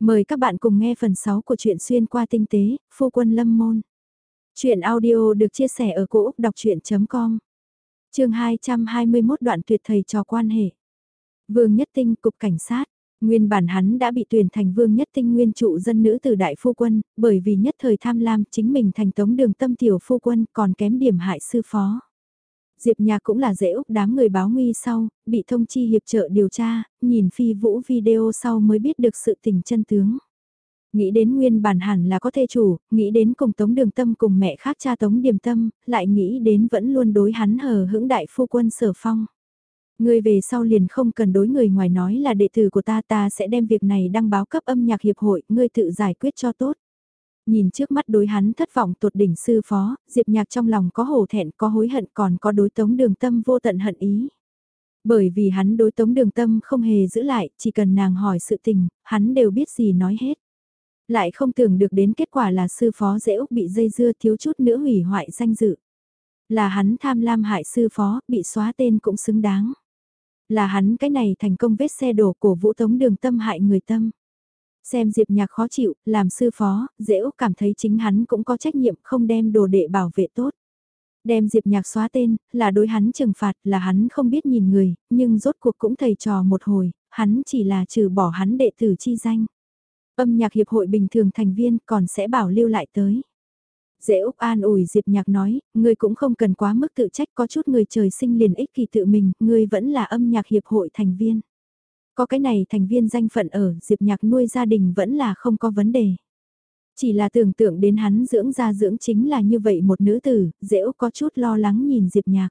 Mời các bạn cùng nghe phần 6 của truyện xuyên qua tinh tế, phu quân lâm môn. Chuyện audio được chia sẻ ở cỗ đọc chuyện.com Trường 221 đoạn tuyệt thầy trò quan hệ. Vương Nhất Tinh, Cục Cảnh sát. Nguyên bản hắn đã bị tuyển thành Vương Nhất Tinh nguyên trụ dân nữ từ đại phu quân, bởi vì nhất thời tham lam chính mình thành tống đường tâm tiểu phu quân còn kém điểm hại sư phó. Diệp Nhà cũng là dễ úc đám người báo nguy sau, bị thông chi hiệp trợ điều tra, nhìn phi vũ video sau mới biết được sự tình chân tướng. Nghĩ đến nguyên bản hẳn là có thê chủ, nghĩ đến cùng Tống Đường Tâm cùng mẹ khác cha Tống Điềm Tâm, lại nghĩ đến vẫn luôn đối hắn hờ hững đại phu quân sở phong. Người về sau liền không cần đối người ngoài nói là đệ tử của ta ta sẽ đem việc này đăng báo cấp âm nhạc hiệp hội, ngươi tự giải quyết cho tốt. Nhìn trước mắt đối hắn thất vọng tột đỉnh sư phó, Diệp Nhạc trong lòng có hổ thẹn có hối hận còn có đối tống đường tâm vô tận hận ý. Bởi vì hắn đối tống đường tâm không hề giữ lại, chỉ cần nàng hỏi sự tình, hắn đều biết gì nói hết. Lại không tưởng được đến kết quả là sư phó dễ úc bị dây dưa thiếu chút nữa hủy hoại danh dự. Là hắn tham lam hại sư phó, bị xóa tên cũng xứng đáng. Là hắn cái này thành công vết xe đổ của vũ tống đường tâm hại người tâm. Xem Diệp Nhạc khó chịu, làm sư phó, dễ cảm thấy chính hắn cũng có trách nhiệm không đem đồ đệ bảo vệ tốt. Đem Diệp Nhạc xóa tên, là đối hắn trừng phạt, là hắn không biết nhìn người, nhưng rốt cuộc cũng thầy trò một hồi, hắn chỉ là trừ bỏ hắn đệ tử chi danh. Âm nhạc hiệp hội bình thường thành viên còn sẽ bảo lưu lại tới. Dễ Úc an ủi Diệp Nhạc nói, ngươi cũng không cần quá mức tự trách có chút người trời sinh liền ích kỳ tự mình, ngươi vẫn là âm nhạc hiệp hội thành viên. Có cái này thành viên danh phận ở, Diệp Nhạc nuôi gia đình vẫn là không có vấn đề. Chỉ là tưởng tượng đến hắn dưỡng ra dưỡng chính là như vậy một nữ tử, dễ có chút lo lắng nhìn Diệp Nhạc.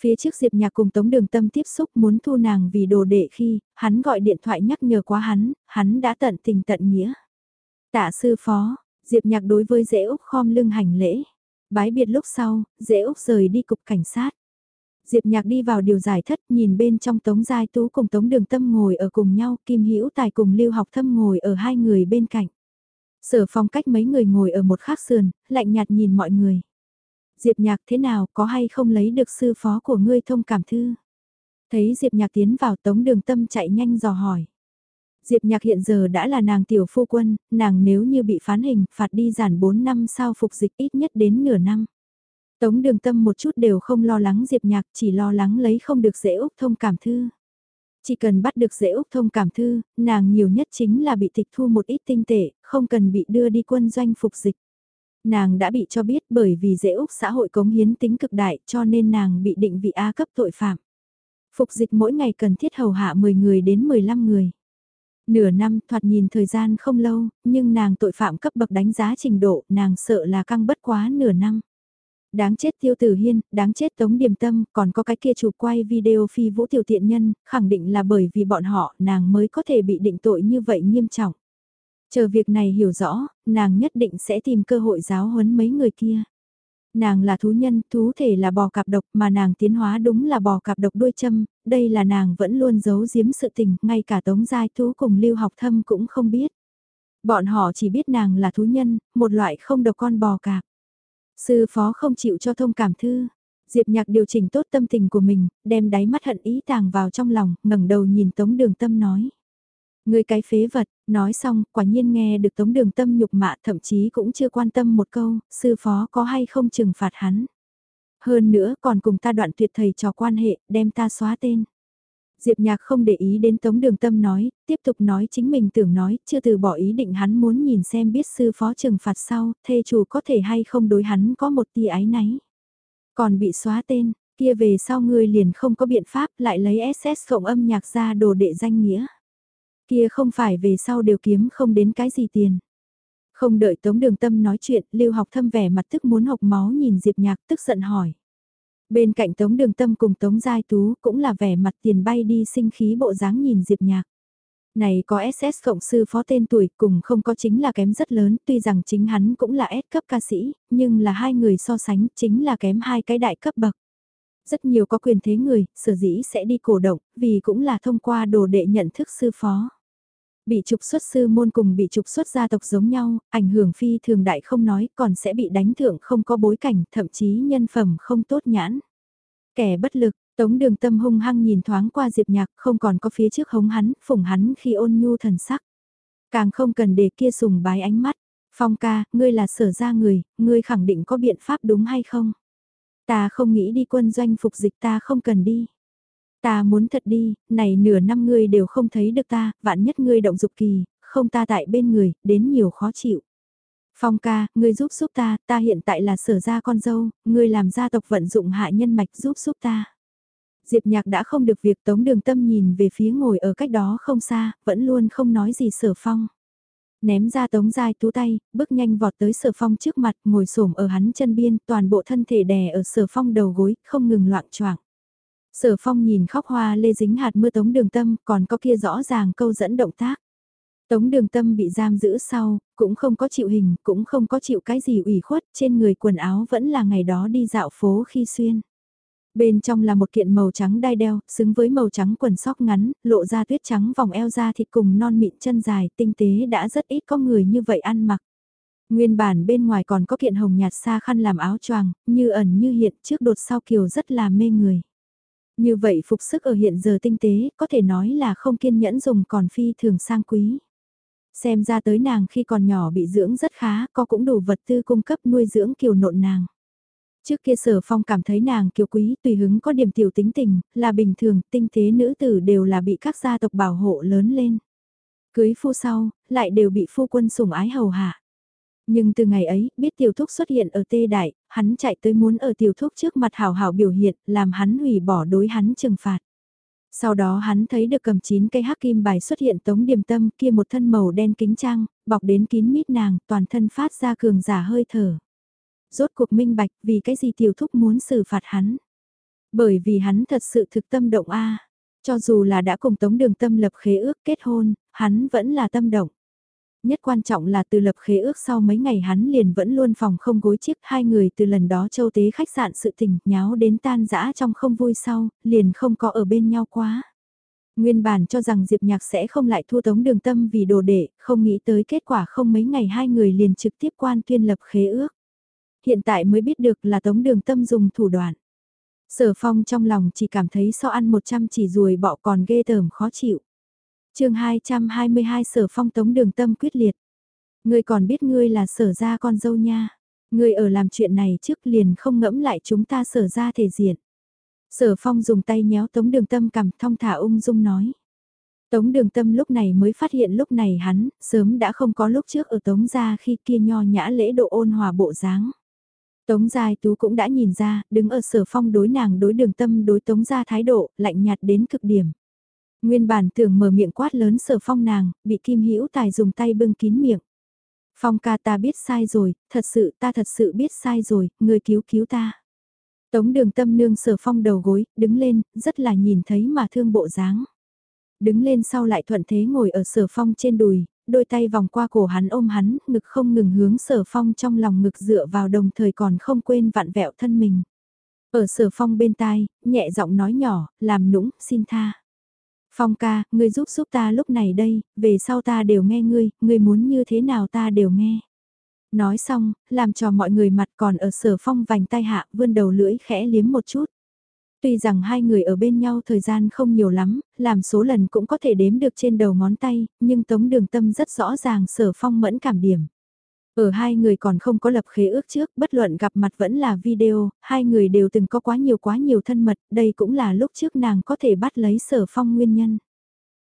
Phía trước Diệp Nhạc cùng Tống Đường Tâm tiếp xúc muốn thu nàng vì đồ đệ khi, hắn gọi điện thoại nhắc nhở quá hắn, hắn đã tận tình tận nghĩa. Tạ sư phó, Diệp Nhạc đối với dễ Úc khom lưng hành lễ. Bái biệt lúc sau, dễ Úc rời đi cục cảnh sát. Diệp Nhạc đi vào điều giải thất nhìn bên trong Tống Giai Tú cùng Tống Đường Tâm ngồi ở cùng nhau, Kim Hữu Tài cùng Lưu Học Thâm ngồi ở hai người bên cạnh. Sở phong cách mấy người ngồi ở một khác sườn, lạnh nhạt nhìn mọi người. Diệp Nhạc thế nào, có hay không lấy được sư phó của ngươi thông cảm thư? Thấy Diệp Nhạc tiến vào Tống Đường Tâm chạy nhanh dò hỏi. Diệp Nhạc hiện giờ đã là nàng tiểu phu quân, nàng nếu như bị phán hình, phạt đi giản 4 năm sau phục dịch ít nhất đến nửa năm. Tống đường tâm một chút đều không lo lắng Diệp Nhạc, chỉ lo lắng lấy không được dễ Úc thông cảm thư. Chỉ cần bắt được dễ Úc thông cảm thư, nàng nhiều nhất chính là bị tịch thu một ít tinh tệ, không cần bị đưa đi quân doanh phục dịch. Nàng đã bị cho biết bởi vì dễ Úc xã hội cống hiến tính cực đại cho nên nàng bị định vị A cấp tội phạm. Phục dịch mỗi ngày cần thiết hầu hạ 10 người đến 15 người. Nửa năm thoạt nhìn thời gian không lâu, nhưng nàng tội phạm cấp bậc đánh giá trình độ nàng sợ là căng bất quá nửa năm đáng chết tiêu tử hiên, đáng chết tống điềm tâm, còn có cái kia chụp quay video phi vũ tiểu tiện nhân, khẳng định là bởi vì bọn họ nàng mới có thể bị định tội như vậy nghiêm trọng. Chờ việc này hiểu rõ, nàng nhất định sẽ tìm cơ hội giáo huấn mấy người kia. Nàng là thú nhân, thú thể là bò cạp độc mà nàng tiến hóa đúng là bò cạp độc đuôi châm, đây là nàng vẫn luôn giấu giếm sự tình, ngay cả tống giai thú cùng lưu học thâm cũng không biết. Bọn họ chỉ biết nàng là thú nhân, một loại không độc con bò cạp. Sư phó không chịu cho thông cảm thư. Diệp nhạc điều chỉnh tốt tâm tình của mình, đem đáy mắt hận ý tàng vào trong lòng, ngẩng đầu nhìn Tống Đường Tâm nói. Người cái phế vật, nói xong, quả nhiên nghe được Tống Đường Tâm nhục mạ thậm chí cũng chưa quan tâm một câu, sư phó có hay không trừng phạt hắn. Hơn nữa còn cùng ta đoạn tuyệt thầy trò quan hệ, đem ta xóa tên. Diệp Nhạc không để ý đến Tống Đường Tâm nói, tiếp tục nói chính mình tưởng nói, chưa từ bỏ ý định hắn muốn nhìn xem biết sư phó trừng phạt sau, thê chủ có thể hay không đối hắn có một tia ái náy. Còn bị xóa tên, kia về sau ngươi liền không có biện pháp lại lấy SS cộng âm nhạc ra đồ đệ danh nghĩa. Kia không phải về sau đều kiếm không đến cái gì tiền. Không đợi Tống Đường Tâm nói chuyện, Lưu Học Thâm vẻ mặt tức muốn học máu nhìn Diệp Nhạc tức giận hỏi. Bên cạnh Tống Đường Tâm cùng Tống Giai Tú cũng là vẻ mặt tiền bay đi sinh khí bộ dáng nhìn Diệp Nhạc. Này có SS cộng sư phó tên tuổi cùng không có chính là kém rất lớn, tuy rằng chính hắn cũng là S cấp ca sĩ, nhưng là hai người so sánh chính là kém hai cái đại cấp bậc. Rất nhiều có quyền thế người, sở dĩ sẽ đi cổ động, vì cũng là thông qua đồ đệ nhận thức sư phó. Bị trục xuất sư môn cùng bị trục xuất gia tộc giống nhau, ảnh hưởng phi thường đại không nói còn sẽ bị đánh thưởng không có bối cảnh, thậm chí nhân phẩm không tốt nhãn. Kẻ bất lực, Tống đường tâm hung hăng nhìn thoáng qua Diệp Nhạc không còn có phía trước hống hắn, phủng hắn khi ôn nhu thần sắc. Càng không cần để kia sùng bái ánh mắt. Phong ca, ngươi là sở ra người, ngươi khẳng định có biện pháp đúng hay không? Ta không nghĩ đi quân doanh phục dịch ta không cần đi. Ta muốn thật đi, này nửa năm ngươi đều không thấy được ta, vạn nhất ngươi động dục kỳ, không ta tại bên người, đến nhiều khó chịu. Phong ca, ngươi giúp giúp ta, ta hiện tại là sở gia con dâu, ngươi làm gia tộc vận dụng hạ nhân mạch giúp giúp ta. Diệp nhạc đã không được việc tống đường tâm nhìn về phía ngồi ở cách đó không xa, vẫn luôn không nói gì sở phong. Ném ra tống dai tú tay, bước nhanh vọt tới sở phong trước mặt, ngồi xổm ở hắn chân biên, toàn bộ thân thể đè ở sở phong đầu gối, không ngừng loạn choạng. Sở phong nhìn khóc hoa lê dính hạt mưa tống đường tâm, còn có kia rõ ràng câu dẫn động tác. Tống đường tâm bị giam giữ sau, cũng không có chịu hình, cũng không có chịu cái gì ủy khuất, trên người quần áo vẫn là ngày đó đi dạo phố khi xuyên. Bên trong là một kiện màu trắng đai đeo, xứng với màu trắng quần sóc ngắn, lộ ra tuyết trắng vòng eo da thịt cùng non mịn chân dài, tinh tế đã rất ít có người như vậy ăn mặc. Nguyên bản bên ngoài còn có kiện hồng nhạt xa khăn làm áo choàng, như ẩn như hiện trước đột sau kiều rất là mê người. Như vậy phục sức ở hiện giờ tinh tế, có thể nói là không kiên nhẫn dùng còn phi thường sang quý. Xem ra tới nàng khi còn nhỏ bị dưỡng rất khá, có cũng đủ vật tư cung cấp nuôi dưỡng kiều nộn nàng. Trước kia sở phong cảm thấy nàng kiều quý tùy hứng có điểm tiểu tính tình, là bình thường, tinh tế nữ tử đều là bị các gia tộc bảo hộ lớn lên. Cưới phu sau, lại đều bị phu quân sủng ái hầu hạ. Nhưng từ ngày ấy, biết tiểu thúc xuất hiện ở tê đại, hắn chạy tới muốn ở tiểu thúc trước mặt hào hào biểu hiện, làm hắn hủy bỏ đối hắn trừng phạt. Sau đó hắn thấy được cầm chín cây hắc kim bài xuất hiện tống điềm tâm kia một thân màu đen kính trang, bọc đến kín mít nàng, toàn thân phát ra cường giả hơi thở. Rốt cuộc minh bạch vì cái gì tiểu thúc muốn xử phạt hắn. Bởi vì hắn thật sự thực tâm động a Cho dù là đã cùng tống đường tâm lập khế ước kết hôn, hắn vẫn là tâm động. Nhất quan trọng là từ lập khế ước sau mấy ngày hắn liền vẫn luôn phòng không gối chiếc hai người từ lần đó châu tế khách sạn sự tình nháo đến tan dã trong không vui sau, liền không có ở bên nhau quá. Nguyên bản cho rằng Diệp Nhạc sẽ không lại thua tống đường tâm vì đồ đệ, không nghĩ tới kết quả không mấy ngày hai người liền trực tiếp quan tuyên lập khế ước. Hiện tại mới biết được là tống đường tâm dùng thủ đoạn. Sở phong trong lòng chỉ cảm thấy so ăn 100 chỉ ruồi bọ còn ghê tởm khó chịu chương 222 sở phong tống đường tâm quyết liệt. Ngươi còn biết ngươi là sở ra con dâu nha. Ngươi ở làm chuyện này trước liền không ngẫm lại chúng ta sở ra thể diện. Sở phong dùng tay nhéo tống đường tâm cầm thong thả ung dung nói. Tống đường tâm lúc này mới phát hiện lúc này hắn, sớm đã không có lúc trước ở tống gia khi kia nho nhã lễ độ ôn hòa bộ dáng. Tống Giai Tú cũng đã nhìn ra, đứng ở sở phong đối nàng đối đường tâm đối tống gia thái độ, lạnh nhạt đến cực điểm. Nguyên bản tưởng mở miệng quát lớn sở phong nàng, bị Kim Hữu Tài dùng tay bưng kín miệng. Phong ca ta biết sai rồi, thật sự ta thật sự biết sai rồi, người cứu cứu ta. Tống đường tâm nương sở phong đầu gối, đứng lên, rất là nhìn thấy mà thương bộ dáng. Đứng lên sau lại thuận thế ngồi ở sở phong trên đùi, đôi tay vòng qua cổ hắn ôm hắn, ngực không ngừng hướng sở phong trong lòng ngực dựa vào đồng thời còn không quên vặn vẹo thân mình. Ở sở phong bên tai, nhẹ giọng nói nhỏ, làm nũng, xin tha. Phong ca, ngươi giúp giúp ta lúc này đây, về sau ta đều nghe ngươi, ngươi muốn như thế nào ta đều nghe. Nói xong, làm cho mọi người mặt còn ở sở phong vành tay hạ vươn đầu lưỡi khẽ liếm một chút. Tuy rằng hai người ở bên nhau thời gian không nhiều lắm, làm số lần cũng có thể đếm được trên đầu ngón tay, nhưng tống đường tâm rất rõ ràng sở phong mẫn cảm điểm. Ở hai người còn không có lập khế ước trước, bất luận gặp mặt vẫn là video, hai người đều từng có quá nhiều quá nhiều thân mật, đây cũng là lúc trước nàng có thể bắt lấy sở phong nguyên nhân.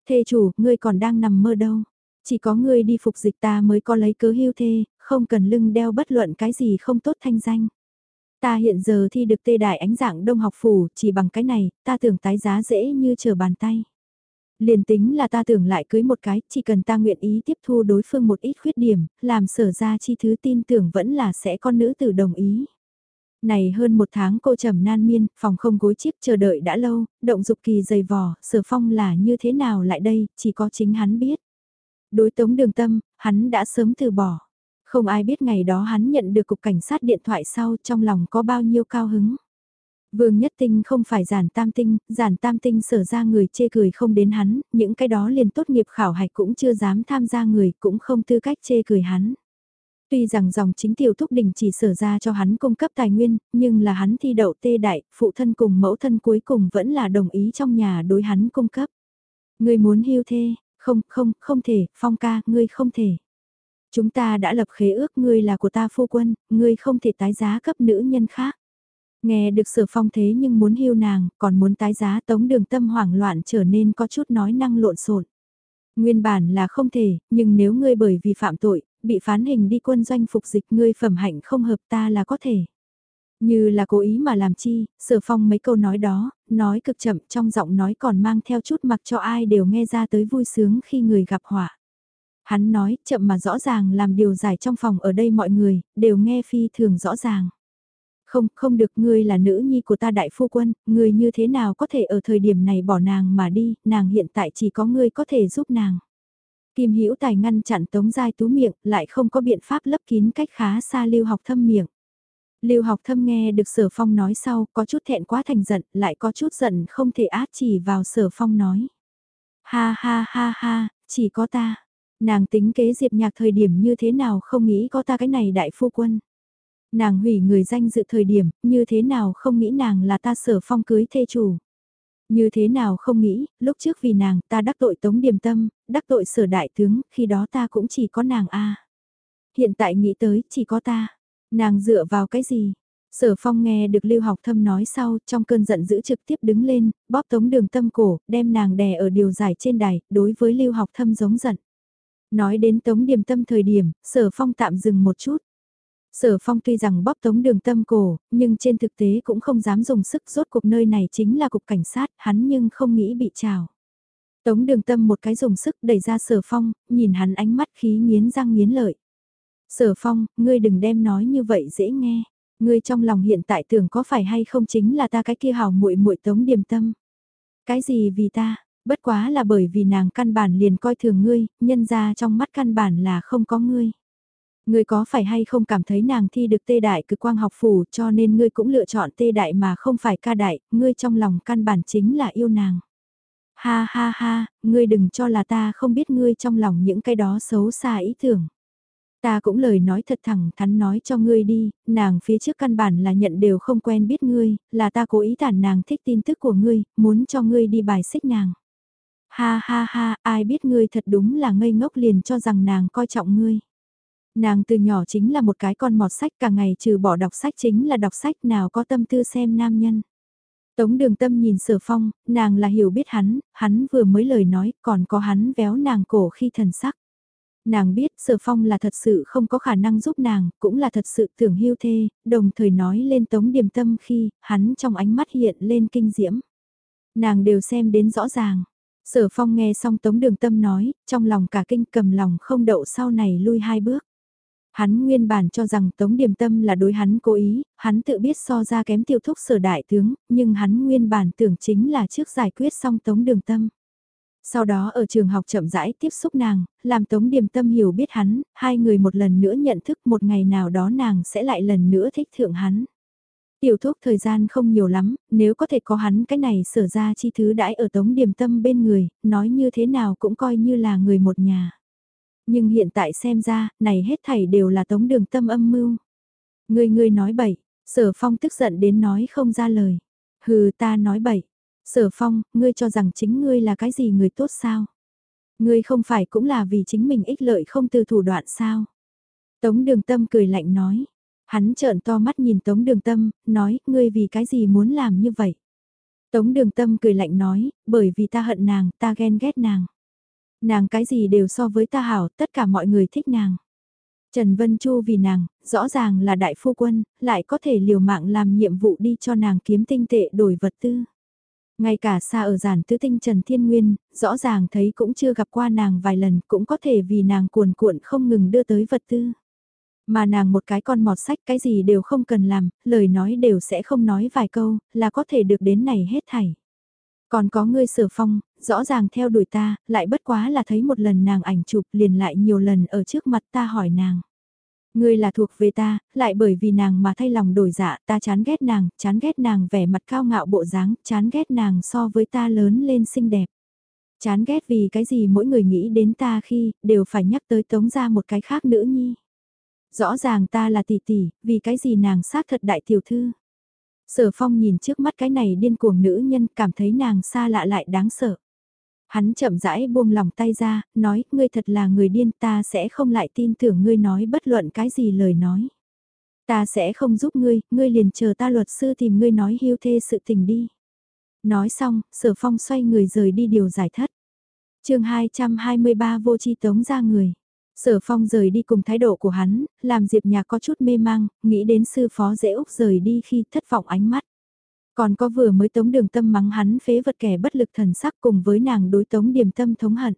Thê chủ, ngươi còn đang nằm mơ đâu? Chỉ có ngươi đi phục dịch ta mới có lấy cớ hưu thê, không cần lưng đeo bất luận cái gì không tốt thanh danh. Ta hiện giờ thi được tê đại ánh dạng đông học phủ, chỉ bằng cái này, ta tưởng tái giá dễ như chờ bàn tay. Liền tính là ta tưởng lại cưới một cái, chỉ cần ta nguyện ý tiếp thu đối phương một ít khuyết điểm, làm sở ra chi thứ tin tưởng vẫn là sẽ con nữ tử đồng ý. Này hơn một tháng cô trầm nan miên, phòng không gối chiếc chờ đợi đã lâu, động dục kỳ dày vò, sở phong là như thế nào lại đây, chỉ có chính hắn biết. Đối tống đường tâm, hắn đã sớm từ bỏ. Không ai biết ngày đó hắn nhận được cục cảnh sát điện thoại sau trong lòng có bao nhiêu cao hứng. Vương Nhất Tinh không phải giản tam tinh, giản tam tinh sở ra người chê cười không đến hắn, những cái đó liền tốt nghiệp khảo hạch cũng chưa dám tham gia người cũng không tư cách chê cười hắn. Tuy rằng dòng chính tiểu thúc đình chỉ sở ra cho hắn cung cấp tài nguyên, nhưng là hắn thi đậu tê đại, phụ thân cùng mẫu thân cuối cùng vẫn là đồng ý trong nhà đối hắn cung cấp. Người muốn hưu thê, Không, không, không thể, Phong ca, ngươi không thể. Chúng ta đã lập khế ước ngươi là của ta phu quân, ngươi không thể tái giá cấp nữ nhân khác. Nghe được sở phong thế nhưng muốn hưu nàng, còn muốn tái giá tống đường tâm hoảng loạn trở nên có chút nói năng lộn xộn. Nguyên bản là không thể, nhưng nếu ngươi bởi vì phạm tội, bị phán hình đi quân doanh phục dịch ngươi phẩm hạnh không hợp ta là có thể. Như là cố ý mà làm chi, sở phong mấy câu nói đó, nói cực chậm trong giọng nói còn mang theo chút mặc cho ai đều nghe ra tới vui sướng khi người gặp họa. Hắn nói chậm mà rõ ràng làm điều giải trong phòng ở đây mọi người, đều nghe phi thường rõ ràng. Không, không được ngươi là nữ nhi của ta đại phu quân, ngươi như thế nào có thể ở thời điểm này bỏ nàng mà đi, nàng hiện tại chỉ có ngươi có thể giúp nàng. Kim Hữu Tài ngăn chặn Tống Giai Tú miệng, lại không có biện pháp lấp kín cách khá xa Lưu Học Thâm miệng. Lưu Học Thâm nghe được Sở Phong nói sau, có chút thẹn quá thành giận, lại có chút giận không thể át chỉ vào Sở Phong nói. Ha ha ha ha, chỉ có ta. Nàng tính kế Diệp Nhạc thời điểm như thế nào không nghĩ có ta cái này đại phu quân. Nàng hủy người danh dự thời điểm, như thế nào không nghĩ nàng là ta Sở Phong cưới thê chủ. Như thế nào không nghĩ, lúc trước vì nàng ta đắc tội tống điềm tâm, đắc tội sở đại tướng, khi đó ta cũng chỉ có nàng a Hiện tại nghĩ tới, chỉ có ta. Nàng dựa vào cái gì? Sở phong nghe được lưu học thâm nói sau, trong cơn giận dữ trực tiếp đứng lên, bóp tống đường tâm cổ, đem nàng đè ở điều giải trên đài, đối với lưu học thâm giống giận. Nói đến tống điềm tâm thời điểm, sở phong tạm dừng một chút. Sở phong tuy rằng bóp tống đường tâm cổ, nhưng trên thực tế cũng không dám dùng sức rốt cuộc nơi này chính là cục cảnh sát, hắn nhưng không nghĩ bị trào. Tống đường tâm một cái dùng sức đẩy ra sở phong, nhìn hắn ánh mắt khí nghiến răng nghiến lợi. Sở phong, ngươi đừng đem nói như vậy dễ nghe. Ngươi trong lòng hiện tại tưởng có phải hay không chính là ta cái kia hào muội muội tống điềm tâm. Cái gì vì ta, bất quá là bởi vì nàng căn bản liền coi thường ngươi, nhân ra trong mắt căn bản là không có ngươi. Ngươi có phải hay không cảm thấy nàng thi được tê đại cực quang học phủ cho nên ngươi cũng lựa chọn tê đại mà không phải ca đại, ngươi trong lòng căn bản chính là yêu nàng. Ha ha ha, ngươi đừng cho là ta không biết ngươi trong lòng những cái đó xấu xa ý tưởng. Ta cũng lời nói thật thẳng thắn nói cho ngươi đi, nàng phía trước căn bản là nhận đều không quen biết ngươi, là ta cố ý tản nàng thích tin tức của ngươi, muốn cho ngươi đi bài xích nàng. Ha ha ha, ai biết ngươi thật đúng là ngây ngốc liền cho rằng nàng coi trọng ngươi. Nàng từ nhỏ chính là một cái con mọt sách cả ngày trừ bỏ đọc sách chính là đọc sách nào có tâm tư xem nam nhân. Tống đường tâm nhìn sở phong, nàng là hiểu biết hắn, hắn vừa mới lời nói còn có hắn véo nàng cổ khi thần sắc. Nàng biết sở phong là thật sự không có khả năng giúp nàng, cũng là thật sự tưởng hưu thê, đồng thời nói lên tống điềm tâm khi hắn trong ánh mắt hiện lên kinh diễm. Nàng đều xem đến rõ ràng. Sở phong nghe xong tống đường tâm nói, trong lòng cả kinh cầm lòng không đậu sau này lui hai bước. Hắn nguyên bản cho rằng Tống Điềm Tâm là đối hắn cố ý, hắn tự biết so ra kém tiêu thúc sở đại tướng, nhưng hắn nguyên bản tưởng chính là trước giải quyết xong Tống Đường Tâm. Sau đó ở trường học chậm rãi tiếp xúc nàng, làm Tống Điềm Tâm hiểu biết hắn, hai người một lần nữa nhận thức một ngày nào đó nàng sẽ lại lần nữa thích thượng hắn. Tiểu thúc thời gian không nhiều lắm, nếu có thể có hắn cái này sở ra chi thứ đãi ở Tống Điềm Tâm bên người, nói như thế nào cũng coi như là người một nhà. Nhưng hiện tại xem ra, này hết thảy đều là tống đường tâm âm mưu. Người người nói bậy, sở phong tức giận đến nói không ra lời. Hừ ta nói bậy. Sở phong, ngươi cho rằng chính ngươi là cái gì người tốt sao? Ngươi không phải cũng là vì chính mình ích lợi không từ thủ đoạn sao? Tống đường tâm cười lạnh nói. Hắn trợn to mắt nhìn Tống đường tâm, nói, ngươi vì cái gì muốn làm như vậy? Tống đường tâm cười lạnh nói, bởi vì ta hận nàng, ta ghen ghét nàng. Nàng cái gì đều so với ta hảo, tất cả mọi người thích nàng. Trần Vân Chu vì nàng, rõ ràng là đại phu quân, lại có thể liều mạng làm nhiệm vụ đi cho nàng kiếm tinh tệ đổi vật tư. Ngay cả xa ở giản tứ tinh Trần Thiên Nguyên, rõ ràng thấy cũng chưa gặp qua nàng vài lần, cũng có thể vì nàng cuồn cuộn không ngừng đưa tới vật tư. Mà nàng một cái con mọt sách cái gì đều không cần làm, lời nói đều sẽ không nói vài câu, là có thể được đến này hết thảy. Còn có ngươi sở phong, rõ ràng theo đuổi ta, lại bất quá là thấy một lần nàng ảnh chụp liền lại nhiều lần ở trước mặt ta hỏi nàng. Ngươi là thuộc về ta, lại bởi vì nàng mà thay lòng đổi dạ, ta chán ghét nàng, chán ghét nàng vẻ mặt cao ngạo bộ dáng, chán ghét nàng so với ta lớn lên xinh đẹp. Chán ghét vì cái gì mỗi người nghĩ đến ta khi, đều phải nhắc tới tống ra một cái khác nữ nhi. Rõ ràng ta là tỷ tỷ, vì cái gì nàng xác thật đại tiểu thư. Sở phong nhìn trước mắt cái này điên cuồng nữ nhân cảm thấy nàng xa lạ lại đáng sợ. Hắn chậm rãi buông lòng tay ra, nói, ngươi thật là người điên ta sẽ không lại tin tưởng ngươi nói bất luận cái gì lời nói. Ta sẽ không giúp ngươi, ngươi liền chờ ta luật sư tìm ngươi nói hiu thê sự tình đi. Nói xong, sở phong xoay người rời đi điều giải thất. chương 223 vô chi tống ra người. Sở phong rời đi cùng thái độ của hắn, làm Diệp Nhạc có chút mê mang, nghĩ đến sư phó dễ Úc rời đi khi thất vọng ánh mắt. Còn có vừa mới tống đường tâm mắng hắn phế vật kẻ bất lực thần sắc cùng với nàng đối tống điểm tâm thống hận.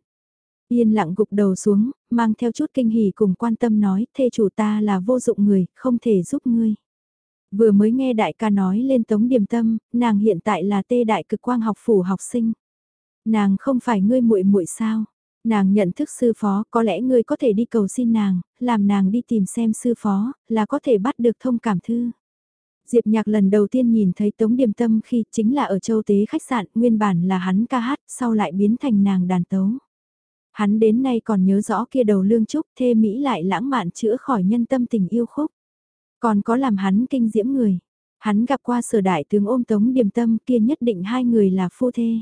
Yên lặng gục đầu xuống, mang theo chút kinh hỉ cùng quan tâm nói, thê chủ ta là vô dụng người, không thể giúp ngươi. Vừa mới nghe đại ca nói lên tống điểm tâm, nàng hiện tại là tê đại cực quang học phủ học sinh. Nàng không phải ngươi muội muội sao? Nàng nhận thức sư phó, có lẽ ngươi có thể đi cầu xin nàng, làm nàng đi tìm xem sư phó, là có thể bắt được thông cảm thư. Diệp Nhạc lần đầu tiên nhìn thấy Tống Điềm Tâm khi chính là ở châu tế khách sạn, nguyên bản là hắn ca hát, sau lại biến thành nàng đàn tấu. Hắn đến nay còn nhớ rõ kia đầu lương trúc thê Mỹ lại lãng mạn chữa khỏi nhân tâm tình yêu khúc. Còn có làm hắn kinh diễm người. Hắn gặp qua sở đại tướng ôm Tống Điềm Tâm kia nhất định hai người là phu thê.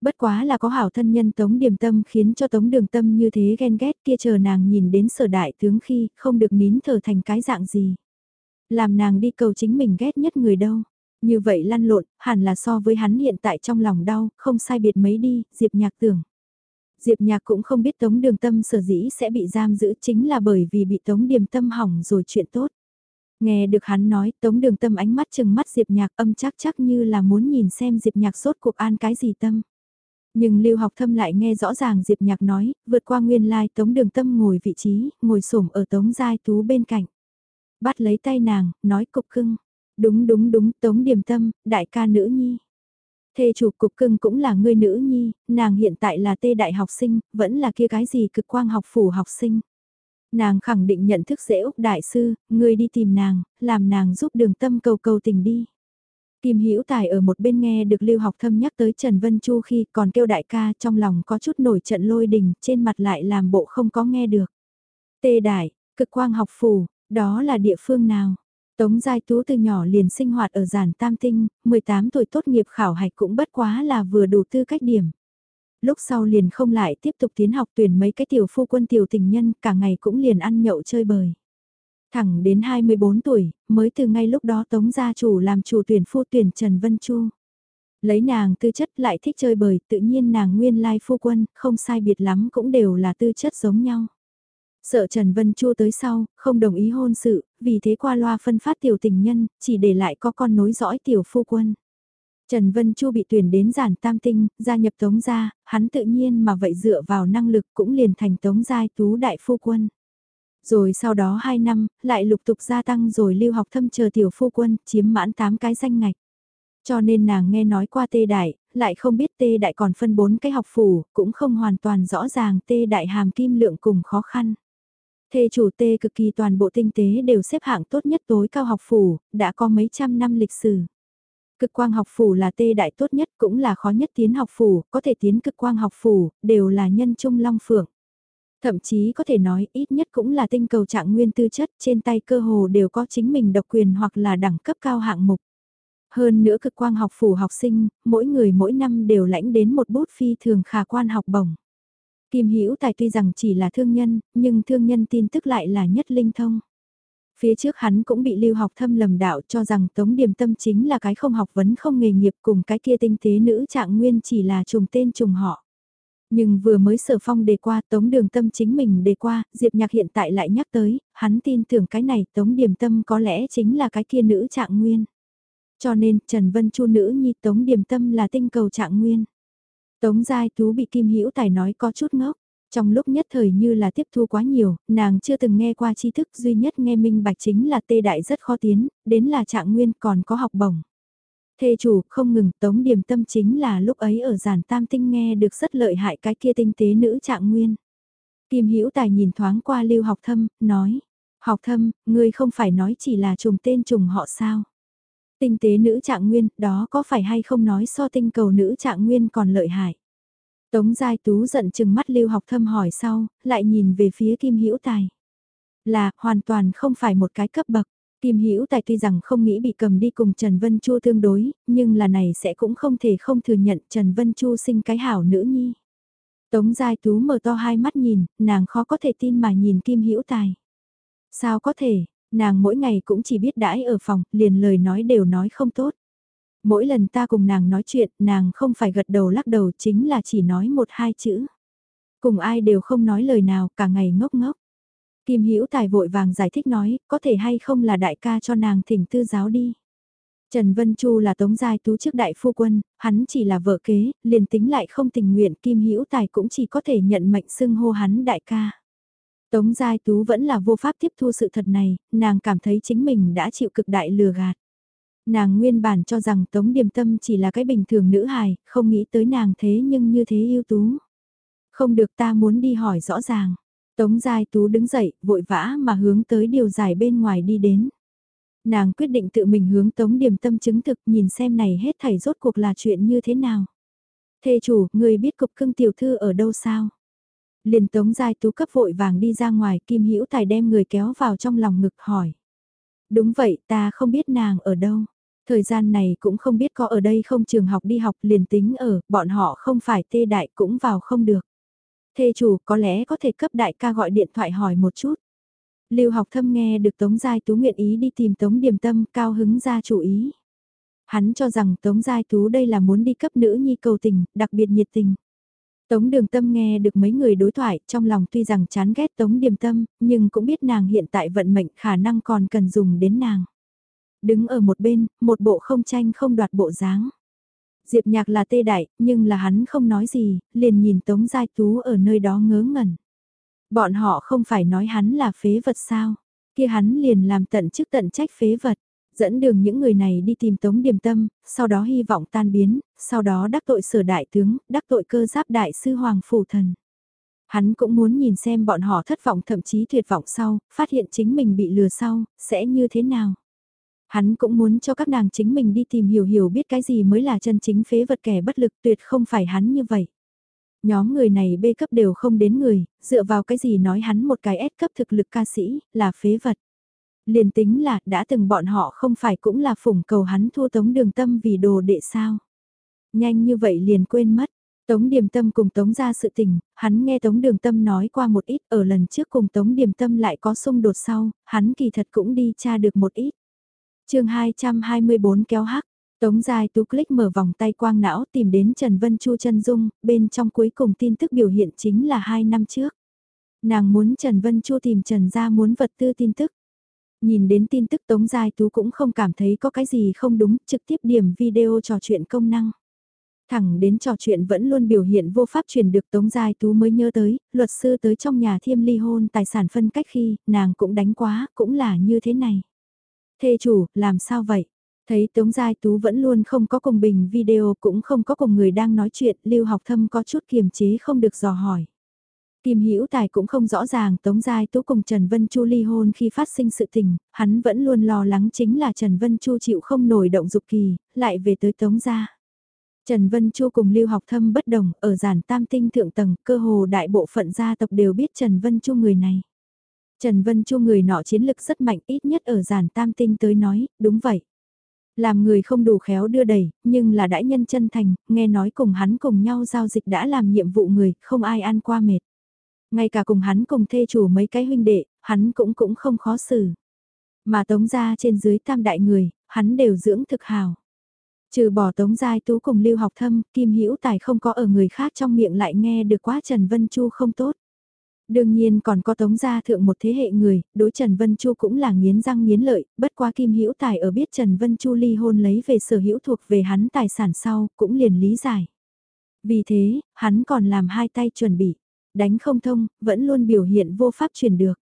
Bất quá là có hảo thân nhân Tống Điềm Tâm khiến cho Tống Đường Tâm như thế ghen ghét kia chờ nàng nhìn đến sở đại tướng khi không được nín thở thành cái dạng gì. Làm nàng đi cầu chính mình ghét nhất người đâu. Như vậy lăn lộn, hẳn là so với hắn hiện tại trong lòng đau, không sai biệt mấy đi, Diệp Nhạc tưởng. Diệp Nhạc cũng không biết Tống Đường Tâm sở dĩ sẽ bị giam giữ chính là bởi vì bị Tống Điềm Tâm hỏng rồi chuyện tốt. Nghe được hắn nói, Tống Đường Tâm ánh mắt chừng mắt Diệp Nhạc âm chắc chắc như là muốn nhìn xem Diệp Nhạc sốt cuộc an cái gì tâm. Nhưng Lưu Học Thâm lại nghe rõ ràng Diệp Nhạc nói, vượt qua nguyên lai Tống Đường Tâm ngồi vị trí, ngồi xổm ở Tống Giai Tú bên cạnh. Bắt lấy tay nàng, nói cục cưng. Đúng đúng đúng, Tống Điềm Tâm, đại ca nữ nhi. Thê chủ cục cưng cũng là người nữ nhi, nàng hiện tại là tê đại học sinh, vẫn là kia cái gì cực quang học phủ học sinh. Nàng khẳng định nhận thức dễ Úc đại sư, người đi tìm nàng, làm nàng giúp đường tâm cầu cầu tình đi. Kim Hữu Tài ở một bên nghe được Lưu Học Thâm nhắc tới Trần Vân Chu khi còn kêu đại ca trong lòng có chút nổi trận lôi đình, trên mặt lại làm bộ không có nghe được. Tê Đại, cực quang học phủ, đó là địa phương nào? Tống Giai Tú từ nhỏ liền sinh hoạt ở giản tam tinh, 18 tuổi tốt nghiệp khảo hạch cũng bất quá là vừa đủ tư cách điểm. Lúc sau liền không lại tiếp tục tiến học tuyển mấy cái tiểu phu quân tiểu tình nhân, cả ngày cũng liền ăn nhậu chơi bời. Thẳng đến 24 tuổi, mới từ ngay lúc đó Tống gia chủ làm chủ tuyển phu tuyển Trần Vân Chu. Lấy nàng tư chất lại thích chơi bời, tự nhiên nàng nguyên lai phu quân, không sai biệt lắm cũng đều là tư chất giống nhau. Sợ Trần Vân Chu tới sau, không đồng ý hôn sự, vì thế qua loa phân phát tiểu tình nhân, chỉ để lại có con nối dõi tiểu phu quân. Trần Vân Chu bị tuyển đến giản tam tinh, gia nhập tống gia, hắn tự nhiên mà vậy dựa vào năng lực cũng liền thành tống giai tú đại phu quân. Rồi sau đó 2 năm, lại lục tục gia tăng rồi lưu học thâm chờ tiểu phu quân, chiếm mãn 8 cái danh ngạch. Cho nên nàng nghe nói qua tê đại, lại không biết tê đại còn phân 4 cái học phủ, cũng không hoàn toàn rõ ràng tê đại hàm kim lượng cùng khó khăn. Thê chủ tê cực kỳ toàn bộ tinh tế đều xếp hạng tốt nhất tối cao học phủ, đã có mấy trăm năm lịch sử. Cực quang học phủ là tê đại tốt nhất cũng là khó nhất tiến học phủ, có thể tiến cực quang học phủ, đều là nhân trung long phượng. Thậm chí có thể nói ít nhất cũng là tinh cầu trạng nguyên tư chất trên tay cơ hồ đều có chính mình độc quyền hoặc là đẳng cấp cao hạng mục. Hơn nữa cực quang học phủ học sinh, mỗi người mỗi năm đều lãnh đến một bút phi thường khả quan học bổng. Kim Hữu Tài tuy rằng chỉ là thương nhân, nhưng thương nhân tin tức lại là nhất linh thông. Phía trước hắn cũng bị lưu học thâm lầm đạo cho rằng Tống Điềm Tâm chính là cái không học vấn không nghề nghiệp cùng cái kia tinh tế nữ trạng nguyên chỉ là trùng tên trùng họ. Nhưng vừa mới sở phong đề qua Tống Đường Tâm chính mình đề qua, Diệp Nhạc hiện tại lại nhắc tới, hắn tin tưởng cái này Tống Điềm Tâm có lẽ chính là cái kia nữ trạng nguyên. Cho nên Trần Vân Chu nữ nhi Tống Điềm Tâm là tinh cầu trạng nguyên. Tống Giai Tú bị Kim Hữu Tài nói có chút ngốc. Trong lúc nhất thời như là tiếp thu quá nhiều, nàng chưa từng nghe qua tri thức duy nhất nghe minh bạch chính là tê đại rất khó tiến, đến là trạng nguyên còn có học bổng. Thê chủ không ngừng tống điểm tâm chính là lúc ấy ở giản tam tinh nghe được rất lợi hại cái kia tinh tế nữ trạng nguyên. Kim Hữu Tài nhìn thoáng qua lưu học thâm, nói, học thâm, ngươi không phải nói chỉ là trùng tên trùng họ sao. Tinh tế nữ trạng nguyên, đó có phải hay không nói so tinh cầu nữ trạng nguyên còn lợi hại. Tống Giai Tú giận chừng mắt lưu học thâm hỏi sau, lại nhìn về phía Kim Hữu Tài. Là, hoàn toàn không phải một cái cấp bậc. Kim Hữu Tài tuy rằng không nghĩ bị cầm đi cùng Trần Vân Chu tương đối, nhưng là này sẽ cũng không thể không thừa nhận Trần Vân Chu sinh cái hảo nữ nhi. Tống Giai Tú mở to hai mắt nhìn, nàng khó có thể tin mà nhìn Kim Hữu Tài. Sao có thể, nàng mỗi ngày cũng chỉ biết đãi ở phòng, liền lời nói đều nói không tốt. Mỗi lần ta cùng nàng nói chuyện, nàng không phải gật đầu lắc đầu chính là chỉ nói một hai chữ. Cùng ai đều không nói lời nào, cả ngày ngốc ngốc. Kim Hữu Tài vội vàng giải thích nói, có thể hay không là đại ca cho nàng thỉnh tư giáo đi. Trần Vân Chu là tống giai tú trước đại phu quân, hắn chỉ là vợ kế, liền tính lại không tình nguyện Kim Hữu Tài cũng chỉ có thể nhận mệnh xưng hô hắn đại ca. Tống giai tú vẫn là vô pháp tiếp thu sự thật này, nàng cảm thấy chính mình đã chịu cực đại lừa gạt. Nàng nguyên bản cho rằng Tống Điềm Tâm chỉ là cái bình thường nữ hài, không nghĩ tới nàng thế nhưng như thế ưu tú. Không được ta muốn đi hỏi rõ ràng. Tống Giai Tú đứng dậy, vội vã mà hướng tới điều giải bên ngoài đi đến. Nàng quyết định tự mình hướng Tống Điềm Tâm chứng thực nhìn xem này hết thảy rốt cuộc là chuyện như thế nào. Thê chủ, người biết cục cưng tiểu thư ở đâu sao? Liền Tống Giai Tú cấp vội vàng đi ra ngoài, Kim Hữu Tài đem người kéo vào trong lòng ngực hỏi. Đúng vậy, ta không biết nàng ở đâu. Thời gian này cũng không biết có ở đây không trường học đi học liền tính ở, bọn họ không phải tê đại cũng vào không được. Thê chủ có lẽ có thể cấp đại ca gọi điện thoại hỏi một chút. Lưu học thâm nghe được Tống Giai Tú nguyện ý đi tìm Tống Điềm Tâm cao hứng ra chủ ý. Hắn cho rằng Tống Giai Tú đây là muốn đi cấp nữ nhi cầu tình, đặc biệt nhiệt tình. Tống Đường Tâm nghe được mấy người đối thoại, trong lòng tuy rằng chán ghét Tống Điềm Tâm, nhưng cũng biết nàng hiện tại vận mệnh khả năng còn cần dùng đến nàng. Đứng ở một bên, một bộ không tranh không đoạt bộ dáng. Diệp Nhạc là tê đại, nhưng là hắn không nói gì, liền nhìn Tống Giai Tú ở nơi đó ngớ ngẩn. Bọn họ không phải nói hắn là phế vật sao, kia hắn liền làm tận chức tận trách phế vật dẫn đường những người này đi tìm Tống Điềm Tâm, sau đó hy vọng tan biến, sau đó đắc tội sở đại tướng, đắc tội cơ giáp đại sư Hoàng Phủ Thần. Hắn cũng muốn nhìn xem bọn họ thất vọng thậm chí tuyệt vọng sau, phát hiện chính mình bị lừa sau, sẽ như thế nào. Hắn cũng muốn cho các nàng chính mình đi tìm hiểu hiểu biết cái gì mới là chân chính phế vật kẻ bất lực tuyệt không phải hắn như vậy. Nhóm người này bê cấp đều không đến người, dựa vào cái gì nói hắn một cái S cấp thực lực ca sĩ, là phế vật. Liền tính là đã từng bọn họ không phải cũng là phủng cầu hắn thua tống đường tâm vì đồ đệ sao. Nhanh như vậy liền quên mất. Tống Điềm Tâm cùng Tống ra sự tình, hắn nghe Tống Đường Tâm nói qua một ít ở lần trước cùng Tống Điềm Tâm lại có xung đột sau, hắn kỳ thật cũng đi tra được một ít chương 224 kéo hắc, Tống Giai Tú click mở vòng tay quang não tìm đến Trần Vân Chu chân dung, bên trong cuối cùng tin tức biểu hiện chính là 2 năm trước. Nàng muốn Trần Vân Chu tìm Trần gia muốn vật tư tin tức. Nhìn đến tin tức Tống Giai Tú cũng không cảm thấy có cái gì không đúng, trực tiếp điểm video trò chuyện công năng. Thẳng đến trò chuyện vẫn luôn biểu hiện vô pháp truyền được Tống Giai Tú mới nhớ tới, luật sư tới trong nhà thiêm ly hôn tài sản phân cách khi, nàng cũng đánh quá, cũng là như thế này. Thê chủ, làm sao vậy? Thấy Tống Giai Tú vẫn luôn không có cùng bình video cũng không có cùng người đang nói chuyện, Lưu Học Thâm có chút kiềm chế không được dò hỏi. Kim Hữu Tài cũng không rõ ràng Tống Giai Tú cùng Trần Vân Chu ly hôn khi phát sinh sự tình, hắn vẫn luôn lo lắng chính là Trần Vân Chu chịu không nổi động dục kỳ, lại về tới Tống gia. Trần Vân Chu cùng Lưu Học Thâm bất đồng, ở giản tam tinh thượng tầng, cơ hồ đại bộ phận gia tộc đều biết Trần Vân Chu người này. Trần Vân Chu người nọ chiến lực rất mạnh ít nhất ở giản tam tinh tới nói, đúng vậy. Làm người không đủ khéo đưa đẩy, nhưng là đãi nhân chân thành, nghe nói cùng hắn cùng nhau giao dịch đã làm nhiệm vụ người, không ai ăn qua mệt. Ngay cả cùng hắn cùng thê chủ mấy cái huynh đệ, hắn cũng cũng không khó xử. Mà tống ra trên dưới tam đại người, hắn đều dưỡng thực hào. Trừ bỏ tống giai tú cùng lưu học thâm, kim hữu tài không có ở người khác trong miệng lại nghe được quá Trần Vân Chu không tốt. Đương nhiên còn có tống gia thượng một thế hệ người, đối Trần Vân Chu cũng là nghiến răng nghiến lợi, bất quá Kim Hữu Tài ở biết Trần Vân Chu ly hôn lấy về sở hữu thuộc về hắn tài sản sau, cũng liền lý giải. Vì thế, hắn còn làm hai tay chuẩn bị, đánh không thông, vẫn luôn biểu hiện vô pháp truyền được.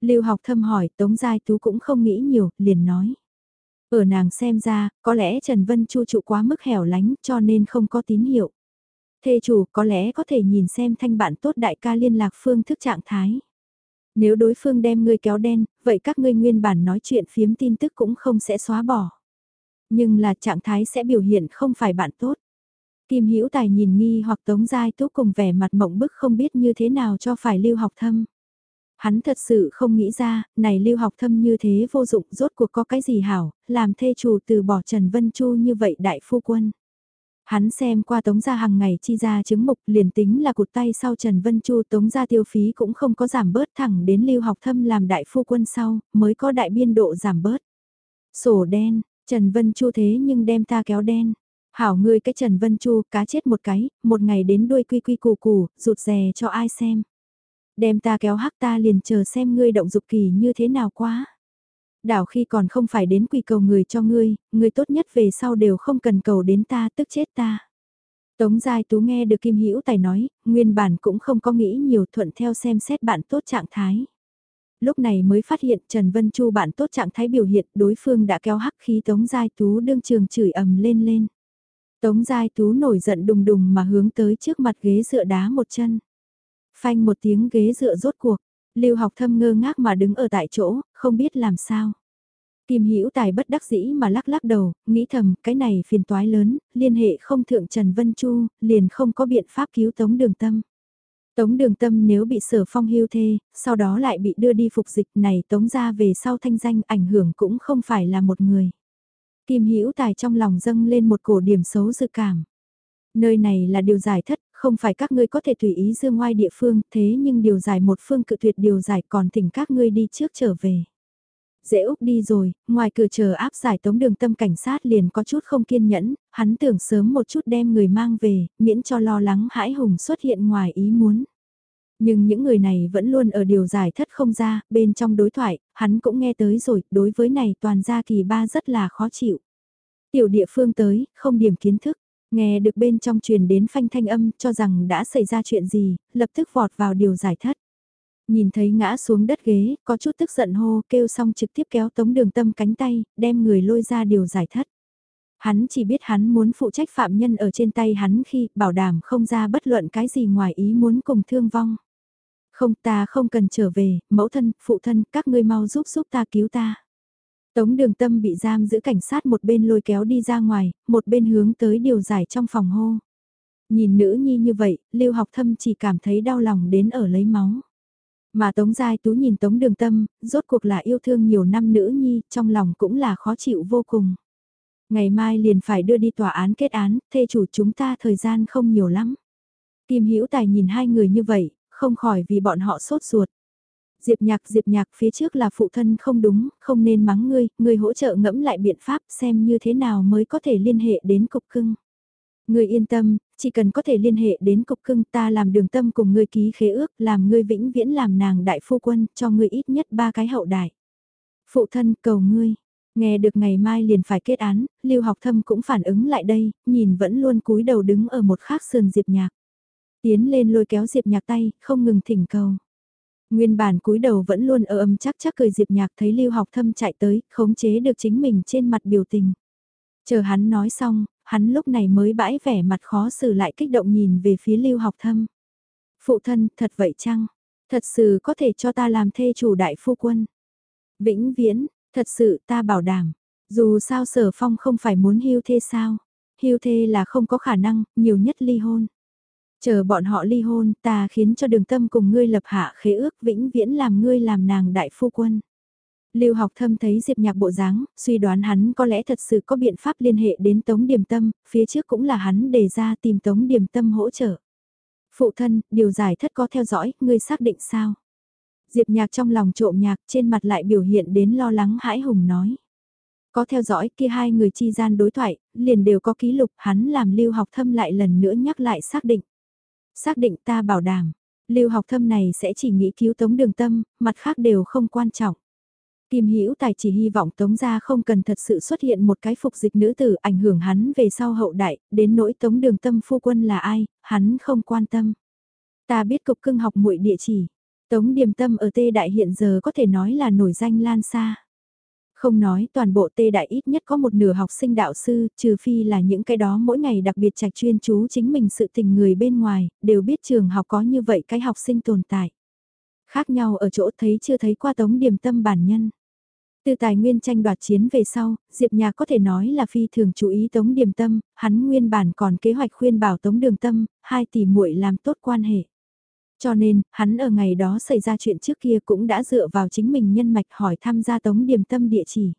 Lưu học thâm hỏi Tống Giai Tú cũng không nghĩ nhiều, liền nói. Ở nàng xem ra, có lẽ Trần Vân Chu trụ quá mức hẻo lánh cho nên không có tín hiệu. Thê chủ có lẽ có thể nhìn xem thanh bạn tốt đại ca liên lạc phương thức trạng thái. Nếu đối phương đem ngươi kéo đen, vậy các ngươi nguyên bản nói chuyện phiếm tin tức cũng không sẽ xóa bỏ. Nhưng là trạng thái sẽ biểu hiện không phải bạn tốt. Kim Hữu Tài nhìn nghi hoặc Tống Giai Tú cùng vẻ mặt mộng bức không biết như thế nào cho phải lưu học thâm. Hắn thật sự không nghĩ ra, này lưu học thâm như thế vô dụng rốt cuộc có cái gì hảo, làm thê chủ từ bỏ Trần Vân Chu như vậy đại phu quân. Hắn xem qua Tống Gia hàng ngày chi ra chứng mục liền tính là cụt tay sau Trần Vân Chu Tống Gia tiêu phí cũng không có giảm bớt thẳng đến lưu học thâm làm đại phu quân sau mới có đại biên độ giảm bớt. Sổ đen, Trần Vân Chu thế nhưng đem ta kéo đen. Hảo ngươi cái Trần Vân Chu cá chết một cái, một ngày đến đuôi quy quy củ củ, rụt rè cho ai xem. Đem ta kéo hắc ta liền chờ xem ngươi động dục kỳ như thế nào quá. Đảo khi còn không phải đến quỳ cầu người cho ngươi, ngươi tốt nhất về sau đều không cần cầu đến ta tức chết ta. Tống Giai Tú nghe được Kim Hữu Tài nói, nguyên bản cũng không có nghĩ nhiều thuận theo xem xét bạn tốt trạng thái. Lúc này mới phát hiện Trần Vân Chu bạn tốt trạng thái biểu hiện đối phương đã kéo hắc khí Tống Giai Tú đương trường chửi ầm lên lên. Tống Giai Tú nổi giận đùng đùng mà hướng tới trước mặt ghế dựa đá một chân. Phanh một tiếng ghế dựa rốt cuộc, Lưu học thâm ngơ ngác mà đứng ở tại chỗ, không biết làm sao. Kim Hữu Tài bất đắc dĩ mà lắc lắc đầu, nghĩ thầm, cái này phiền toái lớn, liên hệ không thượng Trần Vân Chu, liền không có biện pháp cứu Tống Đường Tâm. Tống Đường Tâm nếu bị sở phong hưu thê, sau đó lại bị đưa đi phục dịch này Tống ra về sau thanh danh ảnh hưởng cũng không phải là một người. Kim Hữu Tài trong lòng dâng lên một cổ điểm xấu dự cảm. Nơi này là điều giải thất, không phải các ngươi có thể tùy ý dương ngoài địa phương, thế nhưng điều giải một phương cự tuyệt điều giải còn thỉnh các ngươi đi trước trở về. Dễ Úc đi rồi, ngoài cửa chờ áp giải tống đường tâm cảnh sát liền có chút không kiên nhẫn, hắn tưởng sớm một chút đem người mang về, miễn cho lo lắng hãi hùng xuất hiện ngoài ý muốn. Nhưng những người này vẫn luôn ở điều giải thất không ra, bên trong đối thoại, hắn cũng nghe tới rồi, đối với này toàn gia kỳ ba rất là khó chịu. Tiểu địa phương tới, không điểm kiến thức, nghe được bên trong truyền đến phanh thanh âm cho rằng đã xảy ra chuyện gì, lập tức vọt vào điều giải thất. Nhìn thấy ngã xuống đất ghế, có chút tức giận hô kêu xong trực tiếp kéo tống đường tâm cánh tay, đem người lôi ra điều giải thất. Hắn chỉ biết hắn muốn phụ trách phạm nhân ở trên tay hắn khi bảo đảm không ra bất luận cái gì ngoài ý muốn cùng thương vong. Không ta không cần trở về, mẫu thân, phụ thân, các ngươi mau giúp giúp ta cứu ta. Tống đường tâm bị giam giữ cảnh sát một bên lôi kéo đi ra ngoài, một bên hướng tới điều giải trong phòng hô. Nhìn nữ nhi như vậy, lưu học thâm chỉ cảm thấy đau lòng đến ở lấy máu. Mà Tống Giai Tú nhìn Tống Đường Tâm, rốt cuộc là yêu thương nhiều năm nữ nhi, trong lòng cũng là khó chịu vô cùng. Ngày mai liền phải đưa đi tòa án kết án, thê chủ chúng ta thời gian không nhiều lắm. Kim Hữu Tài nhìn hai người như vậy, không khỏi vì bọn họ sốt ruột. Diệp nhạc diệp nhạc phía trước là phụ thân không đúng, không nên mắng ngươi, ngươi hỗ trợ ngẫm lại biện pháp xem như thế nào mới có thể liên hệ đến cục cưng. Ngươi yên tâm, chỉ cần có thể liên hệ đến cục cưng ta làm đường tâm cùng ngươi ký khế ước, làm ngươi vĩnh viễn làm nàng đại phu quân, cho ngươi ít nhất ba cái hậu đại. Phụ thân cầu ngươi, nghe được ngày mai liền phải kết án, lưu học thâm cũng phản ứng lại đây, nhìn vẫn luôn cúi đầu đứng ở một khác sườn diệp nhạc. Tiến lên lôi kéo diệp nhạc tay, không ngừng thỉnh cầu. Nguyên bản cúi đầu vẫn luôn ở âm chắc chắc cười diệp nhạc thấy lưu học thâm chạy tới, khống chế được chính mình trên mặt biểu tình. Chờ hắn nói xong, hắn lúc này mới bãi vẻ mặt khó xử lại kích động nhìn về phía lưu học thâm. Phụ thân, thật vậy chăng? Thật sự có thể cho ta làm thê chủ đại phu quân? Vĩnh viễn, thật sự ta bảo đảm. Dù sao sở phong không phải muốn hưu thê sao? Hưu thê là không có khả năng, nhiều nhất ly hôn. Chờ bọn họ ly hôn, ta khiến cho đường tâm cùng ngươi lập hạ khế ước vĩnh viễn làm ngươi làm nàng đại phu quân. Lưu học thâm thấy Diệp Nhạc bộ dáng, suy đoán hắn có lẽ thật sự có biện pháp liên hệ đến Tống Điềm Tâm, phía trước cũng là hắn đề ra tìm Tống Điềm Tâm hỗ trợ. Phụ thân, điều giải thất có theo dõi, ngươi xác định sao? Diệp Nhạc trong lòng trộm nhạc trên mặt lại biểu hiện đến lo lắng hãi hùng nói. Có theo dõi kia hai người chi gian đối thoại, liền đều có ký lục hắn làm lưu học thâm lại lần nữa nhắc lại xác định. Xác định ta bảo đảm, lưu học thâm này sẽ chỉ nghĩ cứu tống đường tâm, mặt khác đều không quan trọng. Kim Hữu Tài chỉ hy vọng Tống gia không cần thật sự xuất hiện một cái phục dịch nữ tử ảnh hưởng hắn về sau hậu đại, đến nỗi Tống Đường Tâm phu quân là ai, hắn không quan tâm. Ta biết cục cưng học muội địa chỉ. Tống Điềm Tâm ở Tê Đại hiện giờ có thể nói là nổi danh lan xa. Không nói toàn bộ Tê Đại ít nhất có một nửa học sinh đạo sư, trừ phi là những cái đó mỗi ngày đặc biệt trạch chuyên chú chính mình sự tình người bên ngoài, đều biết trường học có như vậy cái học sinh tồn tại. Khác nhau ở chỗ thấy chưa thấy qua Tống Điềm Tâm bản nhân. Từ tài nguyên tranh đoạt chiến về sau, Diệp Nhạc có thể nói là phi thường chú ý Tống Điềm Tâm, hắn nguyên bản còn kế hoạch khuyên bảo Tống Đường Tâm, hai tỷ muội làm tốt quan hệ. Cho nên, hắn ở ngày đó xảy ra chuyện trước kia cũng đã dựa vào chính mình nhân mạch hỏi tham gia Tống Điềm Tâm địa chỉ.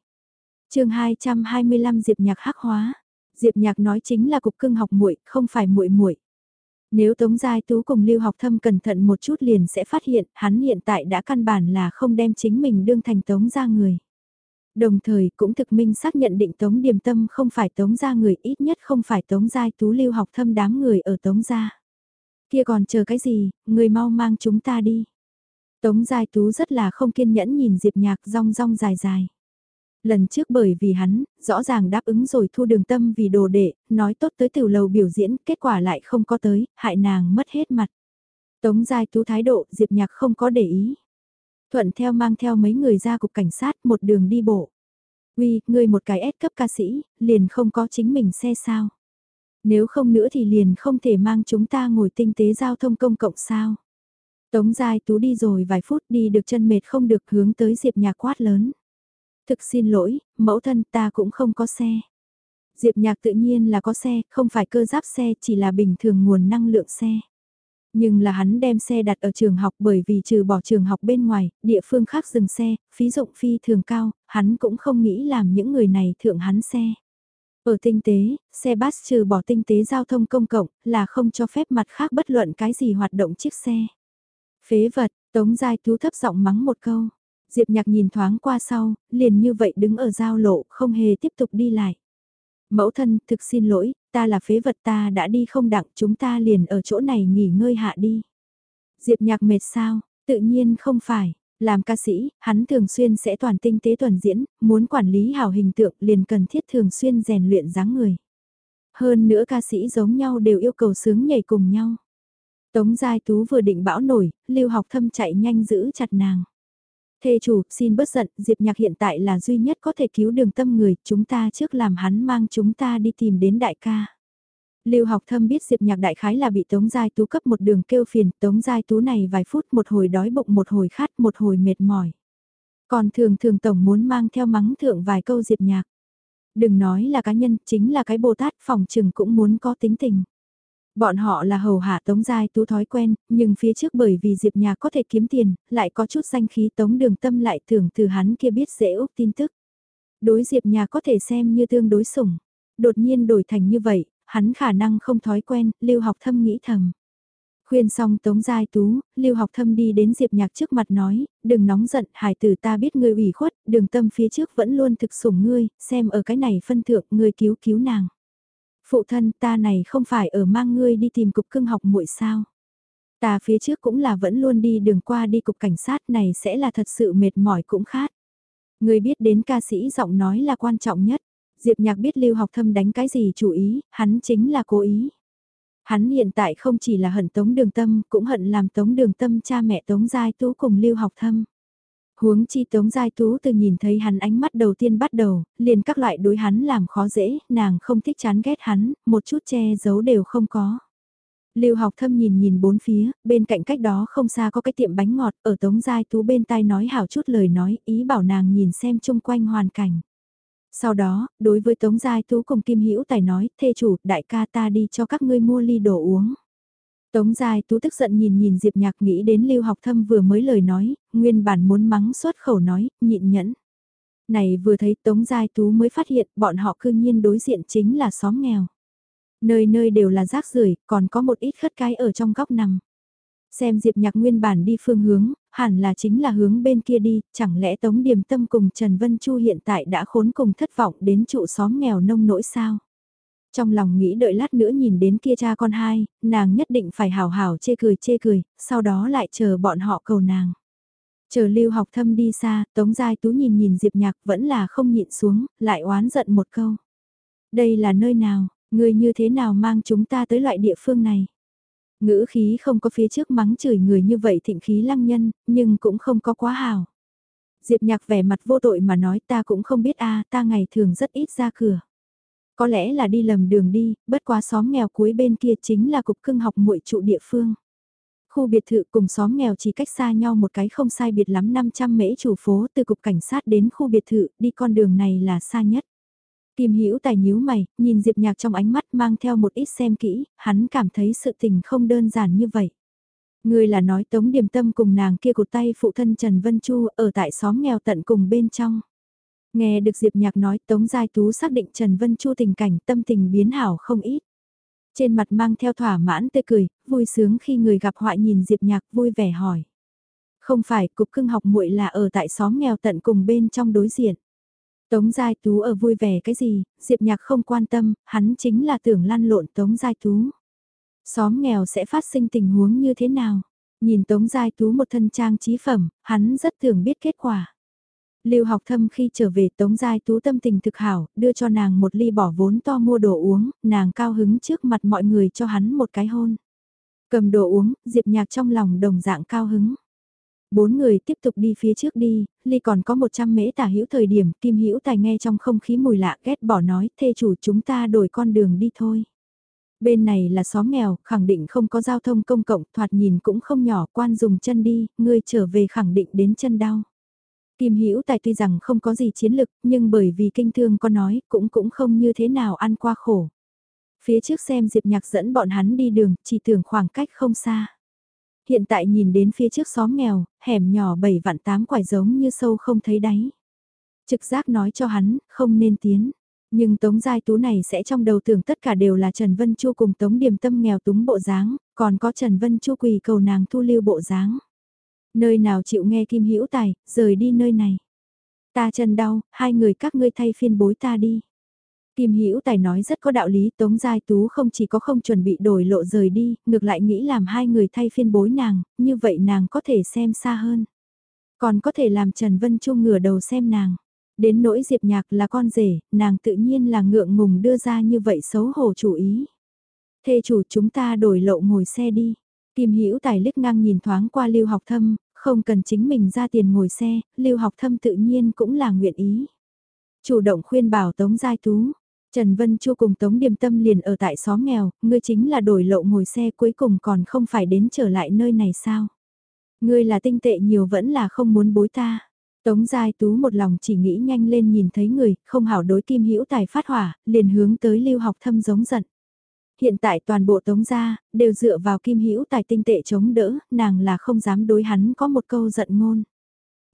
chương 225 Diệp Nhạc hắc hóa. Diệp Nhạc nói chính là cục cưng học muội, không phải muội muội. Nếu Tống Giai Tú cùng Lưu Học Thâm cẩn thận một chút liền sẽ phát hiện hắn hiện tại đã căn bản là không đem chính mình đương thành Tống gia người. Đồng thời cũng thực minh xác nhận định Tống Điềm Tâm không phải Tống gia người ít nhất không phải Tống Giai Tú Lưu Học Thâm đám người ở Tống gia. Kia còn chờ cái gì, người mau mang chúng ta đi. Tống Giai Tú rất là không kiên nhẫn nhìn Diệp Nhạc rong rong dài dài. Lần trước bởi vì hắn, rõ ràng đáp ứng rồi thu đường tâm vì đồ đệ, nói tốt tới tiểu lầu biểu diễn, kết quả lại không có tới, hại nàng mất hết mặt. Tống Giai Tú thái độ, Diệp Nhạc không có để ý. Thuận theo mang theo mấy người ra cục cảnh sát một đường đi bộ. Uy, ngươi một cái S cấp ca sĩ, liền không có chính mình xe sao. Nếu không nữa thì liền không thể mang chúng ta ngồi tinh tế giao thông công cộng sao. Tống Giai Tú đi rồi vài phút đi được chân mệt không được hướng tới Diệp Nhạc quát lớn. Thực xin lỗi, mẫu thân ta cũng không có xe. Diệp Nhạc tự nhiên là có xe, không phải cơ giáp xe, chỉ là bình thường nguồn năng lượng xe. Nhưng là hắn đem xe đặt ở trường học bởi vì trừ bỏ trường học bên ngoài, địa phương khác dừng xe, phí dụng phi thường cao, hắn cũng không nghĩ làm những người này thượng hắn xe. Ở tinh tế, xe bus trừ bỏ tinh tế giao thông công cộng là không cho phép mặt khác bất luận cái gì hoạt động chiếc xe. Phế vật, Tống Giai Tú thấp giọng mắng một câu. Diệp Nhạc nhìn thoáng qua sau, liền như vậy đứng ở giao lộ, không hề tiếp tục đi lại. Mẫu thân, thực xin lỗi, ta là phế vật ta đã đi không đặng, chúng ta liền ở chỗ này nghỉ ngơi hạ đi. Diệp Nhạc mệt sao? Tự nhiên không phải. Làm ca sĩ, hắn thường xuyên sẽ toàn tinh tế tuần diễn, muốn quản lý hào hình tượng liền cần thiết thường xuyên rèn luyện dáng người. Hơn nữa ca sĩ giống nhau đều yêu cầu sướng nhảy cùng nhau. Tống Giai Tú vừa định bão nổi, lưu học thâm chạy nhanh giữ chặt nàng. Thê chủ, xin bớt giận, Diệp Nhạc hiện tại là duy nhất có thể cứu đường tâm người, chúng ta trước làm hắn mang chúng ta đi tìm đến đại ca. Lưu học thâm biết Diệp Nhạc đại khái là bị Tống Giai Tú cấp một đường kêu phiền, Tống Giai Tú này vài phút một hồi đói bụng một hồi khát một hồi mệt mỏi. Còn thường thường Tổng muốn mang theo mắng thượng vài câu Diệp Nhạc. Đừng nói là cá nhân, chính là cái Bồ Tát phòng trừng cũng muốn có tính tình. Bọn họ là hầu hạ Tống Giai Tú thói quen, nhưng phía trước bởi vì Diệp Nhạc có thể kiếm tiền, lại có chút danh khí Tống Đường Tâm lại tưởng từ hắn kia biết dễ úc tin tức. Đối Diệp Nhạc có thể xem như tương đối sủng. Đột nhiên đổi thành như vậy, hắn khả năng không thói quen, Lưu Học Thâm nghĩ thầm. Khuyên xong Tống Giai Tú, Lưu Học Thâm đi đến Diệp Nhạc trước mặt nói, đừng nóng giận, hải tử ta biết ngươi ủy khuất, đường tâm phía trước vẫn luôn thực sủng ngươi, xem ở cái này phân thượng ngươi cứu cứu nàng. Phụ thân ta này không phải ở mang ngươi đi tìm cục cưng học muội sao. Ta phía trước cũng là vẫn luôn đi đường qua đi cục cảnh sát này sẽ là thật sự mệt mỏi cũng khát. Ngươi biết đến ca sĩ giọng nói là quan trọng nhất. Diệp nhạc biết lưu học thâm đánh cái gì chủ ý, hắn chính là cố ý. Hắn hiện tại không chỉ là hận tống đường tâm, cũng hận làm tống đường tâm cha mẹ tống giai tú cùng lưu học thâm. Huống chi Tống Giai Tú từ nhìn thấy hắn ánh mắt đầu tiên bắt đầu, liền các loại đối hắn làm khó dễ, nàng không thích chán ghét hắn, một chút che giấu đều không có. Lưu học thâm nhìn nhìn bốn phía, bên cạnh cách đó không xa có cái tiệm bánh ngọt, ở Tống Giai Tú bên tai nói hảo chút lời nói, ý bảo nàng nhìn xem chung quanh hoàn cảnh. Sau đó, đối với Tống Giai Tú cùng Kim Hữu Tài nói, thê chủ, đại ca ta đi cho các ngươi mua ly đồ uống. Tống Giai Tú tức giận nhìn nhìn Diệp Nhạc nghĩ đến Lưu Học Thâm vừa mới lời nói, nguyên bản muốn mắng xuất khẩu nói, nhịn nhẫn. Này vừa thấy Tống Giai Tú mới phát hiện bọn họ cư nhiên đối diện chính là xóm nghèo. Nơi nơi đều là rác rưởi còn có một ít khất cái ở trong góc nằm. Xem Diệp Nhạc nguyên bản đi phương hướng, hẳn là chính là hướng bên kia đi, chẳng lẽ Tống Điềm Tâm cùng Trần Vân Chu hiện tại đã khốn cùng thất vọng đến trụ xóm nghèo nông nỗi sao? Trong lòng nghĩ đợi lát nữa nhìn đến kia cha con hai, nàng nhất định phải hào hào chê cười chê cười, sau đó lại chờ bọn họ cầu nàng. Chờ lưu học thâm đi xa, Tống Giai Tú nhìn nhìn Diệp Nhạc vẫn là không nhịn xuống, lại oán giận một câu. Đây là nơi nào, người như thế nào mang chúng ta tới loại địa phương này? Ngữ khí không có phía trước mắng chửi người như vậy thịnh khí lăng nhân, nhưng cũng không có quá hào. Diệp Nhạc vẻ mặt vô tội mà nói ta cũng không biết a ta ngày thường rất ít ra cửa. Có lẽ là đi lầm đường đi, bất quá xóm nghèo cuối bên kia chính là cục cưng học muội trụ địa phương. Khu biệt thự cùng xóm nghèo chỉ cách xa nhau một cái không sai biệt lắm 500 mễ chủ phố từ cục cảnh sát đến khu biệt thự, đi con đường này là xa nhất. Kim Hữu tài nhíu mày, nhìn Diệp Nhạc trong ánh mắt mang theo một ít xem kỹ, hắn cảm thấy sự tình không đơn giản như vậy. Người là nói Tống Điềm Tâm cùng nàng kia cột tay phụ thân Trần Vân Chu ở tại xóm nghèo tận cùng bên trong. Nghe được Diệp Nhạc nói Tống Giai Tú xác định Trần Vân Chu tình cảnh tâm tình biến hảo không ít. Trên mặt mang theo thỏa mãn tươi cười, vui sướng khi người gặp họa nhìn Diệp Nhạc vui vẻ hỏi. Không phải, cục cưng học muội là ở tại xóm nghèo tận cùng bên trong đối diện. Tống Giai Tú ở vui vẻ cái gì, Diệp Nhạc không quan tâm, hắn chính là tưởng lăn lộn Tống Giai Tú. Xóm nghèo sẽ phát sinh tình huống như thế nào? Nhìn Tống Giai Tú một thân trang trí phẩm, hắn rất thường biết kết quả. Lưu học thâm khi trở về Tống Giai Tú tâm tình thực hảo, đưa cho nàng một ly bỏ vốn to mua đồ uống, nàng cao hứng trước mặt mọi người cho hắn một cái hôn. Cầm đồ uống, Diệp Nhạc trong lòng đồng dạng cao hứng. Bốn người tiếp tục đi phía trước đi, ly còn có 100 mễ tả hữu thời điểm, Kim Hữu Tài nghe trong không khí mùi lạ ghét bỏ nói, thê chủ chúng ta đổi con đường đi thôi. Bên này là xóm nghèo, khẳng định không có giao thông công cộng, thoạt nhìn cũng không nhỏ, quan dùng chân đi, ngươi trở về khẳng định đến chân đau. Kim Hữu Tài tuy rằng không có gì chiến lực, nhưng bởi vì kinh thương có nói, cũng cũng không như thế nào ăn qua khổ. Phía trước xem Diệp Nhạc dẫn bọn hắn đi đường, chỉ tưởng khoảng cách không xa. Hiện tại nhìn đến phía trước xóm nghèo, hẻm nhỏ bảy vạn tám quải giống như sâu không thấy đáy. Trực giác nói cho hắn, không nên tiến. Nhưng Tống Giai Tú này sẽ trong đầu tưởng tất cả đều là Trần Vân Chu cùng Tống Điềm Tâm nghèo túng bộ dáng, còn có Trần Vân Chu quỳ cầu nàng thu lưu bộ dáng. Nơi nào chịu nghe Kim Hữu Tài, rời đi nơi này. Ta chân đau, hai người các ngươi thay phiên bối ta đi. Kim Hữu Tài nói rất có đạo lý, Tống Giai Tú không chỉ có không chuẩn bị đổi lộ rời đi, ngược lại nghĩ làm hai người thay phiên bối nàng, như vậy nàng có thể xem xa hơn. Còn có thể làm Trần Vân Trung ngửa đầu xem nàng. Đến nỗi Diệp Nhạc là con rể, nàng tự nhiên là ngượng ngùng đưa ra như vậy xấu hổ chủ ý. Thê chủ chúng ta đổi lộ ngồi xe đi. Kim Hữu Tài liếc ngang nhìn thoáng qua Lưu Học Thâm, không cần chính mình ra tiền ngồi xe, Lưu Học Thâm tự nhiên cũng là nguyện ý. Chủ động khuyên bảo Tống Giai Tú, Trần Vân Chu cùng Tống Điềm Tâm liền ở tại xóm nghèo, ngươi chính là đổi lộ ngồi xe cuối cùng còn không phải đến trở lại nơi này sao? Ngươi là tinh tệ nhiều vẫn là không muốn bối ta. Tống Giai Tú một lòng chỉ nghĩ nhanh lên nhìn thấy người, không hảo đối kim hữu tài phát hỏa, liền hướng tới lưu học thâm giống giận. Hiện tại toàn bộ tống gia, đều dựa vào kim hữu tài tinh tệ chống đỡ, nàng là không dám đối hắn có một câu giận ngôn.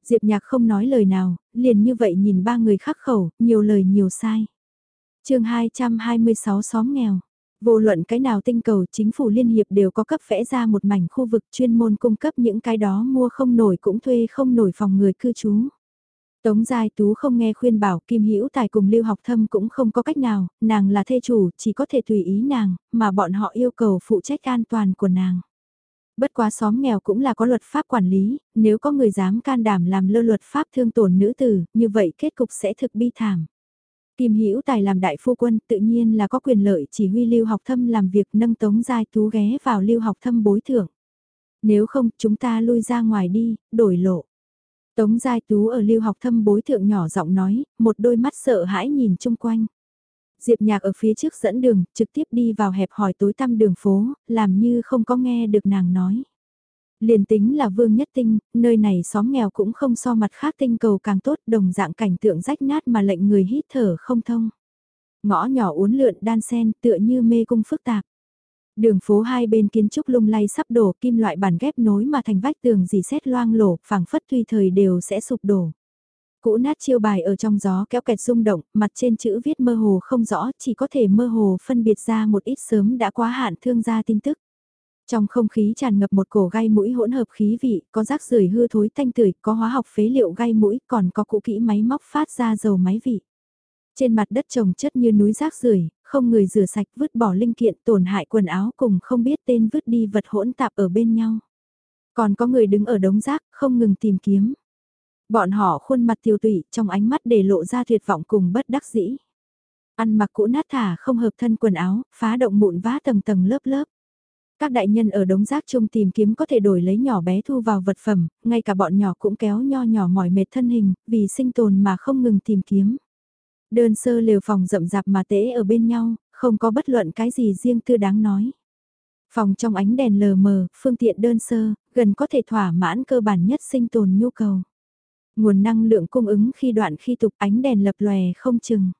Diệp nhạc không nói lời nào, liền như vậy nhìn ba người khắc khẩu, nhiều lời nhiều sai chương 226 xóm nghèo. Vô luận cái nào tinh cầu chính phủ liên hiệp đều có cấp vẽ ra một mảnh khu vực chuyên môn cung cấp những cái đó mua không nổi cũng thuê không nổi phòng người cư trú. Tống Giai Tú không nghe khuyên bảo Kim Hữu Tài cùng Lưu Học Thâm cũng không có cách nào, nàng là thê chủ, chỉ có thể tùy ý nàng, mà bọn họ yêu cầu phụ trách an toàn của nàng. Bất quá xóm nghèo cũng là có luật pháp quản lý, nếu có người dám can đảm làm lơ luật pháp thương tổn nữ tử, như vậy kết cục sẽ thực bi thảm. Kim Hữu Tài làm đại phu quân tự nhiên là có quyền lợi chỉ huy lưu học thâm làm việc nâng tống giai tú ghé vào lưu học thâm bối thưởng. Nếu không chúng ta lui ra ngoài đi, đổi lộ. Tống giai tú ở lưu học thâm bối thượng nhỏ giọng nói, một đôi mắt sợ hãi nhìn chung quanh. Diệp nhạc ở phía trước dẫn đường, trực tiếp đi vào hẹp hỏi tối tăm đường phố, làm như không có nghe được nàng nói. Liền tính là vương nhất tinh, nơi này xóm nghèo cũng không so mặt khác tinh cầu càng tốt đồng dạng cảnh tượng rách nát mà lệnh người hít thở không thông. Ngõ nhỏ uốn lượn đan sen tựa như mê cung phức tạp. Đường phố hai bên kiến trúc lung lay sắp đổ kim loại bản ghép nối mà thành vách tường dì xét loang lổ, phảng phất tùy thời đều sẽ sụp đổ. Cũ nát chiêu bài ở trong gió kéo kẹt rung động, mặt trên chữ viết mơ hồ không rõ, chỉ có thể mơ hồ phân biệt ra một ít sớm đã quá hạn thương gia tin tức. Trong không khí tràn ngập một cổ gai mũi hỗn hợp khí vị, có rác rưởi hư thối thanh tưởi, có hóa học phế liệu gai mũi, còn có cũ kỹ máy móc phát ra dầu máy vị. Trên mặt đất trồng chất như núi rác rưởi, không người rửa sạch vứt bỏ linh kiện tổn hại quần áo cùng không biết tên vứt đi vật hỗn tạp ở bên nhau. Còn có người đứng ở đống rác, không ngừng tìm kiếm. Bọn họ khuôn mặt tiêu tụy, trong ánh mắt để lộ ra tuyệt vọng cùng bất đắc dĩ. Ăn mặc cũ nát thả không hợp thân quần áo, phá động mụn vá tầng tầng lớp lớp. Các đại nhân ở đống rác chung tìm kiếm có thể đổi lấy nhỏ bé thu vào vật phẩm, ngay cả bọn nhỏ cũng kéo nho nhỏ mỏi mệt thân hình, vì sinh tồn mà không ngừng tìm kiếm. Đơn sơ lều phòng rậm rạp mà tễ ở bên nhau, không có bất luận cái gì riêng tư đáng nói. Phòng trong ánh đèn lờ mờ, phương tiện đơn sơ, gần có thể thỏa mãn cơ bản nhất sinh tồn nhu cầu. Nguồn năng lượng cung ứng khi đoạn khi tục ánh đèn lập lòe không chừng.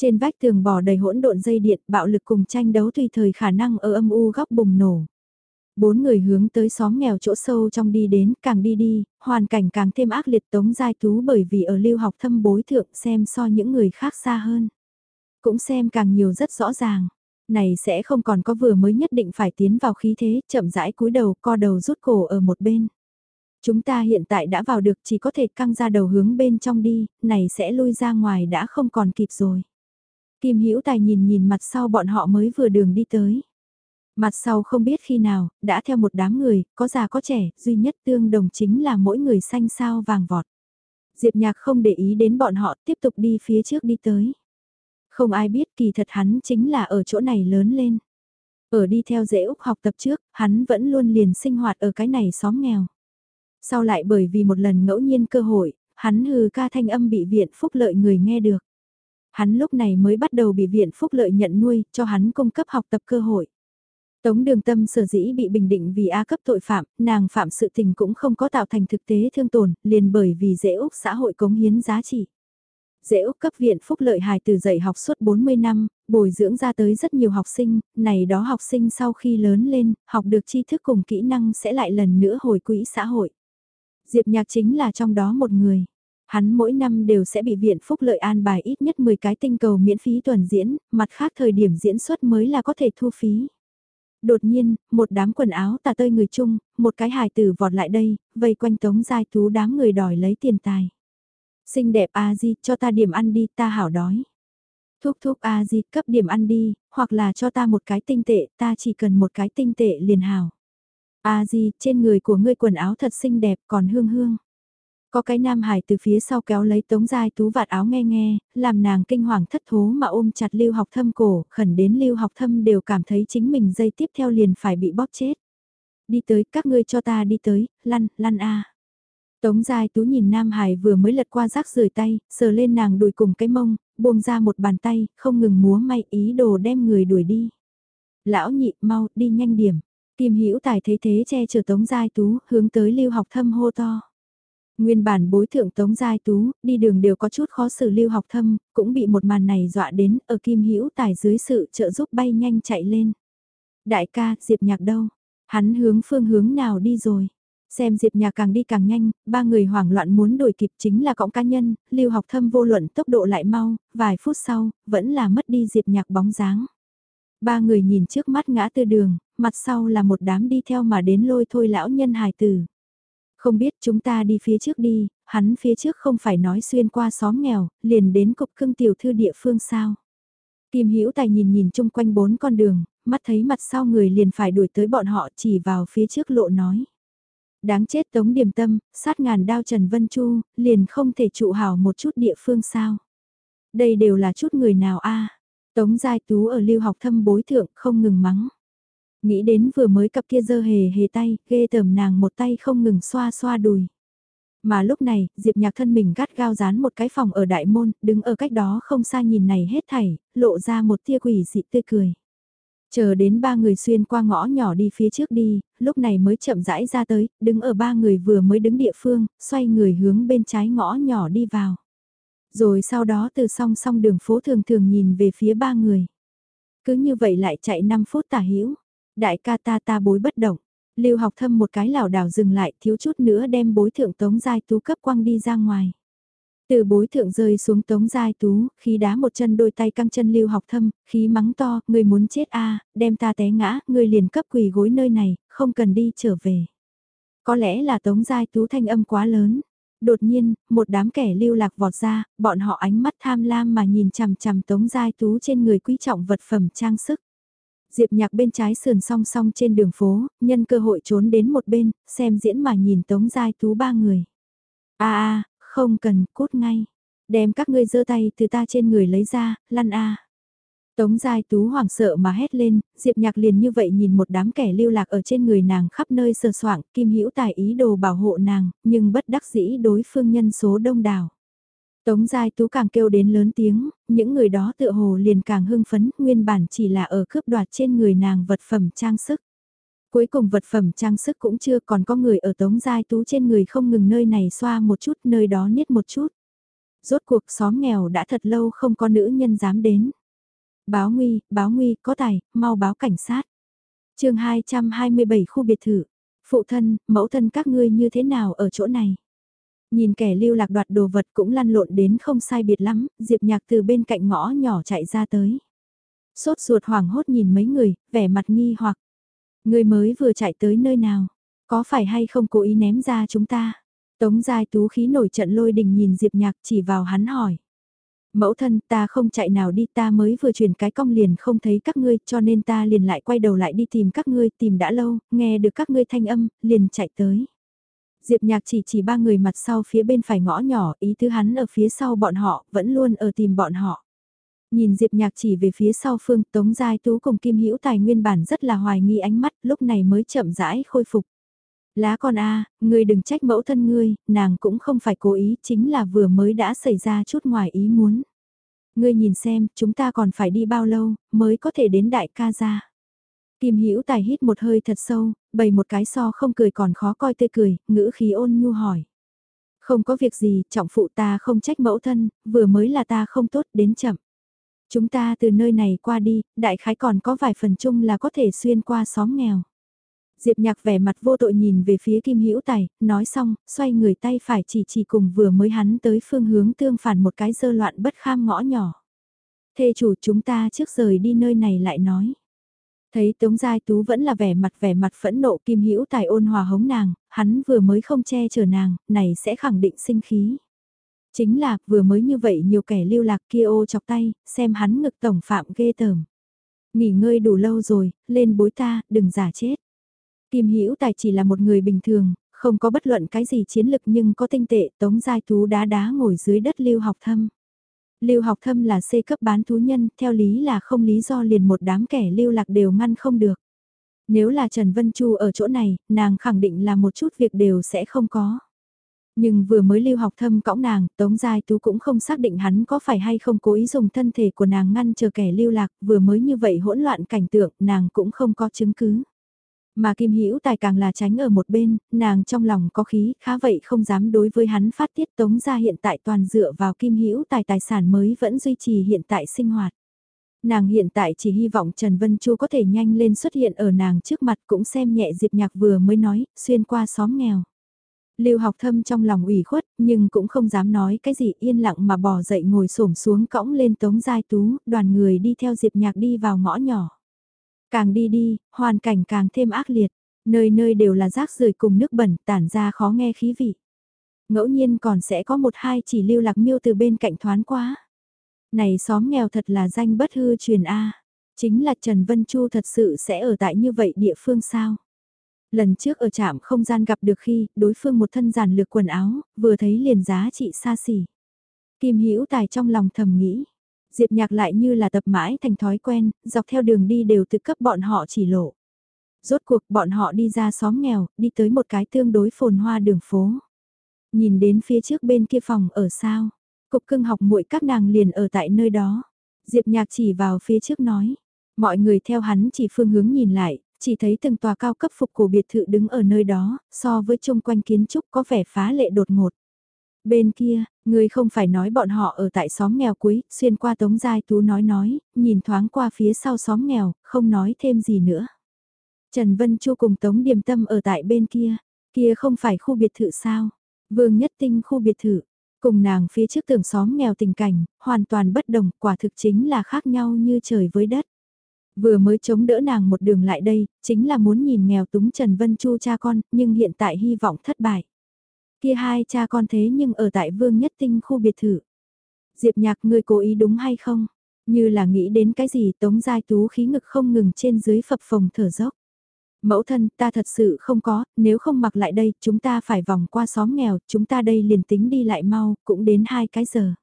Trên vách tường bò đầy hỗn độn dây điện, bạo lực cùng tranh đấu tùy thời khả năng ở âm u góc bùng nổ. Bốn người hướng tới xóm nghèo chỗ sâu trong đi đến, càng đi đi, hoàn cảnh càng thêm ác liệt tống giai tú bởi vì ở lưu học thâm bối thượng xem so những người khác xa hơn. Cũng xem càng nhiều rất rõ ràng. Này sẽ không còn có vừa mới nhất định phải tiến vào khí thế, chậm rãi cúi đầu, co đầu rút cổ ở một bên. Chúng ta hiện tại đã vào được chỉ có thể căng ra đầu hướng bên trong đi, này sẽ lui ra ngoài đã không còn kịp rồi. Kim Hữu Tài nhìn nhìn mặt sau bọn họ mới vừa đường đi tới. Mặt sau không biết khi nào, đã theo một đám người, có già có trẻ, duy nhất tương đồng chính là mỗi người xanh sao vàng vọt. Diệp Nhạc không để ý đến bọn họ, tiếp tục đi phía trước đi tới. Không ai biết kỳ thật hắn chính là ở chỗ này lớn lên. Ở đi theo dễ Úc học tập trước, hắn vẫn luôn liền sinh hoạt ở cái này xóm nghèo. Sau lại bởi vì một lần ngẫu nhiên cơ hội, hắn hừ ca thanh âm bị viện phúc lợi người nghe được. Hắn lúc này mới bắt đầu bị viện phúc lợi nhận nuôi, cho hắn cung cấp học tập cơ hội. Tống đường tâm sở dĩ bị bình định vì A cấp tội phạm, nàng phạm sự tình cũng không có tạo thành thực tế thương tổn, liền bởi vì dễ Úc xã hội cống hiến giá trị. Dễ Úc cấp viện phúc lợi hài từ dạy học suốt 40 năm, bồi dưỡng ra tới rất nhiều học sinh, này đó học sinh sau khi lớn lên, học được tri thức cùng kỹ năng sẽ lại lần nữa hồi quỹ xã hội. Diệp Nhạc chính là trong đó một người. Hắn mỗi năm đều sẽ bị viện phúc lợi an bài ít nhất 10 cái tinh cầu miễn phí tuần diễn, mặt khác thời điểm diễn xuất mới là có thể thu phí. Đột nhiên, một đám quần áo tà tơi người chung, một cái hài tử vọt lại đây, vây quanh tống giai tú đám người đòi lấy tiền tài. Xinh đẹp a di, cho ta điểm ăn đi, ta hảo đói. Thúc thúc a di, cấp điểm ăn đi, hoặc là cho ta một cái tinh tệ, ta chỉ cần một cái tinh tệ liền hảo. A di, trên người của ngươi quần áo thật xinh đẹp, còn hương hương. Có cái nam hải từ phía sau kéo lấy tống giai tú vạt áo nghe nghe, làm nàng kinh hoàng thất thố mà ôm chặt lưu học thâm cổ, khẩn đến lưu học thâm đều cảm thấy chính mình dây tiếp theo liền phải bị bóp chết. Đi tới, các ngươi cho ta đi tới, lăn, lăn a. Tống Giai Tú nhìn Nam Hải vừa mới lật qua rác rời tay, sờ lên nàng đùi cùng cái mông, buông ra một bàn tay, không ngừng múa may ý đồ đem người đuổi đi. Lão nhị, mau, đi nhanh điểm. Kim Hữu Tài thấy thế che chở Tống Giai Tú, hướng tới Lưu Học Thâm hô to. Nguyên bản bối thượng Tống Giai Tú, đi đường đều có chút khó xử Lưu Học Thâm, cũng bị một màn này dọa đến, ở Kim Hữu Tài dưới sự trợ giúp bay nhanh chạy lên. Đại ca, Diệp Nhạc đâu? Hắn hướng phương hướng nào đi rồi? Xem Diệp Nhạc càng đi càng nhanh, ba người hoảng loạn muốn đuổi kịp chính là cõng cá nhân, Lưu Học Thâm vô luận tốc độ lại mau, vài phút sau, vẫn là mất đi Diệp Nhạc bóng dáng. Ba người nhìn trước mắt ngã tư đường, mặt sau là một đám đi theo mà đến lôi thôi lão nhân hài tử. Không biết chúng ta đi phía trước đi, hắn phía trước không phải nói xuyên qua xóm nghèo, liền đến cục cưng tiểu thư địa phương sao. Kim Hữu Tài nhìn nhìn chung quanh bốn con đường, mắt thấy mặt sau người liền phải đuổi tới bọn họ chỉ vào phía trước lộ nói. Đáng chết Tống Điềm Tâm, sát ngàn đao Trần Vân Chu, liền không thể trụ hảo một chút địa phương sao. Đây đều là chút người nào a Tống Giai Tú ở lưu học thâm bối thượng không ngừng mắng. Nghĩ đến vừa mới cặp kia dơ hề hề tay, ghê tởm nàng một tay không ngừng xoa xoa đùi. Mà lúc này, Diệp Nhạc thân mình gắt gao dán một cái phòng ở đại môn, đứng ở cách đó không xa nhìn này hết thảy, lộ ra một tia quỷ dị tươi cười. Chờ đến ba người xuyên qua ngõ nhỏ đi phía trước đi, lúc này mới chậm rãi ra tới, đứng ở ba người vừa mới đứng địa phương, xoay người hướng bên trái ngõ nhỏ đi vào. Rồi sau đó từ song song đường phố thường thường nhìn về phía ba người. Cứ như vậy lại chạy 5 phút tả hữu Đại ca ta ta bối bất động. Lưu học thâm một cái lảo đảo dừng lại thiếu chút nữa đem bối thượng tống giai tú cấp quăng đi ra ngoài. Từ bối thượng rơi xuống tống giai tú, khí đá một chân đôi tay căng chân lưu học thâm, khí mắng to, người muốn chết a đem ta té ngã, người liền cấp quỳ gối nơi này, không cần đi trở về. Có lẽ là tống giai tú thanh âm quá lớn. Đột nhiên, một đám kẻ lưu lạc vọt ra, bọn họ ánh mắt tham lam mà nhìn chằm chằm tống giai tú trên người quý trọng vật phẩm trang sức. Diệp nhạc bên trái sườn song song trên đường phố, nhân cơ hội trốn đến một bên, xem diễn mà nhìn tống giai tú ba người. a a không cần, cút ngay. Đem các ngươi giơ tay từ ta trên người lấy ra, lăn a Tống Giai Tú hoảng sợ mà hét lên, Diệp Nhạc liền như vậy nhìn một đám kẻ lưu lạc ở trên người nàng khắp nơi sờ soạng, Kim Hữu Tài ý đồ bảo hộ nàng, nhưng bất đắc dĩ đối phương nhân số đông đảo. Tống Giai Tú càng kêu đến lớn tiếng, những người đó tựa hồ liền càng hưng phấn, nguyên bản chỉ là ở cướp đoạt trên người nàng vật phẩm trang sức. Cuối cùng vật phẩm trang sức cũng chưa còn có người ở Tống Giai Tú trên người không ngừng nơi này xoa một chút, nơi đó niết một chút. Rốt cuộc xóm nghèo đã thật lâu không có nữ nhân dám đến. Báo nguy, báo nguy, có tài, mau báo cảnh sát. chương 227 khu biệt thự. Phụ thân, mẫu thân các ngươi như thế nào ở chỗ này? Nhìn kẻ lưu lạc đoạt đồ vật cũng lăn lộn đến không sai biệt lắm, Diệp Nhạc từ bên cạnh ngõ nhỏ chạy ra tới. Sốt ruột hoảng hốt nhìn mấy người, vẻ mặt nghi hoặc. Người mới vừa chạy tới nơi nào? Có phải hay không cố ý ném ra chúng ta? Tống giai tú khí nổi trận lôi đình nhìn Diệp Nhạc chỉ vào hắn hỏi. Mẫu thân ta không chạy nào đi ta mới vừa chuyển cái cong liền không thấy các ngươi cho nên ta liền lại quay đầu lại đi tìm các ngươi tìm đã lâu, nghe được các ngươi thanh âm, liền chạy tới. Diệp nhạc chỉ chỉ ba người mặt sau phía bên phải ngõ nhỏ, ý thứ hắn ở phía sau bọn họ, vẫn luôn ở tìm bọn họ. Nhìn Diệp nhạc chỉ về phía sau phương Tống Giai Tú cùng Kim Hữu Tài nguyên bản rất là hoài nghi ánh mắt, lúc này mới chậm rãi khôi phục. Lá con a, ngươi đừng trách mẫu thân ngươi, nàng cũng không phải cố ý, chính là vừa mới đã xảy ra chút ngoài ý muốn. Ngươi nhìn xem, chúng ta còn phải đi bao lâu, mới có thể đến đại ca gia. Kim Hữu Tài hít một hơi thật sâu, bày một cái so không cười còn khó coi tươi cười, ngữ khí ôn nhu hỏi. Không có việc gì, trọng phụ ta không trách mẫu thân, vừa mới là ta không tốt đến chậm. Chúng ta từ nơi này qua đi, đại khái còn có vài phần chung là có thể xuyên qua xóm nghèo. Diệp nhạc vẻ mặt vô tội nhìn về phía Kim Hữu Tài, nói xong, xoay người tay phải chỉ chỉ cùng vừa mới hắn tới phương hướng tương phản một cái dơ loạn bất kham ngõ nhỏ. Thê chủ chúng ta trước rời đi nơi này lại nói. Thấy Tống Giai Tú vẫn là vẻ mặt vẻ mặt phẫn nộ Kim Hữu Tài ôn hòa hống nàng, hắn vừa mới không che chở nàng, này sẽ khẳng định sinh khí. Chính là, vừa mới như vậy nhiều kẻ lưu lạc kia ô chọc tay, xem hắn ngực tổng phạm ghê tởm. Nghỉ ngơi đủ lâu rồi, lên bối ta, đừng giả chết. Kim Hữu Tài chỉ là một người bình thường, không có bất luận cái gì chiến lực nhưng có tinh tệ, Tống Giai Tú đá đá ngồi dưới đất lưu học thâm. Lưu học thâm là C cấp bán thú nhân, theo lý là không lý do liền một đám kẻ lưu lạc đều ngăn không được. Nếu là Trần Vân Chu ở chỗ này, nàng khẳng định là một chút việc đều sẽ không có. Nhưng vừa mới lưu học thâm cõng nàng, Tống Giai Tú cũng không xác định hắn có phải hay không cố ý dùng thân thể của nàng ngăn chờ kẻ lưu lạc, vừa mới như vậy hỗn loạn cảnh tượng, nàng cũng không có chứng cứ. Mà Kim Hữu Tài càng là tránh ở một bên, nàng trong lòng có khí, khá vậy không dám đối với hắn phát tiết tống ra hiện tại toàn dựa vào Kim Hữu Tài tài sản mới vẫn duy trì hiện tại sinh hoạt. Nàng hiện tại chỉ hy vọng Trần Vân Chu có thể nhanh lên xuất hiện ở nàng trước mặt cũng xem nhẹ Diệp Nhạc vừa mới nói, xuyên qua xóm nghèo. Lưu học thâm trong lòng ủy khuất, nhưng cũng không dám nói cái gì yên lặng mà bò dậy ngồi xổm xuống cõng lên tống giai tú, đoàn người đi theo Diệp Nhạc đi vào ngõ nhỏ. Càng đi đi, hoàn cảnh càng thêm ác liệt, nơi nơi đều là rác rưởi cùng nước bẩn tản ra khó nghe khí vị. Ngẫu nhiên còn sẽ có một hai chỉ lưu lạc miêu từ bên cạnh thoáng quá. Này xóm nghèo thật là danh bất hư truyền A. Chính là Trần Vân Chu thật sự sẽ ở tại như vậy địa phương sao? Lần trước ở trạm không gian gặp được khi đối phương một thân giản lược quần áo, vừa thấy liền giá trị xa xỉ. Kim Hữu Tài trong lòng thầm nghĩ, Diệp nhạc lại như là tập mãi thành thói quen, dọc theo đường đi đều tự cấp bọn họ chỉ lộ. Rốt cuộc bọn họ đi ra xóm nghèo, đi tới một cái tương đối phồn hoa đường phố. Nhìn đến phía trước bên kia phòng ở sao, cục cưng học muội các nàng liền ở tại nơi đó. Diệp nhạc chỉ vào phía trước nói, mọi người theo hắn chỉ phương hướng nhìn lại, chỉ thấy từng tòa cao cấp phục cổ biệt thự đứng ở nơi đó, so với chung quanh kiến trúc có vẻ phá lệ đột ngột. Bên kia, người không phải nói bọn họ ở tại xóm nghèo cuối, xuyên qua Tống Giai Tú nói nói, nhìn thoáng qua phía sau xóm nghèo, không nói thêm gì nữa. Trần Vân Chu cùng Tống Điềm Tâm ở tại bên kia, kia không phải khu biệt thự sao? Vương Nhất Tinh khu biệt thự, cùng nàng phía trước tưởng xóm nghèo tình cảnh, hoàn toàn bất đồng, quả thực chính là khác nhau như trời với đất. Vừa mới chống đỡ nàng một đường lại đây, chính là muốn nhìn nghèo túng Trần Vân Chu cha con, nhưng hiện tại hy vọng thất bại. Kia hai cha con thế nhưng ở tại Vương Nhất Tinh khu biệt thự. Diệp nhạc ngươi cố ý đúng hay không? Như là nghĩ đến cái gì tống giai tú khí ngực không ngừng trên dưới phập phồng thở dốc. Mẫu thân ta thật sự không có, nếu không mặc lại đây chúng ta phải vòng qua xóm nghèo, chúng ta đây liền tính đi lại mau, cũng đến hai cái giờ.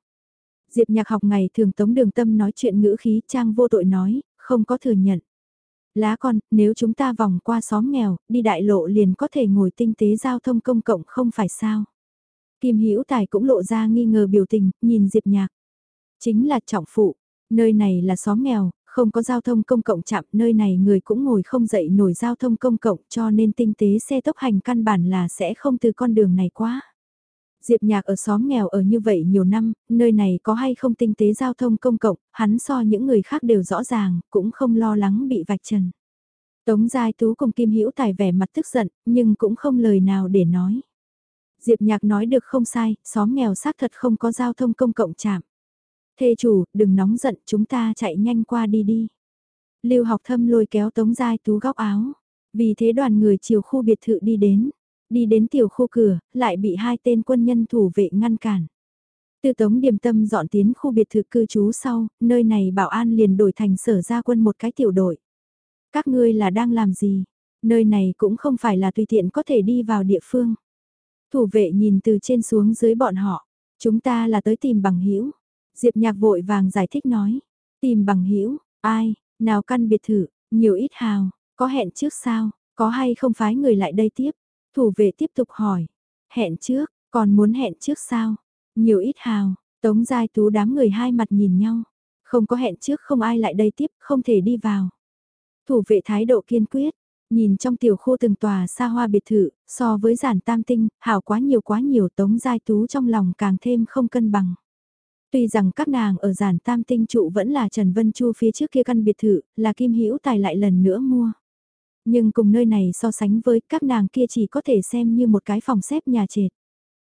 Diệp nhạc học ngày thường tống đường tâm nói chuyện ngữ khí trang vô tội nói, không có thừa nhận. Lá con, nếu chúng ta vòng qua xóm nghèo, đi đại lộ liền có thể ngồi tinh tế giao thông công cộng không phải sao. Kim Hữu Tài cũng lộ ra nghi ngờ biểu tình, nhìn Diệp Nhạc. Chính là trọng phụ, nơi này là xóm nghèo, không có giao thông công cộng chạm, nơi này người cũng ngồi không dậy nổi giao thông công cộng cho nên tinh tế xe tốc hành căn bản là sẽ không từ con đường này quá. Diệp Nhạc ở xóm nghèo ở như vậy nhiều năm, nơi này có hay không tinh tế giao thông công cộng, hắn so những người khác đều rõ ràng, cũng không lo lắng bị vạch trần. Tống Giai Tú cùng Kim Hữu Tài vẻ mặt tức giận, nhưng cũng không lời nào để nói. Diệp Nhạc nói được không sai, xóm nghèo xác thật không có giao thông công cộng chạm. Thê chủ, đừng nóng giận, chúng ta chạy nhanh qua đi đi. Lưu học thâm lôi kéo Tống Giai Tú góc áo. Vì thế đoàn người chiều khu biệt thự đi đến. Đi đến tiểu khu cửa, lại bị hai tên quân nhân thủ vệ ngăn cản. tư Tống Điềm Tâm dọn tiến khu biệt thự cư trú sau, nơi này bảo an liền đổi thành sở gia quân một cái tiểu đội. Các ngươi là đang làm gì? Nơi này cũng không phải là tùy tiện có thể đi vào địa phương. Thủ vệ nhìn từ trên xuống dưới bọn họ. Chúng ta là tới tìm bằng hữu Diệp nhạc vội vàng giải thích nói. Tìm bằng hữu ai, nào căn biệt thự, nhiều ít hào, có hẹn trước sao, có hay không phái người lại đây tiếp. Thủ vệ tiếp tục hỏi. Hẹn trước, còn muốn hẹn trước sao? Nhiều ít hào, tống giai tú đám người hai mặt nhìn nhau. Không có hẹn trước không ai lại đây tiếp, không thể đi vào. Thủ vệ thái độ kiên quyết, nhìn trong tiểu khu từng tòa xa hoa biệt thự, so với giản tam tinh, hảo quá nhiều quá nhiều tống giai tú trong lòng càng thêm không cân bằng. Tuy rằng các nàng ở giản tam tinh trụ vẫn là Trần Vân Chu phía trước kia căn biệt thự, là Kim Hữu Tài lại lần nữa mua. Nhưng cùng nơi này so sánh với các nàng kia chỉ có thể xem như một cái phòng xếp nhà trệt.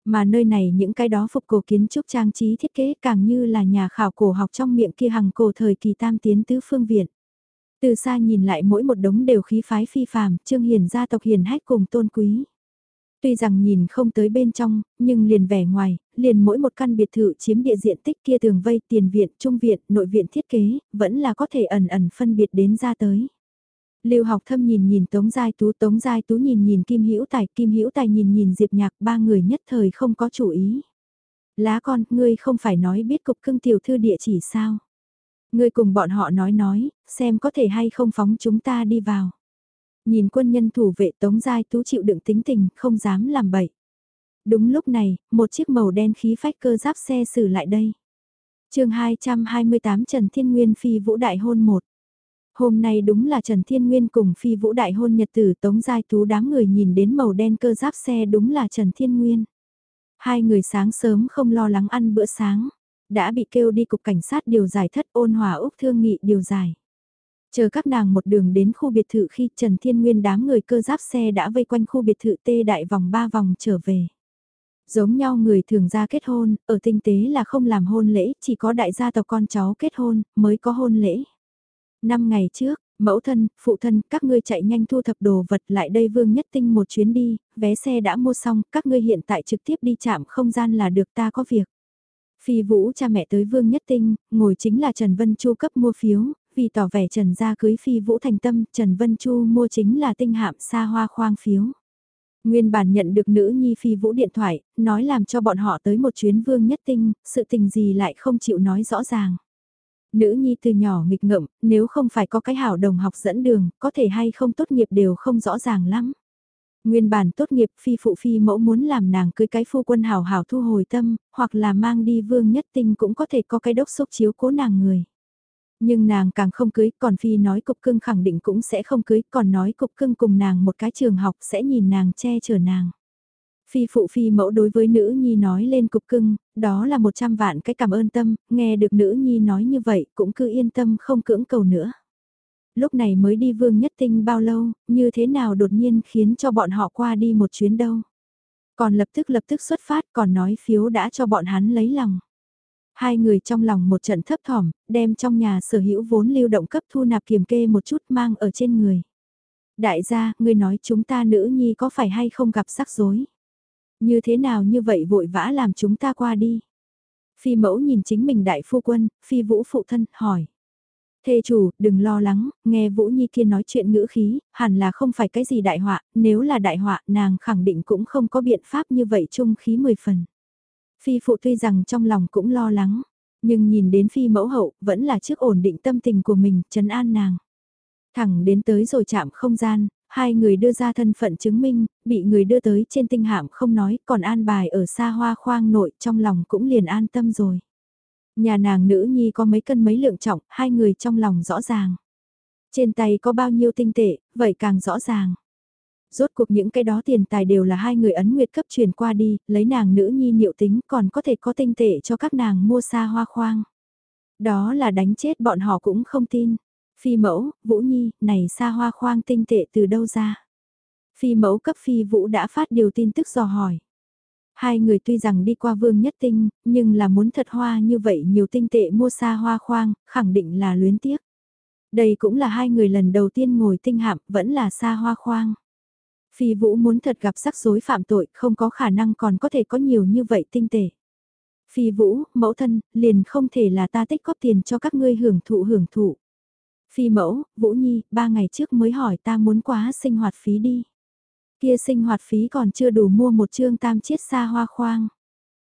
Mà nơi này những cái đó phục cổ kiến trúc trang trí thiết kế càng như là nhà khảo cổ học trong miệng kia hằng cổ thời kỳ tam tiến tứ phương viện. Từ xa nhìn lại mỗi một đống đều khí phái phi phàm, trương hiền gia tộc hiền hách cùng tôn quý. Tuy rằng nhìn không tới bên trong, nhưng liền vẻ ngoài, liền mỗi một căn biệt thự chiếm địa diện tích kia tường vây tiền viện, trung viện, nội viện thiết kế, vẫn là có thể ẩn ẩn phân biệt đến ra tới. Lưu học thâm nhìn nhìn Tống Giai Tú, Tống Giai Tú nhìn nhìn Kim Hữu Tài, Kim Hữu Tài nhìn nhìn Diệp Nhạc, ba người nhất thời không có chủ ý. Lá con, ngươi không phải nói biết cục cưng tiểu thư địa chỉ sao? Ngươi cùng bọn họ nói nói, xem có thể hay không phóng chúng ta đi vào. Nhìn quân nhân thủ vệ Tống Giai Tú chịu đựng tính tình, không dám làm bậy. Đúng lúc này, một chiếc màu đen khí phách cơ giáp xe xử lại đây. chương 228 Trần Thiên Nguyên Phi Vũ Đại Hôn 1 Hôm nay đúng là Trần Thiên Nguyên cùng Phi Vũ Đại Hôn Nhật Tử Tống Giai Tú đám người nhìn đến màu đen cơ giáp xe đúng là Trần Thiên Nguyên. Hai người sáng sớm không lo lắng ăn bữa sáng, đã bị kêu đi cục cảnh sát điều giải thất ôn hòa Úc Thương Nghị điều giải. Chờ các nàng một đường đến khu biệt thự khi Trần Thiên Nguyên đám người cơ giáp xe đã vây quanh khu biệt thự tê đại vòng ba vòng trở về. Giống nhau người thường ra kết hôn, ở tinh tế là không làm hôn lễ, chỉ có đại gia tộc con cháu kết hôn, mới có hôn lễ. Năm ngày trước, mẫu thân, phụ thân, các ngươi chạy nhanh thu thập đồ vật lại đây vương nhất tinh một chuyến đi, vé xe đã mua xong, các ngươi hiện tại trực tiếp đi chạm không gian là được ta có việc. Phi Vũ cha mẹ tới Vương Nhất Tinh, ngồi chính là Trần Vân Chu cấp mua phiếu, vì tỏ vẻ Trần gia cưới Phi Vũ thành tâm, Trần Vân Chu mua chính là tinh hạm xa hoa khoang phiếu. Nguyên bản nhận được nữ nhi Phi Vũ điện thoại, nói làm cho bọn họ tới một chuyến Vương Nhất Tinh, sự tình gì lại không chịu nói rõ ràng. Nữ nhi từ nhỏ nghịch ngợm, nếu không phải có cái hảo đồng học dẫn đường, có thể hay không tốt nghiệp đều không rõ ràng lắm. Nguyên bản tốt nghiệp phi phụ phi mẫu muốn làm nàng cưới cái phu quân hảo hảo thu hồi tâm, hoặc là mang đi vương nhất tinh cũng có thể có cái đốc xúc chiếu cố nàng người. Nhưng nàng càng không cưới, còn phi nói cục cưng khẳng định cũng sẽ không cưới, còn nói cục cưng cùng nàng một cái trường học sẽ nhìn nàng che chở nàng. Phi phụ phi mẫu đối với nữ nhi nói lên cục cưng, đó là một trăm vạn cái cảm ơn tâm, nghe được nữ nhi nói như vậy cũng cứ yên tâm không cưỡng cầu nữa. Lúc này mới đi vương nhất tinh bao lâu, như thế nào đột nhiên khiến cho bọn họ qua đi một chuyến đâu. Còn lập tức lập tức xuất phát còn nói phiếu đã cho bọn hắn lấy lòng. Hai người trong lòng một trận thấp thỏm, đem trong nhà sở hữu vốn lưu động cấp thu nạp kiểm kê một chút mang ở trên người. Đại gia, người nói chúng ta nữ nhi có phải hay không gặp rắc rối? Như thế nào như vậy vội vã làm chúng ta qua đi? Phi mẫu nhìn chính mình đại phu quân, phi vũ phụ thân, hỏi. Thê chủ, đừng lo lắng, nghe Vũ Nhi kia nói chuyện ngữ khí, hẳn là không phải cái gì đại họa, nếu là đại họa, nàng khẳng định cũng không có biện pháp như vậy chung khí mười phần. Phi phụ tuy rằng trong lòng cũng lo lắng, nhưng nhìn đến phi mẫu hậu, vẫn là trước ổn định tâm tình của mình, trấn an nàng. Thẳng đến tới rồi chạm không gian, hai người đưa ra thân phận chứng minh, bị người đưa tới trên tinh hạm không nói, còn an bài ở xa hoa khoang nội trong lòng cũng liền an tâm rồi. Nhà nàng nữ nhi có mấy cân mấy lượng trọng, hai người trong lòng rõ ràng. Trên tay có bao nhiêu tinh tệ, vậy càng rõ ràng. Rốt cuộc những cái đó tiền tài đều là hai người ấn nguyệt cấp truyền qua đi, lấy nàng nữ nhi niệu tính còn có thể có tinh tệ cho các nàng mua xa hoa khoang. Đó là đánh chết bọn họ cũng không tin. Phi mẫu, Vũ Nhi, này xa hoa khoang tinh tệ từ đâu ra? Phi mẫu cấp phi Vũ đã phát điều tin tức dò hỏi. Hai người tuy rằng đi qua vương nhất tinh, nhưng là muốn thật hoa như vậy nhiều tinh tệ mua xa hoa khoang, khẳng định là luyến tiếc. Đây cũng là hai người lần đầu tiên ngồi tinh hạm, vẫn là xa hoa khoang. Phi Vũ muốn thật gặp rắc rối phạm tội, không có khả năng còn có thể có nhiều như vậy tinh tệ. Phi Vũ, mẫu thân, liền không thể là ta tích góp tiền cho các ngươi hưởng thụ hưởng thụ. Phi mẫu, Vũ Nhi, ba ngày trước mới hỏi ta muốn quá sinh hoạt phí đi. Kia sinh hoạt phí còn chưa đủ mua một chương tam chiết xa hoa khoang.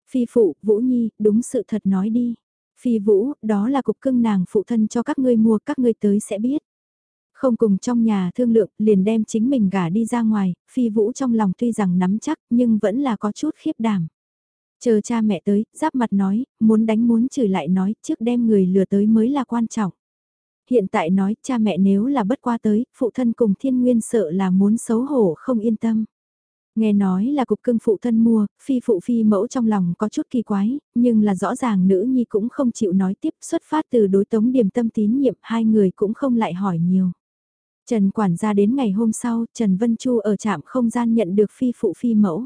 Phi phụ, Vũ Nhi, đúng sự thật nói đi. Phi Vũ, đó là cục cưng nàng phụ thân cho các ngươi mua, các ngươi tới sẽ biết. Không cùng trong nhà thương lượng, liền đem chính mình gả đi ra ngoài, Phi Vũ trong lòng tuy rằng nắm chắc, nhưng vẫn là có chút khiếp đảm. Chờ cha mẹ tới, giáp mặt nói, muốn đánh muốn chửi lại nói, trước đem người lừa tới mới là quan trọng. Hiện tại nói, cha mẹ nếu là bất qua tới, phụ thân cùng thiên nguyên sợ là muốn xấu hổ không yên tâm. Nghe nói là cục cưng phụ thân mua, phi phụ phi mẫu trong lòng có chút kỳ quái, nhưng là rõ ràng nữ nhi cũng không chịu nói tiếp xuất phát từ đối tống điểm tâm tín nhiệm hai người cũng không lại hỏi nhiều. Trần quản gia đến ngày hôm sau, Trần Vân Chu ở trạm không gian nhận được phi phụ phi mẫu.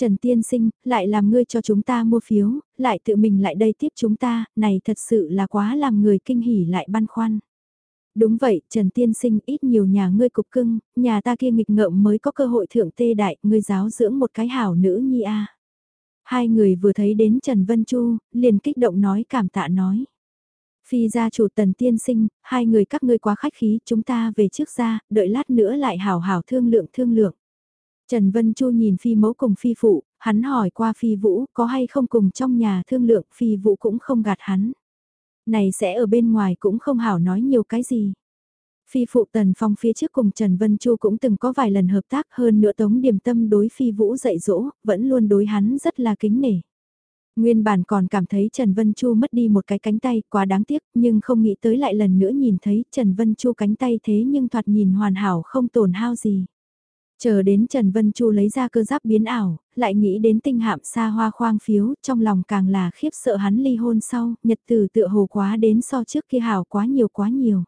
Trần Tiên Sinh, lại làm ngươi cho chúng ta mua phiếu, lại tự mình lại đây tiếp chúng ta, này thật sự là quá làm người kinh hỉ lại băn khoăn. Đúng vậy, Trần Tiên Sinh ít nhiều nhà ngươi cục cưng, nhà ta kia nghịch ngợm mới có cơ hội thượng tê đại, ngươi giáo dưỡng một cái hảo nữ nhi a. Hai người vừa thấy đến Trần Vân Chu, liền kích động nói cảm tạ nói. Phi gia chủ tần tiên sinh, hai người các ngươi quá khách khí, chúng ta về trước ra, đợi lát nữa lại hảo hảo thương lượng thương lượng. Trần Vân Chu nhìn phi mẫu cùng phi phụ, hắn hỏi qua phi vũ có hay không cùng trong nhà thương lượng, phi vũ cũng không gạt hắn. Này sẽ ở bên ngoài cũng không hảo nói nhiều cái gì. Phi phụ Tần Phong phía trước cùng Trần Vân Chu cũng từng có vài lần hợp tác hơn nữa tống điểm tâm đối phi vũ dạy dỗ, vẫn luôn đối hắn rất là kính nể. Nguyên bản còn cảm thấy Trần Vân Chu mất đi một cái cánh tay quá đáng tiếc nhưng không nghĩ tới lại lần nữa nhìn thấy Trần Vân Chu cánh tay thế nhưng thoạt nhìn hoàn hảo không tổn hao gì. Chờ đến Trần Vân Chu lấy ra cơ giáp biến ảo, lại nghĩ đến tinh hạm xa hoa khoang phiếu, trong lòng càng là khiếp sợ hắn ly hôn sau, nhật tử tựa hồ quá đến so trước kia hảo quá nhiều quá nhiều.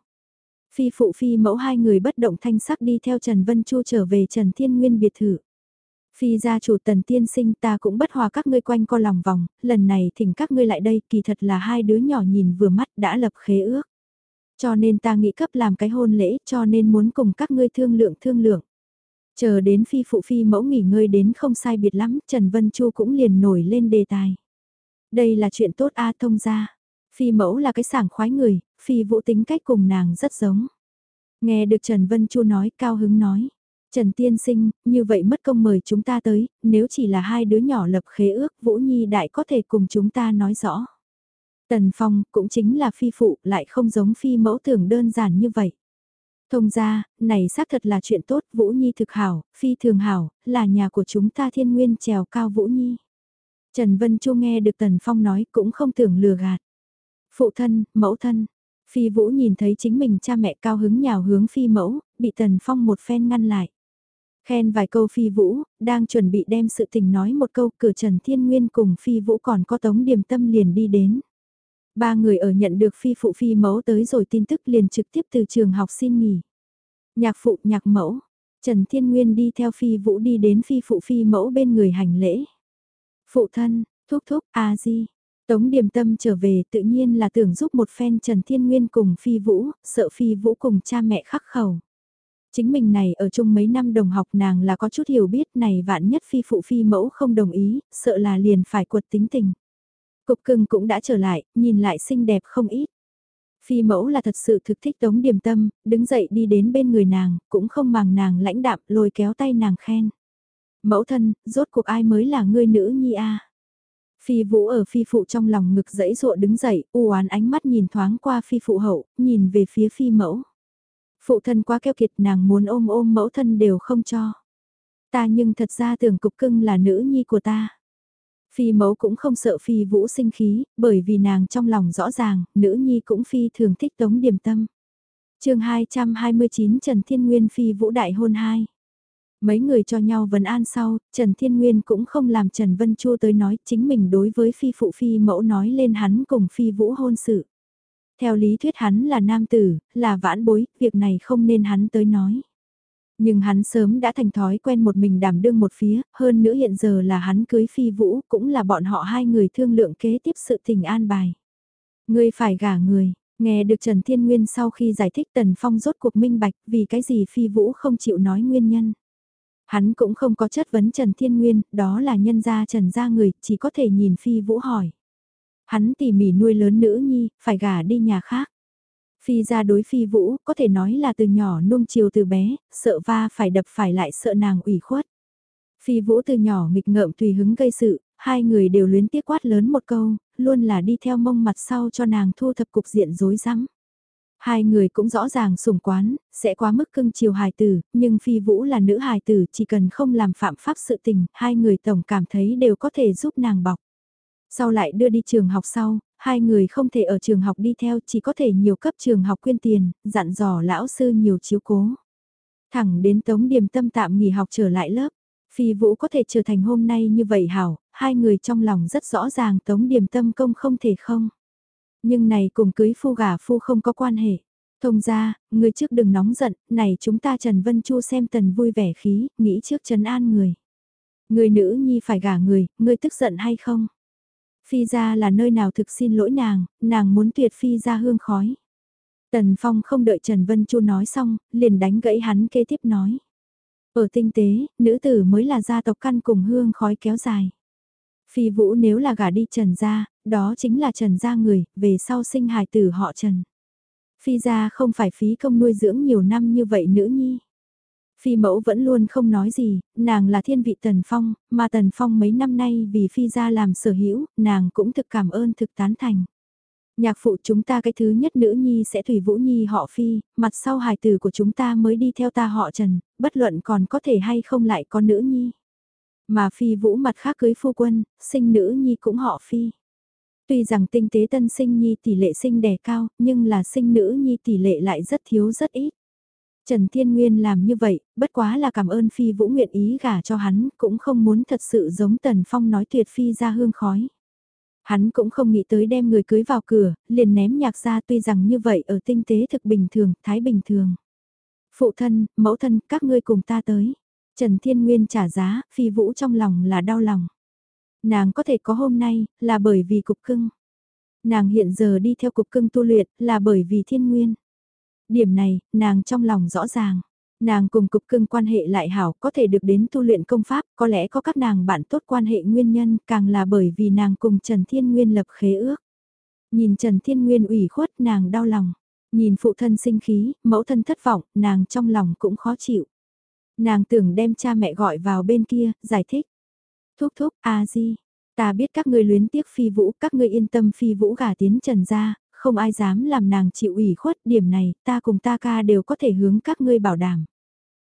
Phi phụ phi mẫu hai người bất động thanh sắc đi theo Trần Vân Chu trở về Trần Thiên Nguyên biệt thự. Phi gia chủ tần tiên sinh ta cũng bất hòa các ngươi quanh co lòng vòng, lần này thỉnh các ngươi lại đây kỳ thật là hai đứa nhỏ nhìn vừa mắt đã lập khế ước. Cho nên ta nghĩ cấp làm cái hôn lễ cho nên muốn cùng các ngươi thương lượng thương lượng. Chờ đến phi phụ phi mẫu nghỉ ngơi đến không sai biệt lắm, Trần Vân Chu cũng liền nổi lên đề tài. Đây là chuyện tốt A thông ra. Phi mẫu là cái sảng khoái người, phi vũ tính cách cùng nàng rất giống. Nghe được Trần Vân Chu nói cao hứng nói. Trần Tiên Sinh, như vậy mất công mời chúng ta tới, nếu chỉ là hai đứa nhỏ lập khế ước Vũ Nhi Đại có thể cùng chúng ta nói rõ. Tần Phong cũng chính là phi phụ lại không giống phi mẫu tưởng đơn giản như vậy. Thông ra, này xác thật là chuyện tốt, Vũ Nhi thực hảo, phi thường hảo, là nhà của chúng ta thiên nguyên trèo cao Vũ Nhi. Trần Vân Chu nghe được Tần Phong nói cũng không tưởng lừa gạt. Phụ thân, mẫu thân, phi Vũ nhìn thấy chính mình cha mẹ cao hứng nhào hướng phi mẫu, bị Tần Phong một phen ngăn lại. Khen vài câu phi Vũ, đang chuẩn bị đem sự tình nói một câu cửa Trần Thiên Nguyên cùng phi Vũ còn có tống điểm tâm liền đi đến. Ba người ở nhận được phi phụ phi mẫu tới rồi tin tức liền trực tiếp từ trường học xin nghỉ. Nhạc phụ nhạc mẫu, Trần Thiên Nguyên đi theo phi vũ đi đến phi phụ phi mẫu bên người hành lễ. Phụ thân, thúc thúc, a di. Tống điểm tâm trở về tự nhiên là tưởng giúp một phen Trần Thiên Nguyên cùng phi vũ, sợ phi vũ cùng cha mẹ khắc khẩu. Chính mình này ở chung mấy năm đồng học nàng là có chút hiểu biết này vạn nhất phi phụ phi mẫu không đồng ý, sợ là liền phải quật tính tình. Cục cưng cũng đã trở lại, nhìn lại xinh đẹp không ít. Phi mẫu là thật sự thực thích tống điểm tâm, đứng dậy đi đến bên người nàng, cũng không màng nàng lãnh đạm lôi kéo tay nàng khen. Mẫu thân, rốt cuộc ai mới là ngươi nữ nhi a Phi vũ ở phi phụ trong lòng ngực dẫy dụa đứng dậy, u oán ánh mắt nhìn thoáng qua phi phụ hậu, nhìn về phía phi mẫu. Phụ thân quá keo kiệt nàng muốn ôm ôm mẫu thân đều không cho. Ta nhưng thật ra tưởng cục cưng là nữ nhi của ta. Phi mẫu cũng không sợ phi vũ sinh khí, bởi vì nàng trong lòng rõ ràng, nữ nhi cũng phi thường thích tống điểm tâm. chương 229 Trần Thiên Nguyên phi vũ đại hôn 2. Mấy người cho nhau vấn an sau, Trần Thiên Nguyên cũng không làm Trần Vân Chua tới nói chính mình đối với phi phụ phi mẫu nói lên hắn cùng phi vũ hôn sự. Theo lý thuyết hắn là nam tử, là vãn bối, việc này không nên hắn tới nói. Nhưng hắn sớm đã thành thói quen một mình đảm đương một phía, hơn nữa hiện giờ là hắn cưới phi vũ, cũng là bọn họ hai người thương lượng kế tiếp sự tình an bài. Ngươi phải gả người, nghe được Trần Thiên Nguyên sau khi giải thích Tần Phong rốt cuộc minh bạch vì cái gì phi vũ không chịu nói nguyên nhân. Hắn cũng không có chất vấn Trần Thiên Nguyên, đó là nhân gia Trần gia người, chỉ có thể nhìn phi vũ hỏi. Hắn tỉ mỉ nuôi lớn nữ nhi, phải gả đi nhà khác. Phi ra đối phi vũ, có thể nói là từ nhỏ nung chiều từ bé, sợ va phải đập phải lại sợ nàng ủy khuất. Phi vũ từ nhỏ nghịch ngợm tùy hứng gây sự, hai người đều luyến tiếc quát lớn một câu, luôn là đi theo mông mặt sau cho nàng thu thập cục diện rối rắm. Hai người cũng rõ ràng sủng quán, sẽ quá mức cưng chiều hài tử, nhưng phi vũ là nữ hài tử chỉ cần không làm phạm pháp sự tình, hai người tổng cảm thấy đều có thể giúp nàng bọc. Sau lại đưa đi trường học sau, hai người không thể ở trường học đi theo chỉ có thể nhiều cấp trường học quyên tiền, dặn dò lão sư nhiều chiếu cố. Thẳng đến tống điểm tâm tạm nghỉ học trở lại lớp, phi vũ có thể trở thành hôm nay như vậy hảo, hai người trong lòng rất rõ ràng tống điểm tâm công không thể không. Nhưng này cùng cưới phu gả phu không có quan hệ. Thông ra, người trước đừng nóng giận, này chúng ta Trần Vân Chu xem tần vui vẻ khí, nghĩ trước trấn an người. Người nữ nhi phải gả người, người tức giận hay không? Phi ra là nơi nào thực xin lỗi nàng, nàng muốn tuyệt phi ra hương khói. Tần Phong không đợi Trần Vân Chu nói xong, liền đánh gãy hắn kế tiếp nói. Ở tinh tế, nữ tử mới là gia tộc căn cùng hương khói kéo dài. Phi vũ nếu là gả đi Trần gia, đó chính là Trần gia người, về sau sinh hài tử họ Trần. Phi gia không phải phí công nuôi dưỡng nhiều năm như vậy nữ nhi. Phi mẫu vẫn luôn không nói gì, nàng là thiên vị Tần Phong, mà Tần Phong mấy năm nay vì Phi gia làm sở hữu, nàng cũng thực cảm ơn thực tán thành. Nhạc phụ chúng ta cái thứ nhất nữ nhi sẽ Thủy Vũ Nhi họ Phi, mặt sau hài tử của chúng ta mới đi theo ta họ Trần, bất luận còn có thể hay không lại có nữ nhi. Mà Phi Vũ mặt khác cưới phu quân, sinh nữ nhi cũng họ Phi. Tuy rằng tinh tế tân sinh nhi tỷ lệ sinh đẻ cao, nhưng là sinh nữ nhi tỷ lệ lại rất thiếu rất ít. Trần Thiên Nguyên làm như vậy, bất quá là cảm ơn Phi Vũ nguyện ý gả cho hắn, cũng không muốn thật sự giống Tần Phong nói tuyệt Phi ra hương khói. Hắn cũng không nghĩ tới đem người cưới vào cửa, liền ném nhạc ra tuy rằng như vậy ở tinh tế thực bình thường, thái bình thường. Phụ thân, mẫu thân, các ngươi cùng ta tới. Trần Thiên Nguyên trả giá, Phi Vũ trong lòng là đau lòng. Nàng có thể có hôm nay, là bởi vì cục cưng. Nàng hiện giờ đi theo cục cưng tu luyện, là bởi vì thiên nguyên. Điểm này, nàng trong lòng rõ ràng. Nàng cùng cục cưng quan hệ lại hảo có thể được đến tu luyện công pháp, có lẽ có các nàng bạn tốt quan hệ nguyên nhân càng là bởi vì nàng cùng Trần Thiên Nguyên lập khế ước. Nhìn Trần Thiên Nguyên ủy khuất nàng đau lòng. Nhìn phụ thân sinh khí, mẫu thân thất vọng, nàng trong lòng cũng khó chịu. Nàng tưởng đem cha mẹ gọi vào bên kia, giải thích. Thúc thúc, a di, ta biết các ngươi luyến tiếc phi vũ, các ngươi yên tâm phi vũ gả tiến trần ra, không ai dám làm nàng chịu ủy khuất, điểm này, ta cùng ta ca đều có thể hướng các ngươi bảo đảm.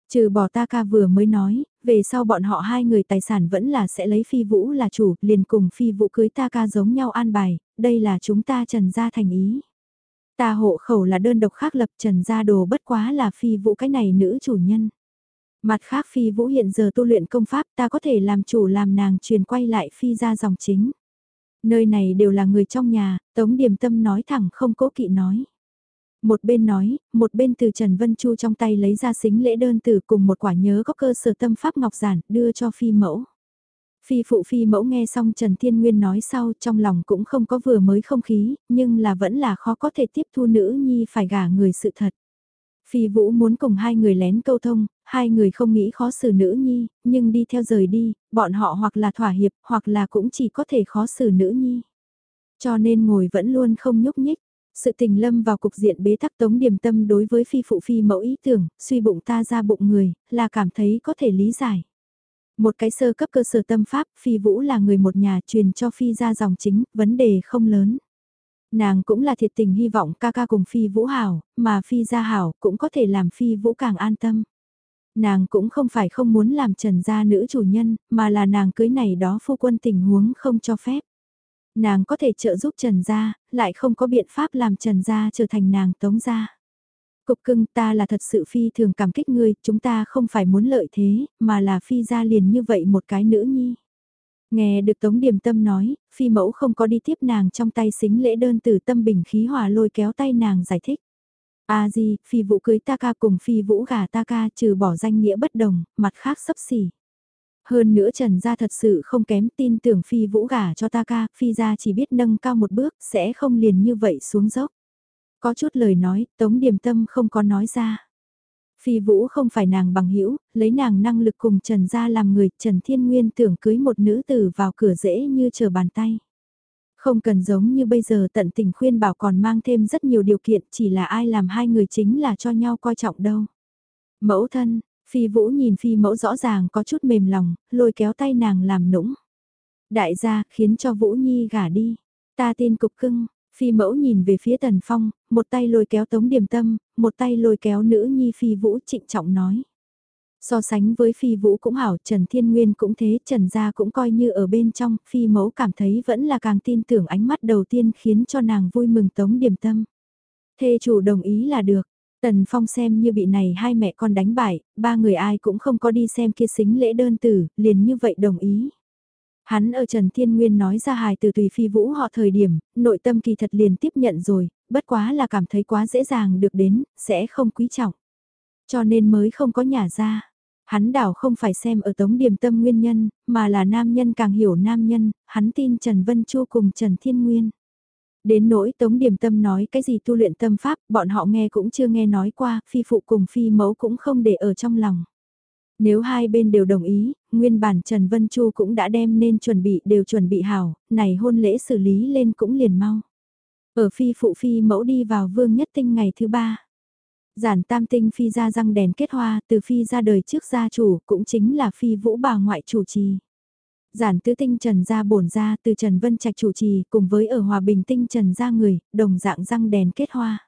Trừ bỏ ta ca vừa mới nói, về sau bọn họ hai người tài sản vẫn là sẽ lấy phi vũ là chủ, liền cùng phi vũ cưới ta ca giống nhau an bài, đây là chúng ta trần gia thành ý. Ta hộ khẩu là đơn độc khác lập trần gia đồ bất quá là phi vũ cái này nữ chủ nhân. Mặt khác phi vũ hiện giờ tu luyện công pháp ta có thể làm chủ làm nàng truyền quay lại phi ra dòng chính. Nơi này đều là người trong nhà, Tống Điềm Tâm nói thẳng không cố kỵ nói. Một bên nói, một bên từ Trần Vân Chu trong tay lấy ra xính lễ đơn từ cùng một quả nhớ có cơ sở tâm pháp ngọc giản đưa cho phi mẫu. Phi phụ phi mẫu nghe xong Trần Thiên Nguyên nói sau trong lòng cũng không có vừa mới không khí, nhưng là vẫn là khó có thể tiếp thu nữ nhi phải gả người sự thật. Phi Vũ muốn cùng hai người lén câu thông, hai người không nghĩ khó xử nữ nhi, nhưng đi theo rời đi, bọn họ hoặc là thỏa hiệp, hoặc là cũng chỉ có thể khó xử nữ nhi. Cho nên ngồi vẫn luôn không nhúc nhích. Sự tình lâm vào cục diện bế tắc tống điểm tâm đối với phi phụ phi mẫu ý tưởng, suy bụng ta ra bụng người, là cảm thấy có thể lý giải. Một cái sơ cấp cơ sở tâm pháp, phi vũ là người một nhà truyền cho phi ra dòng chính, vấn đề không lớn. Nàng cũng là thiệt tình hy vọng ca ca cùng Phi Vũ hảo, mà Phi gia hảo cũng có thể làm Phi Vũ càng an tâm. Nàng cũng không phải không muốn làm trần gia nữ chủ nhân, mà là nàng cưới này đó phu quân tình huống không cho phép. Nàng có thể trợ giúp trần gia, lại không có biện pháp làm trần gia trở thành nàng tống gia. Cục cưng ta là thật sự phi thường cảm kích ngươi, chúng ta không phải muốn lợi thế, mà là phi gia liền như vậy một cái nữ nhi. Nghe được Tống Điềm Tâm nói, phi mẫu không có đi tiếp nàng trong tay xính lễ đơn từ tâm bình khí hòa lôi kéo tay nàng giải thích. A di, phi vũ cưới ta ca cùng phi vũ gà ta ca trừ bỏ danh nghĩa bất đồng, mặt khác sấp xỉ. Hơn nữa Trần gia thật sự không kém tin tưởng phi vũ gả cho ta ca, phi gia chỉ biết nâng cao một bước, sẽ không liền như vậy xuống dốc. Có chút lời nói, Tống Điềm Tâm không có nói ra. Phi Vũ không phải nàng bằng hữu lấy nàng năng lực cùng Trần gia làm người, Trần Thiên Nguyên tưởng cưới một nữ tử vào cửa dễ như chờ bàn tay. Không cần giống như bây giờ tận tình khuyên bảo còn mang thêm rất nhiều điều kiện, chỉ là ai làm hai người chính là cho nhau coi trọng đâu. Mẫu thân, Phi Vũ nhìn Phi mẫu rõ ràng có chút mềm lòng, lôi kéo tay nàng làm nũng. Đại gia khiến cho Vũ Nhi gả đi. Ta tin cục cưng, Phi mẫu nhìn về phía Tần Phong, một tay lôi kéo Tống Điềm Tâm, một tay lôi kéo nữ nhi Phi Vũ trịnh trọng nói. So sánh với Phi Vũ cũng hảo, Trần Thiên Nguyên cũng thế, Trần Gia cũng coi như ở bên trong, Phi mẫu cảm thấy vẫn là càng tin tưởng ánh mắt đầu tiên khiến cho nàng vui mừng Tống Điềm Tâm. Thê chủ đồng ý là được, Tần Phong xem như bị này hai mẹ con đánh bại, ba người ai cũng không có đi xem kia xính lễ đơn tử, liền như vậy đồng ý. Hắn ở Trần Thiên Nguyên nói ra hài từ tùy phi vũ họ thời điểm, nội tâm kỳ thật liền tiếp nhận rồi, bất quá là cảm thấy quá dễ dàng được đến, sẽ không quý trọng. Cho nên mới không có nhà ra. Hắn đảo không phải xem ở tống điểm tâm nguyên nhân, mà là nam nhân càng hiểu nam nhân, hắn tin Trần Vân Chu cùng Trần Thiên Nguyên. Đến nỗi Tống Điềm Tâm nói cái gì tu luyện tâm pháp, bọn họ nghe cũng chưa nghe nói qua, phi phụ cùng phi mẫu cũng không để ở trong lòng. Nếu hai bên đều đồng ý, nguyên bản Trần Vân Chu cũng đã đem nên chuẩn bị đều chuẩn bị hảo, này hôn lễ xử lý lên cũng liền mau. Ở phi phụ phi mẫu đi vào vương nhất tinh ngày thứ ba. Giản tam tinh phi ra răng đèn kết hoa từ phi ra đời trước gia chủ cũng chính là phi vũ bà ngoại chủ trì. Giản tứ tinh trần gia bổn gia từ Trần Vân Trạch chủ trì cùng với ở Hòa Bình tinh trần gia người, đồng dạng răng đèn kết hoa.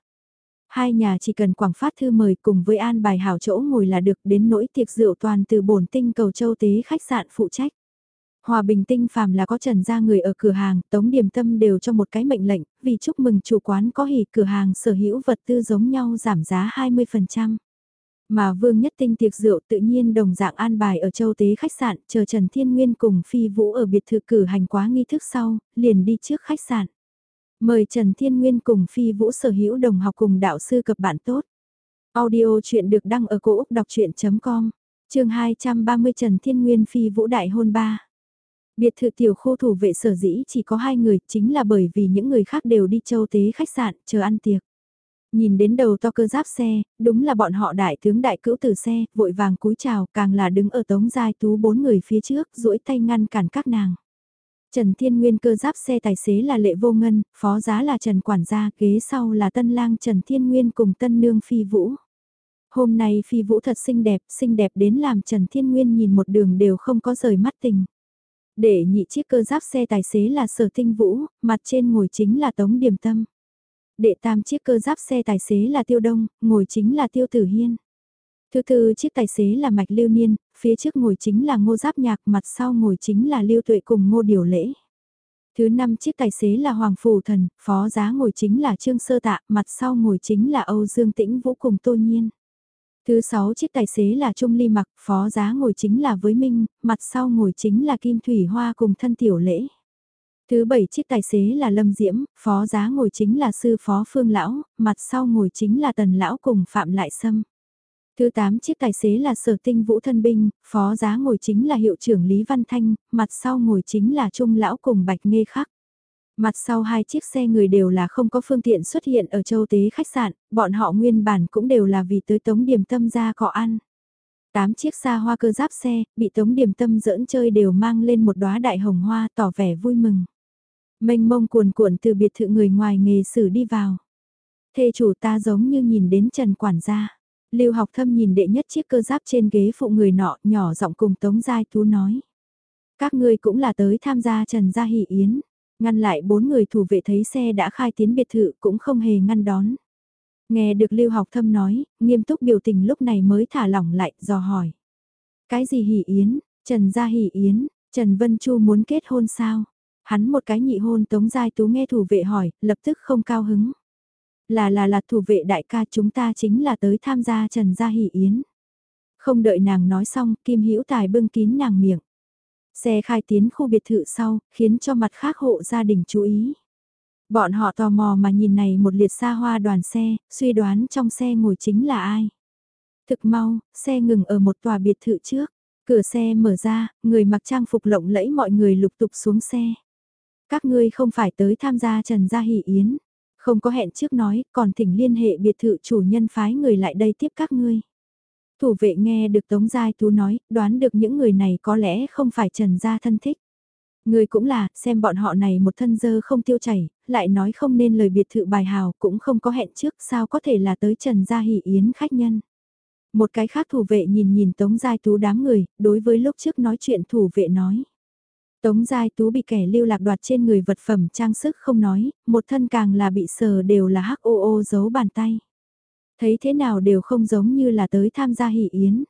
Hai nhà chỉ cần quảng phát thư mời cùng với an bài hảo chỗ ngồi là được đến nỗi tiệc rượu toàn từ bổn tinh cầu châu tế khách sạn phụ trách. Hòa bình tinh phàm là có trần gia người ở cửa hàng, tống điểm tâm đều cho một cái mệnh lệnh, vì chúc mừng chủ quán có hỉ cửa hàng sở hữu vật tư giống nhau giảm giá 20%. Mà vương nhất tinh tiệc rượu tự nhiên đồng dạng an bài ở châu tế khách sạn, chờ Trần Thiên Nguyên cùng Phi Vũ ở biệt thự cử hành quá nghi thức sau, liền đi trước khách sạn. Mời Trần Thiên Nguyên cùng Phi Vũ sở hữu đồng học cùng đạo sư cập bạn tốt. Audio chuyện được đăng ở cổ Úc đọc chuyện.com, trường 230 Trần Thiên Nguyên Phi Vũ Đại Hôn 3. Biệt thự tiểu khu thủ vệ sở dĩ chỉ có hai người chính là bởi vì những người khác đều đi châu tế khách sạn chờ ăn tiệc. Nhìn đến đầu to cơ giáp xe, đúng là bọn họ đại tướng đại cữu từ xe, vội vàng cúi chào càng là đứng ở tống giai tú bốn người phía trước, duỗi tay ngăn cản các nàng. Trần Thiên Nguyên cơ giáp xe tài xế là Lệ Vô Ngân, phó giá là Trần Quản gia, kế sau là tân lang Trần Thiên Nguyên cùng tân nương Phi Vũ. Hôm nay Phi Vũ thật xinh đẹp, xinh đẹp đến làm Trần Thiên Nguyên nhìn một đường đều không có rời mắt tình. Để nhị chiếc cơ giáp xe tài xế là Sở Tinh Vũ, mặt trên ngồi chính là Tống Điềm Tâm. Đệ tam chiếc cơ giáp xe tài xế là Tiêu Đông, ngồi chính là Tiêu Tử Hiên. Thứ tư chiếc tài xế là Mạch Lưu Niên, phía trước ngồi chính là Ngô Giáp Nhạc, mặt sau ngồi chính là Lưu Tuệ cùng Ngô Điều Lễ. Thứ năm chiếc tài xế là Hoàng Phủ Thần, phó giá ngồi chính là Trương Sơ Tạ, mặt sau ngồi chính là Âu Dương Tĩnh Vũ cùng Tô Nhiên. Thứ sáu chiếc tài xế là Trung Ly Mặc, phó giá ngồi chính là Với Minh, mặt sau ngồi chính là Kim Thủy Hoa cùng thân tiểu lễ. Thứ bảy chiếc tài xế là Lâm Diễm, phó giá ngồi chính là sư phó Phương Lão, mặt sau ngồi chính là Tần Lão cùng Phạm Lại Sâm. Thứ 8 chiếc tài xế là sở tinh vũ thân binh, phó giá ngồi chính là hiệu trưởng Lý Văn Thanh, mặt sau ngồi chính là Trung Lão cùng Bạch Nghê Khắc. Mặt sau hai chiếc xe người đều là không có phương tiện xuất hiện ở châu tế khách sạn, bọn họ nguyên bản cũng đều là vì tới tống điểm tâm ra cọ ăn. Tám chiếc xa hoa cơ giáp xe, bị tống điểm tâm dỡn chơi đều mang lên một đóa đại hồng hoa tỏ vẻ vui mừng. Mênh mông cuồn cuộn từ biệt thự người ngoài nghề xử đi vào. Thê chủ ta giống như nhìn đến Trần Quản gia. Lưu học thâm nhìn đệ nhất chiếc cơ giáp trên ghế phụ người nọ nhỏ giọng cùng Tống Giai Tú nói. Các ngươi cũng là tới tham gia Trần Gia Hỷ Yến. Ngăn lại bốn người thủ vệ thấy xe đã khai tiến biệt thự cũng không hề ngăn đón. Nghe được Lưu học thâm nói, nghiêm túc biểu tình lúc này mới thả lỏng lại, dò hỏi. Cái gì hỷ yến, Trần gia hỷ yến, Trần Vân Chu muốn kết hôn sao? Hắn một cái nhị hôn Tống Giai Tú nghe thủ vệ hỏi, lập tức không cao hứng. Là là là thủ vệ đại ca chúng ta chính là tới tham gia Trần Gia Hỷ Yến. Không đợi nàng nói xong, Kim Hữu Tài bưng kín nàng miệng. Xe khai tiến khu biệt thự sau, khiến cho mặt khác hộ gia đình chú ý. Bọn họ tò mò mà nhìn này một liệt xa hoa đoàn xe, suy đoán trong xe ngồi chính là ai. Thực mau, xe ngừng ở một tòa biệt thự trước. Cửa xe mở ra, người mặc trang phục lộng lẫy mọi người lục tục xuống xe. Các ngươi không phải tới tham gia Trần Gia Hỷ Yến. Không có hẹn trước nói, còn thỉnh liên hệ biệt thự chủ nhân phái người lại đây tiếp các ngươi. Thủ vệ nghe được Tống Giai Tú nói, đoán được những người này có lẽ không phải Trần Gia thân thích. Người cũng là, xem bọn họ này một thân dơ không tiêu chảy, lại nói không nên lời biệt thự bài hào cũng không có hẹn trước sao có thể là tới Trần Gia Hỷ Yến khách nhân. Một cái khác thủ vệ nhìn nhìn Tống Giai Tú đám người, đối với lúc trước nói chuyện thủ vệ nói. Tống Giai Tú bị kẻ lưu lạc đoạt trên người vật phẩm trang sức không nói, một thân càng là bị sờ đều là hắc ô ô giấu bàn tay. Thấy thế nào đều không giống như là tới tham gia hỷ yến.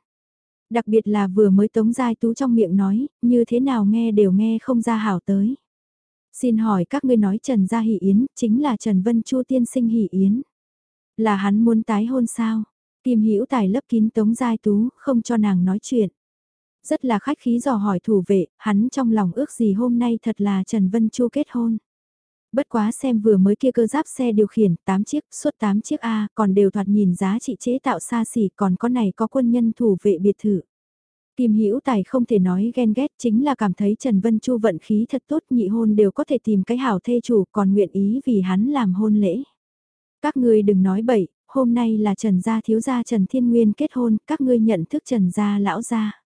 Đặc biệt là vừa mới Tống Giai Tú trong miệng nói, như thế nào nghe đều nghe không ra hảo tới. Xin hỏi các ngươi nói Trần Gia Hỷ Yến, chính là Trần Vân Chu tiên sinh Hỷ Yến. Là hắn muốn tái hôn sao? Kim Hữu Tài lấp kín Tống Giai Tú, không cho nàng nói chuyện. Rất là khách khí dò hỏi thủ vệ, hắn trong lòng ước gì hôm nay thật là Trần Vân Chu kết hôn. Bất quá xem vừa mới kia cơ giáp xe điều khiển, 8 chiếc, suốt 8 chiếc A, còn đều thoạt nhìn giá trị chế tạo xa xỉ, còn có này có quân nhân thủ vệ biệt thự. Kim Hữu Tài không thể nói ghen ghét chính là cảm thấy Trần Vân Chu vận khí thật tốt nhị hôn đều có thể tìm cái hảo thê chủ còn nguyện ý vì hắn làm hôn lễ. Các ngươi đừng nói bậy, hôm nay là Trần Gia thiếu gia Trần Thiên Nguyên kết hôn, các ngươi nhận thức Trần Gia lão gia.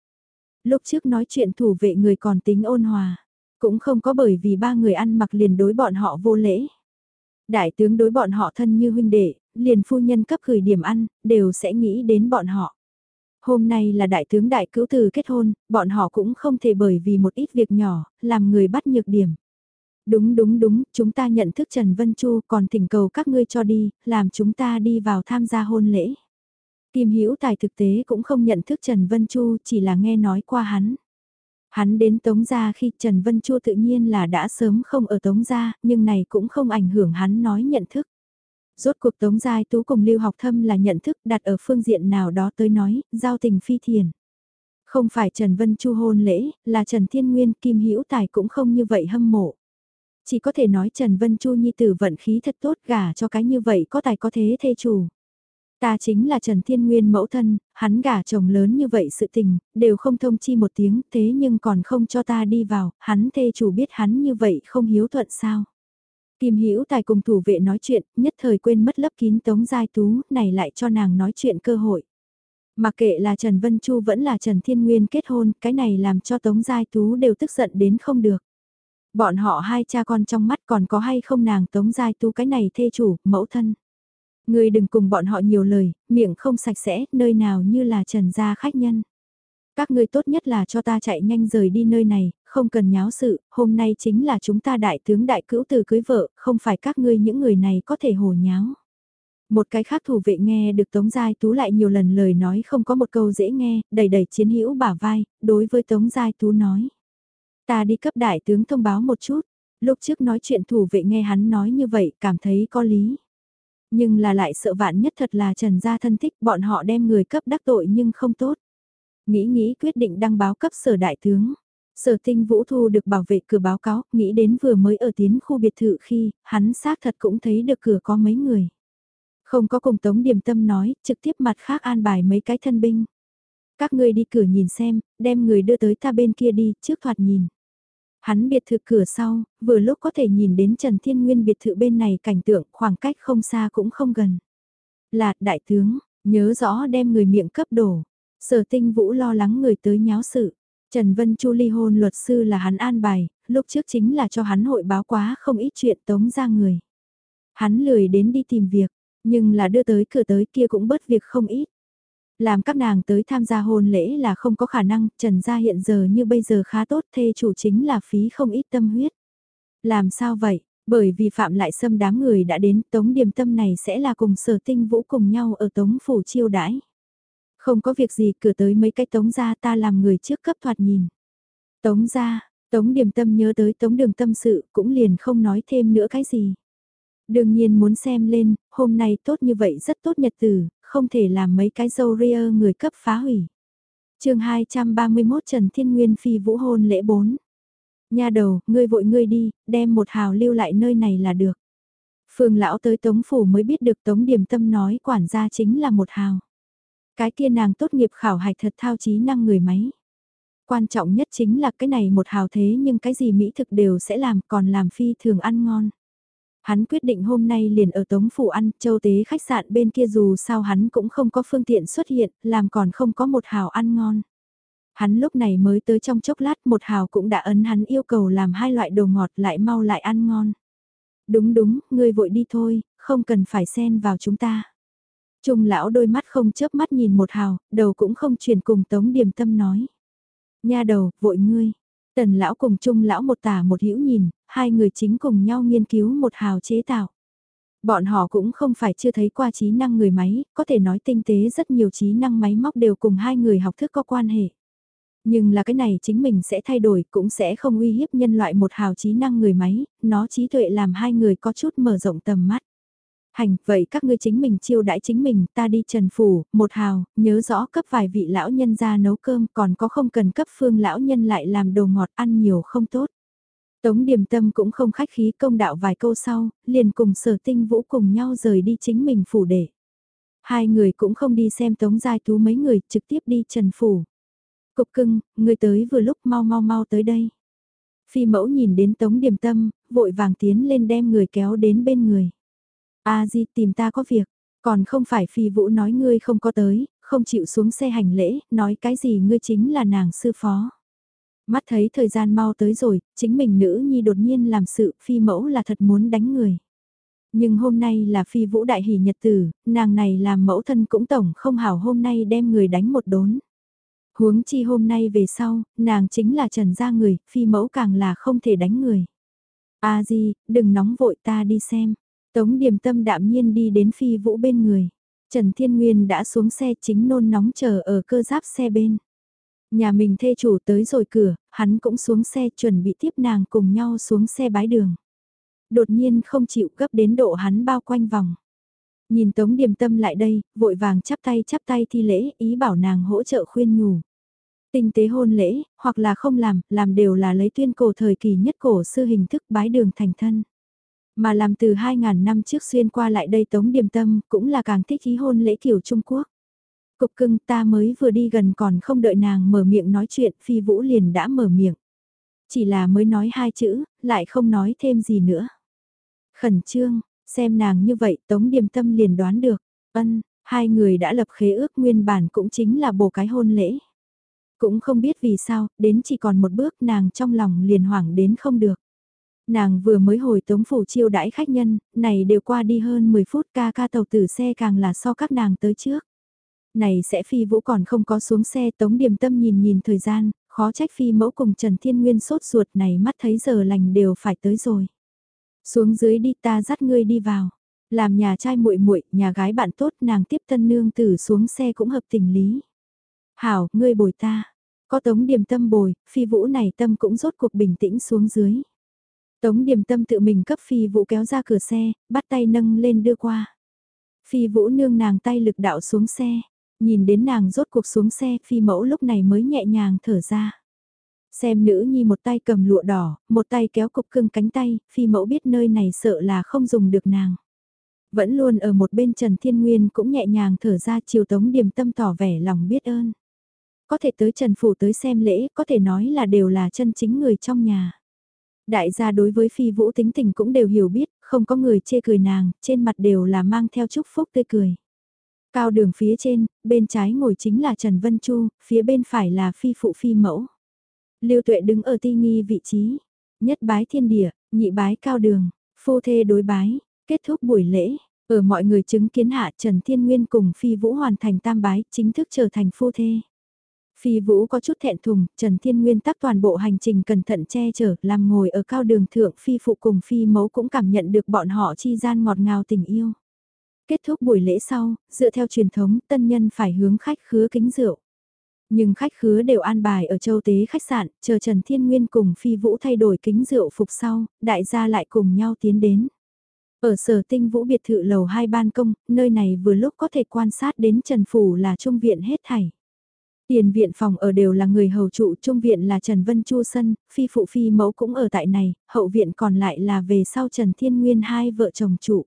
Lúc trước nói chuyện thủ vệ người còn tính ôn hòa, cũng không có bởi vì ba người ăn mặc liền đối bọn họ vô lễ. Đại tướng đối bọn họ thân như huynh đệ, liền phu nhân cấp gửi điểm ăn, đều sẽ nghĩ đến bọn họ. Hôm nay là đại tướng đại cứu từ kết hôn, bọn họ cũng không thể bởi vì một ít việc nhỏ, làm người bắt nhược điểm. Đúng đúng đúng, chúng ta nhận thức Trần Vân Chu còn thỉnh cầu các ngươi cho đi, làm chúng ta đi vào tham gia hôn lễ. Kim Hữu Tài thực tế cũng không nhận thức Trần Vân Chu, chỉ là nghe nói qua hắn. Hắn đến Tống Gia khi Trần Vân Chu tự nhiên là đã sớm không ở Tống Gia, nhưng này cũng không ảnh hưởng hắn nói nhận thức. Rốt cuộc Tống Giai Tú cùng Lưu Học Thâm là nhận thức đặt ở phương diện nào đó tới nói, giao tình phi thiền. Không phải Trần Vân Chu hôn lễ, là Trần Thiên Nguyên, Kim Hữu Tài cũng không như vậy hâm mộ. Chỉ có thể nói Trần Vân Chu nhi tử vận khí thật tốt gả cho cái như vậy có tài có thế thê chủ. Ta chính là Trần Thiên Nguyên mẫu thân, hắn gả chồng lớn như vậy sự tình, đều không thông chi một tiếng, thế nhưng còn không cho ta đi vào, hắn thê chủ biết hắn như vậy không hiếu thuận sao. Kim Hữu Tài cùng thủ vệ nói chuyện, nhất thời quên mất lấp kín Tống Giai Tú, này lại cho nàng nói chuyện cơ hội. mặc kệ là Trần Vân Chu vẫn là Trần Thiên Nguyên kết hôn, cái này làm cho Tống Giai Tú đều tức giận đến không được. Bọn họ hai cha con trong mắt còn có hay không nàng Tống Giai Tú cái này thê chủ, mẫu thân ngươi đừng cùng bọn họ nhiều lời, miệng không sạch sẽ, nơi nào như là trần gia khách nhân. Các ngươi tốt nhất là cho ta chạy nhanh rời đi nơi này, không cần nháo sự, hôm nay chính là chúng ta đại tướng đại cữu từ cưới vợ, không phải các ngươi những người này có thể hồ nháo. Một cái khác thủ vệ nghe được Tống Giai Tú lại nhiều lần lời nói không có một câu dễ nghe, đầy đầy chiến hữu bả vai, đối với Tống Giai Tú nói. Ta đi cấp đại tướng thông báo một chút, lúc trước nói chuyện thủ vệ nghe hắn nói như vậy cảm thấy có lý. Nhưng là lại sợ vạn nhất thật là trần gia thân thích bọn họ đem người cấp đắc tội nhưng không tốt. Nghĩ nghĩ quyết định đăng báo cấp sở đại tướng. Sở tinh vũ thu được bảo vệ cửa báo cáo, nghĩ đến vừa mới ở tiến khu biệt thự khi, hắn xác thật cũng thấy được cửa có mấy người. Không có cùng tống điểm tâm nói, trực tiếp mặt khác an bài mấy cái thân binh. Các ngươi đi cửa nhìn xem, đem người đưa tới ta bên kia đi, trước thoạt nhìn. Hắn biệt thự cửa sau, vừa lúc có thể nhìn đến Trần Thiên Nguyên biệt thự bên này cảnh tượng khoảng cách không xa cũng không gần. Là, đại tướng, nhớ rõ đem người miệng cấp đổ. Sở tinh vũ lo lắng người tới nháo sự. Trần Vân Chu ly hôn luật sư là hắn an bài, lúc trước chính là cho hắn hội báo quá không ít chuyện tống ra người. Hắn lười đến đi tìm việc, nhưng là đưa tới cửa tới kia cũng bớt việc không ít. Làm các nàng tới tham gia hôn lễ là không có khả năng, Trần gia hiện giờ như bây giờ khá tốt, thê chủ chính là phí không ít tâm huyết. Làm sao vậy? Bởi vì phạm lại sâm đám người đã đến, tống điềm tâm này sẽ là cùng sở tinh vũ cùng nhau ở tống phủ chiêu đãi. Không có việc gì cửa tới mấy cái tống gia ta làm người trước cấp thoạt nhìn. Tống gia, tống điềm tâm nhớ tới tống đường tâm sự cũng liền không nói thêm nữa cái gì. Đương nhiên muốn xem lên, hôm nay tốt như vậy rất tốt nhật tử, không thể làm mấy cái dâu ria người cấp phá hủy. chương 231 Trần Thiên Nguyên phi vũ hôn lễ 4. Nha đầu, ngươi vội ngươi đi, đem một hào lưu lại nơi này là được. Phương lão tới Tống Phủ mới biết được Tống điểm Tâm nói quản gia chính là một hào. Cái kia nàng tốt nghiệp khảo hạch thật thao trí năng người máy. Quan trọng nhất chính là cái này một hào thế nhưng cái gì mỹ thực đều sẽ làm còn làm phi thường ăn ngon. Hắn quyết định hôm nay liền ở Tống Phủ ăn, châu tế khách sạn bên kia dù sao hắn cũng không có phương tiện xuất hiện, làm còn không có một hào ăn ngon. Hắn lúc này mới tới trong chốc lát một hào cũng đã ấn hắn yêu cầu làm hai loại đồ ngọt lại mau lại ăn ngon. Đúng đúng, ngươi vội đi thôi, không cần phải xen vào chúng ta. Trung lão đôi mắt không chớp mắt nhìn một hào, đầu cũng không chuyển cùng Tống Điềm Tâm nói. Nha đầu, vội ngươi. Tần lão cùng Trung lão một tả một hữu nhìn, hai người chính cùng nhau nghiên cứu một hào chế tạo. Bọn họ cũng không phải chưa thấy qua trí năng người máy, có thể nói tinh tế rất nhiều trí năng máy móc đều cùng hai người học thức có quan hệ. Nhưng là cái này chính mình sẽ thay đổi cũng sẽ không uy hiếp nhân loại một hào trí năng người máy, nó trí tuệ làm hai người có chút mở rộng tầm mắt. Hành, vậy các ngươi chính mình chiêu đãi chính mình, ta đi trần phủ, một hào, nhớ rõ cấp vài vị lão nhân ra nấu cơm, còn có không cần cấp phương lão nhân lại làm đồ ngọt ăn nhiều không tốt. Tống điềm tâm cũng không khách khí công đạo vài câu sau, liền cùng sở tinh vũ cùng nhau rời đi chính mình phủ để. Hai người cũng không đi xem tống giai tú mấy người, trực tiếp đi trần phủ. Cục cưng, người tới vừa lúc mau mau mau tới đây. Phi mẫu nhìn đến tống điềm tâm, vội vàng tiến lên đem người kéo đến bên người. A Di tìm ta có việc, còn không phải phi vũ nói ngươi không có tới, không chịu xuống xe hành lễ, nói cái gì ngươi chính là nàng sư phó. Mắt thấy thời gian mau tới rồi, chính mình nữ nhi đột nhiên làm sự phi mẫu là thật muốn đánh người. Nhưng hôm nay là phi vũ đại hỷ nhật tử, nàng này làm mẫu thân cũng tổng không hảo hôm nay đem người đánh một đốn. Huống chi hôm nay về sau, nàng chính là trần gia người, phi mẫu càng là không thể đánh người. A di, đừng nóng vội ta đi xem. Tống điểm tâm đạm nhiên đi đến phi vũ bên người. Trần Thiên Nguyên đã xuống xe chính nôn nóng chờ ở cơ giáp xe bên. Nhà mình thê chủ tới rồi cửa, hắn cũng xuống xe chuẩn bị tiếp nàng cùng nhau xuống xe bái đường. Đột nhiên không chịu gấp đến độ hắn bao quanh vòng. Nhìn Tống Điềm Tâm lại đây, vội vàng chắp tay chắp tay thi lễ, ý bảo nàng hỗ trợ khuyên nhủ. Tinh tế hôn lễ, hoặc là không làm, làm đều là lấy tuyên cổ thời kỳ nhất cổ sư hình thức bái đường thành thân. Mà làm từ 2.000 năm trước xuyên qua lại đây Tống Điềm Tâm cũng là càng thích ý hôn lễ kiểu Trung Quốc. Cục cưng ta mới vừa đi gần còn không đợi nàng mở miệng nói chuyện phi vũ liền đã mở miệng. Chỉ là mới nói hai chữ, lại không nói thêm gì nữa. Khẩn trương, xem nàng như vậy Tống Điềm Tâm liền đoán được. Ân, hai người đã lập khế ước nguyên bản cũng chính là bồ cái hôn lễ. Cũng không biết vì sao, đến chỉ còn một bước nàng trong lòng liền hoảng đến không được. Nàng vừa mới hồi tống phủ chiêu đãi khách nhân, này đều qua đi hơn 10 phút ca ca tàu tử xe càng là so các nàng tới trước. Này sẽ phi vũ còn không có xuống xe tống điểm tâm nhìn nhìn thời gian, khó trách phi mẫu cùng Trần Thiên Nguyên sốt ruột này mắt thấy giờ lành đều phải tới rồi. Xuống dưới đi ta dắt ngươi đi vào. Làm nhà trai muội muội nhà gái bạn tốt nàng tiếp tân nương tử xuống xe cũng hợp tình lý. Hảo, ngươi bồi ta. Có tống điểm tâm bồi, phi vũ này tâm cũng rốt cuộc bình tĩnh xuống dưới. Tống điểm tâm tự mình cấp phi vũ kéo ra cửa xe, bắt tay nâng lên đưa qua. Phi vũ nương nàng tay lực đạo xuống xe, nhìn đến nàng rốt cuộc xuống xe, phi mẫu lúc này mới nhẹ nhàng thở ra. Xem nữ nhi một tay cầm lụa đỏ, một tay kéo cục cưng cánh tay, phi mẫu biết nơi này sợ là không dùng được nàng. Vẫn luôn ở một bên Trần Thiên Nguyên cũng nhẹ nhàng thở ra chiều tống điểm tâm tỏ vẻ lòng biết ơn. Có thể tới Trần Phủ tới xem lễ, có thể nói là đều là chân chính người trong nhà. Đại gia đối với phi vũ tính tình cũng đều hiểu biết, không có người chê cười nàng, trên mặt đều là mang theo chúc phúc tươi cười. Cao đường phía trên, bên trái ngồi chính là Trần Vân Chu, phía bên phải là phi phụ phi mẫu. Lưu tuệ đứng ở ti nghi vị trí, nhất bái thiên địa, nhị bái cao đường, phu thê đối bái, kết thúc buổi lễ. Ở mọi người chứng kiến hạ Trần Thiên Nguyên cùng Phi Vũ hoàn thành tam bái, chính thức trở thành phu thê. Phi Vũ có chút thẹn thùng, Trần Thiên Nguyên tắc toàn bộ hành trình cẩn thận che chở, làm ngồi ở cao đường thượng Phi Phụ cùng Phi Mẫu cũng cảm nhận được bọn họ chi gian ngọt ngào tình yêu. Kết thúc buổi lễ sau, dựa theo truyền thống, tân nhân phải hướng khách khứa kính rượu. Nhưng khách khứa đều an bài ở châu tế khách sạn, chờ Trần Thiên Nguyên cùng Phi Vũ thay đổi kính rượu phục sau, đại gia lại cùng nhau tiến đến. Ở sở tinh vũ biệt thự lầu hai ban công, nơi này vừa lúc có thể quan sát đến Trần Phủ là trung viện hết thảy. Tiền viện phòng ở đều là người hầu trụ, trung viện là Trần Vân Chu Sân, phi phụ phi mẫu cũng ở tại này, hậu viện còn lại là về sau Trần Thiên Nguyên hai vợ chồng trụ.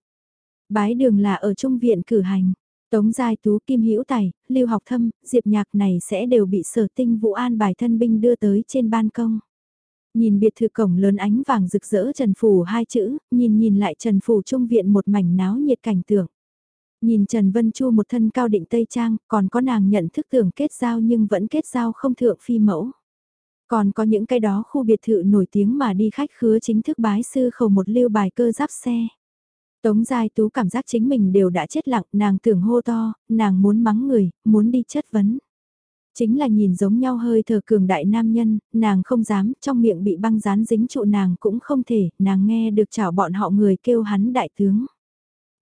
Bái đường là ở trung viện cử hành. Tống Giai Tú Kim Hữu Tài, Lưu Học Thâm, Diệp Nhạc này sẽ đều bị sở tinh vụ an bài thân binh đưa tới trên ban công. Nhìn biệt thự cổng lớn ánh vàng rực rỡ Trần Phủ hai chữ, nhìn nhìn lại Trần Phủ trung viện một mảnh náo nhiệt cảnh tượng. Nhìn Trần Vân Chu một thân cao định Tây Trang, còn có nàng nhận thức tưởng kết giao nhưng vẫn kết giao không thượng phi mẫu. Còn có những cái đó khu biệt thự nổi tiếng mà đi khách khứa chính thức bái sư khẩu một lưu bài cơ giáp xe. Tống Giai Tú cảm giác chính mình đều đã chết lặng, nàng tưởng hô to, nàng muốn mắng người, muốn đi chất vấn. Chính là nhìn giống nhau hơi thở cường đại nam nhân, nàng không dám, trong miệng bị băng dán dính trụ nàng cũng không thể, nàng nghe được chào bọn họ người kêu hắn đại tướng.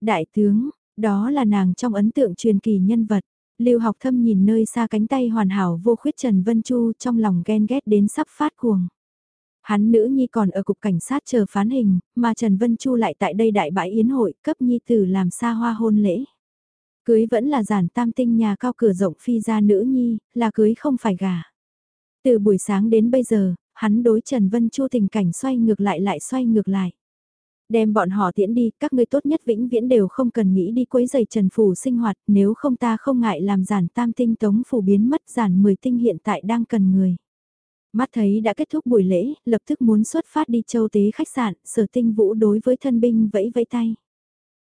Đại tướng, đó là nàng trong ấn tượng truyền kỳ nhân vật. Lưu học thâm nhìn nơi xa cánh tay hoàn hảo vô khuyết Trần Vân Chu trong lòng ghen ghét đến sắp phát cuồng. Hắn nữ nhi còn ở cục cảnh sát chờ phán hình, mà Trần Vân Chu lại tại đây đại bãi yến hội cấp nhi tử làm xa hoa hôn lễ. Cưới vẫn là giản tam tinh nhà cao cửa rộng phi ra nữ nhi, là cưới không phải gà. Từ buổi sáng đến bây giờ, hắn đối Trần Vân Chu tình cảnh xoay ngược lại lại xoay ngược lại. Đem bọn họ tiễn đi, các ngươi tốt nhất vĩnh viễn đều không cần nghĩ đi quấy giày Trần Phủ sinh hoạt, nếu không ta không ngại làm giản tam tinh tống phủ biến mất giản 10 tinh hiện tại đang cần người. Mắt thấy đã kết thúc buổi lễ, lập tức muốn xuất phát đi châu tế khách sạn, sở tinh vũ đối với thân binh vẫy vẫy tay.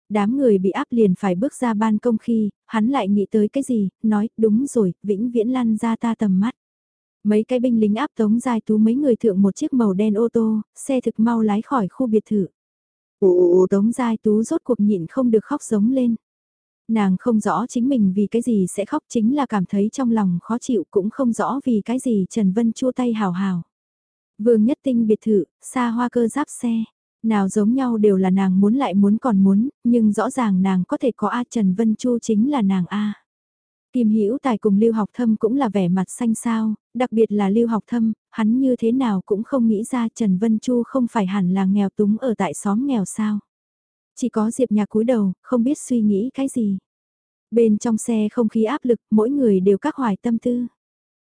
Đám người bị áp liền phải bước ra ban công khi, hắn lại nghĩ tới cái gì, nói, đúng rồi, vĩnh viễn lăn ra ta tầm mắt. Mấy cái binh lính áp tống dài tú mấy người thượng một chiếc màu đen ô tô, xe thực mau lái khỏi khu biệt thự. Ồ, tống dài tú rốt cuộc nhịn không được khóc giống lên. Nàng không rõ chính mình vì cái gì sẽ khóc chính là cảm thấy trong lòng khó chịu cũng không rõ vì cái gì Trần Vân chua tay hào hào. Vương nhất tinh biệt thự, xa hoa cơ giáp xe. Nào giống nhau đều là nàng muốn lại muốn còn muốn, nhưng rõ ràng nàng có thể có A Trần Vân Chu chính là nàng A tìm hiểu Tài cùng Lưu Học Thâm cũng là vẻ mặt xanh sao, đặc biệt là Lưu Học Thâm, hắn như thế nào cũng không nghĩ ra Trần Vân Chu không phải hẳn là nghèo túng ở tại xóm nghèo sao. Chỉ có Diệp Nhạc cúi đầu, không biết suy nghĩ cái gì. Bên trong xe không khí áp lực, mỗi người đều các hoài tâm tư.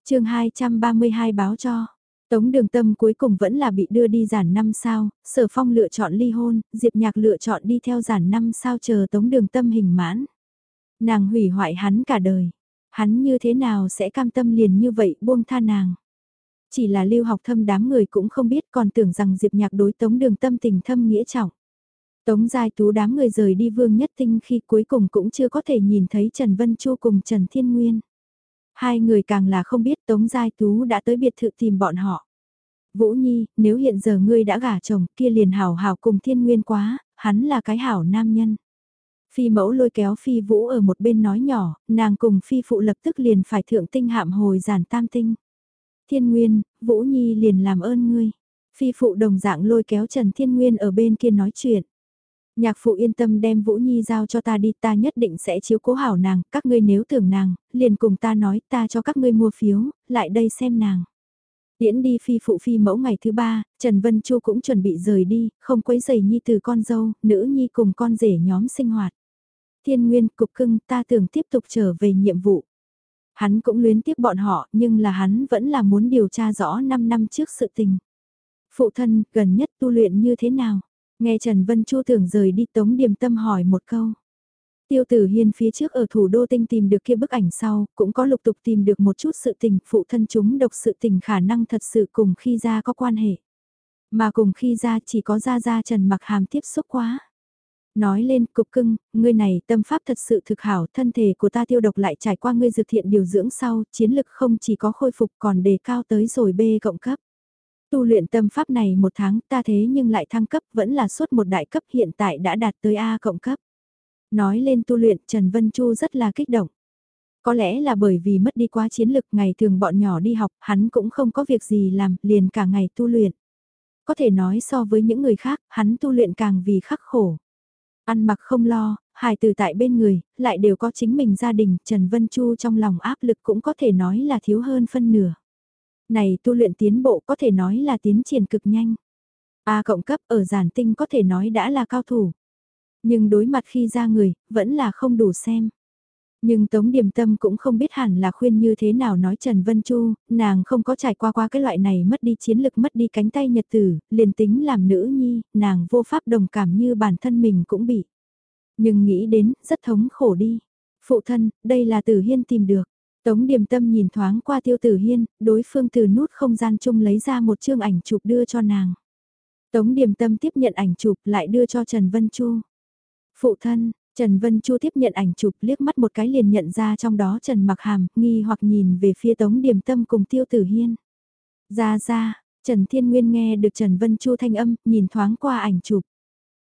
chương 232 báo cho, Tống đường tâm cuối cùng vẫn là bị đưa đi giản năm sao, sở phong lựa chọn ly hôn, diệp nhạc lựa chọn đi theo giản năm sao chờ tống đường tâm hình mãn. Nàng hủy hoại hắn cả đời, hắn như thế nào sẽ cam tâm liền như vậy buông tha nàng. Chỉ là lưu học thâm đám người cũng không biết còn tưởng rằng diệp nhạc đối tống đường tâm tình thâm nghĩa trọng. Tống Giai Tú đám người rời đi Vương Nhất Tinh khi cuối cùng cũng chưa có thể nhìn thấy Trần Vân Chu cùng Trần Thiên Nguyên. Hai người càng là không biết Tống Giai Tú đã tới biệt thự tìm bọn họ. Vũ Nhi, nếu hiện giờ ngươi đã gả chồng kia liền hảo hảo cùng Thiên Nguyên quá, hắn là cái hảo nam nhân. Phi mẫu lôi kéo Phi Vũ ở một bên nói nhỏ, nàng cùng Phi phụ lập tức liền phải thượng tinh hạm hồi giản tam tinh. Thiên Nguyên, Vũ Nhi liền làm ơn ngươi. Phi phụ đồng dạng lôi kéo Trần Thiên Nguyên ở bên kia nói chuyện. Nhạc phụ yên tâm đem Vũ Nhi giao cho ta đi, ta nhất định sẽ chiếu cố hảo nàng, các ngươi nếu tưởng nàng, liền cùng ta nói ta cho các ngươi mua phiếu, lại đây xem nàng. Tiễn đi phi phụ phi mẫu ngày thứ ba, Trần Vân Chu cũng chuẩn bị rời đi, không quấy giày Nhi từ con dâu, nữ Nhi cùng con rể nhóm sinh hoạt. Thiên Nguyên, cục cưng, ta tưởng tiếp tục trở về nhiệm vụ. Hắn cũng luyến tiếp bọn họ, nhưng là hắn vẫn là muốn điều tra rõ 5 năm trước sự tình. Phụ thân, gần nhất tu luyện như thế nào? Nghe Trần Vân Chu tưởng rời đi Tống Điềm Tâm hỏi một câu. Tiêu tử hiên phía trước ở thủ đô tinh tìm được kia bức ảnh sau, cũng có lục tục tìm được một chút sự tình, phụ thân chúng độc sự tình khả năng thật sự cùng khi ra có quan hệ. Mà cùng khi ra chỉ có ra ra Trần Mặc Hàm tiếp xúc quá. Nói lên cục cưng, ngươi này tâm pháp thật sự thực hảo, thân thể của ta tiêu độc lại trải qua ngươi dược thiện điều dưỡng sau, chiến lực không chỉ có khôi phục còn đề cao tới rồi B cộng cấp. Tu luyện tâm pháp này một tháng ta thế nhưng lại thăng cấp vẫn là suốt một đại cấp hiện tại đã đạt tới A cộng cấp. Nói lên tu luyện Trần Vân Chu rất là kích động. Có lẽ là bởi vì mất đi quá chiến lực ngày thường bọn nhỏ đi học hắn cũng không có việc gì làm liền cả ngày tu luyện. Có thể nói so với những người khác hắn tu luyện càng vì khắc khổ. Ăn mặc không lo, hài từ tại bên người, lại đều có chính mình gia đình, Trần Vân Chu trong lòng áp lực cũng có thể nói là thiếu hơn phân nửa này tu luyện tiến bộ có thể nói là tiến triển cực nhanh. A cộng cấp ở giản tinh có thể nói đã là cao thủ. Nhưng đối mặt khi ra người, vẫn là không đủ xem. Nhưng Tống Điềm Tâm cũng không biết hẳn là khuyên như thế nào nói Trần Vân Chu, nàng không có trải qua qua cái loại này mất đi chiến lực mất đi cánh tay nhật tử, liền tính làm nữ nhi, nàng vô pháp đồng cảm như bản thân mình cũng bị. Nhưng nghĩ đến, rất thống khổ đi. Phụ thân, đây là Tử Hiên tìm được. Tống Điềm Tâm nhìn thoáng qua Tiêu Tử Hiên, đối phương từ nút không gian chung lấy ra một chương ảnh chụp đưa cho nàng. Tống Điềm Tâm tiếp nhận ảnh chụp lại đưa cho Trần Vân Chu. Phụ thân, Trần Vân Chu tiếp nhận ảnh chụp liếc mắt một cái liền nhận ra trong đó Trần Mặc Hàm, nghi hoặc nhìn về phía Tống Điềm Tâm cùng Tiêu Tử Hiên. Ra ra, Trần Thiên Nguyên nghe được Trần Vân Chu thanh âm, nhìn thoáng qua ảnh chụp.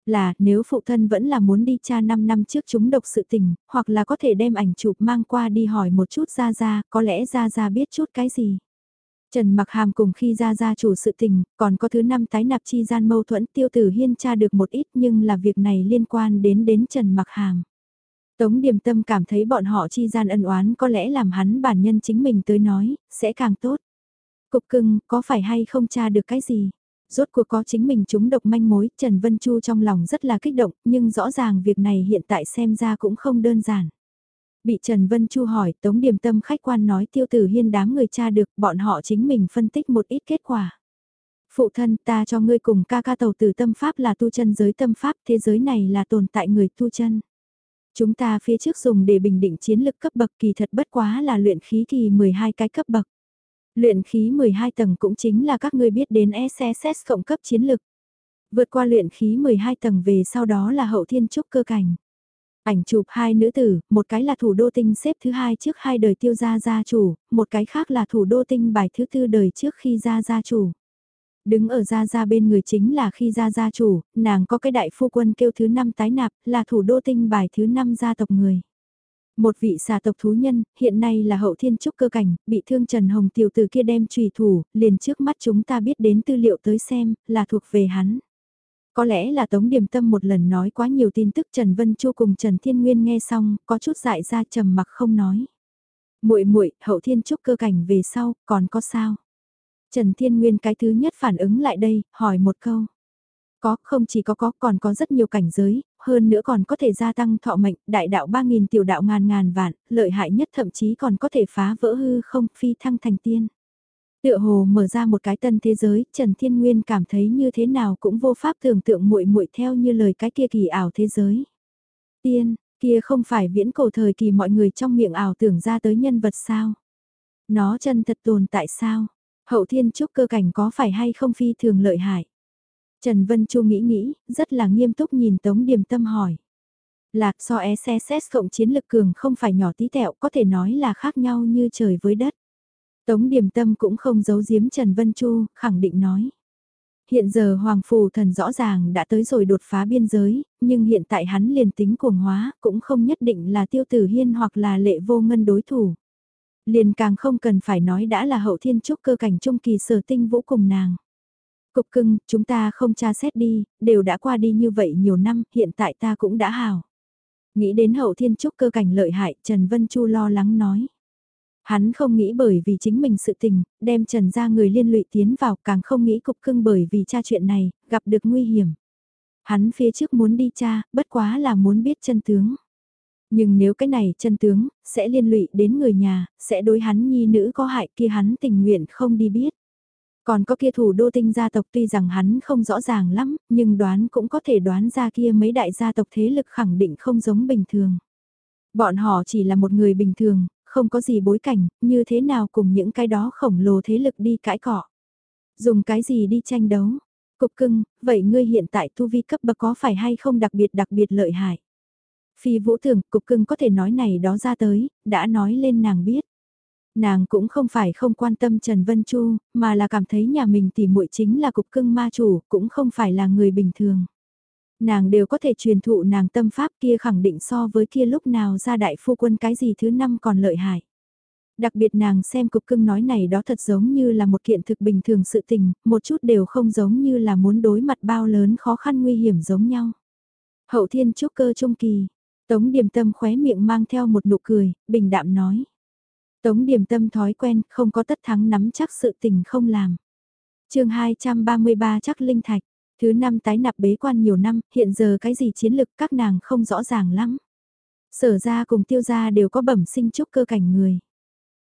Là, nếu phụ thân vẫn là muốn đi cha 5 năm trước chúng độc sự tình, hoặc là có thể đem ảnh chụp mang qua đi hỏi một chút ra ra, có lẽ ra ra biết chút cái gì. Trần Mặc Hàm cùng khi ra ra chủ sự tình, còn có thứ năm tái nạp chi gian mâu thuẫn tiêu tử hiên tra được một ít nhưng là việc này liên quan đến đến Trần Mặc Hàm. Tống Điềm Tâm cảm thấy bọn họ chi gian ân oán có lẽ làm hắn bản nhân chính mình tới nói, sẽ càng tốt. Cục cưng, có phải hay không tra được cái gì? Rốt cuộc có chính mình chúng độc manh mối, Trần Vân Chu trong lòng rất là kích động, nhưng rõ ràng việc này hiện tại xem ra cũng không đơn giản. Bị Trần Vân Chu hỏi, Tống Điềm Tâm khách quan nói tiêu tử hiên đám người cha được, bọn họ chính mình phân tích một ít kết quả. Phụ thân ta cho ngươi cùng ca ca tàu tử tâm pháp là tu chân giới tâm pháp, thế giới này là tồn tại người tu chân. Chúng ta phía trước dùng để bình định chiến lực cấp bậc kỳ thật bất quá là luyện khí kỳ 12 cái cấp bậc. Luyện khí 12 tầng cũng chính là các ngươi biết đến SSS cộng cấp chiến lực. Vượt qua luyện khí 12 tầng về sau đó là hậu thiên trúc cơ cảnh. Ảnh chụp hai nữ tử, một cái là thủ đô tinh xếp thứ hai trước hai đời tiêu gia gia chủ, một cái khác là thủ đô tinh bài thứ tư đời trước khi gia gia chủ. Đứng ở gia gia bên người chính là khi gia gia chủ, nàng có cái đại phu quân kêu thứ năm tái nạp, là thủ đô tinh bài thứ năm gia tộc người. Một vị xà tộc thú nhân, hiện nay là hậu thiên trúc cơ cảnh, bị thương Trần Hồng tiểu tử kia đem trùy thủ, liền trước mắt chúng ta biết đến tư liệu tới xem, là thuộc về hắn. Có lẽ là Tống Điềm Tâm một lần nói quá nhiều tin tức Trần Vân Chu cùng Trần Thiên Nguyên nghe xong, có chút dại ra trầm mặc không nói. Muội muội, hậu thiên trúc cơ cảnh về sau, còn có sao? Trần Thiên Nguyên cái thứ nhất phản ứng lại đây, hỏi một câu. Có, không chỉ có có, còn có rất nhiều cảnh giới, hơn nữa còn có thể gia tăng thọ mệnh, đại đạo 3.000 tiểu đạo ngàn ngàn vạn, lợi hại nhất thậm chí còn có thể phá vỡ hư không phi thăng thành tiên. Tựa hồ mở ra một cái tân thế giới, Trần Thiên Nguyên cảm thấy như thế nào cũng vô pháp tưởng tượng muội muội theo như lời cái kia kỳ ảo thế giới. Tiên, kia không phải viễn cổ thời kỳ mọi người trong miệng ảo tưởng ra tới nhân vật sao? Nó chân thật tồn tại sao? Hậu thiên trúc cơ cảnh có phải hay không phi thường lợi hại? Trần Vân Chu nghĩ nghĩ, rất là nghiêm túc nhìn Tống Điềm Tâm hỏi. Lạc so SSS cộng chiến lực cường không phải nhỏ tí tẹo có thể nói là khác nhau như trời với đất. Tống Điềm Tâm cũng không giấu giếm Trần Vân Chu, khẳng định nói. Hiện giờ Hoàng Phù Thần rõ ràng đã tới rồi đột phá biên giới, nhưng hiện tại hắn liền tính cuồng hóa, cũng không nhất định là tiêu tử hiên hoặc là lệ vô ngân đối thủ. Liền càng không cần phải nói đã là hậu thiên trúc cơ cảnh trung kỳ sở tinh vũ cùng nàng. Cục cưng, chúng ta không tra xét đi, đều đã qua đi như vậy nhiều năm, hiện tại ta cũng đã hào. Nghĩ đến hậu thiên trúc cơ cảnh lợi hại, Trần Vân Chu lo lắng nói. Hắn không nghĩ bởi vì chính mình sự tình, đem Trần ra người liên lụy tiến vào, càng không nghĩ cục cưng bởi vì cha chuyện này, gặp được nguy hiểm. Hắn phía trước muốn đi cha, bất quá là muốn biết chân tướng. Nhưng nếu cái này chân tướng, sẽ liên lụy đến người nhà, sẽ đối hắn nhi nữ có hại kia hắn tình nguyện không đi biết. Còn có kia thủ đô tinh gia tộc tuy rằng hắn không rõ ràng lắm, nhưng đoán cũng có thể đoán ra kia mấy đại gia tộc thế lực khẳng định không giống bình thường. Bọn họ chỉ là một người bình thường, không có gì bối cảnh, như thế nào cùng những cái đó khổng lồ thế lực đi cãi cọ. Dùng cái gì đi tranh đấu? Cục cưng, vậy ngươi hiện tại tu vi cấp bậc có phải hay không đặc biệt đặc biệt lợi hại? Phi vũ thường, cục cưng có thể nói này đó ra tới, đã nói lên nàng biết. Nàng cũng không phải không quan tâm Trần Vân Chu, mà là cảm thấy nhà mình tỷ muội chính là cục cưng ma chủ, cũng không phải là người bình thường. Nàng đều có thể truyền thụ nàng tâm pháp kia khẳng định so với kia lúc nào ra đại phu quân cái gì thứ năm còn lợi hại. Đặc biệt nàng xem cục cưng nói này đó thật giống như là một kiện thực bình thường sự tình, một chút đều không giống như là muốn đối mặt bao lớn khó khăn nguy hiểm giống nhau. Hậu thiên trúc cơ trung kỳ, tống điểm tâm khóe miệng mang theo một nụ cười, bình đạm nói. Tống điểm tâm thói quen, không có tất thắng nắm chắc sự tình không làm. chương 233 chắc linh thạch, thứ năm tái nạp bế quan nhiều năm, hiện giờ cái gì chiến lực các nàng không rõ ràng lắm. Sở ra cùng tiêu gia đều có bẩm sinh trúc cơ cảnh người.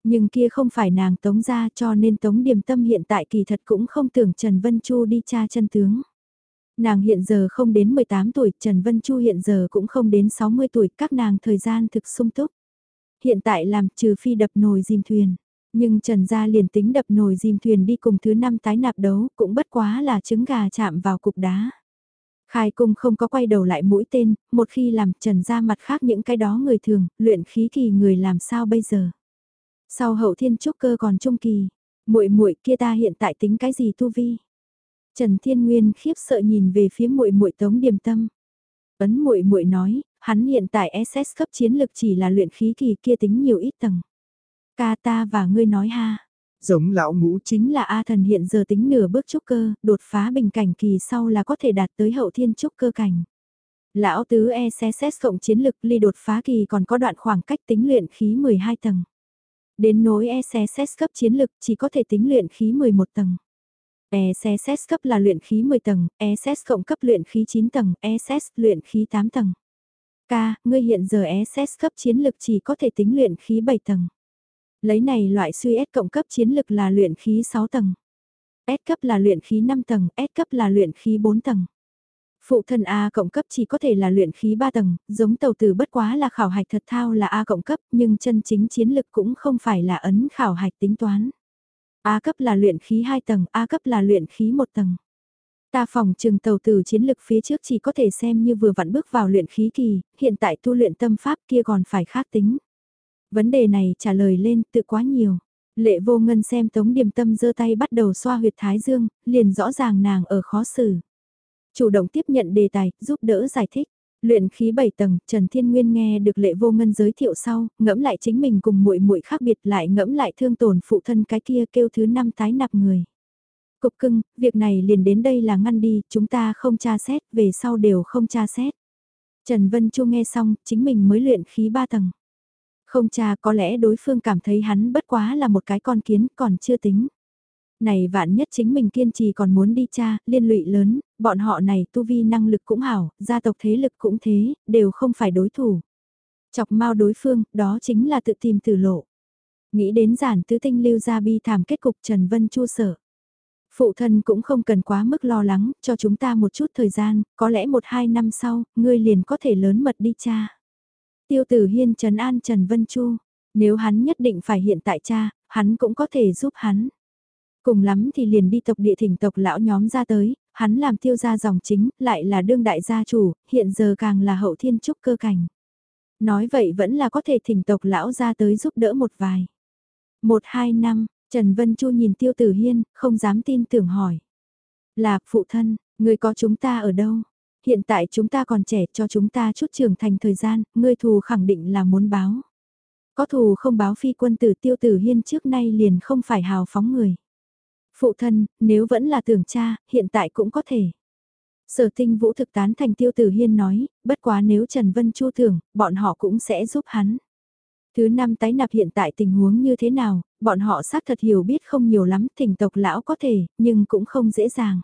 Nhưng kia không phải nàng tống ra cho nên tống điềm tâm hiện tại kỳ thật cũng không tưởng Trần Vân Chu đi tra chân tướng. Nàng hiện giờ không đến 18 tuổi, Trần Vân Chu hiện giờ cũng không đến 60 tuổi, các nàng thời gian thực sung túc. Hiện tại làm trừ phi đập nồi dìm thuyền. Nhưng Trần Gia liền tính đập nồi dìm thuyền đi cùng thứ năm tái nạp đấu, cũng bất quá là trứng gà chạm vào cục đá. Khai cung không có quay đầu lại mũi tên, một khi làm Trần Gia mặt khác những cái đó người thường, luyện khí kỳ người làm sao bây giờ. Sau hậu thiên trúc cơ còn trung kỳ, muội muội kia ta hiện tại tính cái gì tu vi. Trần Thiên Nguyên khiếp sợ nhìn về phía muội muội Tống Điềm Tâm. Ấn muội muội nói, hắn hiện tại SS cấp chiến lực chỉ là luyện khí kỳ kia tính nhiều ít tầng. Ca ta và ngươi nói ha. Giống lão ngũ chính là A thần hiện giờ tính nửa bước trúc cơ, đột phá bình cảnh kỳ sau là có thể đạt tới hậu thiên trúc cơ cảnh. Lão tứ SSS cộng chiến lực ly đột phá kỳ còn có đoạn khoảng cách tính luyện khí 12 tầng. Đến nối SSS cấp chiến lực chỉ có thể tính luyện khí 11 tầng. ESS cấp là luyện khí 10 tầng, ESS cộng cấp luyện khí 9 tầng, ESS luyện khí 8 tầng. K, ngươi hiện giờ ESS cấp chiến lực chỉ có thể tính luyện khí 7 tầng. Lấy này loại suy S cộng cấp chiến lực là luyện khí 6 tầng. S cấp là luyện khí 5 tầng, S cấp là luyện khí 4 tầng. Phụ thân A cộng cấp chỉ có thể là luyện khí 3 tầng, giống tàu tử bất quá là khảo hạch thật thao là A cộng cấp, nhưng chân chính chiến lực cũng không phải là ấn khảo hạch tính toán. A cấp là luyện khí 2 tầng, A cấp là luyện khí 1 tầng. Ta phòng trừng tàu từ chiến lực phía trước chỉ có thể xem như vừa vặn bước vào luyện khí kỳ, hiện tại tu luyện tâm pháp kia còn phải khác tính. Vấn đề này trả lời lên tự quá nhiều. Lệ vô ngân xem tống điềm tâm giơ tay bắt đầu xoa huyệt thái dương, liền rõ ràng nàng ở khó xử. Chủ động tiếp nhận đề tài, giúp đỡ giải thích. Luyện khí 7 tầng, Trần Thiên Nguyên nghe được Lệ Vô Ngân giới thiệu sau, ngẫm lại chính mình cùng muội muội khác biệt lại ngẫm lại thương tổn phụ thân cái kia kêu thứ năm tái nạp người. Cục cưng, việc này liền đến đây là ngăn đi, chúng ta không tra xét, về sau đều không tra xét. Trần Vân Chu nghe xong, chính mình mới luyện khí 3 tầng. Không cha có lẽ đối phương cảm thấy hắn bất quá là một cái con kiến còn chưa tính. Này vạn nhất chính mình kiên trì còn muốn đi cha, liên lụy lớn, bọn họ này tu vi năng lực cũng hảo, gia tộc thế lực cũng thế, đều không phải đối thủ. Chọc mau đối phương, đó chính là tự tìm tử lộ. Nghĩ đến giản tứ tinh lưu ra bi thảm kết cục Trần Vân chua sở. Phụ thân cũng không cần quá mức lo lắng, cho chúng ta một chút thời gian, có lẽ một hai năm sau, ngươi liền có thể lớn mật đi cha. Tiêu tử hiên trần an Trần Vân Chu, nếu hắn nhất định phải hiện tại cha, hắn cũng có thể giúp hắn. Cùng lắm thì liền đi tộc địa thỉnh tộc lão nhóm ra tới, hắn làm tiêu gia dòng chính, lại là đương đại gia chủ, hiện giờ càng là hậu thiên trúc cơ cảnh. Nói vậy vẫn là có thể thỉnh tộc lão ra tới giúp đỡ một vài. Một hai năm, Trần Vân Chu nhìn tiêu tử hiên, không dám tin tưởng hỏi. Là, phụ thân, người có chúng ta ở đâu? Hiện tại chúng ta còn trẻ cho chúng ta chút trưởng thành thời gian, ngươi thù khẳng định là muốn báo. Có thù không báo phi quân tử tiêu tử hiên trước nay liền không phải hào phóng người. Phụ thân, nếu vẫn là tưởng cha, hiện tại cũng có thể. Sở tinh vũ thực tán thành tiêu tử hiên nói, bất quá nếu Trần Vân Chu tưởng, bọn họ cũng sẽ giúp hắn. Thứ năm tái nạp hiện tại tình huống như thế nào, bọn họ xác thật hiểu biết không nhiều lắm, thỉnh tộc lão có thể, nhưng cũng không dễ dàng.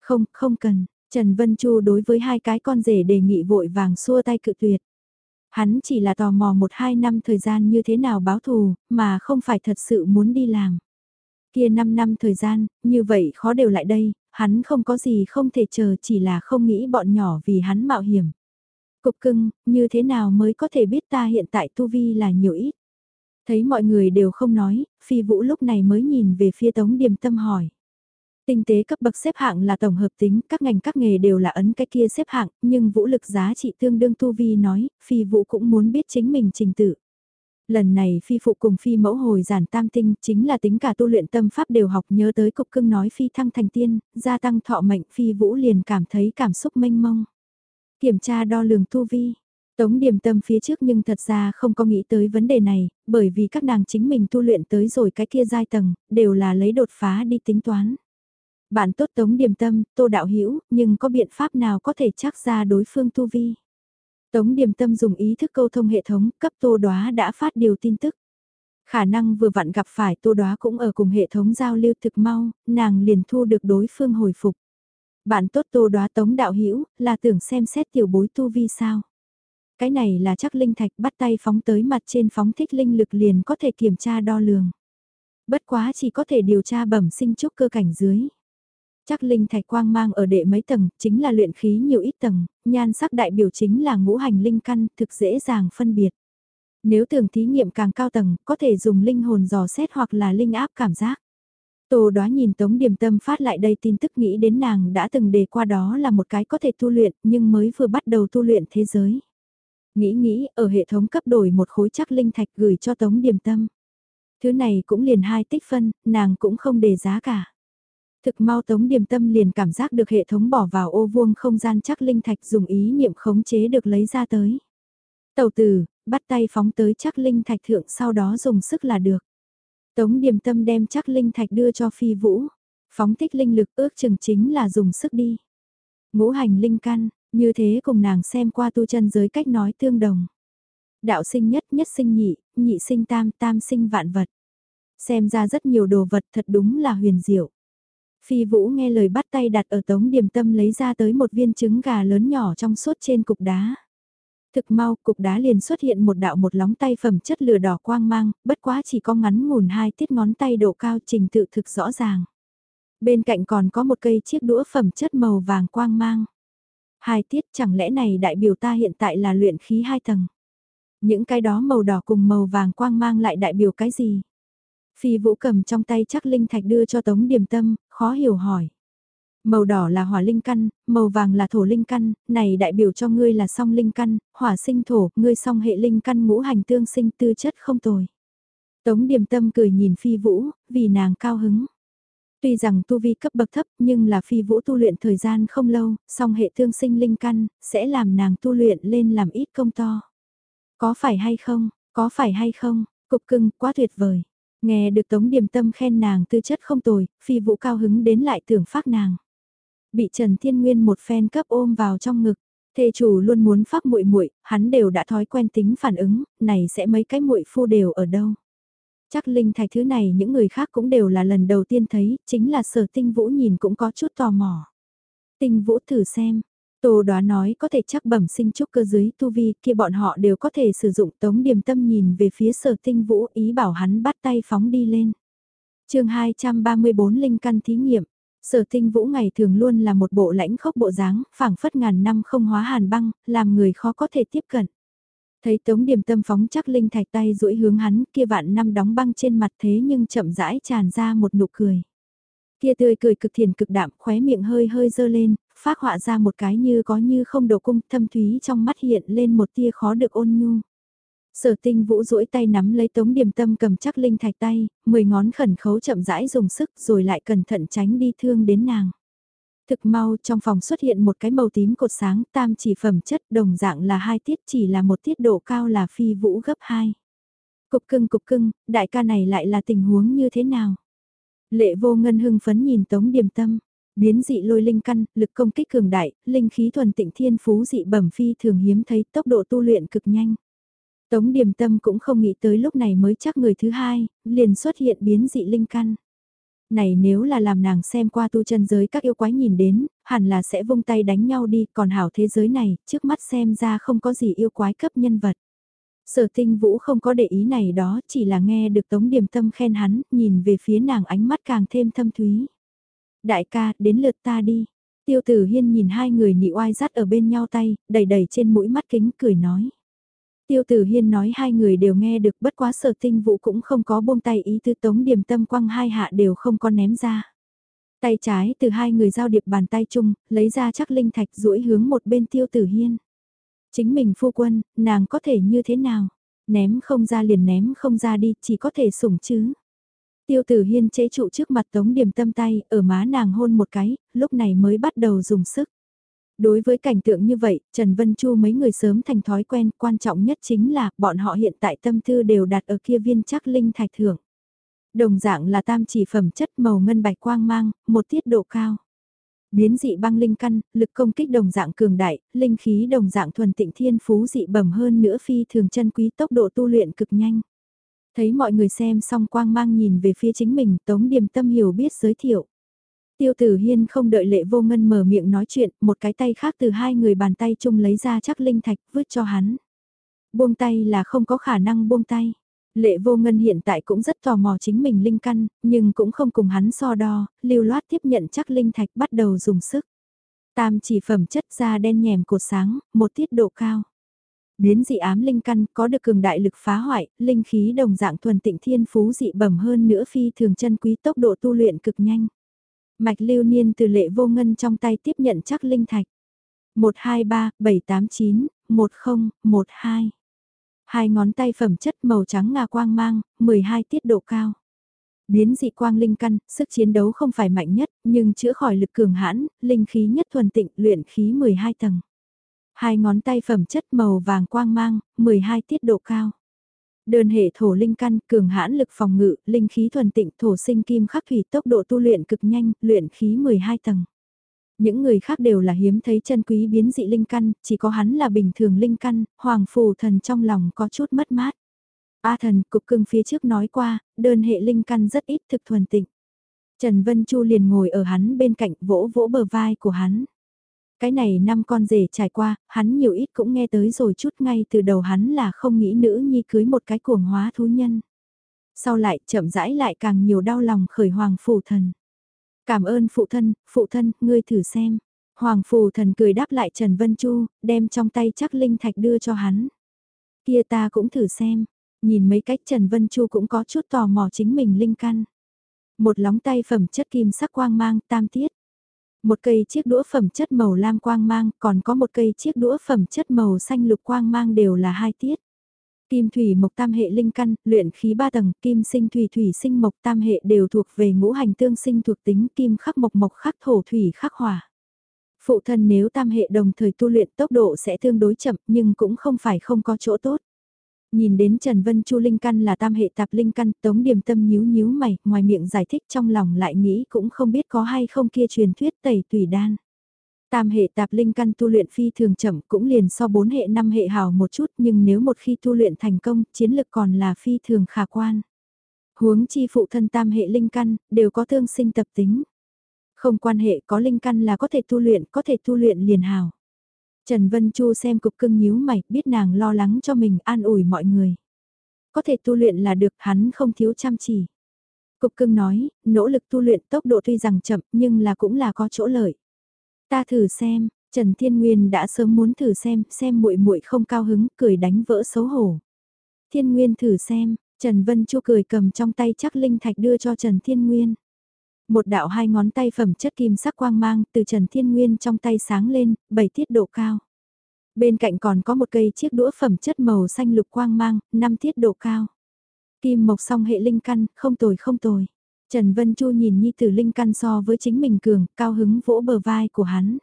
Không, không cần, Trần Vân Chu đối với hai cái con rể đề nghị vội vàng xua tay cự tuyệt. Hắn chỉ là tò mò một hai năm thời gian như thế nào báo thù, mà không phải thật sự muốn đi làm. Kia 5 năm thời gian, như vậy khó đều lại đây, hắn không có gì không thể chờ chỉ là không nghĩ bọn nhỏ vì hắn mạo hiểm. Cục cưng, như thế nào mới có thể biết ta hiện tại tu vi là nhiều ít. Thấy mọi người đều không nói, phi vũ lúc này mới nhìn về phía tống điềm tâm hỏi. Tinh tế cấp bậc xếp hạng là tổng hợp tính, các ngành các nghề đều là ấn cái kia xếp hạng, nhưng vũ lực giá trị tương đương tu vi nói, phi vũ cũng muốn biết chính mình trình tự. Lần này phi phụ cùng phi mẫu hồi giản tam tinh chính là tính cả tu luyện tâm pháp đều học nhớ tới cục cưng nói phi thăng thành tiên, gia tăng thọ mệnh phi vũ liền cảm thấy cảm xúc mênh mông. Kiểm tra đo lường tu vi, Tống điểm tâm phía trước nhưng thật ra không có nghĩ tới vấn đề này, bởi vì các nàng chính mình tu luyện tới rồi cái kia giai tầng, đều là lấy đột phá đi tính toán. Bạn tốt Tống Điềm Tâm, Tô Đạo Hữu nhưng có biện pháp nào có thể chắc ra đối phương tu vi? Tống Điềm Tâm dùng ý thức câu thông hệ thống, cấp Tô Đóa đã phát điều tin tức. Khả năng vừa vặn gặp phải Tô Đóa cũng ở cùng hệ thống giao lưu thực mau, nàng liền thu được đối phương hồi phục. Bạn tốt Tô Đóa Tống Đạo Hữu là tưởng xem xét tiểu bối tu vi sao? Cái này là chắc linh thạch bắt tay phóng tới mặt trên phóng thích linh lực liền có thể kiểm tra đo lường. Bất quá chỉ có thể điều tra bẩm sinh trúc cơ cảnh dưới. Chắc linh thạch quang mang ở đệ mấy tầng, chính là luyện khí nhiều ít tầng, nhan sắc đại biểu chính là ngũ hành linh căn, thực dễ dàng phân biệt. Nếu tưởng thí nghiệm càng cao tầng, có thể dùng linh hồn dò xét hoặc là linh áp cảm giác. Tô đó nhìn Tống Điềm Tâm phát lại đây tin tức nghĩ đến nàng đã từng đề qua đó là một cái có thể tu luyện nhưng mới vừa bắt đầu tu luyện thế giới. Nghĩ nghĩ ở hệ thống cấp đổi một khối chắc linh thạch gửi cho Tống Điềm Tâm. Thứ này cũng liền hai tích phân, nàng cũng không đề giá cả. Thực mau Tống Điềm Tâm liền cảm giác được hệ thống bỏ vào ô vuông không gian chắc linh thạch dùng ý niệm khống chế được lấy ra tới. Tàu tử, bắt tay phóng tới chắc linh thạch thượng sau đó dùng sức là được. Tống Điềm Tâm đem chắc linh thạch đưa cho phi vũ. Phóng thích linh lực ước chừng chính là dùng sức đi. Ngũ hành linh căn, như thế cùng nàng xem qua tu chân giới cách nói tương đồng. Đạo sinh nhất, nhất sinh nhị, nhị sinh tam, tam sinh vạn vật. Xem ra rất nhiều đồ vật thật đúng là huyền diệu. Phi Vũ nghe lời bắt tay đặt ở tống điểm tâm lấy ra tới một viên trứng gà lớn nhỏ trong suốt trên cục đá. Thực mau, cục đá liền xuất hiện một đạo một lóng tay phẩm chất lửa đỏ quang mang, bất quá chỉ có ngắn ngủn hai tiết ngón tay độ cao trình tự thực rõ ràng. Bên cạnh còn có một cây chiếc đũa phẩm chất màu vàng quang mang. Hai tiết chẳng lẽ này đại biểu ta hiện tại là luyện khí hai tầng. Những cái đó màu đỏ cùng màu vàng quang mang lại đại biểu cái gì? Phi vũ cầm trong tay chắc linh thạch đưa cho Tống Điềm Tâm, khó hiểu hỏi. Màu đỏ là hỏa linh căn, màu vàng là thổ linh căn, này đại biểu cho ngươi là song linh căn, hỏa sinh thổ, ngươi song hệ linh căn ngũ hành tương sinh tư chất không tồi. Tống Điềm Tâm cười nhìn Phi Vũ, vì nàng cao hứng. Tuy rằng tu vi cấp bậc thấp nhưng là Phi Vũ tu luyện thời gian không lâu, song hệ tương sinh linh căn, sẽ làm nàng tu luyện lên làm ít công to. Có phải hay không, có phải hay không, cục cưng, quá tuyệt vời. Nghe được Tống Điềm Tâm khen nàng tư chất không tồi, Phi Vũ cao hứng đến lại tưởng phát nàng. Bị Trần Thiên Nguyên một phen cấp ôm vào trong ngực, thê chủ luôn muốn phát muội muội, hắn đều đã thói quen tính phản ứng, này sẽ mấy cái muội phu đều ở đâu. Chắc linh thạch thứ này những người khác cũng đều là lần đầu tiên thấy, chính là sở tinh vũ nhìn cũng có chút tò mò. Tinh vũ thử xem, Tô đoá nói có thể chắc bẩm sinh trúc cơ dưới tu vi kia bọn họ đều có thể sử dụng tống điểm tâm nhìn về phía sở tinh vũ ý bảo hắn bắt tay phóng đi lên. chương 234 Linh căn thí nghiệm, sở tinh vũ ngày thường luôn là một bộ lãnh khốc bộ dáng, phảng phất ngàn năm không hóa hàn băng, làm người khó có thể tiếp cận. Thấy tống điểm tâm phóng chắc linh thạch tay duỗi hướng hắn kia vạn năm đóng băng trên mặt thế nhưng chậm rãi tràn ra một nụ cười. Kia tươi cười cực thiền cực đạm khóe miệng hơi hơi dơ lên, phát họa ra một cái như có như không độ cung thâm thúy trong mắt hiện lên một tia khó được ôn nhu. Sở tinh vũ duỗi tay nắm lấy tống điểm tâm cầm chắc linh thạch tay, mười ngón khẩn khấu chậm rãi dùng sức rồi lại cẩn thận tránh đi thương đến nàng. Thực mau trong phòng xuất hiện một cái màu tím cột sáng tam chỉ phẩm chất đồng dạng là hai tiết chỉ là một tiết độ cao là phi vũ gấp hai. Cục cưng cục cưng, đại ca này lại là tình huống như thế nào? Lệ vô ngân hưng phấn nhìn tống điểm tâm, biến dị lôi linh căn, lực công kích cường đại, linh khí thuần tịnh thiên phú dị bẩm phi thường hiếm thấy tốc độ tu luyện cực nhanh. Tống điểm tâm cũng không nghĩ tới lúc này mới chắc người thứ hai, liền xuất hiện biến dị linh căn. Này nếu là làm nàng xem qua tu chân giới các yêu quái nhìn đến, hẳn là sẽ vung tay đánh nhau đi, còn hảo thế giới này, trước mắt xem ra không có gì yêu quái cấp nhân vật. Sở tinh vũ không có để ý này đó, chỉ là nghe được tống điểm tâm khen hắn, nhìn về phía nàng ánh mắt càng thêm thâm thúy. Đại ca, đến lượt ta đi. Tiêu tử hiên nhìn hai người nị oai dắt ở bên nhau tay, đầy đầy trên mũi mắt kính cười nói. Tiêu tử hiên nói hai người đều nghe được bất quá sở tinh vũ cũng không có buông tay ý tư tống điểm tâm quăng hai hạ đều không có ném ra. Tay trái từ hai người giao điệp bàn tay chung, lấy ra chắc linh thạch duỗi hướng một bên tiêu tử hiên. Chính mình phu quân, nàng có thể như thế nào? Ném không ra liền ném không ra đi, chỉ có thể sủng chứ. Tiêu tử hiên chế trụ trước mặt tống điểm tâm tay, ở má nàng hôn một cái, lúc này mới bắt đầu dùng sức. Đối với cảnh tượng như vậy, Trần Vân Chu mấy người sớm thành thói quen, quan trọng nhất chính là bọn họ hiện tại tâm thư đều đặt ở kia viên chắc linh thạch thưởng. Đồng dạng là tam chỉ phẩm chất màu ngân bạch quang mang, một tiết độ cao. Biến dị băng linh căn, lực công kích đồng dạng cường đại, linh khí đồng dạng thuần tịnh thiên phú dị bẩm hơn nữa phi thường chân quý tốc độ tu luyện cực nhanh. Thấy mọi người xem xong quang mang nhìn về phía chính mình, Tống Điềm Tâm hiểu biết giới thiệu. Tiêu tử hiên không đợi lệ vô ngân mở miệng nói chuyện, một cái tay khác từ hai người bàn tay chung lấy ra chắc linh thạch, vứt cho hắn. Buông tay là không có khả năng buông tay. Lệ vô ngân hiện tại cũng rất tò mò chính mình linh căn, nhưng cũng không cùng hắn so đo, lưu loát tiếp nhận chắc linh thạch bắt đầu dùng sức. Tam chỉ phẩm chất da đen nhèm cột sáng, một tiết độ cao. Biến dị ám linh căn có được cường đại lực phá hoại, linh khí đồng dạng thuần tịnh thiên phú dị bẩm hơn nữa phi thường chân quý tốc độ tu luyện cực nhanh. Mạch lưu niên từ lệ vô ngân trong tay tiếp nhận chắc linh thạch. 123, 789, 10, 12. Hai ngón tay phẩm chất màu trắng ngà quang mang, 12 tiết độ cao. Biến dị quang linh căn, sức chiến đấu không phải mạnh nhất, nhưng chữa khỏi lực cường hãn, linh khí nhất thuần tịnh, luyện khí 12 tầng. Hai ngón tay phẩm chất màu vàng quang mang, 12 tiết độ cao. Đơn hệ thổ linh căn, cường hãn lực phòng ngự, linh khí thuần tịnh, thổ sinh kim khắc thủy, tốc độ tu luyện cực nhanh, luyện khí 12 tầng. Những người khác đều là hiếm thấy chân quý biến dị linh căn, chỉ có hắn là bình thường linh căn, hoàng phù thần trong lòng có chút mất mát. A thần, cục cưng phía trước nói qua, đơn hệ linh căn rất ít thực thuần tịnh. Trần Vân Chu liền ngồi ở hắn bên cạnh vỗ vỗ bờ vai của hắn. Cái này năm con rể trải qua, hắn nhiều ít cũng nghe tới rồi chút ngay từ đầu hắn là không nghĩ nữ nhi cưới một cái cuồng hóa thú nhân. Sau lại chậm rãi lại càng nhiều đau lòng khởi hoàng phủ thần. Cảm ơn phụ thân, phụ thân, ngươi thử xem. Hoàng phù thần cười đáp lại Trần Vân Chu, đem trong tay chắc linh thạch đưa cho hắn. Kia ta cũng thử xem, nhìn mấy cách Trần Vân Chu cũng có chút tò mò chính mình linh căn. Một lóng tay phẩm chất kim sắc quang mang tam tiết. Một cây chiếc đũa phẩm chất màu lam quang mang, còn có một cây chiếc đũa phẩm chất màu xanh lục quang mang đều là hai tiết. Kim thủy mộc tam hệ linh căn, luyện khí ba tầng, kim sinh thủy thủy sinh mộc tam hệ đều thuộc về ngũ hành tương sinh thuộc tính kim khắc mộc mộc khắc thổ thủy khắc hỏa. Phụ thân nếu tam hệ đồng thời tu luyện tốc độ sẽ tương đối chậm nhưng cũng không phải không có chỗ tốt. Nhìn đến Trần Vân Chu Linh Căn là tam hệ tạp Linh Căn, Tống Điềm Tâm nhíu nhíu mày, ngoài miệng giải thích trong lòng lại nghĩ cũng không biết có hay không kia truyền thuyết tẩy tùy đan. Tam hệ tạp linh căn tu luyện phi thường chậm cũng liền so bốn hệ năm hệ hào một chút nhưng nếu một khi tu luyện thành công chiến lực còn là phi thường khả quan. Huống chi phụ thân tam hệ linh căn đều có tương sinh tập tính. Không quan hệ có linh căn là có thể tu luyện có thể tu luyện liền hào. Trần Vân Chu xem cục cưng nhíu mày biết nàng lo lắng cho mình an ủi mọi người. Có thể tu luyện là được hắn không thiếu chăm chỉ. Cục cưng nói, nỗ lực tu luyện tốc độ tuy rằng chậm nhưng là cũng là có chỗ lợi. Ta thử xem, Trần Thiên Nguyên đã sớm muốn thử xem, xem muội muội không cao hứng, cười đánh vỡ xấu hổ. Thiên Nguyên thử xem, Trần Vân Chu cười cầm trong tay chắc linh thạch đưa cho Trần Thiên Nguyên. Một đạo hai ngón tay phẩm chất kim sắc quang mang từ Trần Thiên Nguyên trong tay sáng lên, bảy tiết độ cao. Bên cạnh còn có một cây chiếc đũa phẩm chất màu xanh lục quang mang, năm tiết độ cao. Kim mộc song hệ linh căn, không tồi không tồi. Trần Vân Chu nhìn Nhi Tử Linh căn so với chính mình cường, cao hứng vỗ bờ vai của hắn.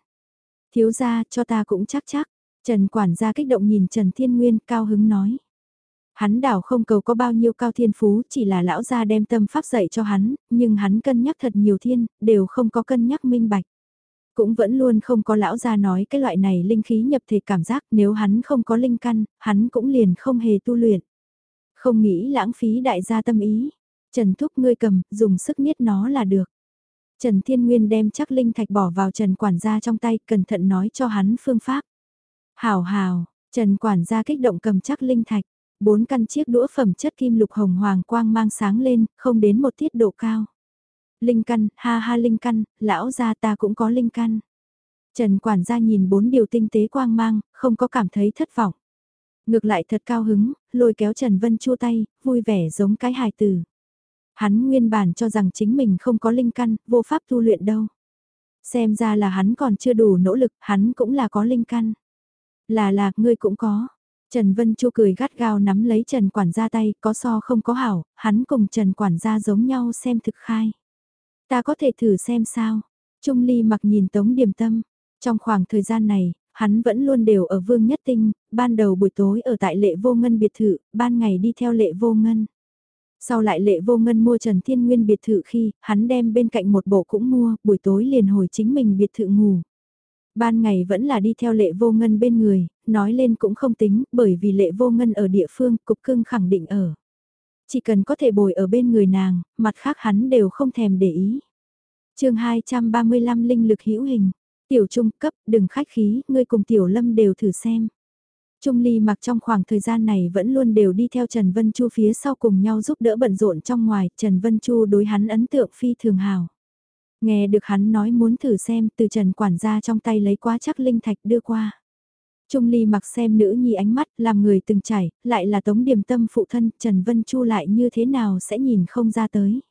Thiếu gia cho ta cũng chắc chắc. Trần quản gia kích động nhìn Trần Thiên Nguyên cao hứng nói. Hắn đảo không cầu có bao nhiêu cao thiên phú, chỉ là lão gia đem tâm pháp dạy cho hắn, nhưng hắn cân nhắc thật nhiều thiên, đều không có cân nhắc minh bạch. Cũng vẫn luôn không có lão gia nói cái loại này linh khí nhập thể cảm giác nếu hắn không có linh căn, hắn cũng liền không hề tu luyện. Không nghĩ lãng phí đại gia tâm ý, Trần Thúc ngươi cầm, dùng sức niết nó là được. Trần Thiên Nguyên đem chắc linh thạch bỏ vào Trần quản gia trong tay, cẩn thận nói cho hắn phương pháp. Hào hào, Trần quản gia kích động cầm chắc linh thạch, bốn căn chiếc đũa phẩm chất kim lục hồng hoàng quang mang sáng lên, không đến một tiết độ cao. Linh căn, ha ha linh căn, lão gia ta cũng có linh căn. Trần quản gia nhìn bốn điều tinh tế quang mang, không có cảm thấy thất vọng. Ngược lại thật cao hứng, lôi kéo Trần Vân chua tay, vui vẻ giống cái hài tử. Hắn nguyên bản cho rằng chính mình không có linh căn, vô pháp tu luyện đâu. Xem ra là hắn còn chưa đủ nỗ lực, hắn cũng là có linh căn. Là là, ngươi cũng có. Trần Vân Chu cười gắt gao nắm lấy Trần Quản gia tay, có so không có hảo, hắn cùng Trần Quản gia giống nhau xem thực khai. Ta có thể thử xem sao. Trung Ly mặc nhìn Tống Điềm Tâm. Trong khoảng thời gian này, hắn vẫn luôn đều ở Vương Nhất Tinh, ban đầu buổi tối ở tại lệ vô ngân biệt thự, ban ngày đi theo lệ vô ngân. Sau lại lệ vô ngân mua Trần Thiên Nguyên biệt thự khi, hắn đem bên cạnh một bộ cũng mua, buổi tối liền hồi chính mình biệt thự ngủ. Ban ngày vẫn là đi theo lệ vô ngân bên người, nói lên cũng không tính, bởi vì lệ vô ngân ở địa phương, cục cưng khẳng định ở. Chỉ cần có thể bồi ở bên người nàng, mặt khác hắn đều không thèm để ý. chương 235 linh lực hữu hình, tiểu trung cấp, đừng khách khí, ngươi cùng tiểu lâm đều thử xem. Trung Ly mặc trong khoảng thời gian này vẫn luôn đều đi theo Trần Vân Chu phía sau cùng nhau giúp đỡ bận rộn trong ngoài, Trần Vân Chu đối hắn ấn tượng phi thường hào. Nghe được hắn nói muốn thử xem từ Trần quản gia trong tay lấy quá chắc linh thạch đưa qua. Trung Ly mặc xem nữ nhi ánh mắt làm người từng trải, lại là tống điểm tâm phụ thân, Trần Vân Chu lại như thế nào sẽ nhìn không ra tới.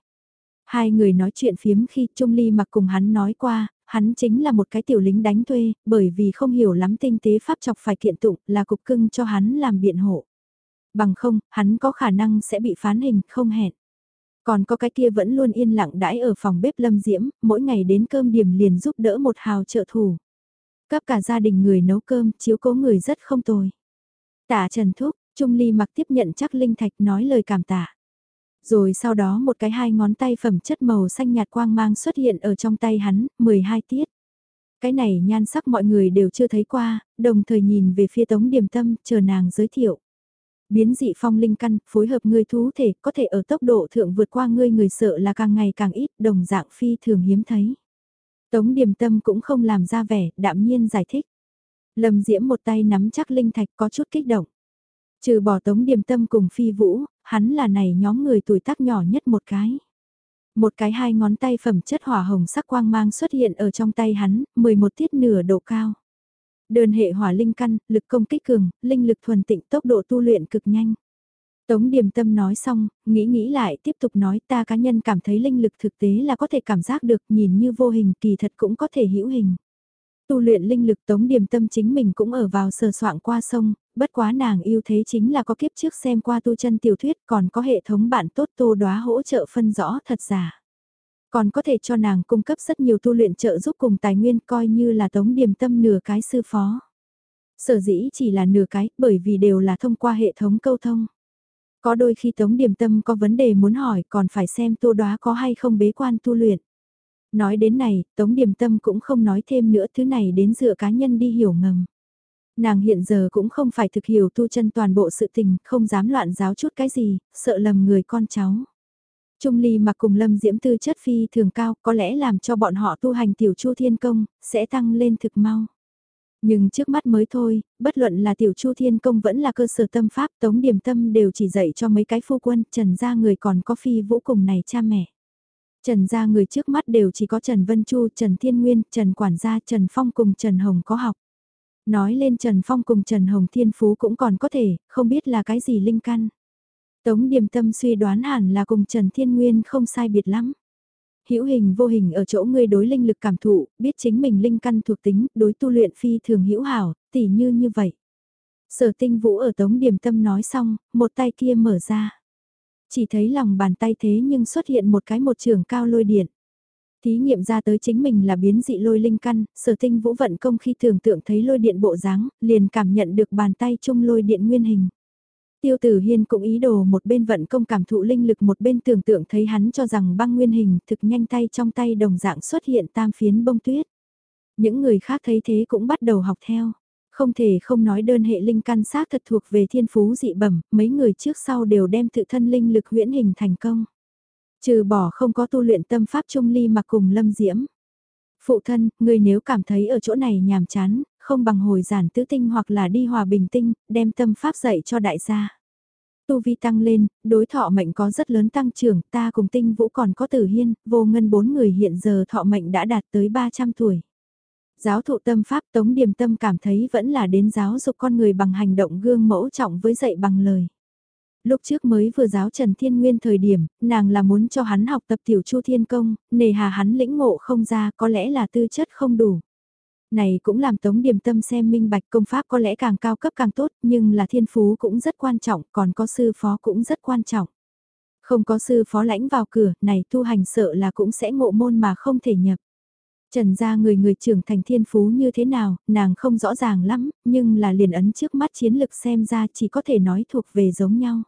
Hai người nói chuyện phiếm khi Trung Ly mặc cùng hắn nói qua, hắn chính là một cái tiểu lính đánh thuê, bởi vì không hiểu lắm tinh tế pháp chọc phải kiện tụng là cục cưng cho hắn làm biện hộ. Bằng không, hắn có khả năng sẽ bị phán hình, không hẹn. Còn có cái kia vẫn luôn yên lặng đãi ở phòng bếp lâm diễm, mỗi ngày đến cơm điểm liền giúp đỡ một hào trợ thủ. Cấp cả gia đình người nấu cơm, chiếu cố người rất không tồi. Tạ Trần Thúc, Trung Ly mặc tiếp nhận chắc Linh Thạch nói lời cảm tạ. Rồi sau đó một cái hai ngón tay phẩm chất màu xanh nhạt quang mang xuất hiện ở trong tay hắn, 12 tiết. Cái này nhan sắc mọi người đều chưa thấy qua, đồng thời nhìn về phía tống điểm tâm, chờ nàng giới thiệu. Biến dị phong linh căn, phối hợp ngươi thú thể, có thể ở tốc độ thượng vượt qua ngươi người sợ là càng ngày càng ít, đồng dạng phi thường hiếm thấy. Tống điểm tâm cũng không làm ra vẻ, đạm nhiên giải thích. Lâm Diễm một tay nắm chắc linh thạch có chút kích động. Trừ bỏ tống điểm tâm cùng phi vũ, hắn là này nhóm người tuổi tác nhỏ nhất một cái. Một cái hai ngón tay phẩm chất hỏa hồng sắc quang mang xuất hiện ở trong tay hắn, 11 tiết nửa độ cao. Đơn hệ hỏa linh căn, lực công kích cường, linh lực thuần tịnh tốc độ tu luyện cực nhanh. Tống Điềm Tâm nói xong, nghĩ nghĩ lại tiếp tục nói ta cá nhân cảm thấy linh lực thực tế là có thể cảm giác được nhìn như vô hình kỳ thật cũng có thể hữu hình. Tu luyện linh lực Tống Điềm Tâm chính mình cũng ở vào sờ soạn qua sông, bất quá nàng yêu thế chính là có kiếp trước xem qua tu chân tiểu thuyết còn có hệ thống bạn tốt tô đóa hỗ trợ phân rõ thật giả. Còn có thể cho nàng cung cấp rất nhiều tu luyện trợ giúp cùng tài nguyên coi như là Tống Điềm Tâm nửa cái sư phó. Sở dĩ chỉ là nửa cái bởi vì đều là thông qua hệ thống câu thông. Có đôi khi Tống Điềm Tâm có vấn đề muốn hỏi còn phải xem tô đoá có hay không bế quan tu luyện. Nói đến này, Tống Điềm Tâm cũng không nói thêm nữa thứ này đến dựa cá nhân đi hiểu ngầm. Nàng hiện giờ cũng không phải thực hiểu tu chân toàn bộ sự tình, không dám loạn giáo chút cái gì, sợ lầm người con cháu. Trung Ly mà cùng Lâm Diễm tư chất phi thường cao có lẽ làm cho bọn họ tu hành tiểu chu thiên công, sẽ tăng lên thực mau. Nhưng trước mắt mới thôi, bất luận là tiểu chu thiên công vẫn là cơ sở tâm pháp tống điểm tâm đều chỉ dạy cho mấy cái phu quân, trần gia người còn có phi vũ cùng này cha mẹ. Trần gia người trước mắt đều chỉ có Trần Vân Chu, Trần Thiên Nguyên, Trần Quản gia, Trần Phong cùng Trần Hồng có học. Nói lên Trần Phong cùng Trần Hồng Thiên Phú cũng còn có thể, không biết là cái gì linh căn. Tống Điềm Tâm suy đoán hẳn là cùng Trần Thiên Nguyên không sai biệt lắm hữu hình vô hình ở chỗ ngươi đối linh lực cảm thụ, biết chính mình linh căn thuộc tính, đối tu luyện phi thường hữu hảo, tỉ như như vậy. Sở tinh vũ ở tống điểm tâm nói xong, một tay kia mở ra. Chỉ thấy lòng bàn tay thế nhưng xuất hiện một cái một trường cao lôi điện. Thí nghiệm ra tới chính mình là biến dị lôi linh căn, sở tinh vũ vận công khi tưởng tượng thấy lôi điện bộ dáng liền cảm nhận được bàn tay chung lôi điện nguyên hình. Tiêu tử hiên cũng ý đồ một bên vận công cảm thụ linh lực một bên tưởng tượng thấy hắn cho rằng băng nguyên hình thực nhanh tay trong tay đồng dạng xuất hiện tam phiến bông tuyết. Những người khác thấy thế cũng bắt đầu học theo. Không thể không nói đơn hệ linh căn xác thật thuộc về thiên phú dị bẩm, mấy người trước sau đều đem tự thân linh lực huyễn hình thành công. Trừ bỏ không có tu luyện tâm pháp trung ly mà cùng lâm diễm. Phụ thân, người nếu cảm thấy ở chỗ này nhàm chán, không bằng hồi giản tứ tinh hoặc là đi hòa bình tinh, đem tâm pháp dạy cho đại gia. Tu vi tăng lên, đối thọ mệnh có rất lớn tăng trưởng, ta cùng tinh vũ còn có tử hiên, vô ngân bốn người hiện giờ thọ mệnh đã đạt tới 300 tuổi. Giáo thụ tâm pháp tống điềm tâm cảm thấy vẫn là đến giáo dục con người bằng hành động gương mẫu trọng với dạy bằng lời. Lúc trước mới vừa giáo Trần Thiên Nguyên thời điểm, nàng là muốn cho hắn học tập tiểu chu thiên công, nề hà hắn lĩnh ngộ không ra có lẽ là tư chất không đủ này cũng làm Tống Điềm Tâm xem minh bạch công pháp có lẽ càng cao cấp càng tốt, nhưng là thiên phú cũng rất quan trọng, còn có sư phó cũng rất quan trọng. Không có sư phó lãnh vào cửa, này tu hành sợ là cũng sẽ ngộ môn mà không thể nhập. Trần gia người người trưởng thành thiên phú như thế nào, nàng không rõ ràng lắm, nhưng là liền ấn trước mắt chiến lực xem ra chỉ có thể nói thuộc về giống nhau.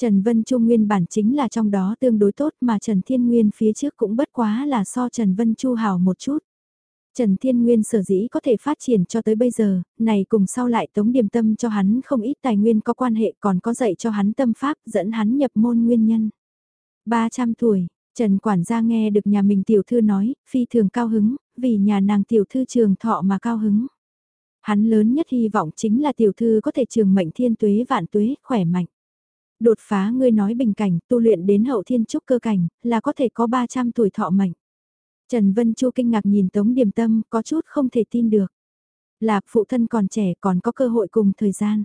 Trần Vân Chu nguyên bản chính là trong đó tương đối tốt mà Trần Thiên Nguyên phía trước cũng bất quá là so Trần Vân Chu hào một chút. Trần Thiên Nguyên sở dĩ có thể phát triển cho tới bây giờ, này cùng sau lại tống điểm tâm cho hắn không ít tài nguyên có quan hệ còn có dạy cho hắn tâm pháp dẫn hắn nhập môn nguyên nhân. 300 tuổi, Trần Quản gia nghe được nhà mình tiểu thư nói, phi thường cao hứng, vì nhà nàng tiểu thư trường thọ mà cao hứng. Hắn lớn nhất hy vọng chính là tiểu thư có thể trường mệnh thiên tuế vạn tuế, khỏe mạnh. Đột phá ngươi nói bình cảnh, tu luyện đến hậu thiên trúc cơ cảnh, là có thể có 300 tuổi thọ mệnh. Trần Vân Chu kinh ngạc nhìn Tống Điềm Tâm, có chút không thể tin được. Là phụ thân còn trẻ còn có cơ hội cùng thời gian.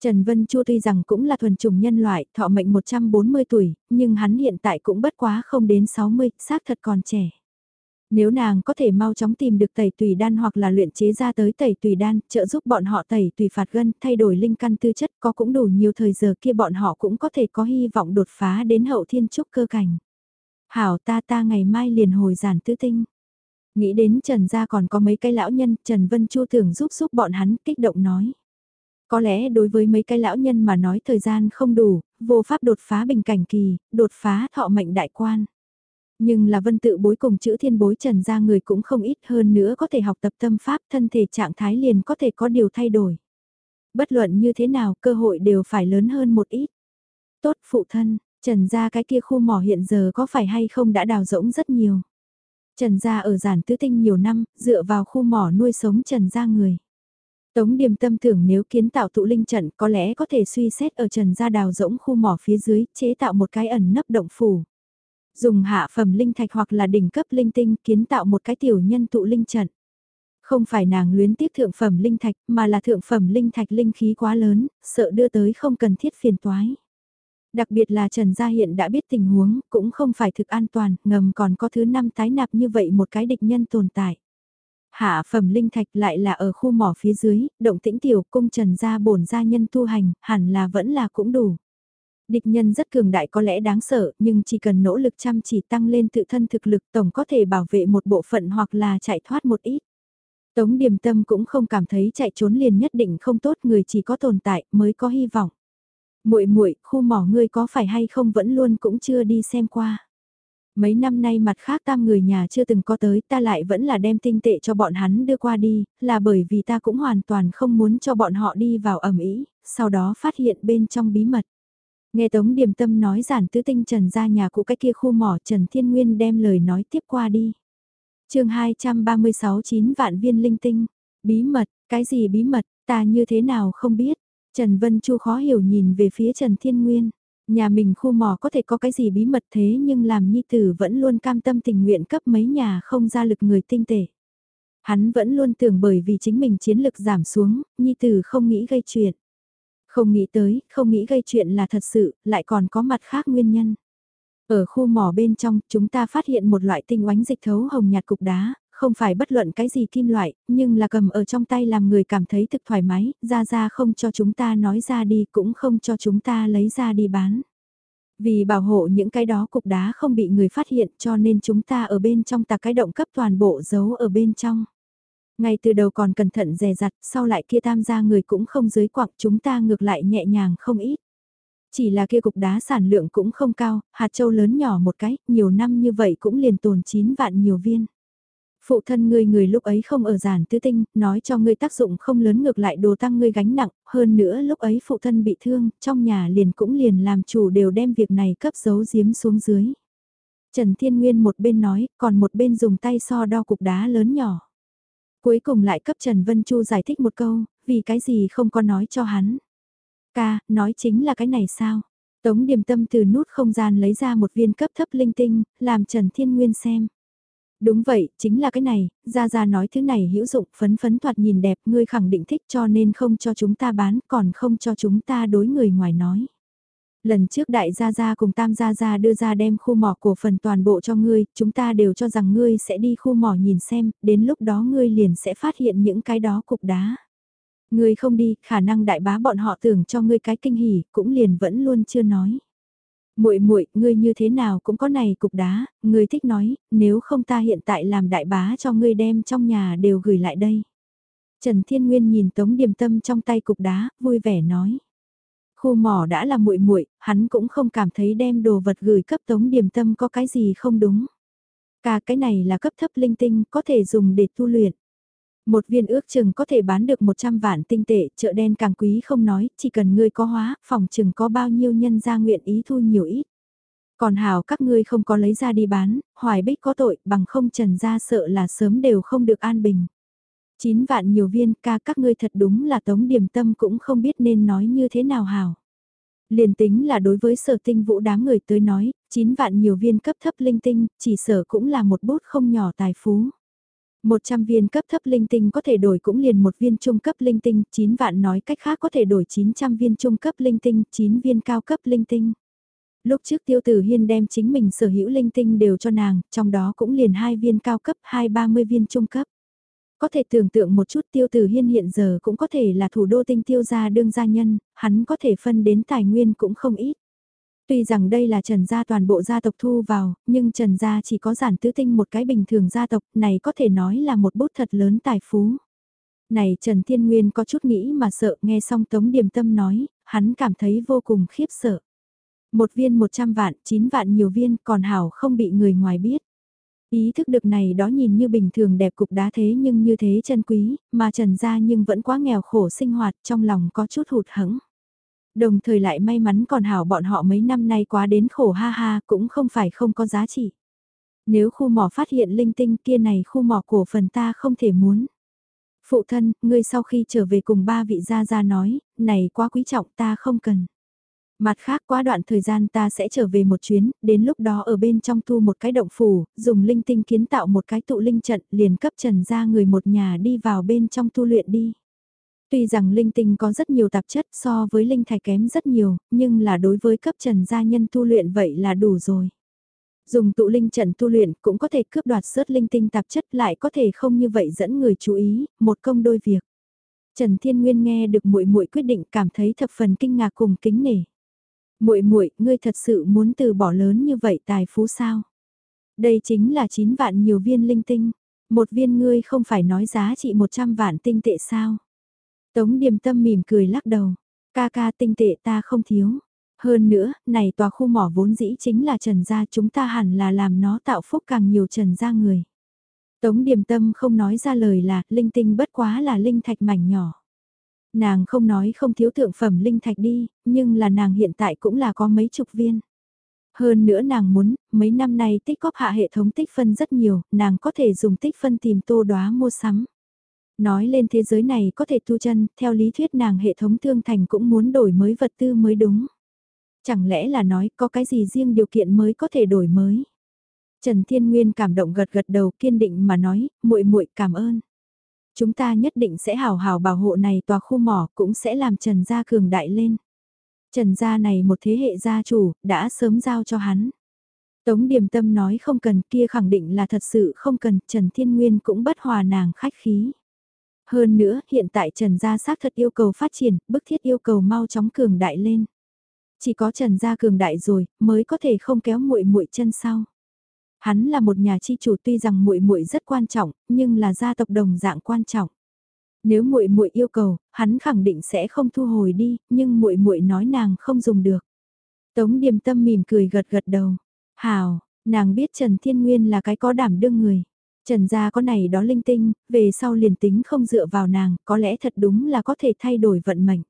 Trần Vân Chu tuy rằng cũng là thuần chủng nhân loại, thọ mệnh 140 tuổi, nhưng hắn hiện tại cũng bất quá không đến 60, xác thật còn trẻ. Nếu nàng có thể mau chóng tìm được tẩy tùy đan hoặc là luyện chế ra tới tẩy tùy đan, trợ giúp bọn họ tẩy tùy phạt gân, thay đổi linh căn tư chất có cũng đủ nhiều thời giờ kia bọn họ cũng có thể có hy vọng đột phá đến hậu thiên trúc cơ cảnh. Hảo ta ta ngày mai liền hồi giản tứ tinh. Nghĩ đến Trần gia còn có mấy cái lão nhân, Trần Vân Chu thường giúp giúp bọn hắn kích động nói. Có lẽ đối với mấy cái lão nhân mà nói thời gian không đủ, vô pháp đột phá bình cảnh kỳ, đột phá thọ mệnh đại quan. Nhưng là vân tự bối cùng chữ thiên bối trần ra người cũng không ít hơn nữa có thể học tập tâm pháp thân thể trạng thái liền có thể có điều thay đổi. Bất luận như thế nào cơ hội đều phải lớn hơn một ít. Tốt phụ thân, trần gia cái kia khu mỏ hiện giờ có phải hay không đã đào rỗng rất nhiều. Trần gia ở giản tứ tinh nhiều năm, dựa vào khu mỏ nuôi sống trần gia người. Tống điềm tâm tưởng nếu kiến tạo tụ linh trận có lẽ có thể suy xét ở trần gia đào rỗng khu mỏ phía dưới, chế tạo một cái ẩn nấp động phủ. Dùng hạ phẩm linh thạch hoặc là đỉnh cấp linh tinh kiến tạo một cái tiểu nhân tụ linh trận. Không phải nàng luyến tiếc thượng phẩm linh thạch mà là thượng phẩm linh thạch linh khí quá lớn, sợ đưa tới không cần thiết phiền toái. Đặc biệt là Trần Gia hiện đã biết tình huống, cũng không phải thực an toàn, ngầm còn có thứ năm tái nạp như vậy một cái địch nhân tồn tại. Hạ phẩm linh thạch lại là ở khu mỏ phía dưới, động tĩnh tiểu cung Trần Gia bổn gia nhân tu hành, hẳn là vẫn là cũng đủ. Địch nhân rất cường đại có lẽ đáng sợ, nhưng chỉ cần nỗ lực chăm chỉ tăng lên tự thân thực lực tổng có thể bảo vệ một bộ phận hoặc là chạy thoát một ít. Tống điềm tâm cũng không cảm thấy chạy trốn liền nhất định không tốt người chỉ có tồn tại mới có hy vọng muội muội khu mỏ ngươi có phải hay không vẫn luôn cũng chưa đi xem qua. Mấy năm nay mặt khác tam người nhà chưa từng có tới ta lại vẫn là đem tinh tệ cho bọn hắn đưa qua đi, là bởi vì ta cũng hoàn toàn không muốn cho bọn họ đi vào ẩm ý, sau đó phát hiện bên trong bí mật. Nghe Tống Điềm Tâm nói giản tứ tinh Trần ra nhà cũ cái kia khu mỏ Trần Thiên Nguyên đem lời nói tiếp qua đi. chương 236 9 vạn viên linh tinh. Bí mật, cái gì bí mật, ta như thế nào không biết. Trần Vân Chu khó hiểu nhìn về phía Trần Thiên Nguyên. Nhà mình khu mỏ có thể có cái gì bí mật thế nhưng làm nhi tử vẫn luôn cam tâm tình nguyện cấp mấy nhà không ra lực người tinh tể. Hắn vẫn luôn tưởng bởi vì chính mình chiến lực giảm xuống, nhi tử không nghĩ gây chuyện. Không nghĩ tới, không nghĩ gây chuyện là thật sự, lại còn có mặt khác nguyên nhân. Ở khu mỏ bên trong, chúng ta phát hiện một loại tinh oánh dịch thấu hồng nhạt cục đá, không phải bất luận cái gì kim loại, nhưng là cầm ở trong tay làm người cảm thấy thực thoải mái, ra ra không cho chúng ta nói ra đi cũng không cho chúng ta lấy ra đi bán. Vì bảo hộ những cái đó cục đá không bị người phát hiện cho nên chúng ta ở bên trong tạc cái động cấp toàn bộ giấu ở bên trong. Ngay từ đầu còn cẩn thận dè dặt, sau lại kia tam gia người cũng không dưới quặng chúng ta ngược lại nhẹ nhàng không ít. Chỉ là kia cục đá sản lượng cũng không cao, hạt châu lớn nhỏ một cái, nhiều năm như vậy cũng liền tồn 9 vạn nhiều viên. Phụ thân ngươi người lúc ấy không ở giản tứ tinh, nói cho ngươi tác dụng không lớn ngược lại đồ tăng ngươi gánh nặng, hơn nữa lúc ấy phụ thân bị thương, trong nhà liền cũng liền làm chủ đều đem việc này cấp giấu giếm xuống dưới. Trần Thiên Nguyên một bên nói, còn một bên dùng tay so đo cục đá lớn nhỏ. Cuối cùng lại cấp Trần Vân Chu giải thích một câu, vì cái gì không có nói cho hắn. Ca, nói chính là cái này sao? Tống điềm tâm từ nút không gian lấy ra một viên cấp thấp linh tinh, làm Trần Thiên Nguyên xem. Đúng vậy, chính là cái này, Gia Gia nói thứ này hữu dụng, phấn phấn thoạt nhìn đẹp, ngươi khẳng định thích cho nên không cho chúng ta bán, còn không cho chúng ta đối người ngoài nói. Lần trước đại gia gia cùng tam gia gia đưa ra đem khu mỏ cổ phần toàn bộ cho ngươi, chúng ta đều cho rằng ngươi sẽ đi khu mỏ nhìn xem, đến lúc đó ngươi liền sẽ phát hiện những cái đó cục đá. Ngươi không đi, khả năng đại bá bọn họ tưởng cho ngươi cái kinh hỉ, cũng liền vẫn luôn chưa nói. Muội muội, ngươi như thế nào cũng có này cục đá, ngươi thích nói, nếu không ta hiện tại làm đại bá cho ngươi đem trong nhà đều gửi lại đây. Trần Thiên Nguyên nhìn Tống Điềm Tâm trong tay cục đá, vui vẻ nói. Khu mỏ đã là muội muội, hắn cũng không cảm thấy đem đồ vật gửi cấp tống Điềm tâm có cái gì không đúng. Cả cái này là cấp thấp linh tinh, có thể dùng để tu luyện. Một viên ước chừng có thể bán được 100 vạn tinh tệ, chợ đen càng quý không nói, chỉ cần ngươi có hóa, phòng chừng có bao nhiêu nhân ra nguyện ý thu nhiều ít. Còn hào các ngươi không có lấy ra đi bán, hoài bích có tội, bằng không trần ra sợ là sớm đều không được an bình. 9 vạn nhiều viên ca các ngươi thật đúng là tống điểm tâm cũng không biết nên nói như thế nào hảo. Liền tính là đối với sở tinh vũ đám người tới nói, 9 vạn nhiều viên cấp thấp linh tinh, chỉ sở cũng là một bút không nhỏ tài phú. 100 viên cấp thấp linh tinh có thể đổi cũng liền một viên trung cấp linh tinh, 9 vạn nói cách khác có thể đổi 900 viên trung cấp linh tinh, 9 viên cao cấp linh tinh. Lúc trước tiêu tử hiên đem chính mình sở hữu linh tinh đều cho nàng, trong đó cũng liền hai viên cao cấp, hai ba mươi viên trung cấp. Có thể tưởng tượng một chút tiêu tử hiên hiện giờ cũng có thể là thủ đô tinh tiêu gia đương gia nhân, hắn có thể phân đến tài nguyên cũng không ít. Tuy rằng đây là Trần gia toàn bộ gia tộc thu vào, nhưng Trần gia chỉ có giản tứ tinh một cái bình thường gia tộc này có thể nói là một bút thật lớn tài phú. Này Trần Thiên Nguyên có chút nghĩ mà sợ nghe xong Tống Điềm Tâm nói, hắn cảm thấy vô cùng khiếp sợ. Một viên 100 vạn, 9 vạn nhiều viên còn hảo không bị người ngoài biết. Ý thức được này đó nhìn như bình thường đẹp cục đá thế nhưng như thế chân quý, mà trần gia nhưng vẫn quá nghèo khổ sinh hoạt trong lòng có chút hụt hẫng. Đồng thời lại may mắn còn hảo bọn họ mấy năm nay quá đến khổ ha ha cũng không phải không có giá trị. Nếu khu mỏ phát hiện linh tinh kia này khu mỏ cổ phần ta không thể muốn. Phụ thân, ngươi sau khi trở về cùng ba vị gia gia nói, này quá quý trọng ta không cần. Mặt khác quá đoạn thời gian ta sẽ trở về một chuyến, đến lúc đó ở bên trong thu một cái động phủ, dùng linh tinh kiến tạo một cái tụ linh trận liền cấp trần ra người một nhà đi vào bên trong tu luyện đi. Tuy rằng linh tinh có rất nhiều tạp chất so với linh thạch kém rất nhiều, nhưng là đối với cấp trần gia nhân tu luyện vậy là đủ rồi. Dùng tụ linh trận tu luyện cũng có thể cướp đoạt sớt linh tinh tạp chất lại có thể không như vậy dẫn người chú ý, một công đôi việc. Trần Thiên Nguyên nghe được muội muội quyết định cảm thấy thập phần kinh ngạc cùng kính nể muội muội, ngươi thật sự muốn từ bỏ lớn như vậy tài phú sao? Đây chính là 9 vạn nhiều viên linh tinh, một viên ngươi không phải nói giá trị 100 vạn tinh tệ sao? Tống Điềm Tâm mỉm cười lắc đầu, ca ca tinh tệ ta không thiếu. Hơn nữa, này tòa khu mỏ vốn dĩ chính là trần gia chúng ta hẳn là làm nó tạo phúc càng nhiều trần gia người. Tống Điềm Tâm không nói ra lời là, linh tinh bất quá là linh thạch mảnh nhỏ. Nàng không nói không thiếu thượng phẩm linh thạch đi, nhưng là nàng hiện tại cũng là có mấy chục viên. Hơn nữa nàng muốn, mấy năm nay tích góp hạ hệ thống tích phân rất nhiều, nàng có thể dùng tích phân tìm tô đoá mua sắm. Nói lên thế giới này có thể tu chân, theo lý thuyết nàng hệ thống thương thành cũng muốn đổi mới vật tư mới đúng. Chẳng lẽ là nói có cái gì riêng điều kiện mới có thể đổi mới. Trần Thiên Nguyên cảm động gật gật đầu kiên định mà nói, muội muội cảm ơn. Chúng ta nhất định sẽ hào hào bảo hộ này tòa khu mỏ cũng sẽ làm Trần Gia cường đại lên. Trần Gia này một thế hệ gia chủ, đã sớm giao cho hắn. Tống Điềm Tâm nói không cần kia khẳng định là thật sự không cần, Trần Thiên Nguyên cũng bất hòa nàng khách khí. Hơn nữa, hiện tại Trần Gia xác thật yêu cầu phát triển, bức thiết yêu cầu mau chóng cường đại lên. Chỉ có Trần Gia cường đại rồi, mới có thể không kéo muội muội chân sau. Hắn là một nhà chi chủ tuy rằng muội muội rất quan trọng, nhưng là gia tộc đồng dạng quan trọng. Nếu muội muội yêu cầu, hắn khẳng định sẽ không thu hồi đi, nhưng muội muội nói nàng không dùng được. Tống Điềm Tâm mỉm cười gật gật đầu. "Hảo." Nàng biết Trần Thiên Nguyên là cái có đảm đương người. Trần gia có này đó linh tinh, về sau liền tính không dựa vào nàng, có lẽ thật đúng là có thể thay đổi vận mệnh.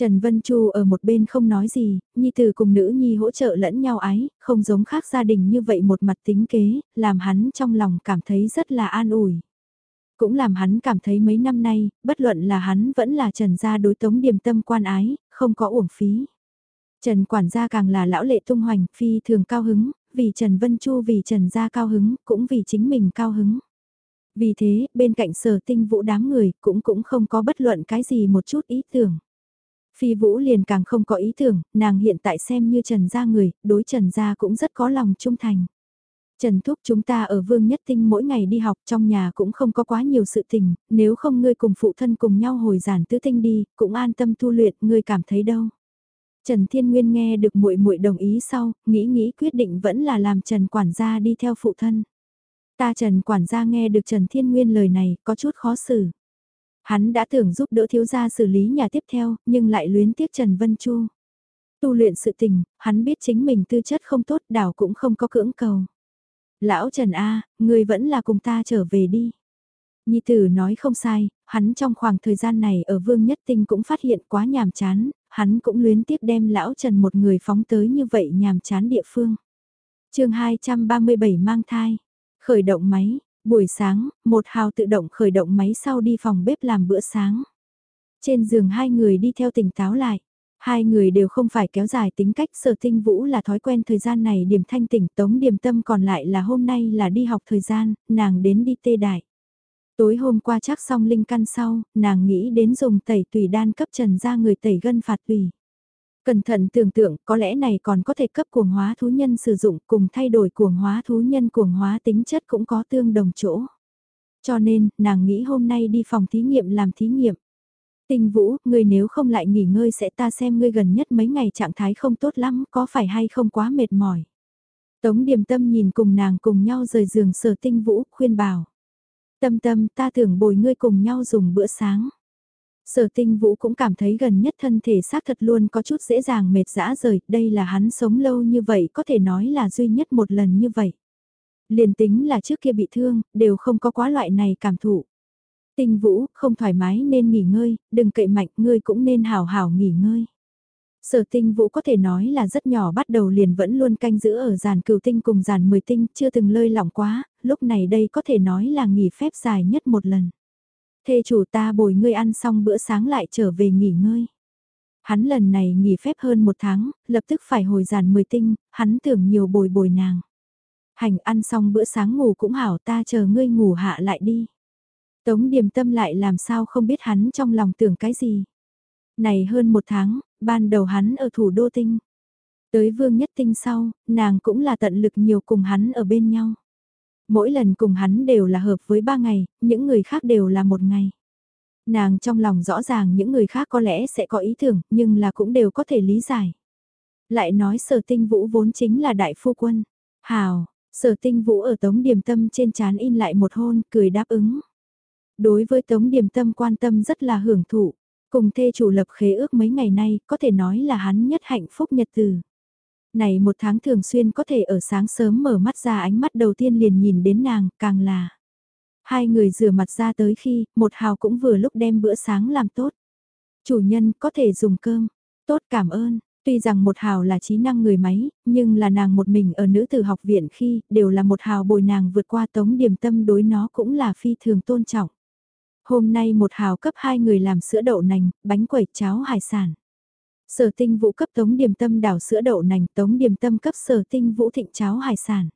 Trần Vân Chu ở một bên không nói gì, Nhi Tử cùng nữ Nhi hỗ trợ lẫn nhau ái, không giống khác gia đình như vậy một mặt tính kế, làm hắn trong lòng cảm thấy rất là an ủi. Cũng làm hắn cảm thấy mấy năm nay, bất luận là hắn vẫn là Trần gia đối tống điềm tâm quan ái, không có uổng phí. Trần quản gia càng là lão lệ tung hoành, phi thường cao hứng, vì Trần Vân Chu vì Trần gia cao hứng, cũng vì chính mình cao hứng. Vì thế, bên cạnh sở tinh vũ đám người cũng cũng không có bất luận cái gì một chút ý tưởng. Phi Vũ liền càng không có ý tưởng, nàng hiện tại xem như Trần Gia người, đối Trần Gia cũng rất có lòng trung thành. Trần Thúc chúng ta ở Vương Nhất Tinh mỗi ngày đi học trong nhà cũng không có quá nhiều sự tình, nếu không ngươi cùng phụ thân cùng nhau hồi giản tứ tinh đi, cũng an tâm tu luyện, ngươi cảm thấy đâu. Trần Thiên Nguyên nghe được muội muội đồng ý sau, nghĩ nghĩ quyết định vẫn là làm Trần quản gia đi theo phụ thân. Ta Trần quản gia nghe được Trần Thiên Nguyên lời này, có chút khó xử. Hắn đã tưởng giúp đỡ thiếu gia xử lý nhà tiếp theo, nhưng lại luyến tiếc Trần Vân Chu. Tu luyện sự tình, hắn biết chính mình tư chất không tốt đảo cũng không có cưỡng cầu. Lão Trần A, người vẫn là cùng ta trở về đi. Nhi tử nói không sai, hắn trong khoảng thời gian này ở Vương Nhất Tinh cũng phát hiện quá nhàm chán, hắn cũng luyến tiếc đem lão Trần một người phóng tới như vậy nhàm chán địa phương. chương 237 mang thai, khởi động máy, Buổi sáng, một hào tự động khởi động máy sau đi phòng bếp làm bữa sáng. Trên giường hai người đi theo tỉnh táo lại. Hai người đều không phải kéo dài tính cách sở tinh vũ là thói quen thời gian này điểm thanh tỉnh tống điểm tâm còn lại là hôm nay là đi học thời gian, nàng đến đi tê đại. Tối hôm qua chắc xong linh căn sau, nàng nghĩ đến dùng tẩy tùy đan cấp trần ra người tẩy gân phạt tùy. Cẩn thận tưởng tượng có lẽ này còn có thể cấp cuồng hóa thú nhân sử dụng cùng thay đổi cuồng hóa thú nhân cuồng hóa tính chất cũng có tương đồng chỗ. Cho nên, nàng nghĩ hôm nay đi phòng thí nghiệm làm thí nghiệm. tình Vũ, ngươi nếu không lại nghỉ ngơi sẽ ta xem ngươi gần nhất mấy ngày trạng thái không tốt lắm, có phải hay không quá mệt mỏi. Tống điềm tâm nhìn cùng nàng cùng nhau rời giường sở tinh Vũ, khuyên bảo. Tâm tâm ta tưởng bồi ngươi cùng nhau dùng bữa sáng. Sở tinh vũ cũng cảm thấy gần nhất thân thể xác thật luôn có chút dễ dàng mệt dã rời, đây là hắn sống lâu như vậy có thể nói là duy nhất một lần như vậy. Liền tính là trước kia bị thương, đều không có quá loại này cảm thụ. Tinh vũ, không thoải mái nên nghỉ ngơi, đừng cậy mạnh, ngươi cũng nên hào hào nghỉ ngơi. Sở tinh vũ có thể nói là rất nhỏ bắt đầu liền vẫn luôn canh giữ ở giàn cửu tinh cùng giàn mười tinh, chưa từng lơi lỏng quá, lúc này đây có thể nói là nghỉ phép dài nhất một lần. Thê chủ ta bồi ngươi ăn xong bữa sáng lại trở về nghỉ ngơi. Hắn lần này nghỉ phép hơn một tháng, lập tức phải hồi giàn mười tinh, hắn tưởng nhiều bồi bồi nàng. Hành ăn xong bữa sáng ngủ cũng hảo ta chờ ngươi ngủ hạ lại đi. Tống điềm tâm lại làm sao không biết hắn trong lòng tưởng cái gì. Này hơn một tháng, ban đầu hắn ở thủ đô tinh. Tới vương nhất tinh sau, nàng cũng là tận lực nhiều cùng hắn ở bên nhau. Mỗi lần cùng hắn đều là hợp với ba ngày, những người khác đều là một ngày. Nàng trong lòng rõ ràng những người khác có lẽ sẽ có ý tưởng, nhưng là cũng đều có thể lý giải. Lại nói sở tinh vũ vốn chính là đại phu quân. Hào, sở tinh vũ ở tống điểm tâm trên chán in lại một hôn, cười đáp ứng. Đối với tống điểm tâm quan tâm rất là hưởng thụ. Cùng thê chủ lập khế ước mấy ngày nay, có thể nói là hắn nhất hạnh phúc nhật từ. Này một tháng thường xuyên có thể ở sáng sớm mở mắt ra ánh mắt đầu tiên liền nhìn đến nàng, càng là. Hai người rửa mặt ra tới khi, một hào cũng vừa lúc đem bữa sáng làm tốt. Chủ nhân có thể dùng cơm. Tốt cảm ơn. Tuy rằng một hào là trí năng người máy, nhưng là nàng một mình ở nữ tử học viện khi, đều là một hào bồi nàng vượt qua tống điểm tâm đối nó cũng là phi thường tôn trọng. Hôm nay một hào cấp hai người làm sữa đậu nành, bánh quẩy cháo hải sản. Sở tinh vũ cấp tống điểm tâm đảo sữa đậu nành, tống điểm tâm cấp sở tinh vũ thịnh cháo hải sản.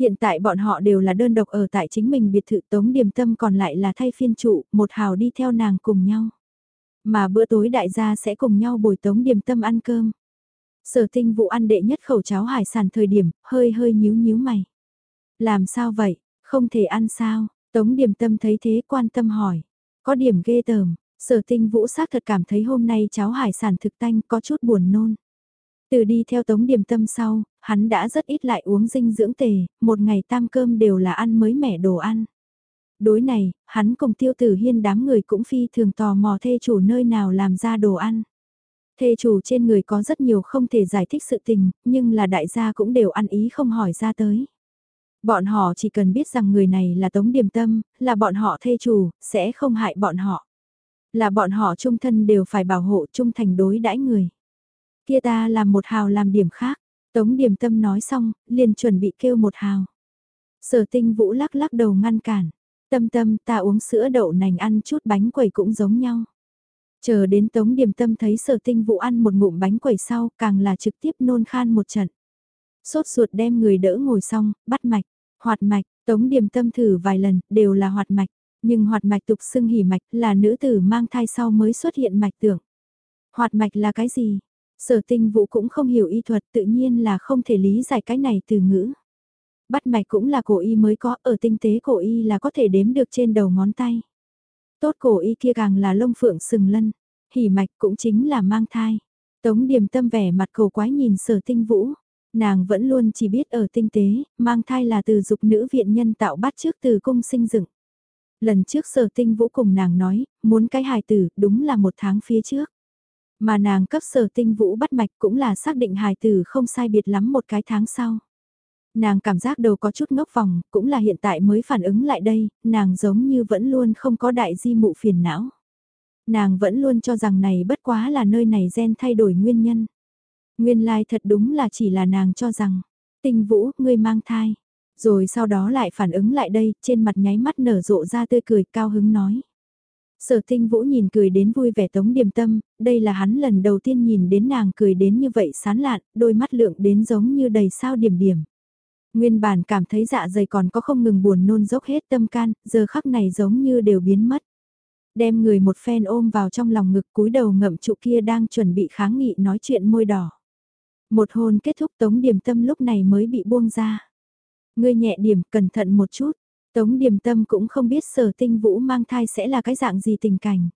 Hiện tại bọn họ đều là đơn độc ở tại chính mình biệt thự tống điểm tâm còn lại là thay phiên trụ, một hào đi theo nàng cùng nhau. Mà bữa tối đại gia sẽ cùng nhau bồi tống điểm tâm ăn cơm. Sở tinh vụ ăn đệ nhất khẩu cháo hải sản thời điểm, hơi hơi nhíu nhíu mày. Làm sao vậy, không thể ăn sao, tống điểm tâm thấy thế quan tâm hỏi. Có điểm ghê tởm, sở tinh vũ xác thật cảm thấy hôm nay cháo hải sản thực tanh có chút buồn nôn. Từ đi theo tống điểm tâm sau, hắn đã rất ít lại uống dinh dưỡng tề, một ngày tam cơm đều là ăn mới mẻ đồ ăn. Đối này, hắn cùng tiêu tử hiên đám người cũng phi thường tò mò thê chủ nơi nào làm ra đồ ăn. Thê chủ trên người có rất nhiều không thể giải thích sự tình, nhưng là đại gia cũng đều ăn ý không hỏi ra tới. Bọn họ chỉ cần biết rằng người này là Tống Điềm Tâm, là bọn họ thê chủ, sẽ không hại bọn họ. Là bọn họ trung thân đều phải bảo hộ trung thành đối đãi người. Kia ta làm một hào làm điểm khác, Tống Điềm Tâm nói xong, liền chuẩn bị kêu một hào. Sở tinh vũ lắc lắc đầu ngăn cản. Tâm tâm ta uống sữa đậu nành ăn chút bánh quẩy cũng giống nhau. Chờ đến Tống Điềm Tâm thấy sở tinh vụ ăn một ngụm bánh quẩy sau càng là trực tiếp nôn khan một trận. Sốt ruột đem người đỡ ngồi xong, bắt mạch, hoạt mạch, Tống Điềm Tâm thử vài lần, đều là hoạt mạch. Nhưng hoạt mạch tục xưng hỉ mạch là nữ tử mang thai sau mới xuất hiện mạch tưởng. Hoạt mạch là cái gì? Sở tinh vũ cũng không hiểu y thuật tự nhiên là không thể lý giải cái này từ ngữ. Bắt mạch cũng là cổ y mới có, ở tinh tế cổ y là có thể đếm được trên đầu ngón tay. Tốt cổ y kia càng là lông phượng sừng lân, hỉ mạch cũng chính là mang thai. Tống điềm tâm vẻ mặt cầu quái nhìn sở tinh vũ. Nàng vẫn luôn chỉ biết ở tinh tế, mang thai là từ dục nữ viện nhân tạo bắt trước từ cung sinh dựng. Lần trước sở tinh vũ cùng nàng nói, muốn cái hài tử, đúng là một tháng phía trước. Mà nàng cấp sở tinh vũ bắt mạch cũng là xác định hài tử không sai biệt lắm một cái tháng sau. Nàng cảm giác đầu có chút ngốc vòng, cũng là hiện tại mới phản ứng lại đây, nàng giống như vẫn luôn không có đại di mụ phiền não. Nàng vẫn luôn cho rằng này bất quá là nơi này gen thay đổi nguyên nhân. Nguyên lai thật đúng là chỉ là nàng cho rằng, tinh vũ, ngươi mang thai. Rồi sau đó lại phản ứng lại đây, trên mặt nháy mắt nở rộ ra tươi cười cao hứng nói. Sở tinh vũ nhìn cười đến vui vẻ tống điềm tâm, đây là hắn lần đầu tiên nhìn đến nàng cười đến như vậy sán lạn, đôi mắt lượng đến giống như đầy sao điểm điểm. Nguyên bản cảm thấy dạ dày còn có không ngừng buồn nôn dốc hết tâm can, giờ khắc này giống như đều biến mất. Đem người một phen ôm vào trong lòng ngực cúi đầu ngậm trụ kia đang chuẩn bị kháng nghị nói chuyện môi đỏ. Một hôn kết thúc tống điềm tâm lúc này mới bị buông ra. Ngươi nhẹ điểm cẩn thận một chút, tống điềm tâm cũng không biết sở tinh vũ mang thai sẽ là cái dạng gì tình cảnh.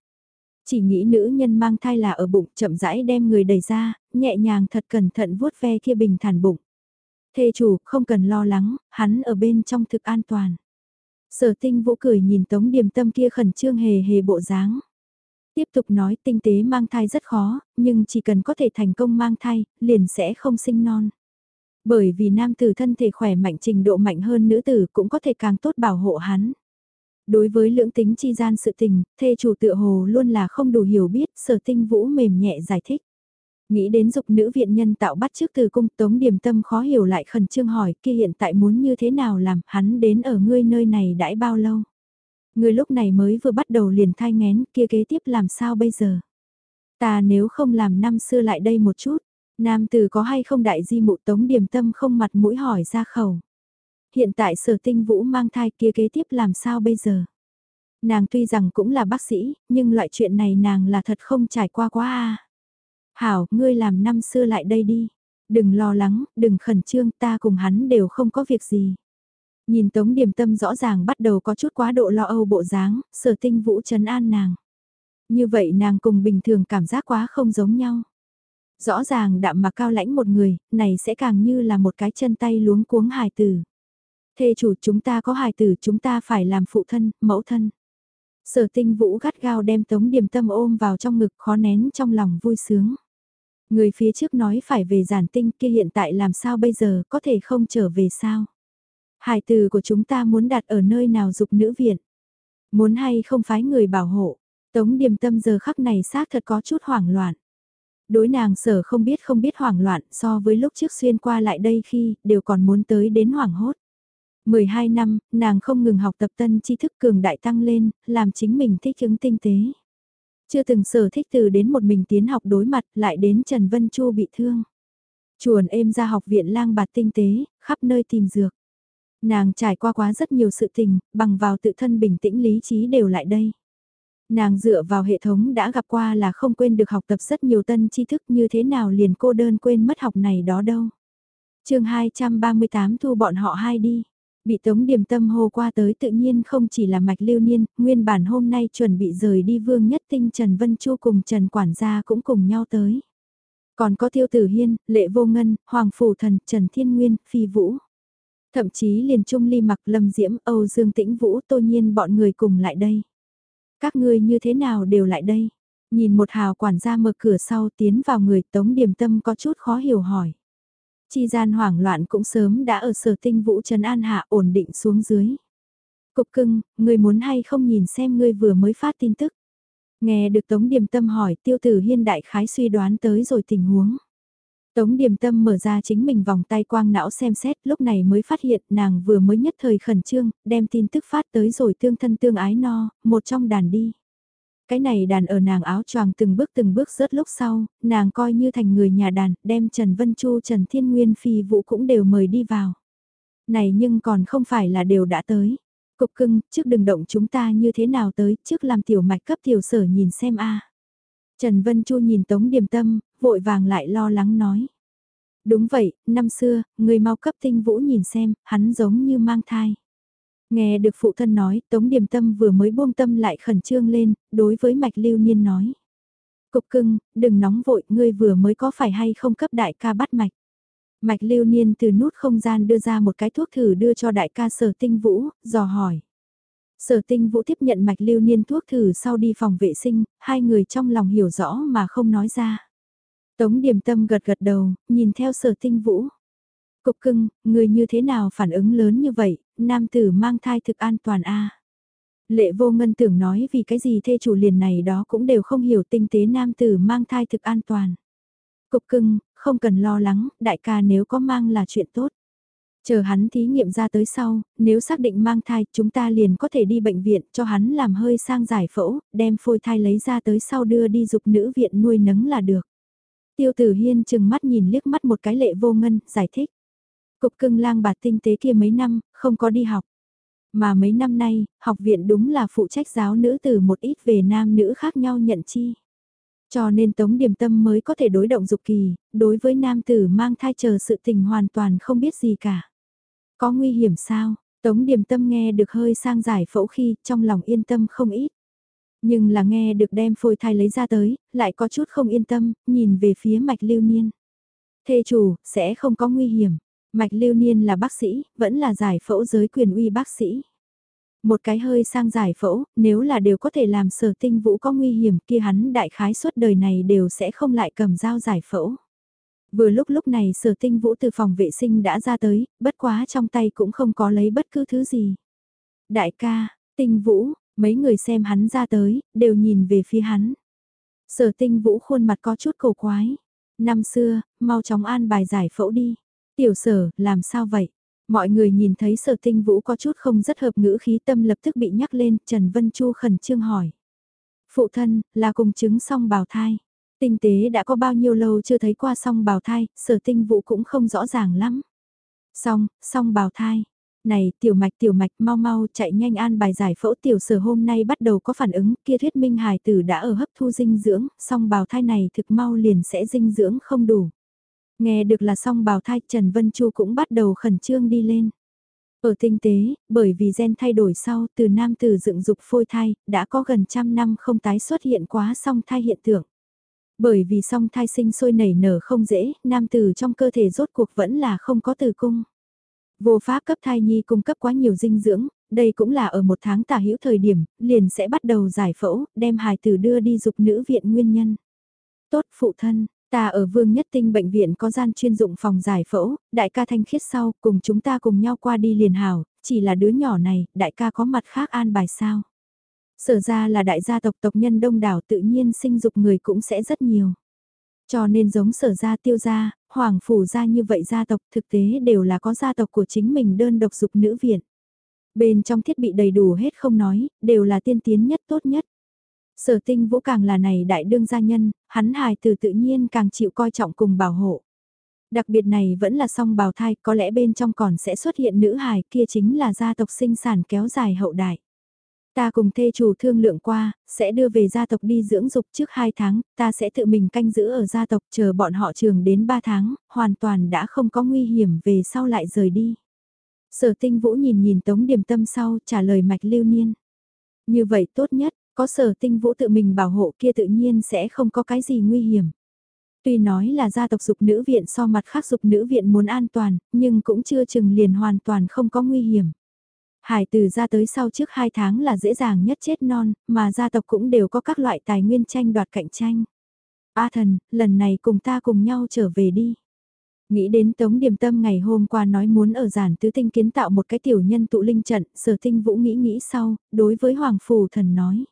Chỉ nghĩ nữ nhân mang thai là ở bụng chậm rãi đem người đẩy ra, nhẹ nhàng thật cẩn thận vuốt ve kia bình thản bụng. Thê chủ, không cần lo lắng, hắn ở bên trong thực an toàn. Sở tinh vũ cười nhìn tống điềm tâm kia khẩn trương hề hề bộ dáng. Tiếp tục nói tinh tế mang thai rất khó, nhưng chỉ cần có thể thành công mang thai, liền sẽ không sinh non. Bởi vì nam tử thân thể khỏe mạnh trình độ mạnh hơn nữ tử cũng có thể càng tốt bảo hộ hắn. Đối với lưỡng tính chi gian sự tình, thê chủ tựa hồ luôn là không đủ hiểu biết, sở tinh vũ mềm nhẹ giải thích. Nghĩ đến dục nữ viện nhân tạo bắt trước từ cung tống điểm tâm khó hiểu lại khẩn trương hỏi kia hiện tại muốn như thế nào làm hắn đến ở ngươi nơi này đãi bao lâu người lúc này mới vừa bắt đầu liền thai ngén kia kế tiếp làm sao bây giờ. Ta nếu không làm năm xưa lại đây một chút, nam từ có hay không đại di mụ tống điểm tâm không mặt mũi hỏi ra khẩu. Hiện tại sở tinh vũ mang thai kia kế tiếp làm sao bây giờ. Nàng tuy rằng cũng là bác sĩ, nhưng loại chuyện này nàng là thật không trải qua quá a. Hảo, ngươi làm năm xưa lại đây đi. Đừng lo lắng, đừng khẩn trương, ta cùng hắn đều không có việc gì. Nhìn Tống Điềm Tâm rõ ràng bắt đầu có chút quá độ lo âu bộ dáng, sở tinh vũ trấn an nàng. Như vậy nàng cùng bình thường cảm giác quá không giống nhau. Rõ ràng đạm mà cao lãnh một người, này sẽ càng như là một cái chân tay luống cuống hài tử. Thê chủ chúng ta có hài tử chúng ta phải làm phụ thân, mẫu thân. Sở tinh vũ gắt gao đem tống điềm tâm ôm vào trong ngực khó nén trong lòng vui sướng. Người phía trước nói phải về giản tinh kia hiện tại làm sao bây giờ có thể không trở về sao? Hải từ của chúng ta muốn đặt ở nơi nào dục nữ viện? Muốn hay không phái người bảo hộ? Tống điềm tâm giờ khắc này xác thật có chút hoảng loạn. Đối nàng sở không biết không biết hoảng loạn so với lúc trước xuyên qua lại đây khi đều còn muốn tới đến hoảng hốt. 12 năm, nàng không ngừng học tập tân tri thức cường đại tăng lên, làm chính mình thích ứng tinh tế. Chưa từng sở thích từ đến một mình tiến học đối mặt lại đến Trần Vân Chu bị thương. Chuồn êm ra học viện lang bạt tinh tế, khắp nơi tìm dược. Nàng trải qua quá rất nhiều sự tình, bằng vào tự thân bình tĩnh lý trí đều lại đây. Nàng dựa vào hệ thống đã gặp qua là không quên được học tập rất nhiều tân tri thức như thế nào liền cô đơn quên mất học này đó đâu. chương 238 thu bọn họ hai đi. Bị Tống Điềm Tâm hô qua tới tự nhiên không chỉ là mạch lưu niên, nguyên bản hôm nay chuẩn bị rời đi vương nhất tinh Trần Vân Chu cùng Trần Quản gia cũng cùng nhau tới. Còn có Tiêu Tử Hiên, Lệ Vô Ngân, Hoàng Phủ Thần, Trần Thiên Nguyên, Phi Vũ. Thậm chí liền Trung Ly mặc Lâm Diễm, Âu Dương Tĩnh Vũ tô nhiên bọn người cùng lại đây. Các ngươi như thế nào đều lại đây? Nhìn một hào quản gia mở cửa sau tiến vào người Tống Điềm Tâm có chút khó hiểu hỏi. Chi gian hoảng loạn cũng sớm đã ở sở tinh vũ Trần An Hạ ổn định xuống dưới. Cục cưng, người muốn hay không nhìn xem ngươi vừa mới phát tin tức. Nghe được Tống Điềm Tâm hỏi tiêu tử hiên đại khái suy đoán tới rồi tình huống. Tống Điềm Tâm mở ra chính mình vòng tay quang não xem xét lúc này mới phát hiện nàng vừa mới nhất thời khẩn trương, đem tin tức phát tới rồi tương thân tương ái no, một trong đàn đi. Cái này đàn ở nàng áo choàng từng bước từng bước rớt lúc sau, nàng coi như thành người nhà đàn, đem Trần Vân Chu Trần Thiên Nguyên Phi Vũ cũng đều mời đi vào. Này nhưng còn không phải là đều đã tới. Cục cưng, trước đừng động chúng ta như thế nào tới, trước làm tiểu mạch cấp tiểu sở nhìn xem a. Trần Vân Chu nhìn Tống Điềm Tâm, vội vàng lại lo lắng nói. Đúng vậy, năm xưa, người mau cấp tinh vũ nhìn xem, hắn giống như mang thai. Nghe được phụ thân nói, Tống Điềm Tâm vừa mới buông tâm lại khẩn trương lên, đối với Mạch Lưu Niên nói. Cục cưng, đừng nóng vội, ngươi vừa mới có phải hay không cấp đại ca bắt mạch. Mạch Lưu Niên từ nút không gian đưa ra một cái thuốc thử đưa cho đại ca sở tinh vũ, dò hỏi. Sở tinh vũ tiếp nhận mạch lưu niên thuốc thử sau đi phòng vệ sinh, hai người trong lòng hiểu rõ mà không nói ra. Tống điềm tâm gật gật đầu, nhìn theo sở tinh vũ. Cục cưng, người như thế nào phản ứng lớn như vậy, nam tử mang thai thực an toàn a Lệ vô ngân tưởng nói vì cái gì thê chủ liền này đó cũng đều không hiểu tinh tế nam tử mang thai thực an toàn. Cục cưng, không cần lo lắng, đại ca nếu có mang là chuyện tốt. Chờ hắn thí nghiệm ra tới sau, nếu xác định mang thai, chúng ta liền có thể đi bệnh viện cho hắn làm hơi sang giải phẫu, đem phôi thai lấy ra tới sau đưa đi dục nữ viện nuôi nấng là được. Tiêu tử hiên chừng mắt nhìn liếc mắt một cái lệ vô ngân, giải thích. Cục cưng lang bạt tinh tế kia mấy năm, không có đi học. Mà mấy năm nay, học viện đúng là phụ trách giáo nữ từ một ít về nam nữ khác nhau nhận chi. Cho nên Tống Điềm Tâm mới có thể đối động dục kỳ, đối với nam tử mang thai chờ sự tình hoàn toàn không biết gì cả. Có nguy hiểm sao? Tống Điềm Tâm nghe được hơi sang giải phẫu khi trong lòng yên tâm không ít. Nhưng là nghe được đem phôi thai lấy ra tới, lại có chút không yên tâm, nhìn về phía mạch lưu niên. Thê chủ, sẽ không có nguy hiểm. Mạch lưu niên là bác sĩ, vẫn là giải phẫu giới quyền uy bác sĩ. Một cái hơi sang giải phẫu, nếu là đều có thể làm sở tinh vũ có nguy hiểm kia hắn đại khái suốt đời này đều sẽ không lại cầm dao giải phẫu. Vừa lúc lúc này sở tinh vũ từ phòng vệ sinh đã ra tới, bất quá trong tay cũng không có lấy bất cứ thứ gì. Đại ca, tinh vũ, mấy người xem hắn ra tới, đều nhìn về phía hắn. Sở tinh vũ khuôn mặt có chút cầu quái. Năm xưa, mau chóng an bài giải phẫu đi. Tiểu sở, làm sao vậy? Mọi người nhìn thấy sở tinh vũ có chút không rất hợp ngữ khí tâm lập tức bị nhắc lên, Trần Vân Chu khẩn trương hỏi. Phụ thân, là cùng chứng song bào thai. Tinh tế đã có bao nhiêu lâu chưa thấy qua song bào thai, sở tinh vũ cũng không rõ ràng lắm. Song, song bào thai. Này, tiểu mạch tiểu mạch mau mau chạy nhanh an bài giải phẫu tiểu sở hôm nay bắt đầu có phản ứng kia thuyết minh hài tử đã ở hấp thu dinh dưỡng, song bào thai này thực mau liền sẽ dinh dưỡng không đủ. Nghe được là song bào thai Trần Vân Chu cũng bắt đầu khẩn trương đi lên. Ở tinh tế, bởi vì gen thay đổi sau từ nam tử dựng dục phôi thai, đã có gần trăm năm không tái xuất hiện quá song thai hiện tượng. Bởi vì song thai sinh sôi nảy nở không dễ, nam tử trong cơ thể rốt cuộc vẫn là không có tử cung. Vô pháp cấp thai nhi cung cấp quá nhiều dinh dưỡng, đây cũng là ở một tháng tả hữu thời điểm, liền sẽ bắt đầu giải phẫu, đem hài tử đưa đi dục nữ viện nguyên nhân. Tốt phụ thân, ta ở Vương Nhất Tinh bệnh viện có gian chuyên dụng phòng giải phẫu, đại ca thanh khiết sau, cùng chúng ta cùng nhau qua đi liền hào chỉ là đứa nhỏ này, đại ca có mặt khác an bài sao. Sở ra là đại gia tộc tộc nhân đông đảo tự nhiên sinh dục người cũng sẽ rất nhiều. Cho nên giống sở gia tiêu gia, hoàng phủ gia như vậy gia tộc thực tế đều là có gia tộc của chính mình đơn độc dục nữ viện. Bên trong thiết bị đầy đủ hết không nói, đều là tiên tiến nhất tốt nhất. Sở tinh vũ càng là này đại đương gia nhân, hắn hài từ tự nhiên càng chịu coi trọng cùng bảo hộ. Đặc biệt này vẫn là song bào thai, có lẽ bên trong còn sẽ xuất hiện nữ hài kia chính là gia tộc sinh sản kéo dài hậu đại. Ta cùng thê chủ thương lượng qua, sẽ đưa về gia tộc đi dưỡng dục trước 2 tháng, ta sẽ tự mình canh giữ ở gia tộc chờ bọn họ trường đến 3 tháng, hoàn toàn đã không có nguy hiểm về sau lại rời đi. Sở tinh vũ nhìn nhìn tống điểm tâm sau trả lời mạch lưu niên. Như vậy tốt nhất, có sở tinh vũ tự mình bảo hộ kia tự nhiên sẽ không có cái gì nguy hiểm. Tuy nói là gia tộc dục nữ viện so mặt khác dục nữ viện muốn an toàn, nhưng cũng chưa chừng liền hoàn toàn không có nguy hiểm. Hải từ ra tới sau trước 2 tháng là dễ dàng nhất chết non, mà gia tộc cũng đều có các loại tài nguyên tranh đoạt cạnh tranh. A thần, lần này cùng ta cùng nhau trở về đi. Nghĩ đến Tống Điềm Tâm ngày hôm qua nói muốn ở giản tứ tinh kiến tạo một cái tiểu nhân tụ linh trận, sở tinh vũ nghĩ nghĩ sau, đối với Hoàng Phủ Thần nói.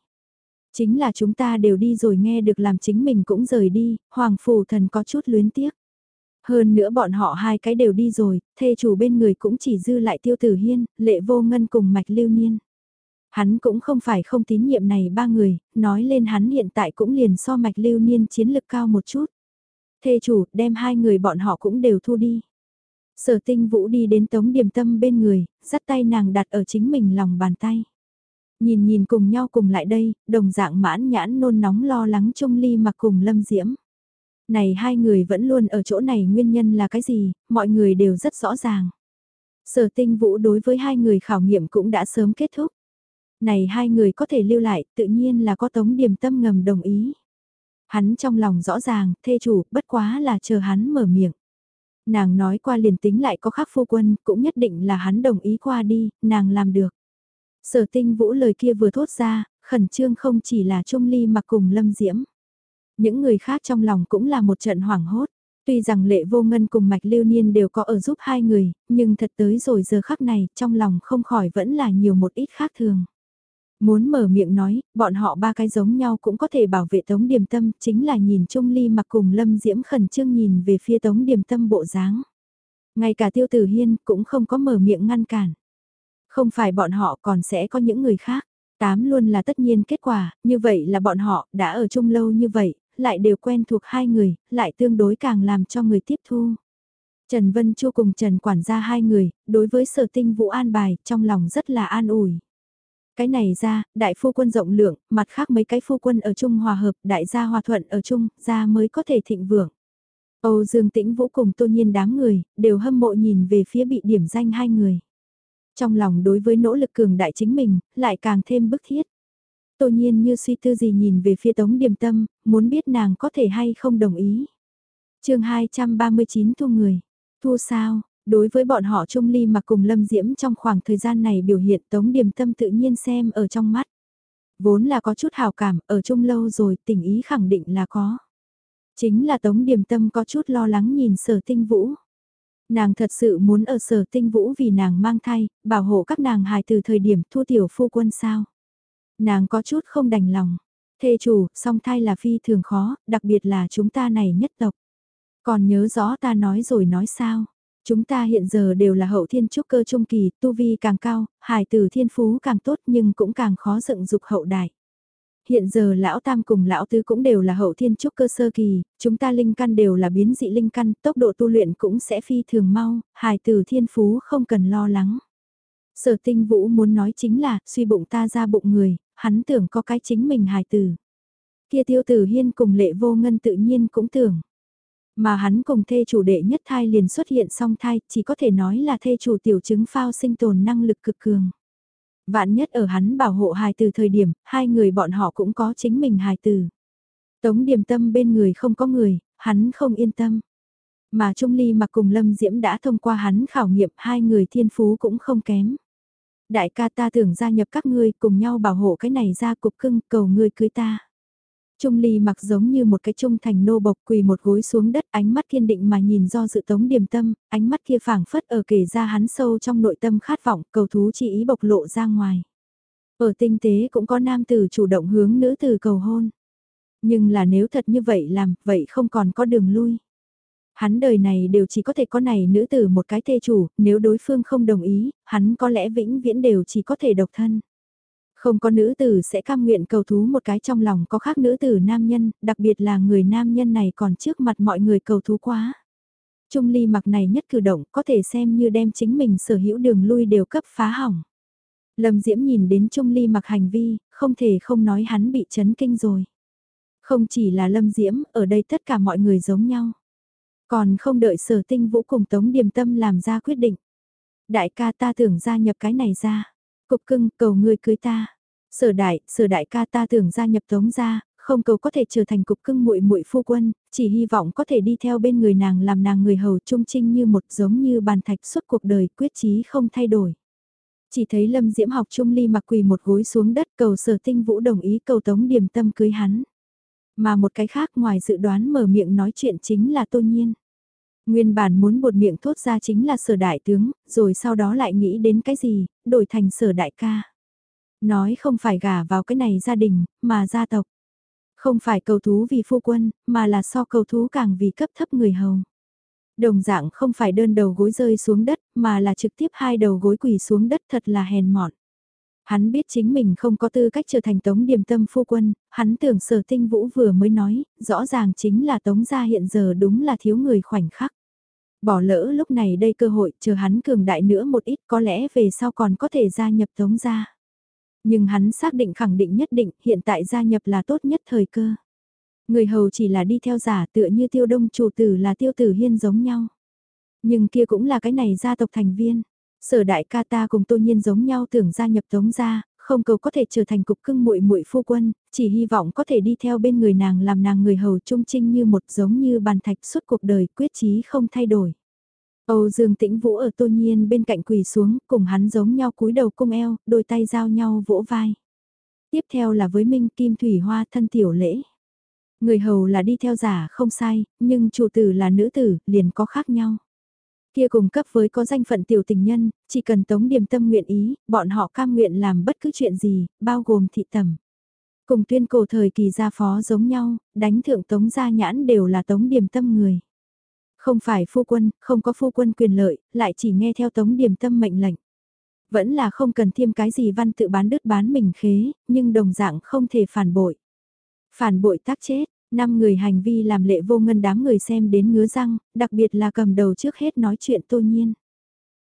Chính là chúng ta đều đi rồi nghe được làm chính mình cũng rời đi, Hoàng Phủ Thần có chút luyến tiếc. Hơn nữa bọn họ hai cái đều đi rồi, thê chủ bên người cũng chỉ dư lại tiêu tử hiên, lệ vô ngân cùng mạch lưu niên. Hắn cũng không phải không tín nhiệm này ba người, nói lên hắn hiện tại cũng liền so mạch lưu niên chiến lực cao một chút. Thê chủ đem hai người bọn họ cũng đều thu đi. Sở tinh vũ đi đến tống điềm tâm bên người, dắt tay nàng đặt ở chính mình lòng bàn tay. Nhìn nhìn cùng nhau cùng lại đây, đồng dạng mãn nhãn nôn nóng lo lắng trông ly mặc cùng lâm diễm. Này hai người vẫn luôn ở chỗ này nguyên nhân là cái gì, mọi người đều rất rõ ràng. Sở tinh vũ đối với hai người khảo nghiệm cũng đã sớm kết thúc. Này hai người có thể lưu lại tự nhiên là có tống điểm tâm ngầm đồng ý. Hắn trong lòng rõ ràng, thê chủ, bất quá là chờ hắn mở miệng. Nàng nói qua liền tính lại có khắc phu quân, cũng nhất định là hắn đồng ý qua đi, nàng làm được. Sở tinh vũ lời kia vừa thốt ra, khẩn trương không chỉ là Trung Ly mà cùng Lâm Diễm. Những người khác trong lòng cũng là một trận hoảng hốt. Tuy rằng lệ vô ngân cùng mạch lưu niên đều có ở giúp hai người, nhưng thật tới rồi giờ khắc này, trong lòng không khỏi vẫn là nhiều một ít khác thường. Muốn mở miệng nói, bọn họ ba cái giống nhau cũng có thể bảo vệ Tống Điềm Tâm, chính là nhìn Trung Ly mặc cùng Lâm Diễm khẩn trương nhìn về phía Tống Điềm Tâm bộ dáng. Ngay cả tiêu tử hiên cũng không có mở miệng ngăn cản. Không phải bọn họ còn sẽ có những người khác. Tám luôn là tất nhiên kết quả, như vậy là bọn họ đã ở chung lâu như vậy, lại đều quen thuộc hai người, lại tương đối càng làm cho người tiếp thu. Trần Vân Chu cùng Trần quản gia hai người, đối với sở tinh vũ an bài, trong lòng rất là an ủi. Cái này ra, đại phu quân rộng lượng, mặt khác mấy cái phu quân ở chung hòa hợp, đại gia hòa thuận ở chung, ra mới có thể thịnh vượng. Âu Dương Tĩnh Vũ cùng tô nhiên đám người, đều hâm mộ nhìn về phía bị điểm danh hai người. Trong lòng đối với nỗ lực cường đại chính mình, lại càng thêm bức thiết. Tô nhiên như suy tư gì nhìn về phía tống điểm tâm, muốn biết nàng có thể hay không đồng ý. chương 239 thu người. Thu sao, đối với bọn họ Trung Ly mà cùng Lâm Diễm trong khoảng thời gian này biểu hiện tống điểm tâm tự nhiên xem ở trong mắt. Vốn là có chút hào cảm, ở chung lâu rồi tình ý khẳng định là có. Chính là tống điểm tâm có chút lo lắng nhìn sở tinh vũ. Nàng thật sự muốn ở sở tinh vũ vì nàng mang thai, bảo hộ các nàng hài từ thời điểm thu tiểu phu quân sao. Nàng có chút không đành lòng. Thê chủ, song thai là phi thường khó, đặc biệt là chúng ta này nhất tộc. Còn nhớ rõ ta nói rồi nói sao? Chúng ta hiện giờ đều là hậu thiên trúc cơ trung kỳ, tu vi càng cao, hài tử thiên phú càng tốt nhưng cũng càng khó dựng dục hậu đại. Hiện giờ lão tam cùng lão tứ cũng đều là hậu thiên trúc cơ sơ kỳ, chúng ta linh căn đều là biến dị linh căn, tốc độ tu luyện cũng sẽ phi thường mau, hài tử thiên phú không cần lo lắng. Sở tinh vũ muốn nói chính là, suy bụng ta ra bụng người, hắn tưởng có cái chính mình hài tử. Kia tiêu tử hiên cùng lệ vô ngân tự nhiên cũng tưởng. Mà hắn cùng thê chủ đệ nhất thai liền xuất hiện song thai, chỉ có thể nói là thê chủ tiểu chứng phao sinh tồn năng lực cực cường. Vạn nhất ở hắn bảo hộ hài từ thời điểm, hai người bọn họ cũng có chính mình hài từ. Tống điểm tâm bên người không có người, hắn không yên tâm. Mà Trung Ly mà cùng Lâm Diễm đã thông qua hắn khảo nghiệm hai người thiên phú cũng không kém. Đại ca ta tưởng gia nhập các ngươi cùng nhau bảo hộ cái này ra cục cưng cầu ngươi cưới ta. Trung Ly mặc giống như một cái trung thành nô bộc quỳ một gối xuống đất ánh mắt kiên định mà nhìn do dự tống điểm tâm, ánh mắt kia phảng phất ở kể ra hắn sâu trong nội tâm khát vọng cầu thú chỉ ý bộc lộ ra ngoài. Ở tinh tế cũng có nam tử chủ động hướng nữ tử cầu hôn. Nhưng là nếu thật như vậy làm, vậy không còn có đường lui. Hắn đời này đều chỉ có thể có này nữ tử một cái thê chủ, nếu đối phương không đồng ý, hắn có lẽ vĩnh viễn đều chỉ có thể độc thân. Không có nữ tử sẽ cam nguyện cầu thú một cái trong lòng có khác nữ tử nam nhân, đặc biệt là người nam nhân này còn trước mặt mọi người cầu thú quá. Trung ly mặc này nhất cử động có thể xem như đem chính mình sở hữu đường lui đều cấp phá hỏng. Lâm Diễm nhìn đến Trung ly mặc hành vi, không thể không nói hắn bị chấn kinh rồi. Không chỉ là Lâm Diễm, ở đây tất cả mọi người giống nhau. Còn không đợi sở tinh vũ cùng Tống Điềm Tâm làm ra quyết định. Đại ca ta tưởng gia nhập cái này ra. Cục cưng, cầu ngươi cưới ta. Sở đại, sở đại ca ta tưởng gia nhập tống gia, không cầu có thể trở thành cục cưng muội muội phu quân, chỉ hy vọng có thể đi theo bên người nàng làm nàng người hầu trung trinh như một giống như bàn thạch suốt cuộc đời quyết chí không thay đổi. Chỉ thấy Lâm Diễm học trung ly mặc quỳ một gối xuống đất cầu sở tinh vũ đồng ý cầu tống điểm tâm cưới hắn. Mà một cái khác ngoài dự đoán mở miệng nói chuyện chính là tôn nhiên. Nguyên bản muốn một miệng thốt ra chính là sở đại tướng, rồi sau đó lại nghĩ đến cái gì, đổi thành sở đại ca. Nói không phải gả vào cái này gia đình, mà gia tộc. Không phải cầu thú vì phu quân, mà là so cầu thú càng vì cấp thấp người hầu. Đồng dạng không phải đơn đầu gối rơi xuống đất, mà là trực tiếp hai đầu gối quỳ xuống đất thật là hèn mọn. Hắn biết chính mình không có tư cách trở thành tống điềm tâm phu quân, hắn tưởng sở tinh vũ vừa mới nói, rõ ràng chính là tống gia hiện giờ đúng là thiếu người khoảnh khắc. Bỏ lỡ lúc này đây cơ hội, chờ hắn cường đại nữa một ít có lẽ về sau còn có thể gia nhập tống gia. Nhưng hắn xác định khẳng định nhất định hiện tại gia nhập là tốt nhất thời cơ. Người hầu chỉ là đi theo giả tựa như tiêu đông chủ tử là tiêu tử hiên giống nhau. Nhưng kia cũng là cái này gia tộc thành viên. Sở đại ca ta cùng tô nhiên giống nhau tưởng gia nhập tống gia, không cầu có thể trở thành cục cưng muội muội phu quân, chỉ hy vọng có thể đi theo bên người nàng làm nàng người hầu trung trinh như một giống như bàn thạch suốt cuộc đời quyết chí không thay đổi. Âu Dương Tĩnh Vũ ở Tô Nhiên bên cạnh quỳ xuống, cùng hắn giống nhau cúi đầu cung eo, đôi tay giao nhau vỗ vai. Tiếp theo là với Minh Kim Thủy Hoa thân tiểu lễ. Người hầu là đi theo giả không sai, nhưng chủ tử là nữ tử, liền có khác nhau. Kia cùng cấp với có danh phận tiểu tình nhân, chỉ cần tống điểm tâm nguyện ý, bọn họ cam nguyện làm bất cứ chuyện gì, bao gồm thị tầm. Cùng tuyên cổ thời kỳ gia phó giống nhau, đánh thượng tống gia nhãn đều là tống điểm tâm người. Không phải phu quân, không có phu quân quyền lợi, lại chỉ nghe theo tống điểm tâm mệnh lệnh. Vẫn là không cần thêm cái gì văn tự bán đứt bán mình khế, nhưng đồng dạng không thể phản bội. Phản bội tác chết, năm người hành vi làm lệ vô ngân đám người xem đến ngứa răng, đặc biệt là cầm đầu trước hết nói chuyện tô nhiên.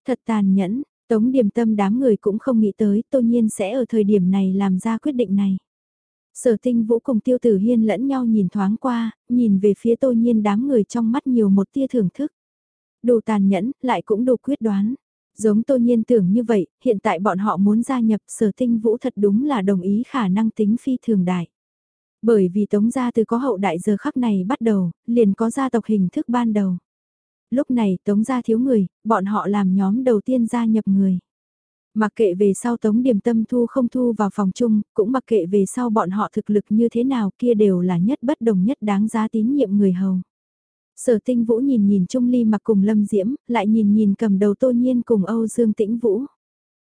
Thật tàn nhẫn, tống điểm tâm đám người cũng không nghĩ tới tô nhiên sẽ ở thời điểm này làm ra quyết định này. Sở tinh vũ cùng tiêu tử hiên lẫn nhau nhìn thoáng qua, nhìn về phía tô nhiên đám người trong mắt nhiều một tia thưởng thức. Đủ tàn nhẫn, lại cũng đủ quyết đoán. Giống tô nhiên tưởng như vậy, hiện tại bọn họ muốn gia nhập sở tinh vũ thật đúng là đồng ý khả năng tính phi thường đại. Bởi vì tống gia từ có hậu đại giờ khắc này bắt đầu, liền có gia tộc hình thức ban đầu. Lúc này tống gia thiếu người, bọn họ làm nhóm đầu tiên gia nhập người. Mặc kệ về sau tống điểm tâm thu không thu vào phòng chung, cũng mặc kệ về sau bọn họ thực lực như thế nào kia đều là nhất bất đồng nhất đáng giá tín nhiệm người hầu. Sở tinh vũ nhìn nhìn Trung Ly mặc cùng Lâm Diễm, lại nhìn nhìn cầm đầu tô nhiên cùng Âu Dương Tĩnh Vũ.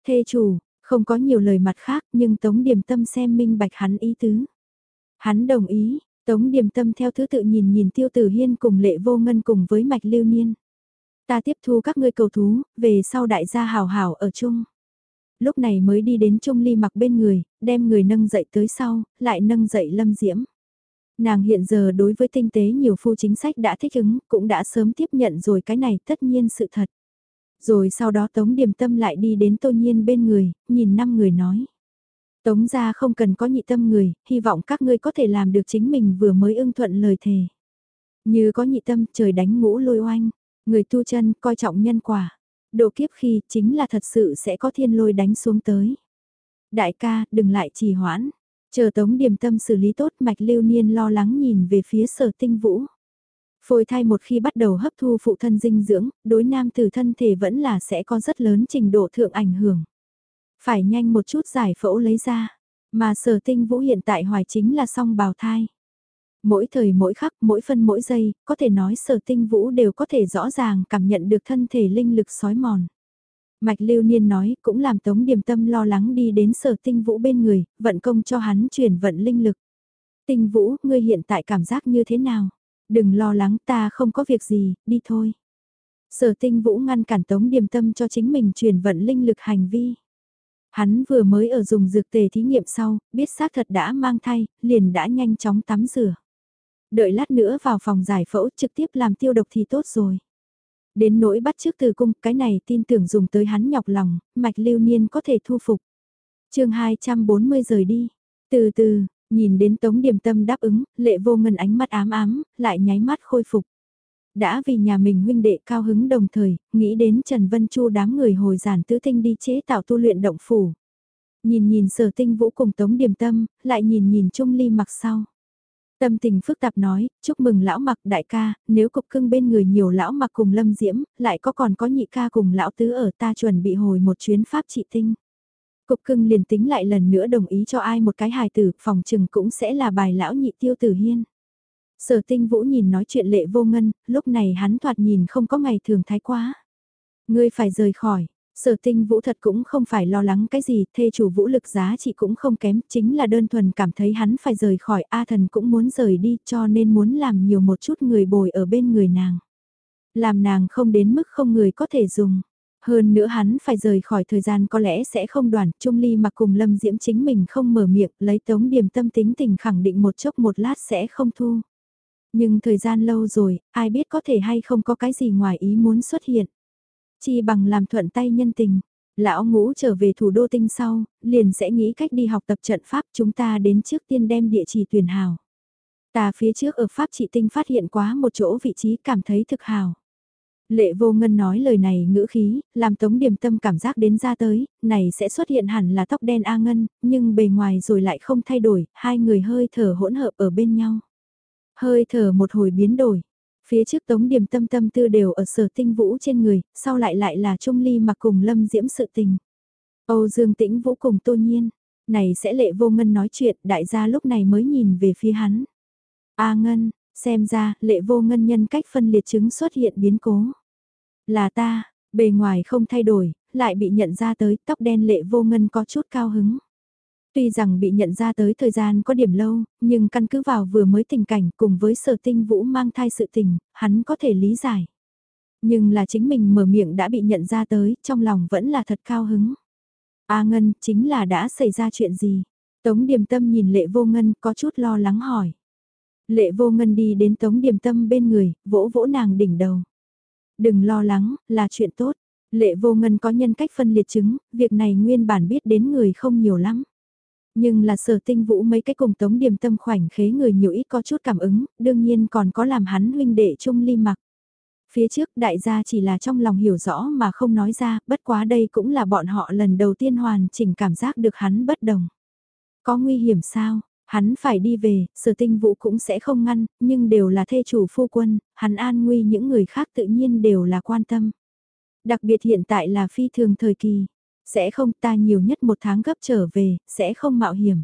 Thê chủ, không có nhiều lời mặt khác nhưng Tống Điềm Tâm xem minh bạch hắn ý tứ. Hắn đồng ý, Tống Điềm Tâm theo thứ tự nhìn nhìn Tiêu Tử Hiên cùng Lệ Vô Ngân cùng với Mạch Lưu Niên. Ta tiếp thu các ngươi cầu thú, về sau đại gia hào hào ở chung. Lúc này mới đi đến Trung Ly mặc bên người, đem người nâng dậy tới sau, lại nâng dậy Lâm Diễm. Nàng hiện giờ đối với tinh tế nhiều phu chính sách đã thích ứng, cũng đã sớm tiếp nhận rồi cái này tất nhiên sự thật. Rồi sau đó Tống Điềm Tâm lại đi đến Tô Nhiên bên người, nhìn năm người nói. Tống gia không cần có nhị tâm người, hy vọng các ngươi có thể làm được chính mình vừa mới ưng thuận lời thề. Như có nhị tâm trời đánh ngũ lôi oanh, người tu chân coi trọng nhân quả. Độ kiếp khi chính là thật sự sẽ có thiên lôi đánh xuống tới. Đại ca, đừng lại trì hoãn. Chờ tống điềm tâm xử lý tốt mạch lưu niên lo lắng nhìn về phía sở tinh vũ. Phôi thai một khi bắt đầu hấp thu phụ thân dinh dưỡng, đối nam tử thân thể vẫn là sẽ có rất lớn trình độ thượng ảnh hưởng. Phải nhanh một chút giải phẫu lấy ra, mà sở tinh vũ hiện tại hoài chính là song bào thai. Mỗi thời mỗi khắc, mỗi phân mỗi giây, có thể nói sở tinh vũ đều có thể rõ ràng cảm nhận được thân thể linh lực sói mòn. Mạch Lưu Niên nói cũng làm Tống Điềm Tâm lo lắng đi đến sở tinh vũ bên người, vận công cho hắn chuyển vận linh lực. Tinh vũ, ngươi hiện tại cảm giác như thế nào? Đừng lo lắng ta không có việc gì, đi thôi. Sở tinh vũ ngăn cản Tống Điềm Tâm cho chính mình chuyển vận linh lực hành vi. Hắn vừa mới ở dùng dược tề thí nghiệm sau, biết xác thật đã mang thai, liền đã nhanh chóng tắm rửa. Đợi lát nữa vào phòng giải phẫu trực tiếp làm tiêu độc thì tốt rồi. Đến nỗi bắt trước từ cung, cái này tin tưởng dùng tới hắn nhọc lòng, mạch lưu niên có thể thu phục. chương 240 rời đi. Từ từ, nhìn đến tống điểm tâm đáp ứng, lệ vô ngân ánh mắt ám ám, lại nháy mắt khôi phục. Đã vì nhà mình huynh đệ cao hứng đồng thời, nghĩ đến Trần Vân Chu đám người hồi giản tứ tinh đi chế tạo tu luyện động phủ. Nhìn nhìn sở tinh vũ cùng tống điểm tâm, lại nhìn nhìn Trung Ly mặc sau. Tâm tình phức tạp nói, chúc mừng lão mặc đại ca, nếu cục cưng bên người nhiều lão mặc cùng lâm diễm, lại có còn có nhị ca cùng lão tứ ở ta chuẩn bị hồi một chuyến pháp trị tinh. Cục cưng liền tính lại lần nữa đồng ý cho ai một cái hài tử, phòng trừng cũng sẽ là bài lão nhị tiêu tử hiên. Sở tinh vũ nhìn nói chuyện lệ vô ngân, lúc này hắn thoạt nhìn không có ngày thường thái quá. Ngươi phải rời khỏi, Sở tinh vũ thật cũng không phải lo lắng cái gì, thê chủ vũ lực giá trị cũng không kém, chính là đơn thuần cảm thấy hắn phải rời khỏi A thần cũng muốn rời đi cho nên muốn làm nhiều một chút người bồi ở bên người nàng. Làm nàng không đến mức không người có thể dùng. Hơn nữa hắn phải rời khỏi thời gian có lẽ sẽ không đoàn, Trung Ly mà cùng Lâm Diễm chính mình không mở miệng, lấy tống điểm tâm tính tình khẳng định một chốc một lát sẽ không thu. Nhưng thời gian lâu rồi, ai biết có thể hay không có cái gì ngoài ý muốn xuất hiện chi bằng làm thuận tay nhân tình. Lão ngũ trở về thủ đô tinh sau, liền sẽ nghĩ cách đi học tập trận pháp chúng ta đến trước tiên đem địa chỉ tuyển hào. Ta phía trước ở pháp trị tinh phát hiện quá một chỗ vị trí cảm thấy thực hào. Lệ vô ngân nói lời này ngữ khí, làm tống điểm tâm cảm giác đến ra tới, này sẽ xuất hiện hẳn là tóc đen A Ngân, nhưng bề ngoài rồi lại không thay đổi, hai người hơi thở hỗn hợp ở bên nhau. Hơi thở một hồi biến đổi, Phía trước tống điểm tâm tâm tư đều ở sở tinh vũ trên người, sau lại lại là Trung Ly mà cùng lâm diễm sự tình. Âu Dương Tĩnh Vũ cùng Tô Nhiên, này sẽ lệ vô ngân nói chuyện, đại gia lúc này mới nhìn về phía hắn. A Ngân, xem ra, lệ vô ngân nhân cách phân liệt chứng xuất hiện biến cố. Là ta, bề ngoài không thay đổi, lại bị nhận ra tới, tóc đen lệ vô ngân có chút cao hứng. Tuy rằng bị nhận ra tới thời gian có điểm lâu, nhưng căn cứ vào vừa mới tình cảnh cùng với sở tinh vũ mang thai sự tình, hắn có thể lý giải. Nhưng là chính mình mở miệng đã bị nhận ra tới, trong lòng vẫn là thật cao hứng. A Ngân, chính là đã xảy ra chuyện gì? Tống Điềm Tâm nhìn Lệ Vô Ngân có chút lo lắng hỏi. Lệ Vô Ngân đi đến Tống Điềm Tâm bên người, vỗ vỗ nàng đỉnh đầu. Đừng lo lắng, là chuyện tốt. Lệ Vô Ngân có nhân cách phân liệt chứng, việc này nguyên bản biết đến người không nhiều lắm. Nhưng là sở tinh vũ mấy cái cùng Tống Điềm Tâm khoảnh khế người nhiều ít có chút cảm ứng, đương nhiên còn có làm hắn huynh đệ chung ly mặc. Phía trước đại gia chỉ là trong lòng hiểu rõ mà không nói ra, bất quá đây cũng là bọn họ lần đầu tiên hoàn chỉnh cảm giác được hắn bất đồng. Có nguy hiểm sao? Hắn phải đi về, sở tinh vũ cũng sẽ không ngăn, nhưng đều là thê chủ phu quân, hắn an nguy những người khác tự nhiên đều là quan tâm. Đặc biệt hiện tại là phi thường thời kỳ, sẽ không ta nhiều nhất một tháng gấp trở về, sẽ không mạo hiểm.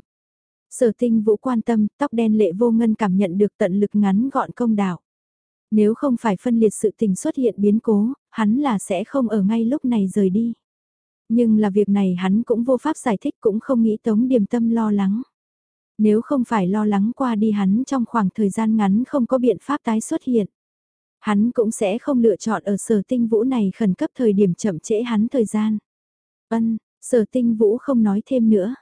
Sở tinh vũ quan tâm, tóc đen lệ vô ngân cảm nhận được tận lực ngắn gọn công đạo. Nếu không phải phân liệt sự tình xuất hiện biến cố, hắn là sẽ không ở ngay lúc này rời đi. Nhưng là việc này hắn cũng vô pháp giải thích cũng không nghĩ Tống Điềm Tâm lo lắng. Nếu không phải lo lắng qua đi hắn trong khoảng thời gian ngắn không có biện pháp tái xuất hiện. Hắn cũng sẽ không lựa chọn ở sở tinh vũ này khẩn cấp thời điểm chậm trễ hắn thời gian. Ân, sở tinh vũ không nói thêm nữa.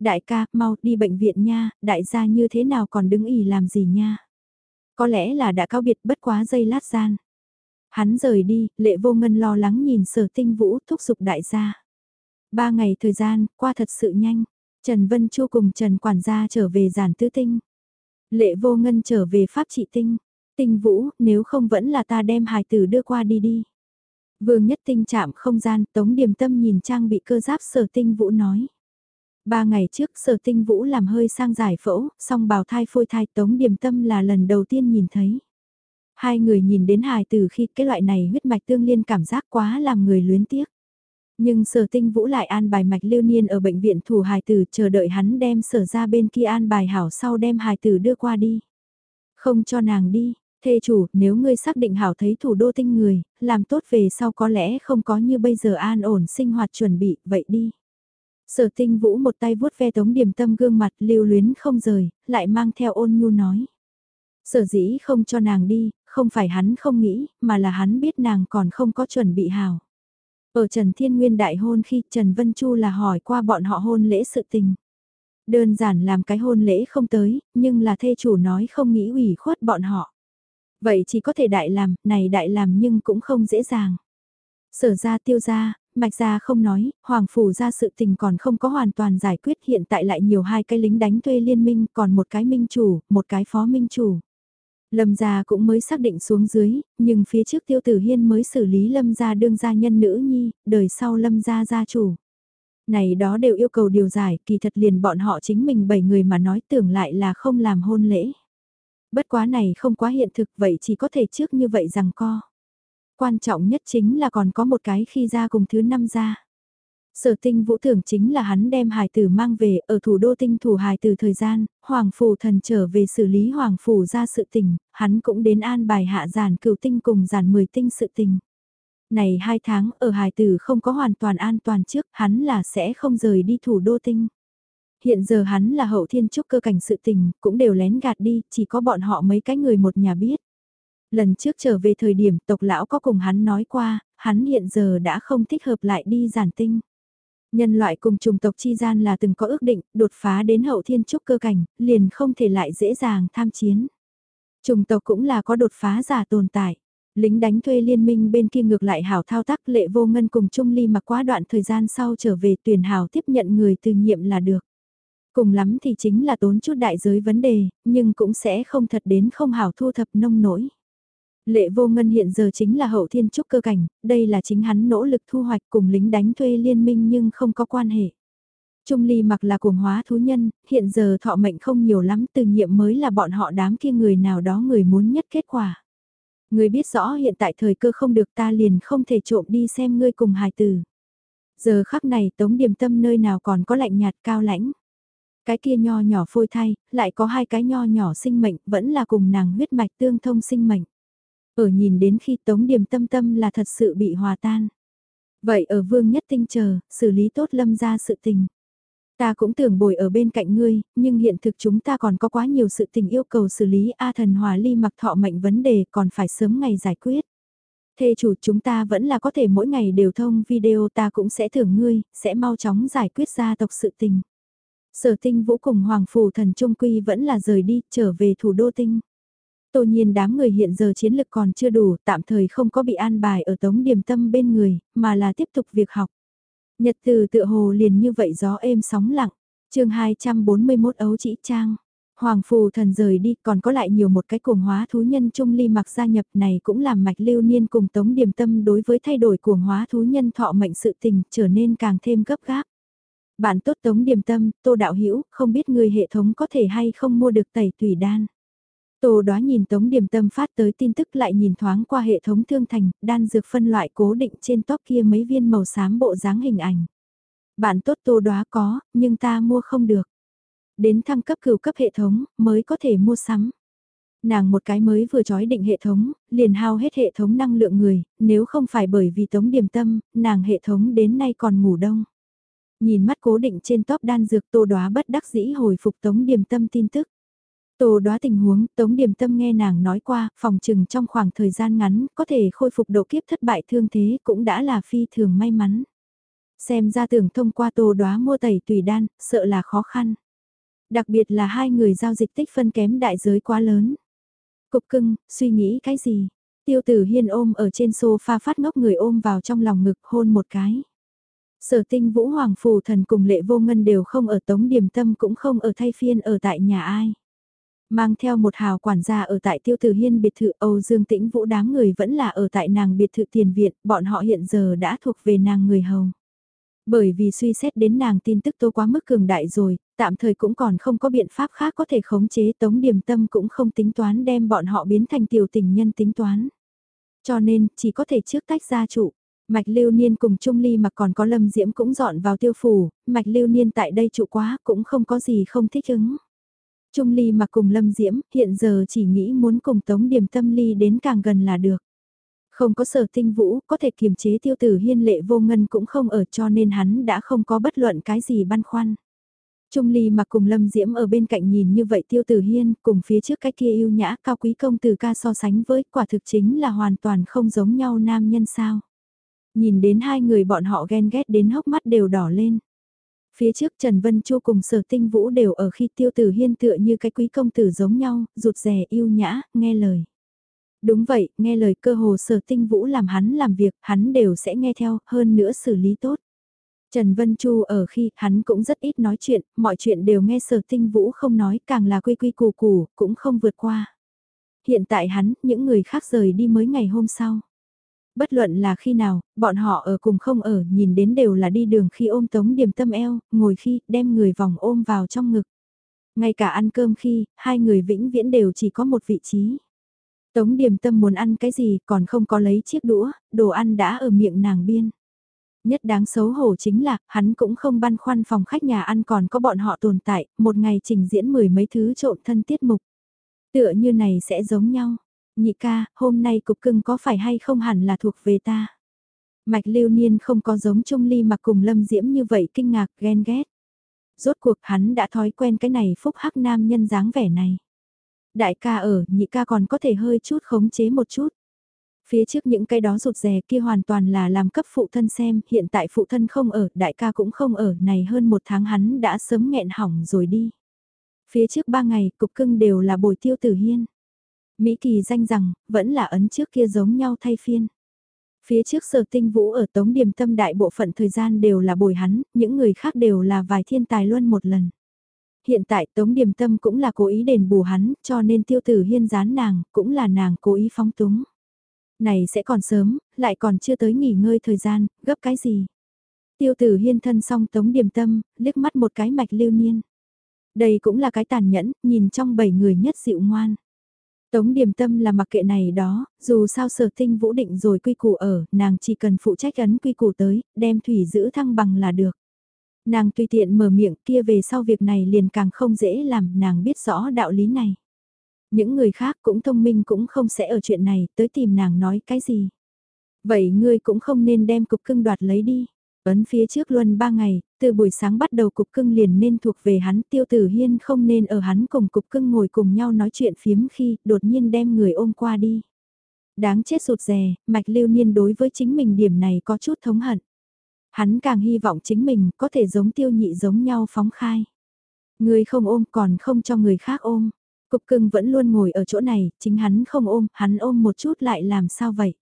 Đại ca, mau đi bệnh viện nha, đại gia như thế nào còn đứng ỉ làm gì nha. Có lẽ là đã cao biệt bất quá giây lát gian. Hắn rời đi, lệ vô ngân lo lắng nhìn sở tinh vũ thúc giục đại gia. Ba ngày thời gian, qua thật sự nhanh. Trần Vân Chu cùng Trần Quản gia trở về giản tư tinh. Lệ vô ngân trở về pháp trị tinh. Tinh vũ, nếu không vẫn là ta đem hài tử đưa qua đi đi. Vương nhất tinh chạm không gian, tống điểm tâm nhìn trang bị cơ giáp sở tinh vũ nói. Ba ngày trước sở tinh vũ làm hơi sang giải phẫu, song bào thai phôi thai tống điểm tâm là lần đầu tiên nhìn thấy. Hai người nhìn đến hài tử khi cái loại này huyết mạch tương liên cảm giác quá làm người luyến tiếc. Nhưng sở tinh vũ lại an bài mạch lưu niên ở bệnh viện thủ hài tử chờ đợi hắn đem sở ra bên kia an bài hảo sau đem hài tử đưa qua đi. Không cho nàng đi, thê chủ, nếu ngươi xác định hảo thấy thủ đô tinh người, làm tốt về sau có lẽ không có như bây giờ an ổn sinh hoạt chuẩn bị, vậy đi. Sở tinh vũ một tay vuốt ve tống điểm tâm gương mặt lưu luyến không rời, lại mang theo ôn nhu nói. Sở dĩ không cho nàng đi, không phải hắn không nghĩ, mà là hắn biết nàng còn không có chuẩn bị hào. Ở Trần Thiên Nguyên đại hôn khi Trần Vân Chu là hỏi qua bọn họ hôn lễ sự tình. Đơn giản làm cái hôn lễ không tới, nhưng là thê chủ nói không nghĩ ủy khuất bọn họ. Vậy chỉ có thể đại làm, này đại làm nhưng cũng không dễ dàng. Sở ra tiêu ra, mạch ra không nói, hoàng phủ ra sự tình còn không có hoàn toàn giải quyết hiện tại lại nhiều hai cái lính đánh thuê liên minh còn một cái minh chủ, một cái phó minh chủ. Lâm gia cũng mới xác định xuống dưới, nhưng phía trước tiêu tử hiên mới xử lý lâm gia đương gia nhân nữ nhi, đời sau lâm gia gia chủ. Này đó đều yêu cầu điều giải, kỳ thật liền bọn họ chính mình bảy người mà nói tưởng lại là không làm hôn lễ. Bất quá này không quá hiện thực vậy chỉ có thể trước như vậy rằng co. Quan trọng nhất chính là còn có một cái khi ra cùng thứ năm ra. Sở tinh vũ tưởng chính là hắn đem hài tử mang về ở thủ đô tinh thủ hài tử thời gian, Hoàng Phủ thần trở về xử lý Hoàng Phủ ra sự tình, hắn cũng đến an bài hạ giản cửu tinh cùng giản mười tinh sự tình. Này hai tháng ở hài tử không có hoàn toàn an toàn trước, hắn là sẽ không rời đi thủ đô tinh. Hiện giờ hắn là hậu thiên trúc cơ cảnh sự tình, cũng đều lén gạt đi, chỉ có bọn họ mấy cái người một nhà biết. Lần trước trở về thời điểm tộc lão có cùng hắn nói qua, hắn hiện giờ đã không thích hợp lại đi giản tinh. Nhân loại cùng trùng tộc chi gian là từng có ước định, đột phá đến hậu thiên trúc cơ cảnh, liền không thể lại dễ dàng tham chiến. Trùng tộc cũng là có đột phá giả tồn tại. Lính đánh thuê liên minh bên kia ngược lại hảo thao tác lệ vô ngân cùng Trung Ly mặc quá đoạn thời gian sau trở về tuyển hảo tiếp nhận người từ nhiệm là được. Cùng lắm thì chính là tốn chút đại giới vấn đề, nhưng cũng sẽ không thật đến không hảo thu thập nông nổi. Lệ vô ngân hiện giờ chính là hậu thiên trúc cơ cảnh, đây là chính hắn nỗ lực thu hoạch cùng lính đánh thuê liên minh nhưng không có quan hệ. Trung ly mặc là cuồng hóa thú nhân, hiện giờ thọ mệnh không nhiều lắm từ nhiệm mới là bọn họ đám kia người nào đó người muốn nhất kết quả. Người biết rõ hiện tại thời cơ không được ta liền không thể trộm đi xem ngươi cùng hài tử. Giờ khắc này tống điểm tâm nơi nào còn có lạnh nhạt cao lãnh. Cái kia nho nhỏ phôi thai, lại có hai cái nho nhỏ sinh mệnh, vẫn là cùng nàng huyết mạch tương thông sinh mệnh. Ở nhìn đến khi tống điểm tâm tâm là thật sự bị hòa tan. Vậy ở vương nhất tinh chờ, xử lý tốt lâm ra sự tình. Ta cũng tưởng bồi ở bên cạnh ngươi, nhưng hiện thực chúng ta còn có quá nhiều sự tình yêu cầu xử lý A thần hòa ly mặc thọ mệnh vấn đề còn phải sớm ngày giải quyết. Thê chủ chúng ta vẫn là có thể mỗi ngày đều thông video ta cũng sẽ thưởng ngươi, sẽ mau chóng giải quyết gia tộc sự tình. Sở tinh vũ cùng Hoàng Phủ Thần Trung Quy vẫn là rời đi, trở về thủ đô tinh. Tô nhiên đám người hiện giờ chiến lực còn chưa đủ, tạm thời không có bị an bài ở tống điểm tâm bên người, mà là tiếp tục việc học. Nhật từ tựa hồ liền như vậy gió êm sóng lặng, chương 241 ấu chỉ trang. Hoàng phù thần rời đi còn có lại nhiều một cái cuồng hóa thú nhân trung ly mặc gia nhập này cũng làm mạch lưu niên cùng tống điểm tâm đối với thay đổi cuồng hóa thú nhân thọ mệnh sự tình trở nên càng thêm gấp gáp. Bạn tốt tống điềm tâm, tô đạo hiểu không biết người hệ thống có thể hay không mua được tẩy tùy đan. Tô đó nhìn tống điềm tâm phát tới tin tức lại nhìn thoáng qua hệ thống thương thành, đan dược phân loại cố định trên top kia mấy viên màu xám bộ dáng hình ảnh. Bạn tốt tô đoá có, nhưng ta mua không được đến thăng cấp cửu cấp hệ thống mới có thể mua sắm. Nàng một cái mới vừa trói định hệ thống, liền hao hết hệ thống năng lượng người, nếu không phải bởi vì tống điểm tâm, nàng hệ thống đến nay còn ngủ đông. Nhìn mắt cố định trên top đan dược tô đoá bất đắc dĩ hồi phục tống điểm tâm tin tức. Tô đoá tình huống, Tống Điểm Tâm nghe nàng nói qua, phòng trừng trong khoảng thời gian ngắn, có thể khôi phục độ kiếp thất bại thương thế cũng đã là phi thường may mắn. Xem ra tưởng thông qua tô đoá mua tẩy tùy đan, sợ là khó khăn. Đặc biệt là hai người giao dịch tích phân kém đại giới quá lớn. Cục cưng, suy nghĩ cái gì? Tiêu tử hiên ôm ở trên sofa phát ngốc người ôm vào trong lòng ngực hôn một cái. Sở tinh vũ hoàng phù thần cùng lệ vô ngân đều không ở tống điểm tâm cũng không ở thay phiên ở tại nhà ai. Mang theo một hào quản gia ở tại tiêu tử hiên biệt thự Âu Dương Tĩnh Vũ đám người vẫn là ở tại nàng biệt thự tiền viện, bọn họ hiện giờ đã thuộc về nàng người hầu. Bởi vì suy xét đến nàng tin tức tô quá mức cường đại rồi, tạm thời cũng còn không có biện pháp khác có thể khống chế tống điểm tâm cũng không tính toán đem bọn họ biến thành tiểu tình nhân tính toán. Cho nên, chỉ có thể trước tách gia trụ. Mạch lưu niên cùng Trung Ly mà còn có lâm diễm cũng dọn vào tiêu phủ, mạch lưu niên tại đây trụ quá cũng không có gì không thích ứng. Trung Ly mà cùng lâm diễm hiện giờ chỉ nghĩ muốn cùng tống điểm tâm ly đến càng gần là được. Không có sở tinh vũ, có thể kiềm chế tiêu tử hiên lệ vô ngân cũng không ở cho nên hắn đã không có bất luận cái gì băn khoăn. Trung Ly mà cùng Lâm Diễm ở bên cạnh nhìn như vậy tiêu tử hiên cùng phía trước cái kia yêu nhã cao quý công tử ca so sánh với quả thực chính là hoàn toàn không giống nhau nam nhân sao. Nhìn đến hai người bọn họ ghen ghét đến hốc mắt đều đỏ lên. Phía trước Trần Vân Chu cùng sở tinh vũ đều ở khi tiêu tử hiên tựa như cái quý công tử giống nhau, rụt rè yêu nhã, nghe lời. Đúng vậy, nghe lời cơ hồ sở tinh vũ làm hắn làm việc, hắn đều sẽ nghe theo, hơn nữa xử lý tốt. Trần Vân Chu ở khi hắn cũng rất ít nói chuyện, mọi chuyện đều nghe sở tinh vũ không nói, càng là quy quy củ củ, cũng không vượt qua. Hiện tại hắn, những người khác rời đi mới ngày hôm sau. Bất luận là khi nào, bọn họ ở cùng không ở, nhìn đến đều là đi đường khi ôm tống điểm tâm eo, ngồi khi, đem người vòng ôm vào trong ngực. Ngay cả ăn cơm khi, hai người vĩnh viễn đều chỉ có một vị trí. Tống điểm tâm muốn ăn cái gì còn không có lấy chiếc đũa, đồ ăn đã ở miệng nàng biên. Nhất đáng xấu hổ chính là, hắn cũng không băn khoăn phòng khách nhà ăn còn có bọn họ tồn tại, một ngày trình diễn mười mấy thứ trộm thân tiết mục. Tựa như này sẽ giống nhau. Nhị ca, hôm nay cục cưng có phải hay không hẳn là thuộc về ta. Mạch lưu niên không có giống Trung Ly mà cùng Lâm Diễm như vậy kinh ngạc ghen ghét. Rốt cuộc hắn đã thói quen cái này phúc hắc nam nhân dáng vẻ này. Đại ca ở, nhị ca còn có thể hơi chút khống chế một chút. Phía trước những cái đó rụt rè kia hoàn toàn là làm cấp phụ thân xem, hiện tại phụ thân không ở, đại ca cũng không ở, này hơn một tháng hắn đã sớm nghẹn hỏng rồi đi. Phía trước ba ngày, cục cưng đều là bồi tiêu tử hiên. Mỹ Kỳ danh rằng, vẫn là ấn trước kia giống nhau thay phiên. Phía trước sở tinh vũ ở tống điểm tâm đại bộ phận thời gian đều là bồi hắn, những người khác đều là vài thiên tài luôn một lần. Hiện tại tống điểm tâm cũng là cố ý đền bù hắn, cho nên tiêu tử hiên gián nàng, cũng là nàng cố ý phóng túng. Này sẽ còn sớm, lại còn chưa tới nghỉ ngơi thời gian, gấp cái gì? Tiêu tử hiên thân xong tống điểm tâm, liếc mắt một cái mạch lưu niên. Đây cũng là cái tàn nhẫn, nhìn trong bảy người nhất dịu ngoan. Tống điểm tâm là mặc kệ này đó, dù sao sở tinh vũ định rồi quy củ ở, nàng chỉ cần phụ trách ấn quy củ tới, đem thủy giữ thăng bằng là được. Nàng tùy tiện mở miệng kia về sau việc này liền càng không dễ làm, nàng biết rõ đạo lý này. Những người khác cũng thông minh cũng không sẽ ở chuyện này tới tìm nàng nói cái gì. Vậy ngươi cũng không nên đem cục cưng đoạt lấy đi. Ấn phía trước luân ba ngày, từ buổi sáng bắt đầu cục cưng liền nên thuộc về hắn tiêu tử hiên không nên ở hắn cùng cục cưng ngồi cùng nhau nói chuyện phiếm khi đột nhiên đem người ôm qua đi. Đáng chết sụt rè, mạch lưu niên đối với chính mình điểm này có chút thống hận. Hắn càng hy vọng chính mình có thể giống tiêu nhị giống nhau phóng khai. Người không ôm còn không cho người khác ôm. Cục cưng vẫn luôn ngồi ở chỗ này, chính hắn không ôm, hắn ôm một chút lại làm sao vậy?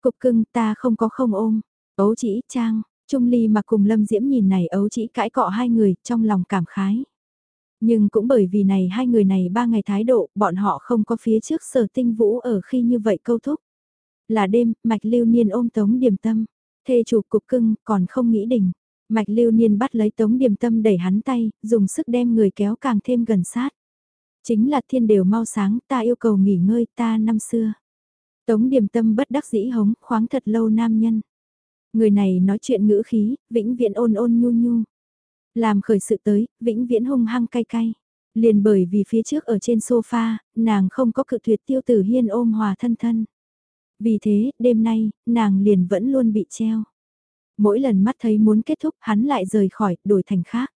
Cục cưng ta không có không ôm. Ấu chỉ trang, Trung Ly mà cùng Lâm Diễm nhìn này ấu chỉ cãi cọ hai người trong lòng cảm khái. Nhưng cũng bởi vì này hai người này ba ngày thái độ, bọn họ không có phía trước sở tinh vũ ở khi như vậy câu thúc. Là đêm, mạch lưu niên ôm tống Điềm tâm, thê chủ cục cưng, còn không nghĩ đỉnh. Mạch lưu niên bắt lấy tống Điềm tâm đẩy hắn tay, dùng sức đem người kéo càng thêm gần sát. Chính là thiên đều mau sáng, ta yêu cầu nghỉ ngơi ta năm xưa. Tống Điềm tâm bất đắc dĩ hống, khoáng thật lâu nam nhân. Người này nói chuyện ngữ khí, vĩnh viễn ôn ôn nhu nhu. Làm khởi sự tới, vĩnh viễn hung hăng cay cay. Liền bởi vì phía trước ở trên sofa, nàng không có cự tuyệt tiêu tử hiên ôm hòa thân thân. Vì thế, đêm nay, nàng liền vẫn luôn bị treo. Mỗi lần mắt thấy muốn kết thúc hắn lại rời khỏi, đổi thành khác.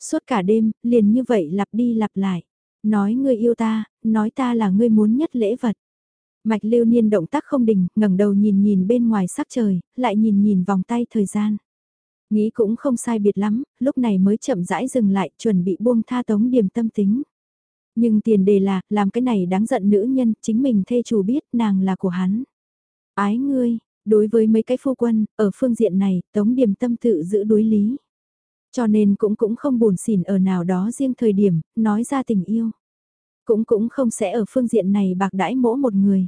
Suốt cả đêm, liền như vậy lặp đi lặp lại. Nói ngươi yêu ta, nói ta là ngươi muốn nhất lễ vật. Mạch lưu niên động tác không đình, ngẩng đầu nhìn nhìn bên ngoài sắc trời, lại nhìn nhìn vòng tay thời gian. Nghĩ cũng không sai biệt lắm, lúc này mới chậm rãi dừng lại, chuẩn bị buông tha tống điểm tâm tính. Nhưng tiền đề là, làm cái này đáng giận nữ nhân, chính mình thê chủ biết nàng là của hắn. Ái ngươi, đối với mấy cái phu quân, ở phương diện này, tống điểm tâm tự giữ đối lý. Cho nên cũng cũng không buồn xỉn ở nào đó riêng thời điểm, nói ra tình yêu. Cũng cũng không sẽ ở phương diện này bạc đãi mỗ một người.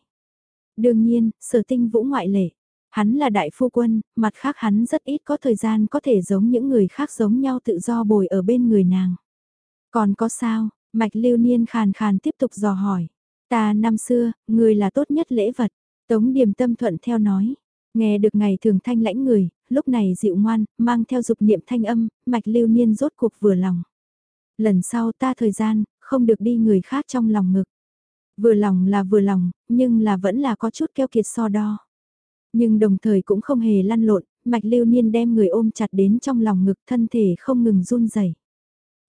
Đương nhiên, sở tinh vũ ngoại lệ. Hắn là đại phu quân, mặt khác hắn rất ít có thời gian có thể giống những người khác giống nhau tự do bồi ở bên người nàng. Còn có sao, mạch lưu niên khàn khàn tiếp tục dò hỏi. Ta năm xưa, người là tốt nhất lễ vật. Tống điềm tâm thuận theo nói. Nghe được ngày thường thanh lãnh người, lúc này dịu ngoan, mang theo dục niệm thanh âm, mạch lưu niên rốt cuộc vừa lòng. Lần sau ta thời gian, không được đi người khác trong lòng ngực. Vừa lòng là vừa lòng, nhưng là vẫn là có chút keo kiệt so đo. Nhưng đồng thời cũng không hề lăn lộn, mạch lưu niên đem người ôm chặt đến trong lòng ngực thân thể không ngừng run rẩy.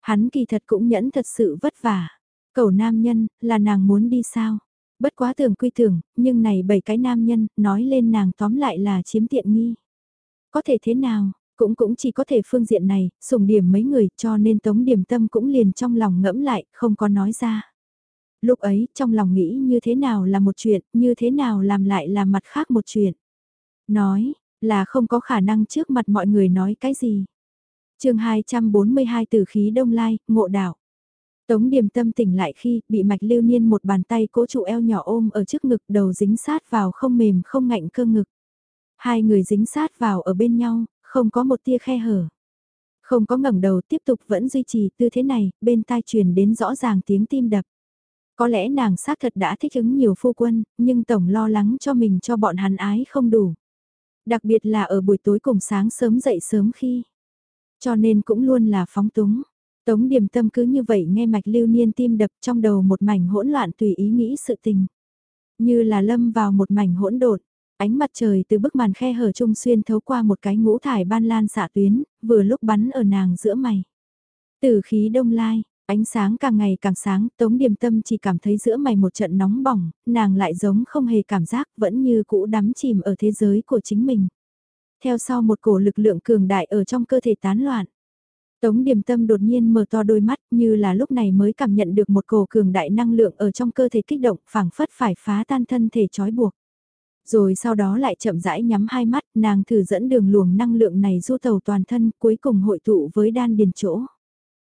Hắn kỳ thật cũng nhẫn thật sự vất vả. Cầu nam nhân, là nàng muốn đi sao? Bất quá tưởng quy tưởng, nhưng này bảy cái nam nhân, nói lên nàng tóm lại là chiếm tiện nghi. Có thể thế nào, cũng cũng chỉ có thể phương diện này, sùng điểm mấy người cho nên tống điểm tâm cũng liền trong lòng ngẫm lại, không có nói ra. Lúc ấy, trong lòng nghĩ như thế nào là một chuyện, như thế nào làm lại là mặt khác một chuyện. Nói, là không có khả năng trước mặt mọi người nói cái gì. chương 242 từ khí đông lai, ngộ đảo. Tống điểm tâm tỉnh lại khi bị mạch lưu niên một bàn tay cố trụ eo nhỏ ôm ở trước ngực đầu dính sát vào không mềm không ngạnh cơ ngực. Hai người dính sát vào ở bên nhau, không có một tia khe hở. Không có ngẩng đầu tiếp tục vẫn duy trì tư thế này, bên tai truyền đến rõ ràng tiếng tim đập. Có lẽ nàng xác thật đã thích ứng nhiều phu quân, nhưng tổng lo lắng cho mình cho bọn hắn ái không đủ. Đặc biệt là ở buổi tối cùng sáng sớm dậy sớm khi. Cho nên cũng luôn là phóng túng. Tống điểm tâm cứ như vậy nghe mạch lưu niên tim đập trong đầu một mảnh hỗn loạn tùy ý nghĩ sự tình. Như là lâm vào một mảnh hỗn độn ánh mặt trời từ bức màn khe hở trung xuyên thấu qua một cái ngũ thải ban lan xạ tuyến, vừa lúc bắn ở nàng giữa mày. Từ khí đông lai, ánh sáng càng ngày càng sáng, tống điềm tâm chỉ cảm thấy giữa mày một trận nóng bỏng, nàng lại giống không hề cảm giác vẫn như cũ đắm chìm ở thế giới của chính mình. Theo sau một cổ lực lượng cường đại ở trong cơ thể tán loạn. Tống điềm tâm đột nhiên mở to đôi mắt như là lúc này mới cảm nhận được một cổ cường đại năng lượng ở trong cơ thể kích động phảng phất phải phá tan thân thể trói buộc. Rồi sau đó lại chậm rãi nhắm hai mắt, nàng thử dẫn đường luồng năng lượng này du tàu toàn thân cuối cùng hội tụ với đan điền chỗ.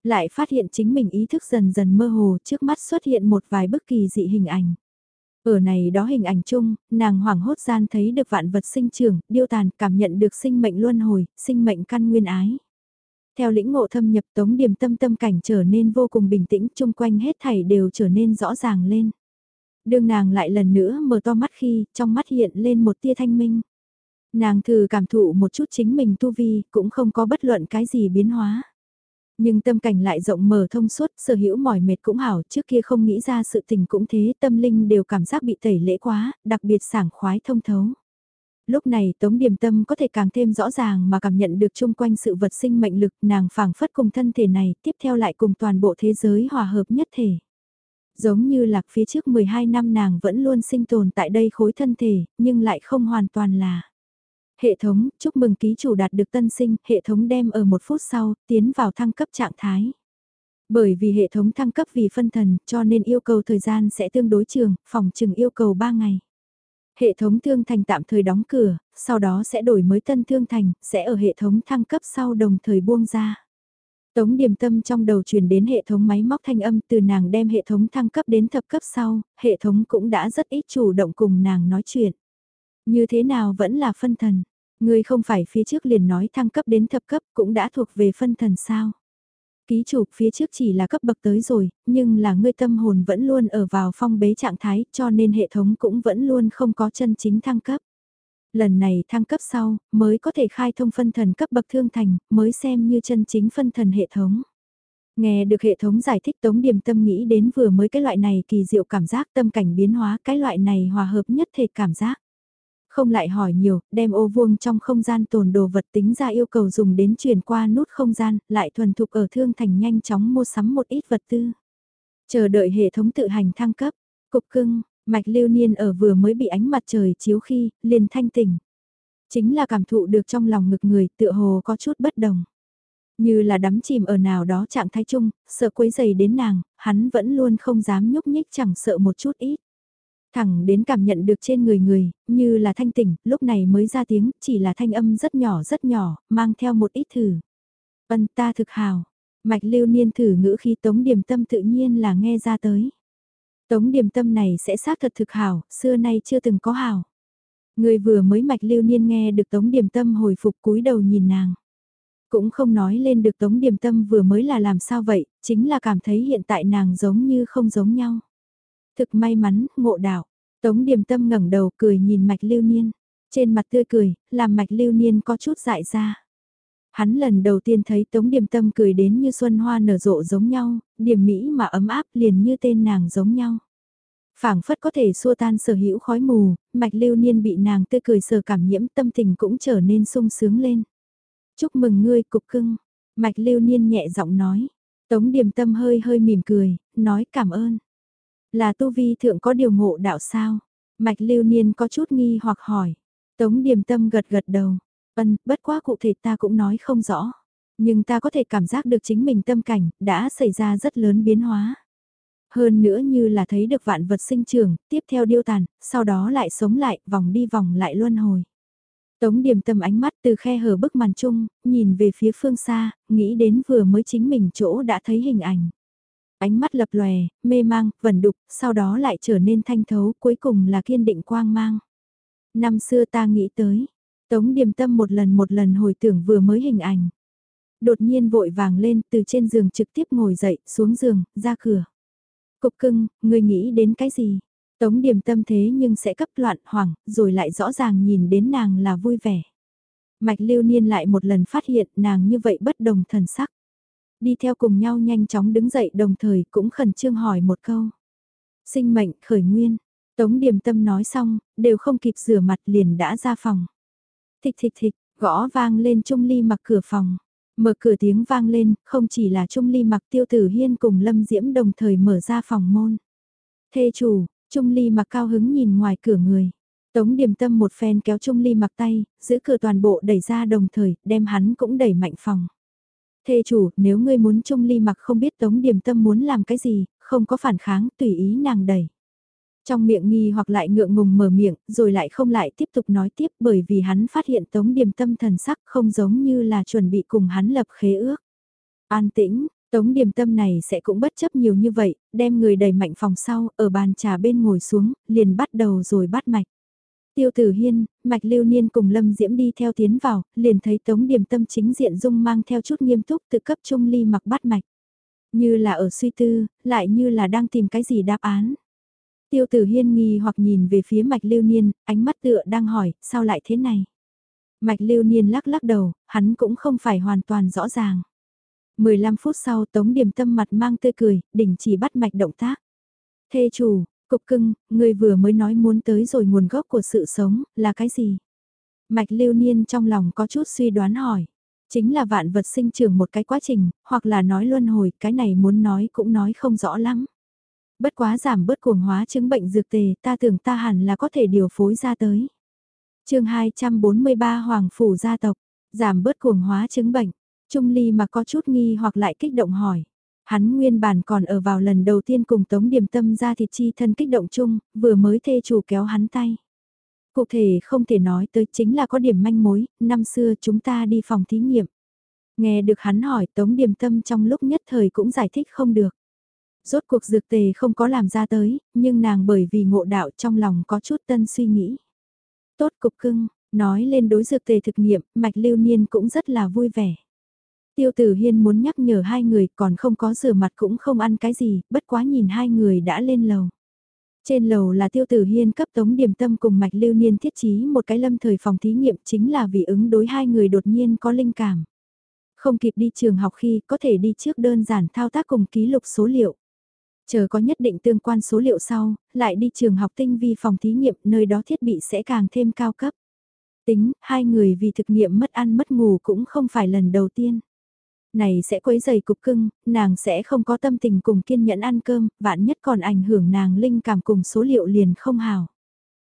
Lại phát hiện chính mình ý thức dần dần mơ hồ trước mắt xuất hiện một vài bức kỳ dị hình ảnh. Ở này đó hình ảnh chung, nàng hoảng hốt gian thấy được vạn vật sinh trưởng, điêu tàn, cảm nhận được sinh mệnh luân hồi, sinh mệnh căn nguyên ái. Theo lĩnh ngộ thâm nhập tống điểm tâm tâm cảnh trở nên vô cùng bình tĩnh, chung quanh hết thảy đều trở nên rõ ràng lên. Đương nàng lại lần nữa mở to mắt khi, trong mắt hiện lên một tia thanh minh. Nàng thử cảm thụ một chút chính mình tu vi, cũng không có bất luận cái gì biến hóa. Nhưng tâm cảnh lại rộng mở thông suốt, sở hữu mỏi mệt cũng hảo, trước kia không nghĩ ra sự tình cũng thế, tâm linh đều cảm giác bị tẩy lễ quá, đặc biệt sảng khoái thông thấu. Lúc này Tống Điềm Tâm có thể càng thêm rõ ràng mà cảm nhận được chung quanh sự vật sinh mệnh lực nàng phảng phất cùng thân thể này, tiếp theo lại cùng toàn bộ thế giới hòa hợp nhất thể. Giống như lạc phía trước 12 năm nàng vẫn luôn sinh tồn tại đây khối thân thể, nhưng lại không hoàn toàn là. Hệ thống, chúc mừng ký chủ đạt được tân sinh, hệ thống đem ở một phút sau, tiến vào thăng cấp trạng thái. Bởi vì hệ thống thăng cấp vì phân thần, cho nên yêu cầu thời gian sẽ tương đối trường, phòng trừng yêu cầu 3 ngày. Hệ thống thương thành tạm thời đóng cửa, sau đó sẽ đổi mới tân thương thành, sẽ ở hệ thống thăng cấp sau đồng thời buông ra. Tống điểm tâm trong đầu truyền đến hệ thống máy móc thanh âm từ nàng đem hệ thống thăng cấp đến thập cấp sau, hệ thống cũng đã rất ít chủ động cùng nàng nói chuyện. Như thế nào vẫn là phân thần, ngươi không phải phía trước liền nói thăng cấp đến thập cấp cũng đã thuộc về phân thần sao. Ký chủ phía trước chỉ là cấp bậc tới rồi, nhưng là ngươi tâm hồn vẫn luôn ở vào phong bế trạng thái cho nên hệ thống cũng vẫn luôn không có chân chính thăng cấp. Lần này thăng cấp sau, mới có thể khai thông phân thần cấp bậc thương thành, mới xem như chân chính phân thần hệ thống. Nghe được hệ thống giải thích tống điểm tâm nghĩ đến vừa mới cái loại này kỳ diệu cảm giác tâm cảnh biến hóa cái loại này hòa hợp nhất thể cảm giác. Không lại hỏi nhiều, đem ô vuông trong không gian tồn đồ vật tính ra yêu cầu dùng đến chuyển qua nút không gian, lại thuần thục ở thương thành nhanh chóng mua sắm một ít vật tư. Chờ đợi hệ thống tự hành thăng cấp, cục cưng, mạch lưu niên ở vừa mới bị ánh mặt trời chiếu khi, liền thanh tỉnh. Chính là cảm thụ được trong lòng ngực người tựa hồ có chút bất đồng. Như là đắm chìm ở nào đó trạng thái chung, sợ quấy dày đến nàng, hắn vẫn luôn không dám nhúc nhích chẳng sợ một chút ít. Thẳng đến cảm nhận được trên người người, như là thanh tỉnh, lúc này mới ra tiếng, chỉ là thanh âm rất nhỏ rất nhỏ, mang theo một ít thử. vân ta thực hào. Mạch lưu niên thử ngữ khi tống điểm tâm tự nhiên là nghe ra tới. Tống điểm tâm này sẽ xác thật thực hào, xưa nay chưa từng có hào. Người vừa mới mạch lưu niên nghe được tống điểm tâm hồi phục cúi đầu nhìn nàng. Cũng không nói lên được tống điểm tâm vừa mới là làm sao vậy, chính là cảm thấy hiện tại nàng giống như không giống nhau. Thực may mắn, ngộ đạo. Tống điềm tâm ngẩng đầu cười nhìn mạch lưu niên. Trên mặt tươi cười, làm mạch lưu niên có chút dại ra. Hắn lần đầu tiên thấy Tống Điềm Tâm cười đến như xuân hoa nở rộ giống nhau, điểm mỹ mà ấm áp liền như tên nàng giống nhau. phảng phất có thể xua tan sở hữu khói mù, mạch lưu niên bị nàng tươi cười sờ cảm nhiễm tâm tình cũng trở nên sung sướng lên. Chúc mừng ngươi cục cưng, mạch lưu niên nhẹ giọng nói. Tống Điềm Tâm hơi hơi mỉm cười, nói cảm ơn. Là tu vi thượng có điều ngộ đạo sao? Mạch lưu niên có chút nghi hoặc hỏi. Tống điềm tâm gật gật đầu. vân bất quá cụ thể ta cũng nói không rõ. Nhưng ta có thể cảm giác được chính mình tâm cảnh, đã xảy ra rất lớn biến hóa. Hơn nữa như là thấy được vạn vật sinh trưởng, tiếp theo điêu tàn, sau đó lại sống lại, vòng đi vòng lại luân hồi. Tống điểm tâm ánh mắt từ khe hở bức màn chung, nhìn về phía phương xa, nghĩ đến vừa mới chính mình chỗ đã thấy hình ảnh ánh mắt lập lòe, mê mang, vẩn đục, sau đó lại trở nên thanh thấu, cuối cùng là kiên định quang mang. Năm xưa ta nghĩ tới, Tống Điềm Tâm một lần một lần hồi tưởng vừa mới hình ảnh. Đột nhiên vội vàng lên từ trên giường trực tiếp ngồi dậy, xuống giường, ra cửa. Cục cưng, người nghĩ đến cái gì? Tống Điềm Tâm thế nhưng sẽ cấp loạn hoảng, rồi lại rõ ràng nhìn đến nàng là vui vẻ. Mạch lưu niên lại một lần phát hiện nàng như vậy bất đồng thần sắc đi theo cùng nhau nhanh chóng đứng dậy đồng thời cũng khẩn trương hỏi một câu. Sinh mệnh khởi nguyên, Tống Điềm Tâm nói xong, đều không kịp rửa mặt liền đã ra phòng. Thịch thịch thịch, gõ vang lên Trung Ly mặc cửa phòng. Mở cửa tiếng vang lên, không chỉ là Trung Ly mặc tiêu tử hiên cùng Lâm Diễm đồng thời mở ra phòng môn. Thê chủ, Trung Ly mặc cao hứng nhìn ngoài cửa người. Tống Điềm Tâm một phen kéo Trung Ly mặc tay, giữ cửa toàn bộ đẩy ra đồng thời, đem hắn cũng đẩy mạnh phòng. Thê chủ, nếu ngươi muốn chung ly mặc không biết tống điểm tâm muốn làm cái gì, không có phản kháng, tùy ý nàng đẩy. Trong miệng nghi hoặc lại ngượng ngùng mở miệng, rồi lại không lại tiếp tục nói tiếp bởi vì hắn phát hiện tống điểm tâm thần sắc không giống như là chuẩn bị cùng hắn lập khế ước. An tĩnh, tống điểm tâm này sẽ cũng bất chấp nhiều như vậy, đem người đẩy mạnh phòng sau, ở bàn trà bên ngồi xuống, liền bắt đầu rồi bắt mạch. Tiêu Tử Hiên, Mạch Lưu Niên cùng Lâm Diễm đi theo tiến vào, liền thấy Tống Điềm Tâm chính diện dung mang theo chút nghiêm túc tự cấp Trung Ly mặc bắt mạch. Như là ở suy tư, lại như là đang tìm cái gì đáp án. Tiêu Tử Hiên nghi hoặc nhìn về phía Mạch Lưu Niên, ánh mắt tựa đang hỏi, sao lại thế này? Mạch Lưu Niên lắc lắc đầu, hắn cũng không phải hoàn toàn rõ ràng. 15 phút sau Tống Điềm Tâm mặt mang tươi cười, đỉnh chỉ bắt mạch động tác. Thê chủ, Cục cưng, người vừa mới nói muốn tới rồi nguồn gốc của sự sống, là cái gì? Mạch lưu niên trong lòng có chút suy đoán hỏi. Chính là vạn vật sinh trưởng một cái quá trình, hoặc là nói luân hồi, cái này muốn nói cũng nói không rõ lắm. Bất quá giảm bớt cuồng hóa chứng bệnh dược tề ta tưởng ta hẳn là có thể điều phối ra tới. chương 243 Hoàng Phủ gia tộc, giảm bớt cuồng hóa chứng bệnh. Trung Ly mà có chút nghi hoặc lại kích động hỏi. Hắn nguyên bản còn ở vào lần đầu tiên cùng Tống Điềm Tâm ra thịt chi thân kích động chung, vừa mới thê chủ kéo hắn tay. Cụ thể không thể nói tới chính là có điểm manh mối, năm xưa chúng ta đi phòng thí nghiệm. Nghe được hắn hỏi Tống Điềm Tâm trong lúc nhất thời cũng giải thích không được. Rốt cuộc dược tề không có làm ra tới, nhưng nàng bởi vì ngộ đạo trong lòng có chút tân suy nghĩ. Tốt cục cưng, nói lên đối dược tề thực nghiệm, Mạch Lưu Niên cũng rất là vui vẻ. Tiêu Tử Hiên muốn nhắc nhở hai người còn không có rửa mặt cũng không ăn cái gì, bất quá nhìn hai người đã lên lầu. Trên lầu là Tiêu Tử Hiên cấp tống điểm tâm cùng Mạch Lưu Niên thiết trí một cái lâm thời phòng thí nghiệm chính là vì ứng đối hai người đột nhiên có linh cảm. Không kịp đi trường học khi có thể đi trước đơn giản thao tác cùng ký lục số liệu. Chờ có nhất định tương quan số liệu sau, lại đi trường học tinh vi phòng thí nghiệm nơi đó thiết bị sẽ càng thêm cao cấp. Tính, hai người vì thực nghiệm mất ăn mất ngủ cũng không phải lần đầu tiên. Này sẽ quấy dày cục cưng, nàng sẽ không có tâm tình cùng kiên nhẫn ăn cơm, vạn nhất còn ảnh hưởng nàng linh cảm cùng số liệu liền không hào.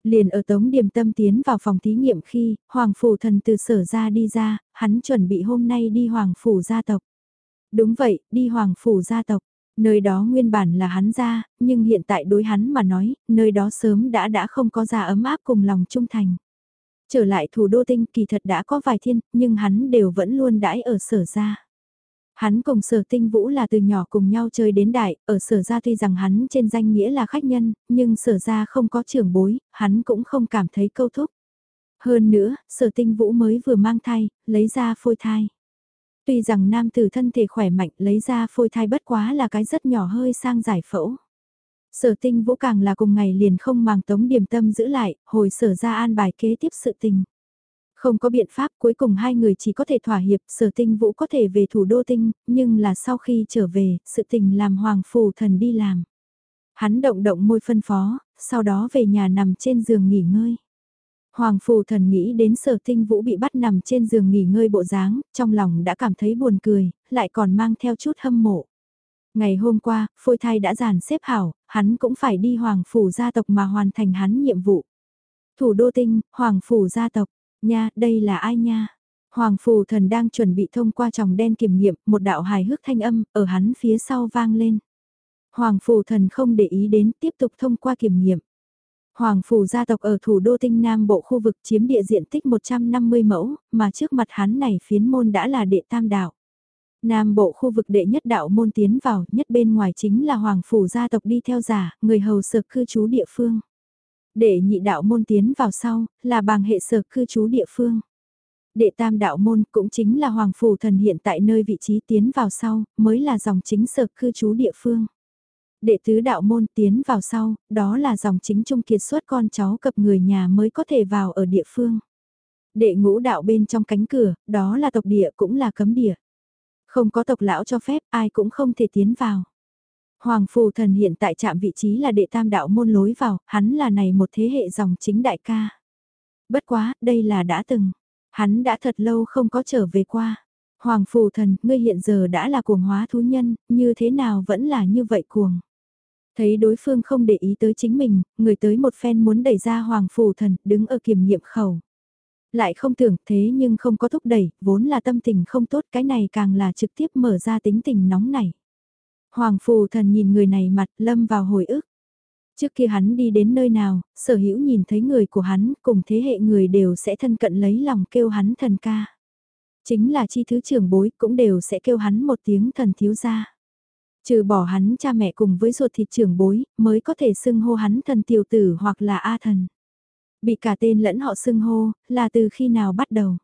Liền ở tống điểm tâm tiến vào phòng thí nghiệm khi, Hoàng Phủ thần từ sở ra đi ra, hắn chuẩn bị hôm nay đi Hoàng Phủ gia tộc. Đúng vậy, đi Hoàng Phủ gia tộc. Nơi đó nguyên bản là hắn ra, nhưng hiện tại đối hắn mà nói, nơi đó sớm đã đã không có ra ấm áp cùng lòng trung thành. Trở lại thủ đô tinh kỳ thật đã có vài thiên, nhưng hắn đều vẫn luôn đãi ở sở ra. Hắn cùng sở tinh vũ là từ nhỏ cùng nhau chơi đến đại, ở sở ra tuy rằng hắn trên danh nghĩa là khách nhân, nhưng sở ra không có trưởng bối, hắn cũng không cảm thấy câu thúc. Hơn nữa, sở tinh vũ mới vừa mang thai, lấy ra phôi thai. Tuy rằng nam tử thân thể khỏe mạnh lấy ra phôi thai bất quá là cái rất nhỏ hơi sang giải phẫu. Sở tinh vũ càng là cùng ngày liền không màng tống điểm tâm giữ lại, hồi sở ra an bài kế tiếp sự tình. Không có biện pháp cuối cùng hai người chỉ có thể thỏa hiệp, sở tinh vũ có thể về thủ đô tinh, nhưng là sau khi trở về, sự tình làm hoàng phù thần đi làm. Hắn động động môi phân phó, sau đó về nhà nằm trên giường nghỉ ngơi. Hoàng phù thần nghĩ đến sở tinh vũ bị bắt nằm trên giường nghỉ ngơi bộ dáng, trong lòng đã cảm thấy buồn cười, lại còn mang theo chút hâm mộ. Ngày hôm qua, phôi thai đã giàn xếp hảo, hắn cũng phải đi hoàng phủ gia tộc mà hoàn thành hắn nhiệm vụ. Thủ đô tinh, hoàng phủ gia tộc, nha, đây là ai nha? Hoàng phù thần đang chuẩn bị thông qua tròng đen kiểm nghiệm, một đạo hài hước thanh âm, ở hắn phía sau vang lên. Hoàng phù thần không để ý đến, tiếp tục thông qua kiểm nghiệm. Hoàng phủ gia tộc ở thủ đô tinh Nam bộ khu vực chiếm địa diện tích 150 mẫu, mà trước mặt hắn này phiến môn đã là đệ tam đạo. Nam bộ khu vực đệ nhất đạo môn tiến vào, nhất bên ngoài chính là Hoàng phủ gia tộc đi theo giả, người hầu sực cư trú địa phương. Đệ nhị đạo môn tiến vào sau, là bàng hệ sở cư trú địa phương. Đệ tam đạo môn cũng chính là Hoàng phủ thần hiện tại nơi vị trí tiến vào sau, mới là dòng chính sở cư trú địa phương đệ tứ đạo môn tiến vào sau, đó là dòng chính trung kiệt xuất con cháu cập người nhà mới có thể vào ở địa phương. Đệ ngũ đạo bên trong cánh cửa, đó là tộc địa cũng là cấm địa. Không có tộc lão cho phép ai cũng không thể tiến vào. Hoàng phù thần hiện tại chạm vị trí là đệ tam đạo môn lối vào, hắn là này một thế hệ dòng chính đại ca. Bất quá, đây là đã từng. Hắn đã thật lâu không có trở về qua. Hoàng phù thần, ngươi hiện giờ đã là cuồng hóa thú nhân, như thế nào vẫn là như vậy cuồng. Thấy đối phương không để ý tới chính mình, người tới một phen muốn đẩy ra hoàng phù thần, đứng ở kiểm nghiệm khẩu. Lại không tưởng thế nhưng không có thúc đẩy, vốn là tâm tình không tốt cái này càng là trực tiếp mở ra tính tình nóng này. Hoàng phù thần nhìn người này mặt lâm vào hồi ức. Trước kia hắn đi đến nơi nào, sở hữu nhìn thấy người của hắn cùng thế hệ người đều sẽ thân cận lấy lòng kêu hắn thần ca. Chính là chi thứ trưởng bối cũng đều sẽ kêu hắn một tiếng thần thiếu gia. Trừ bỏ hắn cha mẹ cùng với ruột thịt trưởng bối, mới có thể xưng hô hắn thần tiểu tử hoặc là A thần. Bị cả tên lẫn họ xưng hô, là từ khi nào bắt đầu.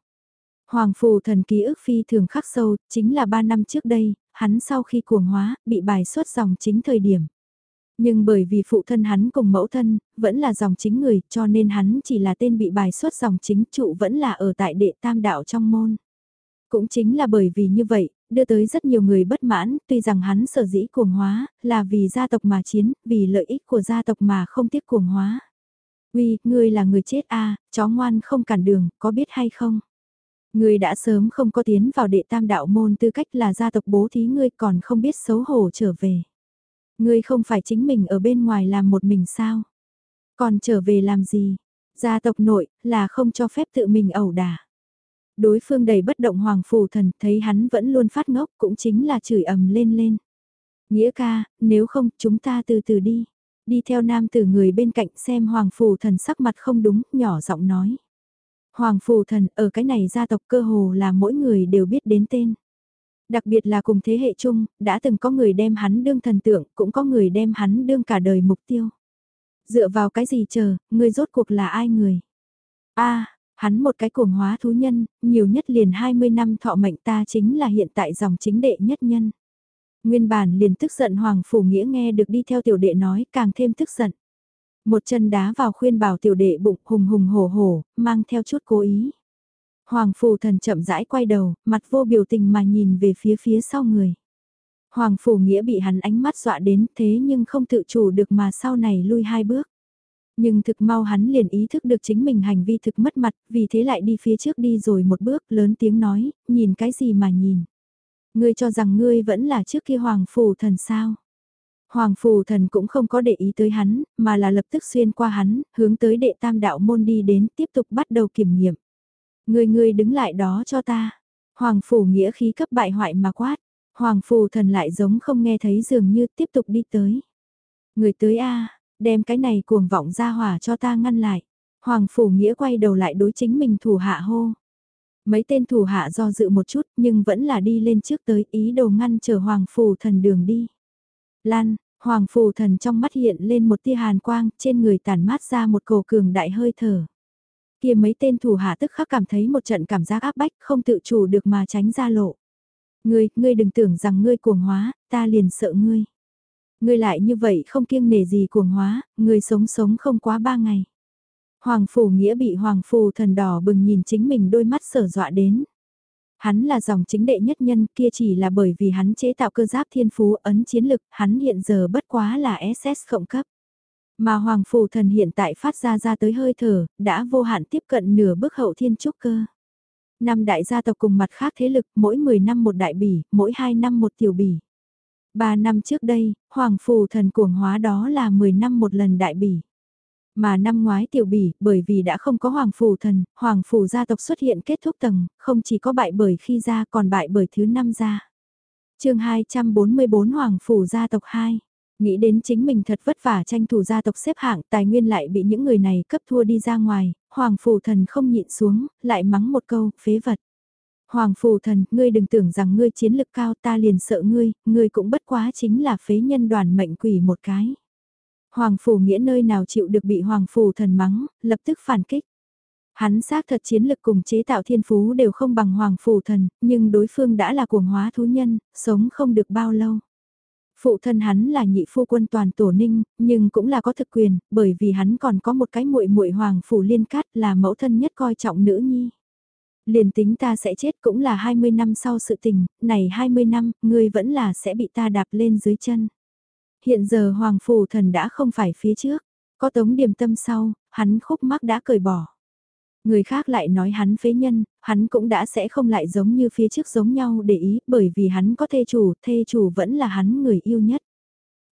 Hoàng phù thần ký ức phi thường khắc sâu, chính là 3 năm trước đây, hắn sau khi cuồng hóa, bị bài xuất dòng chính thời điểm. Nhưng bởi vì phụ thân hắn cùng mẫu thân, vẫn là dòng chính người, cho nên hắn chỉ là tên bị bài xuất dòng chính trụ vẫn là ở tại đệ tam đạo trong môn. Cũng chính là bởi vì như vậy, đưa tới rất nhiều người bất mãn, tuy rằng hắn sở dĩ cuồng hóa, là vì gia tộc mà chiến, vì lợi ích của gia tộc mà không tiếc cuồng hóa. Uy, ngươi là người chết a, chó ngoan không cản đường, có biết hay không? Ngươi đã sớm không có tiến vào đệ tam đạo môn tư cách là gia tộc bố thí ngươi còn không biết xấu hổ trở về. Ngươi không phải chính mình ở bên ngoài làm một mình sao? Còn trở về làm gì? Gia tộc nội là không cho phép tự mình ẩu đả. Đối phương đầy bất động hoàng phù thần thấy hắn vẫn luôn phát ngốc cũng chính là chửi ầm lên lên. Nghĩa ca, nếu không chúng ta từ từ đi. Đi theo nam tử người bên cạnh xem hoàng phù thần sắc mặt không đúng, nhỏ giọng nói. Hoàng phù thần ở cái này gia tộc cơ hồ là mỗi người đều biết đến tên. Đặc biệt là cùng thế hệ chung, đã từng có người đem hắn đương thần tượng, cũng có người đem hắn đương cả đời mục tiêu. Dựa vào cái gì chờ, người rốt cuộc là ai người? a hắn một cái cuồng hóa thú nhân, nhiều nhất liền 20 năm thọ mệnh ta chính là hiện tại dòng chính đệ nhất nhân. Nguyên bản liền tức giận Hoàng Phủ Nghĩa nghe được đi theo tiểu đệ nói càng thêm tức giận. Một chân đá vào khuyên bảo tiểu đệ bụng hùng hùng hổ hổ, mang theo chút cố ý. Hoàng Phủ Thần chậm rãi quay đầu, mặt vô biểu tình mà nhìn về phía phía sau người. Hoàng Phủ Nghĩa bị hắn ánh mắt dọa đến thế nhưng không tự chủ được mà sau này lui hai bước. Nhưng thực mau hắn liền ý thức được chính mình hành vi thực mất mặt, vì thế lại đi phía trước đi rồi một bước lớn tiếng nói, nhìn cái gì mà nhìn. Ngươi cho rằng ngươi vẫn là trước kia hoàng phủ thần sao. Hoàng phù thần cũng không có để ý tới hắn, mà là lập tức xuyên qua hắn, hướng tới đệ tam đạo môn đi đến tiếp tục bắt đầu kiểm nghiệm. Người người đứng lại đó cho ta. Hoàng phủ nghĩa khí cấp bại hoại mà quát. Hoàng phù thần lại giống không nghe thấy dường như tiếp tục đi tới. Người tới a đem cái này cuồng vọng ra hỏa cho ta ngăn lại. Hoàng phủ nghĩa quay đầu lại đối chính mình thủ hạ hô. Mấy tên thủ hạ do dự một chút nhưng vẫn là đi lên trước tới ý đồ ngăn chờ Hoàng Phù Thần đường đi. Lan, Hoàng Phù Thần trong mắt hiện lên một tia hàn quang, trên người tản mát ra một cổ cường đại hơi thở. Kia mấy tên thủ hạ tức khắc cảm thấy một trận cảm giác áp bách không tự chủ được mà tránh ra lộ. Ngươi, ngươi đừng tưởng rằng ngươi cuồng hóa, ta liền sợ ngươi. Ngươi lại như vậy không kiêng nể gì cuồng hóa, ngươi sống sống không quá ba ngày. Hoàng Phủ Nghĩa bị Hoàng phù thần đỏ bừng nhìn chính mình đôi mắt sở dọa đến. Hắn là dòng chính đệ nhất nhân kia chỉ là bởi vì hắn chế tạo cơ giáp thiên phú ấn chiến lực, hắn hiện giờ bất quá là SS khổng cấp. Mà Hoàng phù thần hiện tại phát ra ra tới hơi thở, đã vô hạn tiếp cận nửa bước hậu thiên trúc cơ. Năm đại gia tộc cùng mặt khác thế lực, mỗi 10 năm một đại bỉ, mỗi 2 năm một tiểu bỉ. Ba năm trước đây, Hoàng Phù thần cuồng hóa đó là 10 năm một lần đại bỉ. Mà năm ngoái tiểu bỉ, bởi vì đã không có hoàng phủ thần, hoàng phủ gia tộc xuất hiện kết thúc tầng, không chỉ có bại bởi khi ra còn bại bởi thứ năm ra. chương 244 hoàng phủ gia tộc 2 nghĩ đến chính mình thật vất vả tranh thủ gia tộc xếp hạng tài nguyên lại bị những người này cấp thua đi ra ngoài, hoàng phủ thần không nhịn xuống, lại mắng một câu, phế vật. Hoàng phủ thần, ngươi đừng tưởng rằng ngươi chiến lực cao ta liền sợ ngươi, ngươi cũng bất quá chính là phế nhân đoàn mệnh quỷ một cái. Hoàng Phủ Nghĩa nơi nào chịu được bị Hoàng Phủ thần mắng, lập tức phản kích. Hắn xác thật chiến lực cùng chế tạo thiên phú đều không bằng Hoàng Phủ thần, nhưng đối phương đã là cuồng hóa thú nhân, sống không được bao lâu. Phụ thân hắn là nhị phu quân toàn tổ ninh, nhưng cũng là có thực quyền, bởi vì hắn còn có một cái muội muội hoàng phủ liên cát là mẫu thân nhất coi trọng nữ nhi. Liền tính ta sẽ chết cũng là 20 năm sau sự tình, này 20 năm, ngươi vẫn là sẽ bị ta đạp lên dưới chân. Hiện giờ Hoàng Phủ Thần đã không phải phía trước, có tống điểm tâm sau, hắn khúc mắc đã cởi bỏ. Người khác lại nói hắn phế nhân, hắn cũng đã sẽ không lại giống như phía trước giống nhau để ý bởi vì hắn có thê chủ, thê chủ vẫn là hắn người yêu nhất.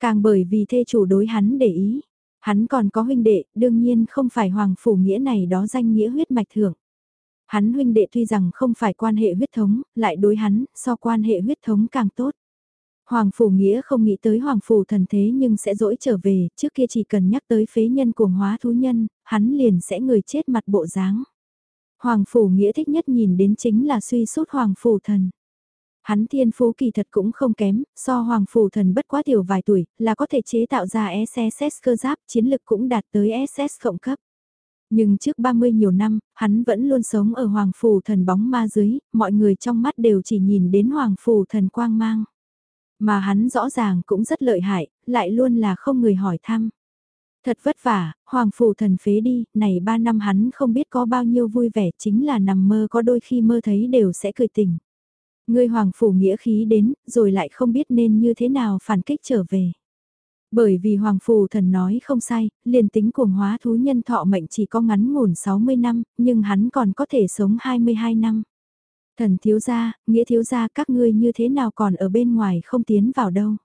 Càng bởi vì thê chủ đối hắn để ý, hắn còn có huynh đệ, đương nhiên không phải hoàng phủ nghĩa này đó danh nghĩa huyết mạch thưởng. Hắn huynh đệ tuy rằng không phải quan hệ huyết thống, lại đối hắn, so quan hệ huyết thống càng tốt. Hoàng Phủ Nghĩa không nghĩ tới Hoàng Phủ thần thế nhưng sẽ dỗi trở về, trước kia chỉ cần nhắc tới phế nhân cuồng hóa thú nhân, hắn liền sẽ người chết mặt bộ dáng. Hoàng Phủ Nghĩa thích nhất nhìn đến chính là suy sút Hoàng Phủ thần. Hắn thiên phú kỳ thật cũng không kém, so Hoàng Phủ thần bất quá tiểu vài tuổi, là có thể chế tạo ra SSS cơ giáp, chiến lực cũng đạt tới SS cộng cấp. Nhưng trước 30 nhiều năm, hắn vẫn luôn sống ở Hoàng Phủ thần bóng ma dưới, mọi người trong mắt đều chỉ nhìn đến Hoàng Phủ thần quang mang. Mà hắn rõ ràng cũng rất lợi hại, lại luôn là không người hỏi thăm. Thật vất vả, Hoàng Phủ thần phế đi, này ba năm hắn không biết có bao nhiêu vui vẻ chính là nằm mơ có đôi khi mơ thấy đều sẽ cười tỉnh. Ngươi Hoàng Phủ nghĩa khí đến, rồi lại không biết nên như thế nào phản kích trở về. Bởi vì Hoàng phủ thần nói không sai, liền tính cuồng hóa thú nhân thọ mệnh chỉ có ngắn ngủn 60 năm, nhưng hắn còn có thể sống 22 năm. Thần thiếu gia, nghĩa thiếu gia các ngươi như thế nào còn ở bên ngoài không tiến vào đâu.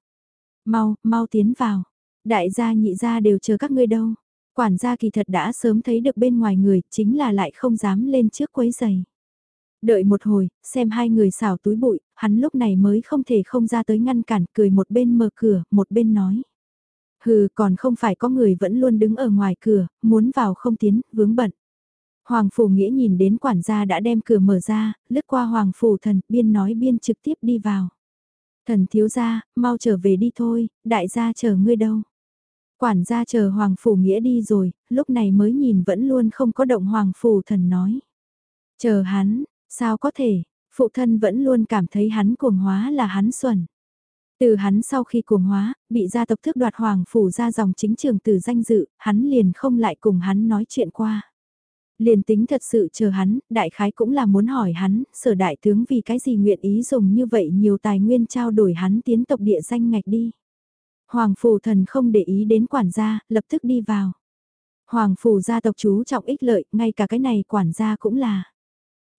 Mau, mau tiến vào. Đại gia nhị gia đều chờ các ngươi đâu. Quản gia kỳ thật đã sớm thấy được bên ngoài người, chính là lại không dám lên trước quấy giày. Đợi một hồi, xem hai người xảo túi bụi, hắn lúc này mới không thể không ra tới ngăn cản, cười một bên mở cửa, một bên nói. Hừ, còn không phải có người vẫn luôn đứng ở ngoài cửa, muốn vào không tiến, vướng bận. Hoàng Phủ Nghĩa nhìn đến quản gia đã đem cửa mở ra, lướt qua Hoàng Phủ Thần, biên nói biên trực tiếp đi vào. Thần thiếu gia, mau trở về đi thôi, đại gia chờ ngươi đâu. Quản gia chờ Hoàng Phủ Nghĩa đi rồi, lúc này mới nhìn vẫn luôn không có động Hoàng Phủ Thần nói. Chờ hắn, sao có thể, phụ thân vẫn luôn cảm thấy hắn cuồng hóa là hắn xuẩn. Từ hắn sau khi cuồng hóa, bị gia tộc thước đoạt Hoàng Phủ ra dòng chính trường từ danh dự, hắn liền không lại cùng hắn nói chuyện qua. Liền tính thật sự chờ hắn, đại khái cũng là muốn hỏi hắn, sở đại tướng vì cái gì nguyện ý dùng như vậy nhiều tài nguyên trao đổi hắn tiến tộc địa danh ngạch đi. Hoàng phủ thần không để ý đến quản gia, lập tức đi vào. Hoàng phủ gia tộc chú trọng ích lợi, ngay cả cái này quản gia cũng là.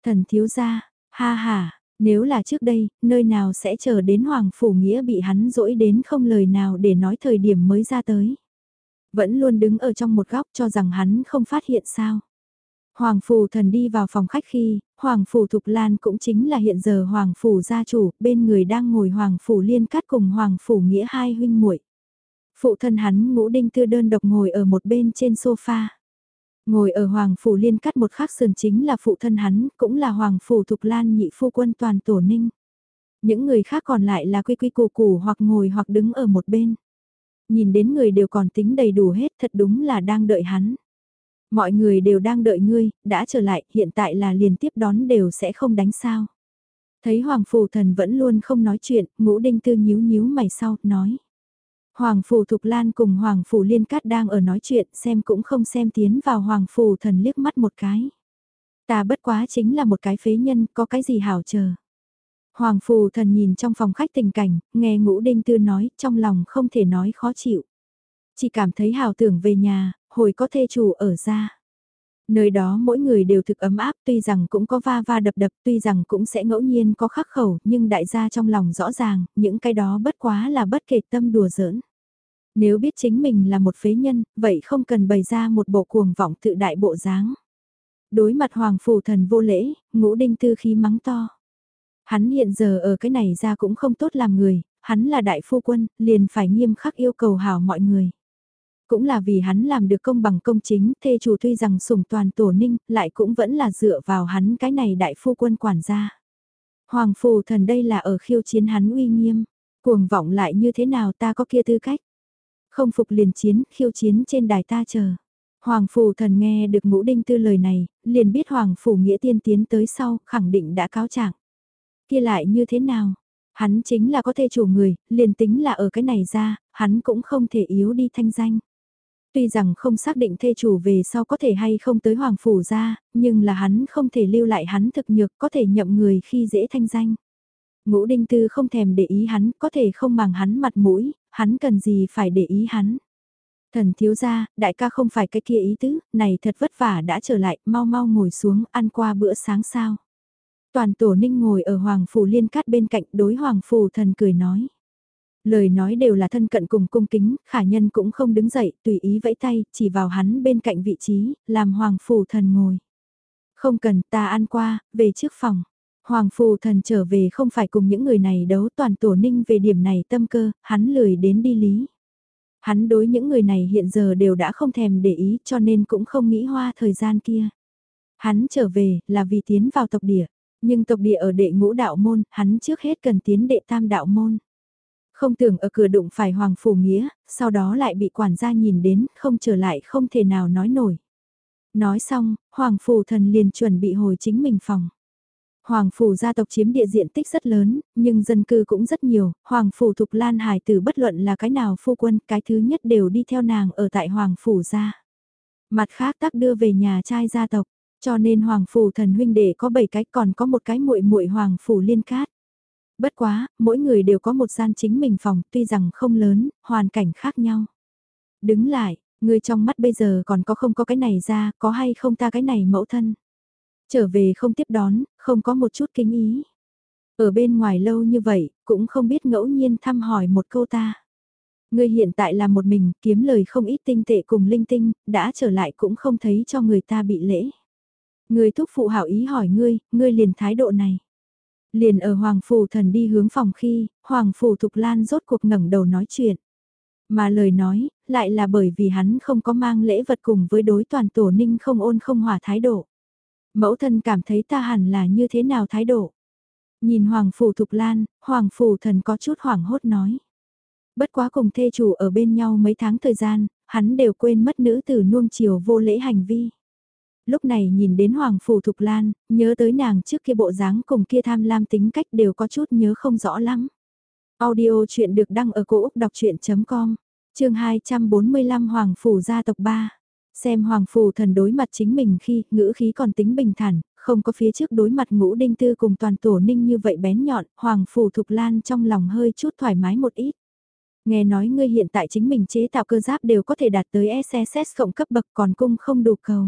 Thần thiếu gia, ha ha, nếu là trước đây, nơi nào sẽ chờ đến Hoàng phủ nghĩa bị hắn dỗi đến không lời nào để nói thời điểm mới ra tới. Vẫn luôn đứng ở trong một góc cho rằng hắn không phát hiện sao. Hoàng Phủ Thần đi vào phòng khách khi, Hoàng Phủ Thục Lan cũng chính là hiện giờ Hoàng Phủ gia chủ, bên người đang ngồi Hoàng Phủ Liên Cát cùng Hoàng Phủ Nghĩa hai huynh muội. Phụ thân hắn ngũ đinh tư đơn độc ngồi ở một bên trên sofa. Ngồi ở Hoàng Phủ Liên Cát một khắc sườn chính là phụ thân hắn, cũng là Hoàng Phủ Thục Lan nhị phu quân toàn tổ ninh. Những người khác còn lại là quy quy củ củ hoặc ngồi hoặc đứng ở một bên. Nhìn đến người đều còn tính đầy đủ hết thật đúng là đang đợi hắn. Mọi người đều đang đợi ngươi, đã trở lại, hiện tại là liền tiếp đón đều sẽ không đánh sao. Thấy Hoàng Phủ Thần vẫn luôn không nói chuyện, ngũ đinh tư nhíu nhíu mày sau, nói. Hoàng Phủ Thục Lan cùng Hoàng Phủ Liên Cát đang ở nói chuyện, xem cũng không xem tiến vào Hoàng Phủ Thần liếc mắt một cái. Ta bất quá chính là một cái phế nhân, có cái gì hảo chờ. Hoàng Phù Thần nhìn trong phòng khách tình cảnh, nghe ngũ đinh tư nói, trong lòng không thể nói khó chịu. Chỉ cảm thấy hào tưởng về nhà, hồi có thê chủ ở ra. Nơi đó mỗi người đều thực ấm áp tuy rằng cũng có va va đập đập tuy rằng cũng sẽ ngẫu nhiên có khắc khẩu nhưng đại gia trong lòng rõ ràng những cái đó bất quá là bất kể tâm đùa giỡn. Nếu biết chính mình là một phế nhân, vậy không cần bày ra một bộ cuồng vọng tự đại bộ dáng. Đối mặt hoàng phủ thần vô lễ, ngũ đinh tư khí mắng to. Hắn hiện giờ ở cái này ra cũng không tốt làm người, hắn là đại phu quân, liền phải nghiêm khắc yêu cầu hảo mọi người. Cũng là vì hắn làm được công bằng công chính, thê chủ tuy rằng sủng toàn tổ ninh, lại cũng vẫn là dựa vào hắn cái này đại phu quân quản gia. Hoàng phù thần đây là ở khiêu chiến hắn uy nghiêm, cuồng vọng lại như thế nào ta có kia tư cách. Không phục liền chiến, khiêu chiến trên đài ta chờ. Hoàng phù thần nghe được ngũ đinh tư lời này, liền biết Hoàng phủ nghĩa tiên tiến tới sau, khẳng định đã cáo trạng. Kia lại như thế nào? Hắn chính là có thể chủ người, liền tính là ở cái này ra, hắn cũng không thể yếu đi thanh danh. Tuy rằng không xác định thê chủ về sau có thể hay không tới Hoàng Phủ ra, nhưng là hắn không thể lưu lại hắn thực nhược có thể nhậm người khi dễ thanh danh. Ngũ Đinh Tư không thèm để ý hắn, có thể không bằng hắn mặt mũi, hắn cần gì phải để ý hắn. Thần thiếu gia, đại ca không phải cái kia ý tứ, này thật vất vả đã trở lại, mau mau ngồi xuống ăn qua bữa sáng sao. Toàn tổ ninh ngồi ở Hoàng Phủ liên cát bên cạnh đối Hoàng Phủ thần cười nói. Lời nói đều là thân cận cùng cung kính, khả nhân cũng không đứng dậy, tùy ý vẫy tay, chỉ vào hắn bên cạnh vị trí, làm hoàng phủ thần ngồi. Không cần ta ăn qua, về trước phòng. Hoàng phù thần trở về không phải cùng những người này đấu toàn tổ ninh về điểm này tâm cơ, hắn lười đến đi lý. Hắn đối những người này hiện giờ đều đã không thèm để ý cho nên cũng không nghĩ hoa thời gian kia. Hắn trở về là vì tiến vào tộc địa, nhưng tộc địa ở đệ ngũ đạo môn, hắn trước hết cần tiến đệ tam đạo môn. Không tưởng ở cửa đụng phải Hoàng Phủ Nghĩa, sau đó lại bị quản gia nhìn đến, không trở lại không thể nào nói nổi. Nói xong, Hoàng Phủ thần liền chuẩn bị hồi chính mình phòng. Hoàng Phủ gia tộc chiếm địa diện tích rất lớn, nhưng dân cư cũng rất nhiều, Hoàng Phủ Thục Lan Hải từ bất luận là cái nào phu quân, cái thứ nhất đều đi theo nàng ở tại Hoàng Phủ gia. Mặt khác tắc đưa về nhà trai gia tộc, cho nên Hoàng Phủ thần huynh đệ có 7 cái còn có một cái muội muội Hoàng Phủ liên cát. Bất quá, mỗi người đều có một gian chính mình phòng, tuy rằng không lớn, hoàn cảnh khác nhau. Đứng lại, người trong mắt bây giờ còn có không có cái này ra, có hay không ta cái này mẫu thân. Trở về không tiếp đón, không có một chút kính ý. Ở bên ngoài lâu như vậy, cũng không biết ngẫu nhiên thăm hỏi một câu ta. Ngươi hiện tại là một mình, kiếm lời không ít tinh tệ cùng linh tinh, đã trở lại cũng không thấy cho người ta bị lễ. người thúc phụ hảo ý hỏi ngươi, ngươi liền thái độ này. Liền ở Hoàng Phủ Thần đi hướng phòng khi, Hoàng Phủ Thục Lan rốt cuộc ngẩng đầu nói chuyện. Mà lời nói, lại là bởi vì hắn không có mang lễ vật cùng với đối toàn tổ ninh không ôn không hòa thái độ. Mẫu thân cảm thấy ta hẳn là như thế nào thái độ. Nhìn Hoàng Phủ Thục Lan, Hoàng Phủ Thần có chút hoảng hốt nói. Bất quá cùng thê chủ ở bên nhau mấy tháng thời gian, hắn đều quên mất nữ tử nuông chiều vô lễ hành vi. Lúc này nhìn đến Hoàng Phủ Thục Lan, nhớ tới nàng trước kia bộ dáng cùng kia tham lam tính cách đều có chút nhớ không rõ lắm. Audio chuyện được đăng ở cổ Úc đọc chuyện.com, chương 245 Hoàng Phủ gia tộc 3. Xem Hoàng Phủ thần đối mặt chính mình khi ngữ khí còn tính bình thản, không có phía trước đối mặt ngũ đinh tư cùng toàn tổ ninh như vậy bén nhọn, Hoàng Phủ Thục Lan trong lòng hơi chút thoải mái một ít. Nghe nói ngươi hiện tại chính mình chế tạo cơ giáp đều có thể đạt tới SSS cộng cấp bậc còn cung không đủ cầu.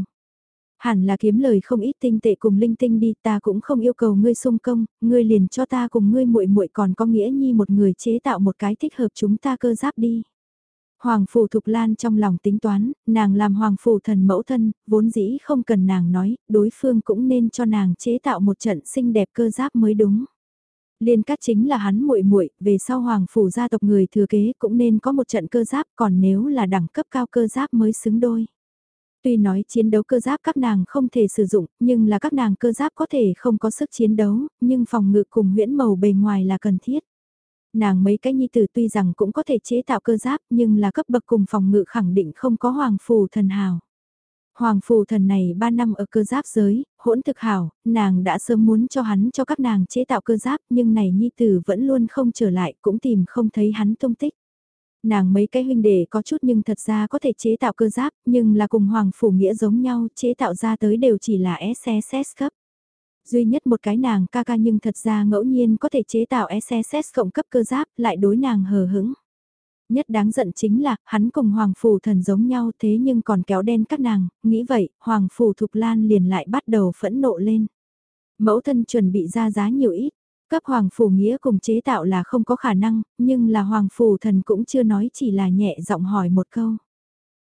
Hẳn là kiếm lời không ít tinh tệ cùng linh tinh đi, ta cũng không yêu cầu ngươi sung công, ngươi liền cho ta cùng ngươi muội muội còn có nghĩa nhi một người chế tạo một cái thích hợp chúng ta cơ giáp đi. Hoàng phủ Thục Lan trong lòng tính toán, nàng làm hoàng phủ thần mẫu thân, vốn dĩ không cần nàng nói, đối phương cũng nên cho nàng chế tạo một trận xinh đẹp cơ giáp mới đúng. Liên cát chính là hắn muội muội, về sau hoàng phủ gia tộc người thừa kế cũng nên có một trận cơ giáp, còn nếu là đẳng cấp cao cơ giáp mới xứng đôi. Tuy nói chiến đấu cơ giáp các nàng không thể sử dụng, nhưng là các nàng cơ giáp có thể không có sức chiến đấu, nhưng phòng ngự cùng huyễn màu bề ngoài là cần thiết. Nàng mấy cái nhi tử tuy rằng cũng có thể chế tạo cơ giáp nhưng là cấp bậc cùng phòng ngự khẳng định không có hoàng phù thần hào. Hoàng phù thần này 3 năm ở cơ giáp giới, hỗn thực hảo, nàng đã sớm muốn cho hắn cho các nàng chế tạo cơ giáp nhưng này nhi tử vẫn luôn không trở lại cũng tìm không thấy hắn tung tích nàng mấy cái huynh đệ có chút nhưng thật ra có thể chế tạo cơ giáp, nhưng là cùng Hoàng Phủ Nghĩa giống nhau, chế tạo ra tới đều chỉ là SSS cấp. Duy nhất một cái nàng ca ca nhưng thật ra ngẫu nhiên có thể chế tạo SSS cộng cấp cơ giáp lại đối nàng hờ hững. Nhất đáng giận chính là, hắn cùng Hoàng Phủ thần giống nhau thế nhưng còn kéo đen các nàng, nghĩ vậy, Hoàng Phủ Thục Lan liền lại bắt đầu phẫn nộ lên. Mẫu thân chuẩn bị ra giá nhiều ít, Cấp Hoàng Phủ Nghĩa cùng chế tạo là không có khả năng, nhưng là Hoàng Phủ Thần cũng chưa nói chỉ là nhẹ giọng hỏi một câu.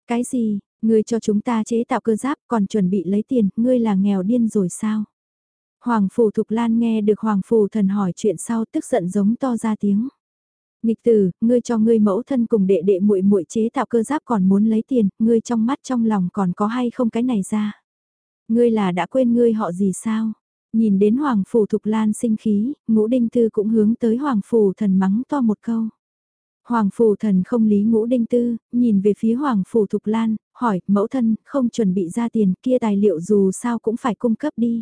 Cái gì, ngươi cho chúng ta chế tạo cơ giáp còn chuẩn bị lấy tiền, ngươi là nghèo điên rồi sao? Hoàng Phủ Thục Lan nghe được Hoàng Phủ Thần hỏi chuyện sau tức giận giống to ra tiếng. Nghịch tử, ngươi cho ngươi mẫu thân cùng đệ đệ muội muội chế tạo cơ giáp còn muốn lấy tiền, ngươi trong mắt trong lòng còn có hay không cái này ra? Ngươi là đã quên ngươi họ gì sao? Nhìn đến Hoàng Phủ Thục Lan sinh khí, ngũ đinh tư cũng hướng tới Hoàng Phủ thần mắng to một câu. Hoàng Phủ thần không lý ngũ đinh tư, nhìn về phía Hoàng Phủ Thục Lan, hỏi, mẫu thân, không chuẩn bị ra tiền kia tài liệu dù sao cũng phải cung cấp đi.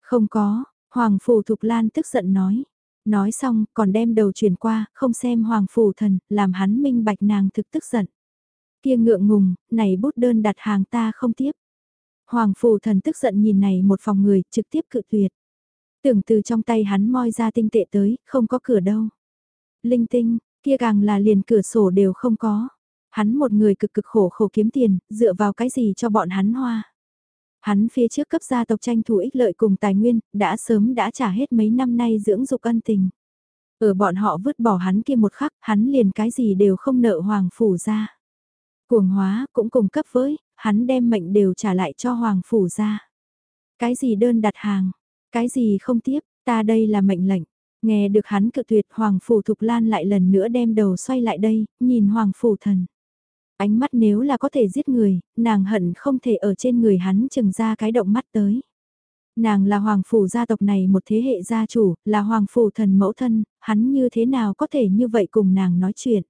Không có, Hoàng Phủ Thục Lan tức giận nói. Nói xong, còn đem đầu chuyển qua, không xem Hoàng Phủ thần, làm hắn minh bạch nàng thực tức giận. Kia ngượng ngùng, này bút đơn đặt hàng ta không tiếp. Hoàng phù thần tức giận nhìn này một phòng người, trực tiếp cự tuyệt. Tưởng từ trong tay hắn moi ra tinh tệ tới, không có cửa đâu. Linh tinh, kia càng là liền cửa sổ đều không có. Hắn một người cực cực khổ khổ kiếm tiền, dựa vào cái gì cho bọn hắn hoa. Hắn phía trước cấp gia tộc tranh thủ ích lợi cùng tài nguyên, đã sớm đã trả hết mấy năm nay dưỡng dục ân tình. Ở bọn họ vứt bỏ hắn kia một khắc, hắn liền cái gì đều không nợ hoàng phủ ra. Cuồng hóa cũng cùng cấp với, hắn đem mệnh đều trả lại cho Hoàng Phủ ra. Cái gì đơn đặt hàng, cái gì không tiếp, ta đây là mệnh lệnh. Nghe được hắn cự tuyệt Hoàng Phủ Thục Lan lại lần nữa đem đầu xoay lại đây, nhìn Hoàng Phủ thần. Ánh mắt nếu là có thể giết người, nàng hận không thể ở trên người hắn chừng ra cái động mắt tới. Nàng là hoàng phủ gia tộc này một thế hệ gia chủ, là hoàng phủ thần mẫu thân, hắn như thế nào có thể như vậy cùng nàng nói chuyện.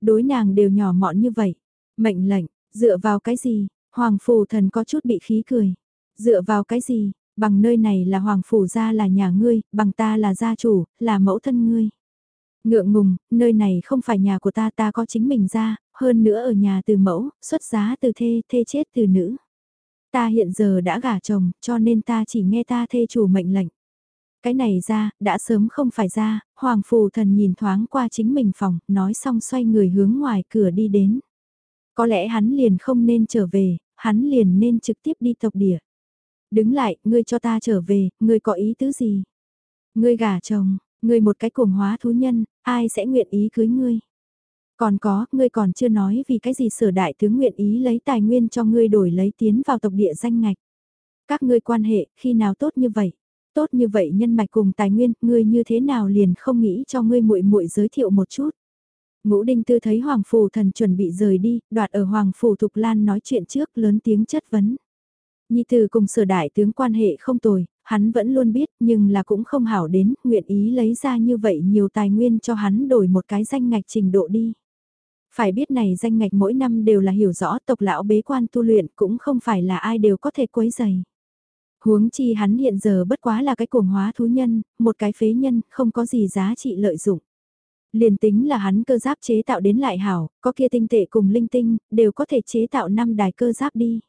Đối nàng đều nhỏ mọn như vậy. Mệnh lệnh, Dựa vào cái gì? Hoàng phủ thần có chút bị khí cười. Dựa vào cái gì? Bằng nơi này là hoàng phủ gia là nhà ngươi, bằng ta là gia chủ, là mẫu thân ngươi. Ngượng ngùng, nơi này không phải nhà của ta ta có chính mình ra, hơn nữa ở nhà từ mẫu, xuất giá từ thê, thê chết từ nữ. Ta hiện giờ đã gả chồng, cho nên ta chỉ nghe ta thê chủ mệnh lệnh. Cái này ra, đã sớm không phải ra, hoàng phù thần nhìn thoáng qua chính mình phòng, nói xong xoay người hướng ngoài cửa đi đến. Có lẽ hắn liền không nên trở về, hắn liền nên trực tiếp đi tộc địa. Đứng lại, ngươi cho ta trở về, ngươi có ý tứ gì? Ngươi gả chồng, ngươi một cái cuồng hóa thú nhân, ai sẽ nguyện ý cưới ngươi? Còn có, ngươi còn chưa nói vì cái gì sở đại tướng nguyện ý lấy tài nguyên cho ngươi đổi lấy tiến vào tộc địa danh ngạch. Các ngươi quan hệ, khi nào tốt như vậy? Tốt như vậy nhân mạch cùng tài nguyên, ngươi như thế nào liền không nghĩ cho ngươi muội muội giới thiệu một chút. Ngũ Đinh Tư thấy Hoàng Phủ Thần chuẩn bị rời đi, đoạt ở Hoàng Phủ Thục Lan nói chuyện trước lớn tiếng chất vấn. Nhi Từ cùng sở đại tướng quan hệ không tồi, hắn vẫn luôn biết nhưng là cũng không hảo đến, nguyện ý lấy ra như vậy nhiều tài nguyên cho hắn đổi một cái danh ngạch trình độ đi. Phải biết này danh ngạch mỗi năm đều là hiểu rõ tộc lão bế quan tu luyện cũng không phải là ai đều có thể quấy giày. Huống chi hắn hiện giờ bất quá là cái cuồng hóa thú nhân, một cái phế nhân, không có gì giá trị lợi dụng. Liền tính là hắn cơ giáp chế tạo đến lại hảo, có kia tinh tệ cùng linh tinh, đều có thể chế tạo năm đài cơ giáp đi.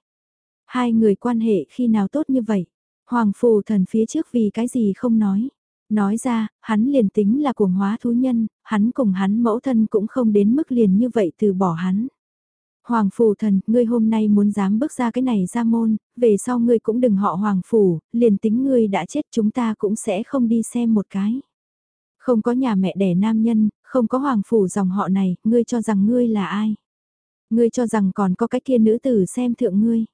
Hai người quan hệ khi nào tốt như vậy? Hoàng phù thần phía trước vì cái gì không nói. Nói ra, hắn liền tính là cuồng hóa thú nhân, hắn cùng hắn mẫu thân cũng không đến mức liền như vậy từ bỏ hắn. Hoàng phù thần, ngươi hôm nay muốn dám bước ra cái này ra môn, về sau ngươi cũng đừng họ hoàng phù, liền tính ngươi đã chết chúng ta cũng sẽ không đi xem một cái. Không có nhà mẹ đẻ nam nhân, không có hoàng phủ dòng họ này, ngươi cho rằng ngươi là ai? Ngươi cho rằng còn có cái kia nữ tử xem thượng ngươi.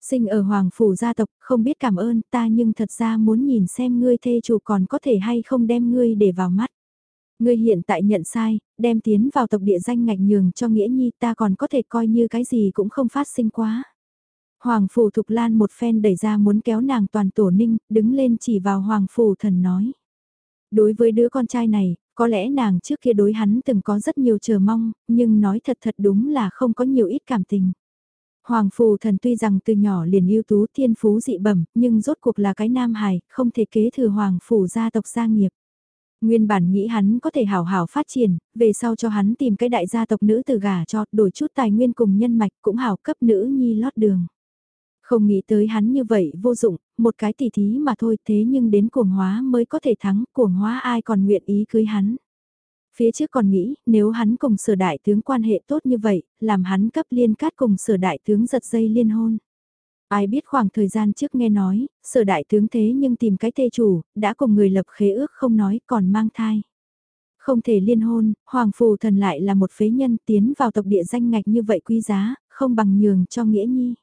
Sinh ở hoàng phủ gia tộc, không biết cảm ơn ta nhưng thật ra muốn nhìn xem ngươi thê chủ còn có thể hay không đem ngươi để vào mắt. Ngươi hiện tại nhận sai, đem tiến vào tộc địa danh ngạch nhường cho Nghĩa Nhi ta còn có thể coi như cái gì cũng không phát sinh quá. Hoàng Phủ Thục Lan một phen đẩy ra muốn kéo nàng toàn tổ ninh, đứng lên chỉ vào Hoàng Phủ thần nói. Đối với đứa con trai này, có lẽ nàng trước kia đối hắn từng có rất nhiều chờ mong, nhưng nói thật thật đúng là không có nhiều ít cảm tình. Hoàng Phù Thần tuy rằng từ nhỏ liền yêu tú thiên phú dị bẩm, nhưng rốt cuộc là cái nam hài, không thể kế thừa Hoàng Phủ gia tộc gia nghiệp. Nguyên bản nghĩ hắn có thể hảo hảo phát triển, về sau cho hắn tìm cái đại gia tộc nữ từ gả cho, đổi chút tài nguyên cùng nhân mạch cũng hảo cấp nữ nhi lót đường. Không nghĩ tới hắn như vậy vô dụng, một cái tỉ thí mà thôi thế nhưng đến cuồng hóa mới có thể thắng, cuồng hóa ai còn nguyện ý cưới hắn. Phía trước còn nghĩ, nếu hắn cùng sở đại tướng quan hệ tốt như vậy, làm hắn cấp liên cát cùng sở đại tướng giật dây liên hôn. Ai biết khoảng thời gian trước nghe nói, sở đại tướng thế nhưng tìm cái tê chủ, đã cùng người lập khế ước không nói còn mang thai. Không thể liên hôn, hoàng phù thần lại là một phế nhân tiến vào tộc địa danh ngạch như vậy quý giá, không bằng nhường cho nghĩa nhi.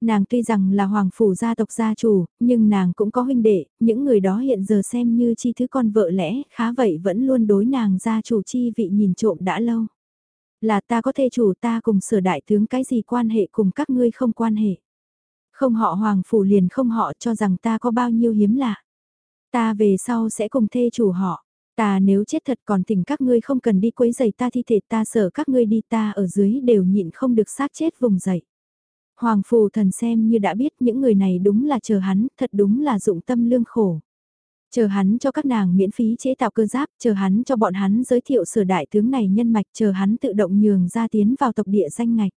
Nàng tuy rằng là hoàng phủ gia tộc gia chủ, nhưng nàng cũng có huynh đệ, những người đó hiện giờ xem như chi thứ con vợ lẽ, khá vậy vẫn luôn đối nàng gia chủ chi vị nhìn trộm đã lâu. Là ta có thể chủ ta cùng sở đại tướng cái gì quan hệ cùng các ngươi không quan hệ. Không họ hoàng phủ liền không họ cho rằng ta có bao nhiêu hiếm lạ. Ta về sau sẽ cùng thê chủ họ. Ta nếu chết thật còn thỉnh các ngươi không cần đi quấy giày ta thi thể ta sợ các ngươi đi ta ở dưới đều nhịn không được xác chết vùng dậy. Hoàng phù thần xem như đã biết những người này đúng là chờ hắn, thật đúng là dụng tâm lương khổ. Chờ hắn cho các nàng miễn phí chế tạo cơ giáp, chờ hắn cho bọn hắn giới thiệu sửa đại tướng này nhân mạch, chờ hắn tự động nhường ra tiến vào tộc địa danh ngạch.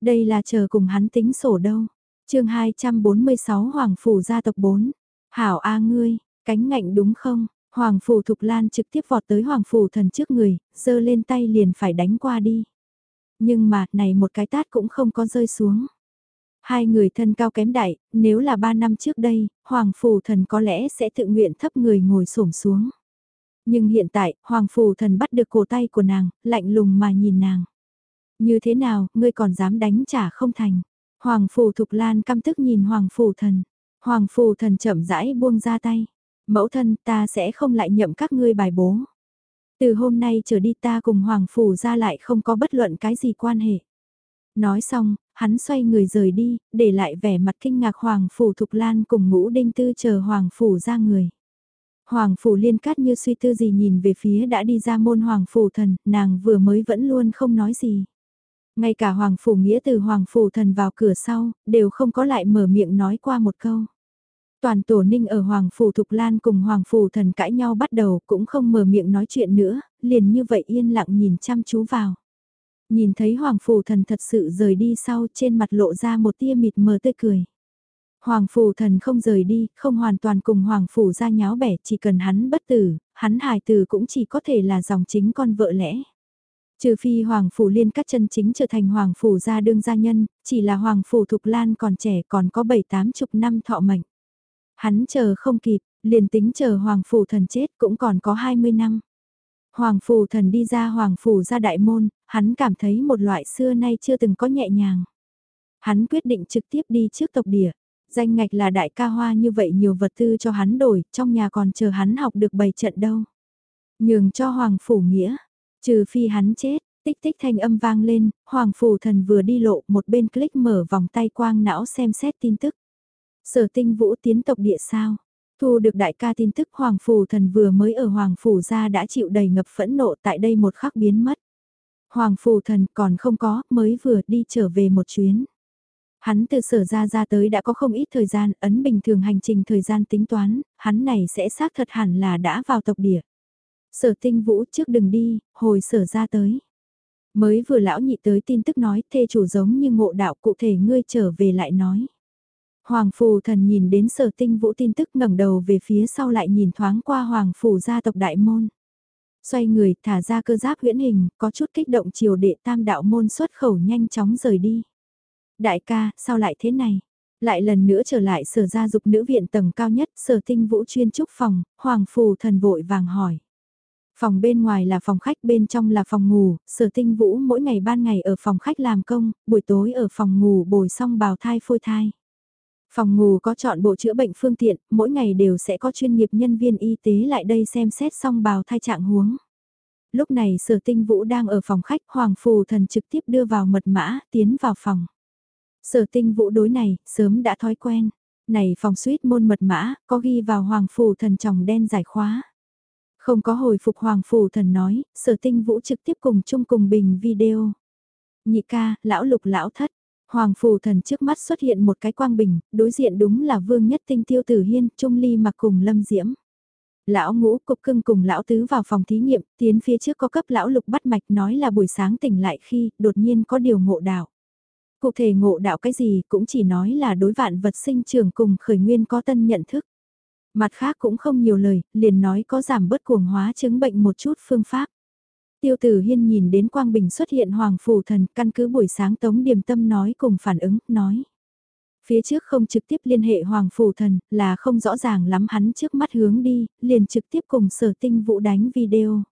Đây là chờ cùng hắn tính sổ đâu. chương 246 Hoàng Phủ gia tộc 4. Hảo A ngươi, cánh ngạnh đúng không? Hoàng Phủ Thục Lan trực tiếp vọt tới Hoàng Phủ thần trước người, giơ lên tay liền phải đánh qua đi. Nhưng mà, này một cái tát cũng không có rơi xuống. Hai người thân cao kém đại, nếu là ba năm trước đây, Hoàng Phù Thần có lẽ sẽ tự nguyện thấp người ngồi xổm xuống. Nhưng hiện tại, Hoàng Phù Thần bắt được cổ tay của nàng, lạnh lùng mà nhìn nàng. Như thế nào, ngươi còn dám đánh trả không thành. Hoàng Phù Thục Lan căm tức nhìn Hoàng Phù Thần. Hoàng Phù Thần chậm rãi buông ra tay. Mẫu thân ta sẽ không lại nhậm các ngươi bài bố. Từ hôm nay trở đi ta cùng Hoàng Phù ra lại không có bất luận cái gì quan hệ. Nói xong, hắn xoay người rời đi, để lại vẻ mặt kinh ngạc Hoàng Phủ Thục Lan cùng ngũ đinh tư chờ Hoàng Phủ ra người. Hoàng Phủ liên cát như suy tư gì nhìn về phía đã đi ra môn Hoàng Phủ thần, nàng vừa mới vẫn luôn không nói gì. Ngay cả Hoàng Phủ nghĩa từ Hoàng Phủ thần vào cửa sau, đều không có lại mở miệng nói qua một câu. Toàn tổ ninh ở Hoàng Phủ Thục Lan cùng Hoàng Phủ thần cãi nhau bắt đầu cũng không mở miệng nói chuyện nữa, liền như vậy yên lặng nhìn chăm chú vào. Nhìn thấy Hoàng Phủ Thần thật sự rời đi sau trên mặt lộ ra một tia mịt mờ tươi cười. Hoàng Phủ Thần không rời đi, không hoàn toàn cùng Hoàng Phủ ra nháo bẻ, chỉ cần hắn bất tử, hắn hài tử cũng chỉ có thể là dòng chính con vợ lẽ. Trừ phi Hoàng Phủ liên cắt chân chính trở thành Hoàng Phủ gia đương gia nhân, chỉ là Hoàng Phủ Thục Lan còn trẻ còn có bảy tám chục năm thọ mệnh. Hắn chờ không kịp, liền tính chờ Hoàng Phủ thần chết cũng còn có 20 năm. Hoàng phù thần đi ra hoàng phủ ra đại môn, hắn cảm thấy một loại xưa nay chưa từng có nhẹ nhàng. Hắn quyết định trực tiếp đi trước tộc địa. Danh ngạch là đại ca hoa như vậy nhiều vật tư cho hắn đổi, trong nhà còn chờ hắn học được bày trận đâu. Nhường cho hoàng phủ nghĩa, trừ phi hắn chết, tích tích thanh âm vang lên, hoàng phủ thần vừa đi lộ một bên click mở vòng tay quang não xem xét tin tức. Sở tinh vũ tiến tộc địa sao? Thu được đại ca tin tức Hoàng Phủ Thần vừa mới ở Hoàng Phủ ra đã chịu đầy ngập phẫn nộ tại đây một khắc biến mất. Hoàng Phủ Thần còn không có, mới vừa đi trở về một chuyến. Hắn từ sở ra ra tới đã có không ít thời gian, ấn bình thường hành trình thời gian tính toán, hắn này sẽ xác thật hẳn là đã vào tộc địa. Sở tinh vũ trước đừng đi, hồi sở ra tới. Mới vừa lão nhị tới tin tức nói thê chủ giống như ngộ đạo cụ thể ngươi trở về lại nói. Hoàng phù thần nhìn đến sở tinh vũ tin tức ngẩng đầu về phía sau lại nhìn thoáng qua hoàng phủ gia tộc đại môn. Xoay người thả ra cơ giáp huyễn hình, có chút kích động chiều đệ tam đạo môn xuất khẩu nhanh chóng rời đi. Đại ca, sao lại thế này? Lại lần nữa trở lại sở gia dục nữ viện tầng cao nhất, sở tinh vũ chuyên trúc phòng, hoàng phù thần vội vàng hỏi. Phòng bên ngoài là phòng khách, bên trong là phòng ngủ, sở tinh vũ mỗi ngày ban ngày ở phòng khách làm công, buổi tối ở phòng ngủ bồi xong bào thai phôi thai. Phòng ngủ có chọn bộ chữa bệnh phương tiện, mỗi ngày đều sẽ có chuyên nghiệp nhân viên y tế lại đây xem xét xong bào thai trạng huống. Lúc này sở tinh vũ đang ở phòng khách, Hoàng Phù Thần trực tiếp đưa vào mật mã, tiến vào phòng. Sở tinh vũ đối này, sớm đã thói quen. Này phòng suýt môn mật mã, có ghi vào Hoàng Phù Thần tròng đen giải khóa. Không có hồi phục Hoàng Phù Thần nói, sở tinh vũ trực tiếp cùng chung cùng bình video. Nhị ca, lão lục lão thất, Hoàng phù thần trước mắt xuất hiện một cái quang bình, đối diện đúng là vương nhất tinh tiêu tử hiên, trung ly mặc cùng lâm diễm. Lão ngũ cục cưng cùng lão tứ vào phòng thí nghiệm, tiến phía trước có cấp lão lục bắt mạch nói là buổi sáng tỉnh lại khi đột nhiên có điều ngộ đạo. Cụ thể ngộ đạo cái gì cũng chỉ nói là đối vạn vật sinh trường cùng khởi nguyên có tân nhận thức. Mặt khác cũng không nhiều lời, liền nói có giảm bớt cuồng hóa chứng bệnh một chút phương pháp. Tiêu tử hiên nhìn đến Quang Bình xuất hiện Hoàng Phủ Thần căn cứ buổi sáng Tống Điềm Tâm nói cùng phản ứng, nói. Phía trước không trực tiếp liên hệ Hoàng Phủ Thần là không rõ ràng lắm hắn trước mắt hướng đi, liền trực tiếp cùng sở tinh vụ đánh video.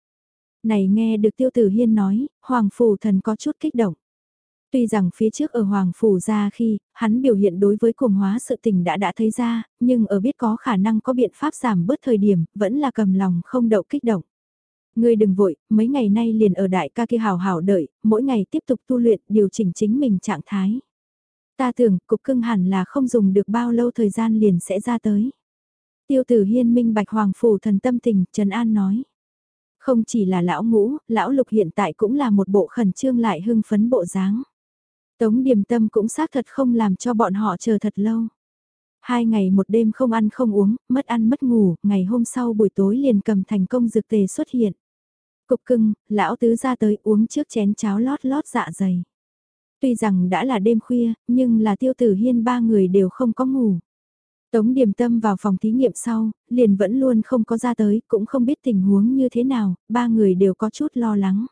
Này nghe được Tiêu tử hiên nói, Hoàng Phủ Thần có chút kích động. Tuy rằng phía trước ở Hoàng Phủ ra khi, hắn biểu hiện đối với cuồng hóa sự tình đã đã thấy ra, nhưng ở biết có khả năng có biện pháp giảm bớt thời điểm, vẫn là cầm lòng không đậu kích động. Ngươi đừng vội, mấy ngày nay liền ở đại ca kia hào hào đợi, mỗi ngày tiếp tục tu luyện, điều chỉnh chính mình trạng thái. Ta tưởng, cục cưng hẳn là không dùng được bao lâu thời gian liền sẽ ra tới. Tiêu tử hiên minh bạch hoàng phủ thần tâm tình, Trần An nói. Không chỉ là lão ngũ, lão lục hiện tại cũng là một bộ khẩn trương lại hưng phấn bộ dáng. Tống điềm tâm cũng xác thật không làm cho bọn họ chờ thật lâu. Hai ngày một đêm không ăn không uống, mất ăn mất ngủ, ngày hôm sau buổi tối liền cầm thành công dược tề xuất hiện. Cục cưng, lão tứ ra tới uống trước chén cháo lót lót dạ dày. Tuy rằng đã là đêm khuya, nhưng là tiêu tử hiên ba người đều không có ngủ. Tống điểm tâm vào phòng thí nghiệm sau, liền vẫn luôn không có ra tới, cũng không biết tình huống như thế nào, ba người đều có chút lo lắng.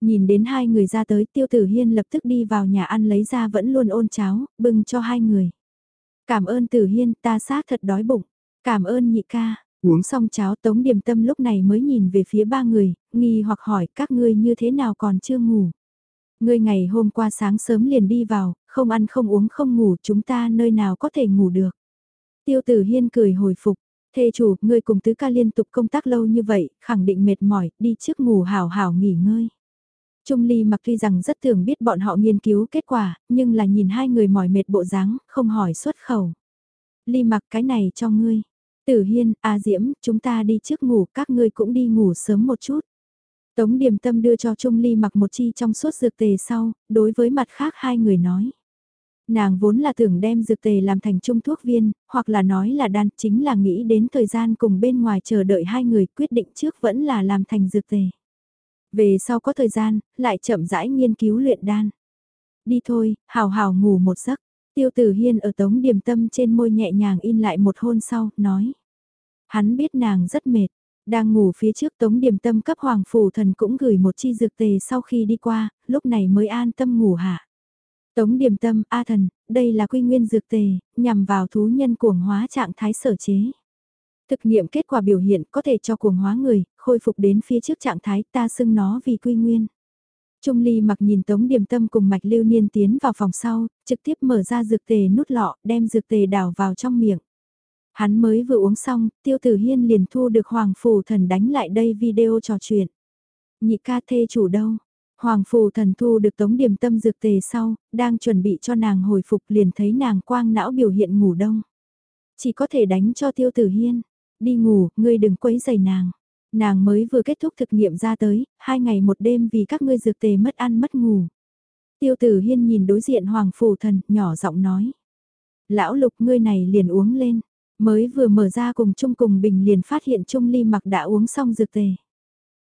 Nhìn đến hai người ra tới tiêu tử hiên lập tức đi vào nhà ăn lấy ra vẫn luôn ôn cháo, bưng cho hai người. Cảm ơn tử hiên ta xác thật đói bụng, cảm ơn nhị ca, Uống xong cháo Tống Điềm Tâm lúc này mới nhìn về phía ba người, nghi hoặc hỏi các ngươi như thế nào còn chưa ngủ. Ngươi ngày hôm qua sáng sớm liền đi vào, không ăn không uống không ngủ chúng ta nơi nào có thể ngủ được. Tiêu tử hiên cười hồi phục, thê chủ, ngươi cùng tứ ca liên tục công tác lâu như vậy, khẳng định mệt mỏi, đi trước ngủ hảo hảo nghỉ ngơi. Trung Ly mặc tuy rằng rất thường biết bọn họ nghiên cứu kết quả, nhưng là nhìn hai người mỏi mệt bộ dáng, không hỏi xuất khẩu. Ly mặc cái này cho ngươi. Tử Hiên, A Diễm, chúng ta đi trước ngủ, các ngươi cũng đi ngủ sớm một chút. Tống Điềm Tâm đưa cho Trung Ly mặc một chi trong suốt dược tề sau, đối với mặt khác hai người nói. Nàng vốn là tưởng đem dược tề làm thành trung thuốc viên, hoặc là nói là đan, chính là nghĩ đến thời gian cùng bên ngoài chờ đợi hai người quyết định trước vẫn là làm thành dược tề. Về sau có thời gian, lại chậm rãi nghiên cứu luyện đan. Đi thôi, hào hào ngủ một giấc. Tiêu tử hiên ở tống điềm tâm trên môi nhẹ nhàng in lại một hôn sau, nói. Hắn biết nàng rất mệt, đang ngủ phía trước tống điềm tâm cấp hoàng phủ thần cũng gửi một chi dược tề sau khi đi qua, lúc này mới an tâm ngủ hạ. Tống điềm tâm, A thần, đây là quy nguyên dược tề, nhằm vào thú nhân cuồng hóa trạng thái sở chế. Thực nghiệm kết quả biểu hiện có thể cho cuồng hóa người, khôi phục đến phía trước trạng thái ta xưng nó vì quy nguyên. Trung Ly mặc nhìn Tống Điềm Tâm cùng Mạch Lưu Niên tiến vào phòng sau, trực tiếp mở ra dược tề nút lọ, đem dược tề đảo vào trong miệng. Hắn mới vừa uống xong, Tiêu Tử Hiên liền thu được Hoàng Phủ Thần đánh lại đây video trò chuyện. Nhị ca thê chủ đâu? Hoàng Phủ Thần thu được Tống Điềm Tâm dược tề sau, đang chuẩn bị cho nàng hồi phục liền thấy nàng quang não biểu hiện ngủ đông. Chỉ có thể đánh cho Tiêu Tử Hiên. Đi ngủ, ngươi đừng quấy giày nàng. Nàng mới vừa kết thúc thực nghiệm ra tới, hai ngày một đêm vì các ngươi dược tề mất ăn mất ngủ. Tiêu tử hiên nhìn đối diện hoàng phủ thần, nhỏ giọng nói. Lão lục ngươi này liền uống lên, mới vừa mở ra cùng chung cùng bình liền phát hiện Chung Ly mặc đã uống xong dược tề.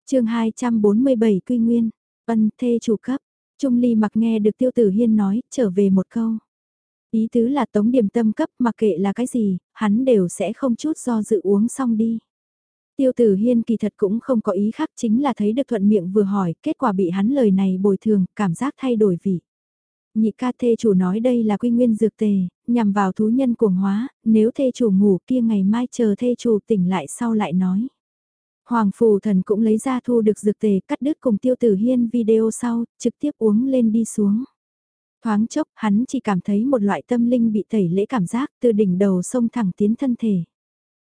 chương 247 Quy Nguyên, ân thê chủ cấp, Trung Ly mặc nghe được tiêu tử hiên nói, trở về một câu. Ý tứ là tống điểm tâm cấp mặc kệ là cái gì, hắn đều sẽ không chút do dự uống xong đi. Tiêu tử hiên kỳ thật cũng không có ý khác chính là thấy được thuận miệng vừa hỏi, kết quả bị hắn lời này bồi thường, cảm giác thay đổi vị. Nhị ca thê chủ nói đây là quy nguyên dược tề, nhằm vào thú nhân cuồng hóa, nếu thê chủ ngủ kia ngày mai chờ thê chủ tỉnh lại sau lại nói. Hoàng phù thần cũng lấy ra thu được dược tề cắt đứt cùng tiêu tử hiên video sau, trực tiếp uống lên đi xuống. Thoáng chốc, hắn chỉ cảm thấy một loại tâm linh bị tẩy lễ cảm giác từ đỉnh đầu sông thẳng tiến thân thể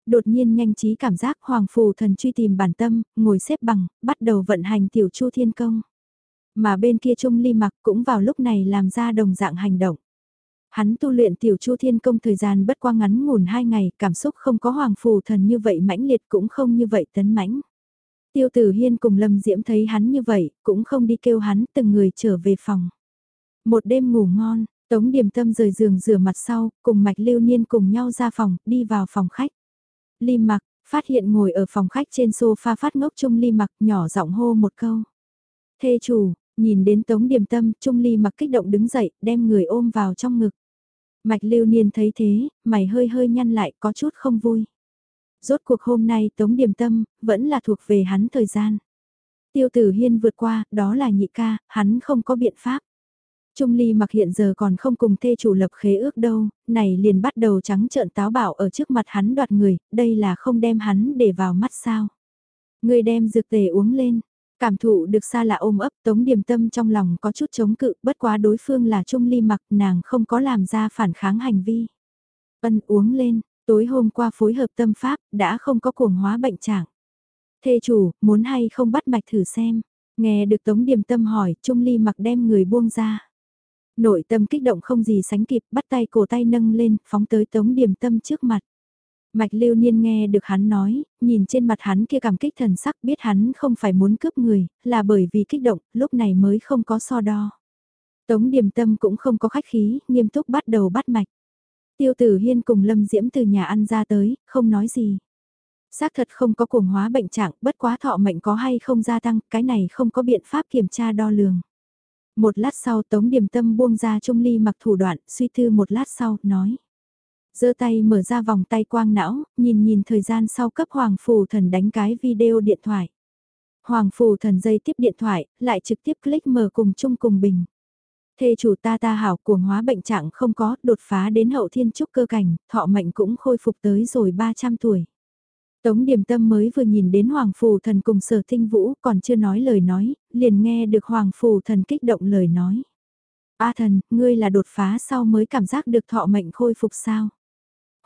đột nhiên nhanh trí cảm giác hoàng phù thần truy tìm bản tâm, ngồi xếp bằng, bắt đầu vận hành tiểu chu thiên công. Mà bên kia Trung Ly mặc cũng vào lúc này làm ra đồng dạng hành động. Hắn tu luyện tiểu chu thiên công thời gian bất qua ngắn ngủn hai ngày, cảm xúc không có hoàng phù thần như vậy mãnh liệt cũng không như vậy tấn mãnh. Tiêu tử hiên cùng Lâm Diễm thấy hắn như vậy, cũng không đi kêu hắn từng người trở về phòng. Một đêm ngủ ngon, Tống Điềm Tâm rời giường rửa mặt sau, cùng Mạch Lưu Niên cùng nhau ra phòng, đi vào phòng khách. Ly mặc, phát hiện ngồi ở phòng khách trên sofa phát ngốc Trung Ly mặc nhỏ giọng hô một câu. Thê chủ, nhìn đến tống điềm tâm, Trung Ly mặc kích động đứng dậy, đem người ôm vào trong ngực. Mạch lưu niên thấy thế, mày hơi hơi nhăn lại có chút không vui. Rốt cuộc hôm nay tống điềm tâm, vẫn là thuộc về hắn thời gian. Tiêu tử hiên vượt qua, đó là nhị ca, hắn không có biện pháp. Trung Ly mặc hiện giờ còn không cùng thê chủ lập khế ước đâu, này liền bắt đầu trắng trợn táo bạo ở trước mặt hắn đoạt người, đây là không đem hắn để vào mắt sao. Người đem dược tề uống lên, cảm thụ được xa là ôm ấp tống điềm tâm trong lòng có chút chống cự, bất quá đối phương là Trung Ly mặc nàng không có làm ra phản kháng hành vi. Ân uống lên, tối hôm qua phối hợp tâm pháp, đã không có cuồng hóa bệnh trạng. Thê chủ, muốn hay không bắt mạch thử xem. Nghe được Tống Điềm Tâm hỏi, Trung Ly mặc đem người buông ra. Nội tâm kích động không gì sánh kịp, bắt tay cổ tay nâng lên, phóng tới tống điểm tâm trước mặt. Mạch lưu niên nghe được hắn nói, nhìn trên mặt hắn kia cảm kích thần sắc biết hắn không phải muốn cướp người, là bởi vì kích động, lúc này mới không có so đo. Tống điểm tâm cũng không có khách khí, nghiêm túc bắt đầu bắt mạch. Tiêu tử hiên cùng lâm diễm từ nhà ăn ra tới, không nói gì. Xác thật không có cuồng hóa bệnh trạng, bất quá thọ mệnh có hay không gia tăng, cái này không có biện pháp kiểm tra đo lường. Một lát sau Tống Điềm Tâm buông ra Trung Ly mặc thủ đoạn, suy tư một lát sau, nói. giơ tay mở ra vòng tay quang não, nhìn nhìn thời gian sau cấp Hoàng Phù Thần đánh cái video điện thoại. Hoàng Phù Thần dây tiếp điện thoại, lại trực tiếp click mở cùng chung cùng bình. Thê chủ ta ta hảo cuồng hóa bệnh trạng không có, đột phá đến hậu thiên trúc cơ cảnh, thọ mệnh cũng khôi phục tới rồi 300 tuổi. Tống Điềm Tâm mới vừa nhìn đến Hoàng Phù Thần cùng Sở thinh Vũ còn chưa nói lời nói, liền nghe được Hoàng Phù Thần kích động lời nói. A thần, ngươi là đột phá sau mới cảm giác được thọ mệnh khôi phục sao?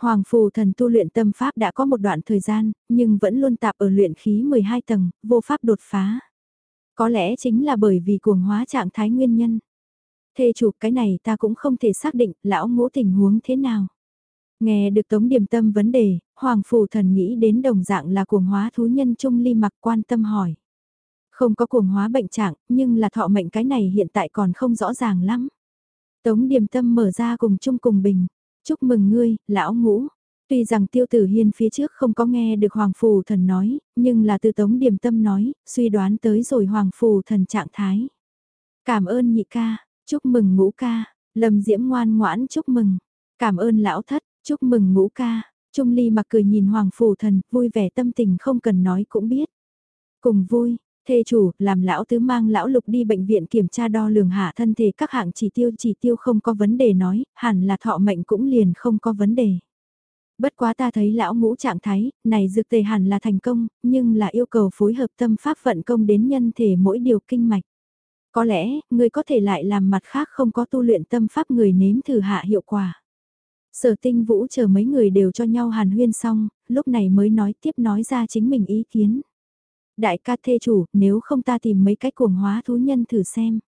Hoàng Phù Thần tu luyện tâm pháp đã có một đoạn thời gian, nhưng vẫn luôn tạp ở luyện khí 12 tầng, vô pháp đột phá. Có lẽ chính là bởi vì cuồng hóa trạng thái nguyên nhân. Thê chủ cái này ta cũng không thể xác định lão ngũ tình huống thế nào. Nghe được Tống Điềm Tâm vấn đề, Hoàng Phủ Thần nghĩ đến đồng dạng là cuồng hóa thú nhân Trung Ly mặc quan tâm hỏi. Không có cuồng hóa bệnh trạng, nhưng là thọ mệnh cái này hiện tại còn không rõ ràng lắm. Tống Điềm Tâm mở ra cùng chung cùng bình. Chúc mừng ngươi, lão ngũ. Tuy rằng tiêu tử hiên phía trước không có nghe được Hoàng Phù Thần nói, nhưng là từ Tống Điềm Tâm nói, suy đoán tới rồi Hoàng Phù Thần trạng thái. Cảm ơn nhị ca, chúc mừng ngũ ca, Lâm Diễm ngoan ngoãn chúc mừng. Cảm ơn lão thất, Chúc mừng ngũ ca, Trung Ly mặc cười nhìn Hoàng Phủ Thần, vui vẻ tâm tình không cần nói cũng biết. Cùng vui, thê chủ, làm lão tứ mang lão lục đi bệnh viện kiểm tra đo lường hạ thân thể các hạng chỉ tiêu chỉ tiêu không có vấn đề nói, hẳn là thọ mệnh cũng liền không có vấn đề. Bất quá ta thấy lão ngũ trạng thái, này dược tề hẳn là thành công, nhưng là yêu cầu phối hợp tâm pháp vận công đến nhân thể mỗi điều kinh mạch. Có lẽ, người có thể lại làm mặt khác không có tu luyện tâm pháp người nếm thử hạ hiệu quả. Sở tinh vũ chờ mấy người đều cho nhau hàn huyên xong, lúc này mới nói tiếp nói ra chính mình ý kiến. Đại ca thê chủ, nếu không ta tìm mấy cái cuồng hóa thú nhân thử xem.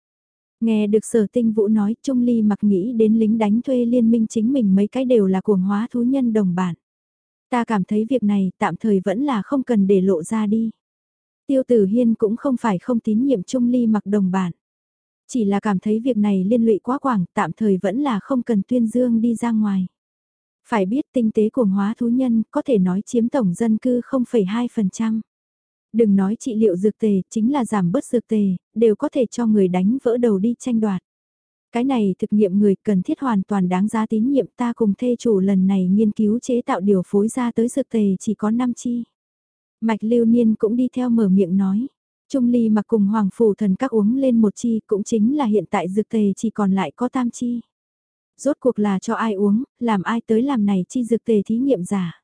Nghe được sở tinh vũ nói, Trung Ly mặc nghĩ đến lính đánh thuê liên minh chính mình mấy cái đều là cuồng hóa thú nhân đồng bản. Ta cảm thấy việc này tạm thời vẫn là không cần để lộ ra đi. Tiêu tử hiên cũng không phải không tín nhiệm Trung Ly mặc đồng bản. Chỉ là cảm thấy việc này liên lụy quá quảng, tạm thời vẫn là không cần tuyên dương đi ra ngoài. Phải biết tinh tế cuồng hóa thú nhân có thể nói chiếm tổng dân cư 0,2%. Đừng nói trị liệu dược tề, chính là giảm bớt dược tề, đều có thể cho người đánh vỡ đầu đi tranh đoạt. Cái này thực nghiệm người cần thiết hoàn toàn đáng giá tín nhiệm ta cùng thê chủ lần này nghiên cứu chế tạo điều phối ra tới dược tề chỉ có 5 chi. Mạch lưu niên cũng đi theo mở miệng nói. Trung ly mặc cùng hoàng phủ thần các uống lên một chi cũng chính là hiện tại dược tề chỉ còn lại có tam chi. Rốt cuộc là cho ai uống, làm ai tới làm này chi dược tề thí nghiệm giả.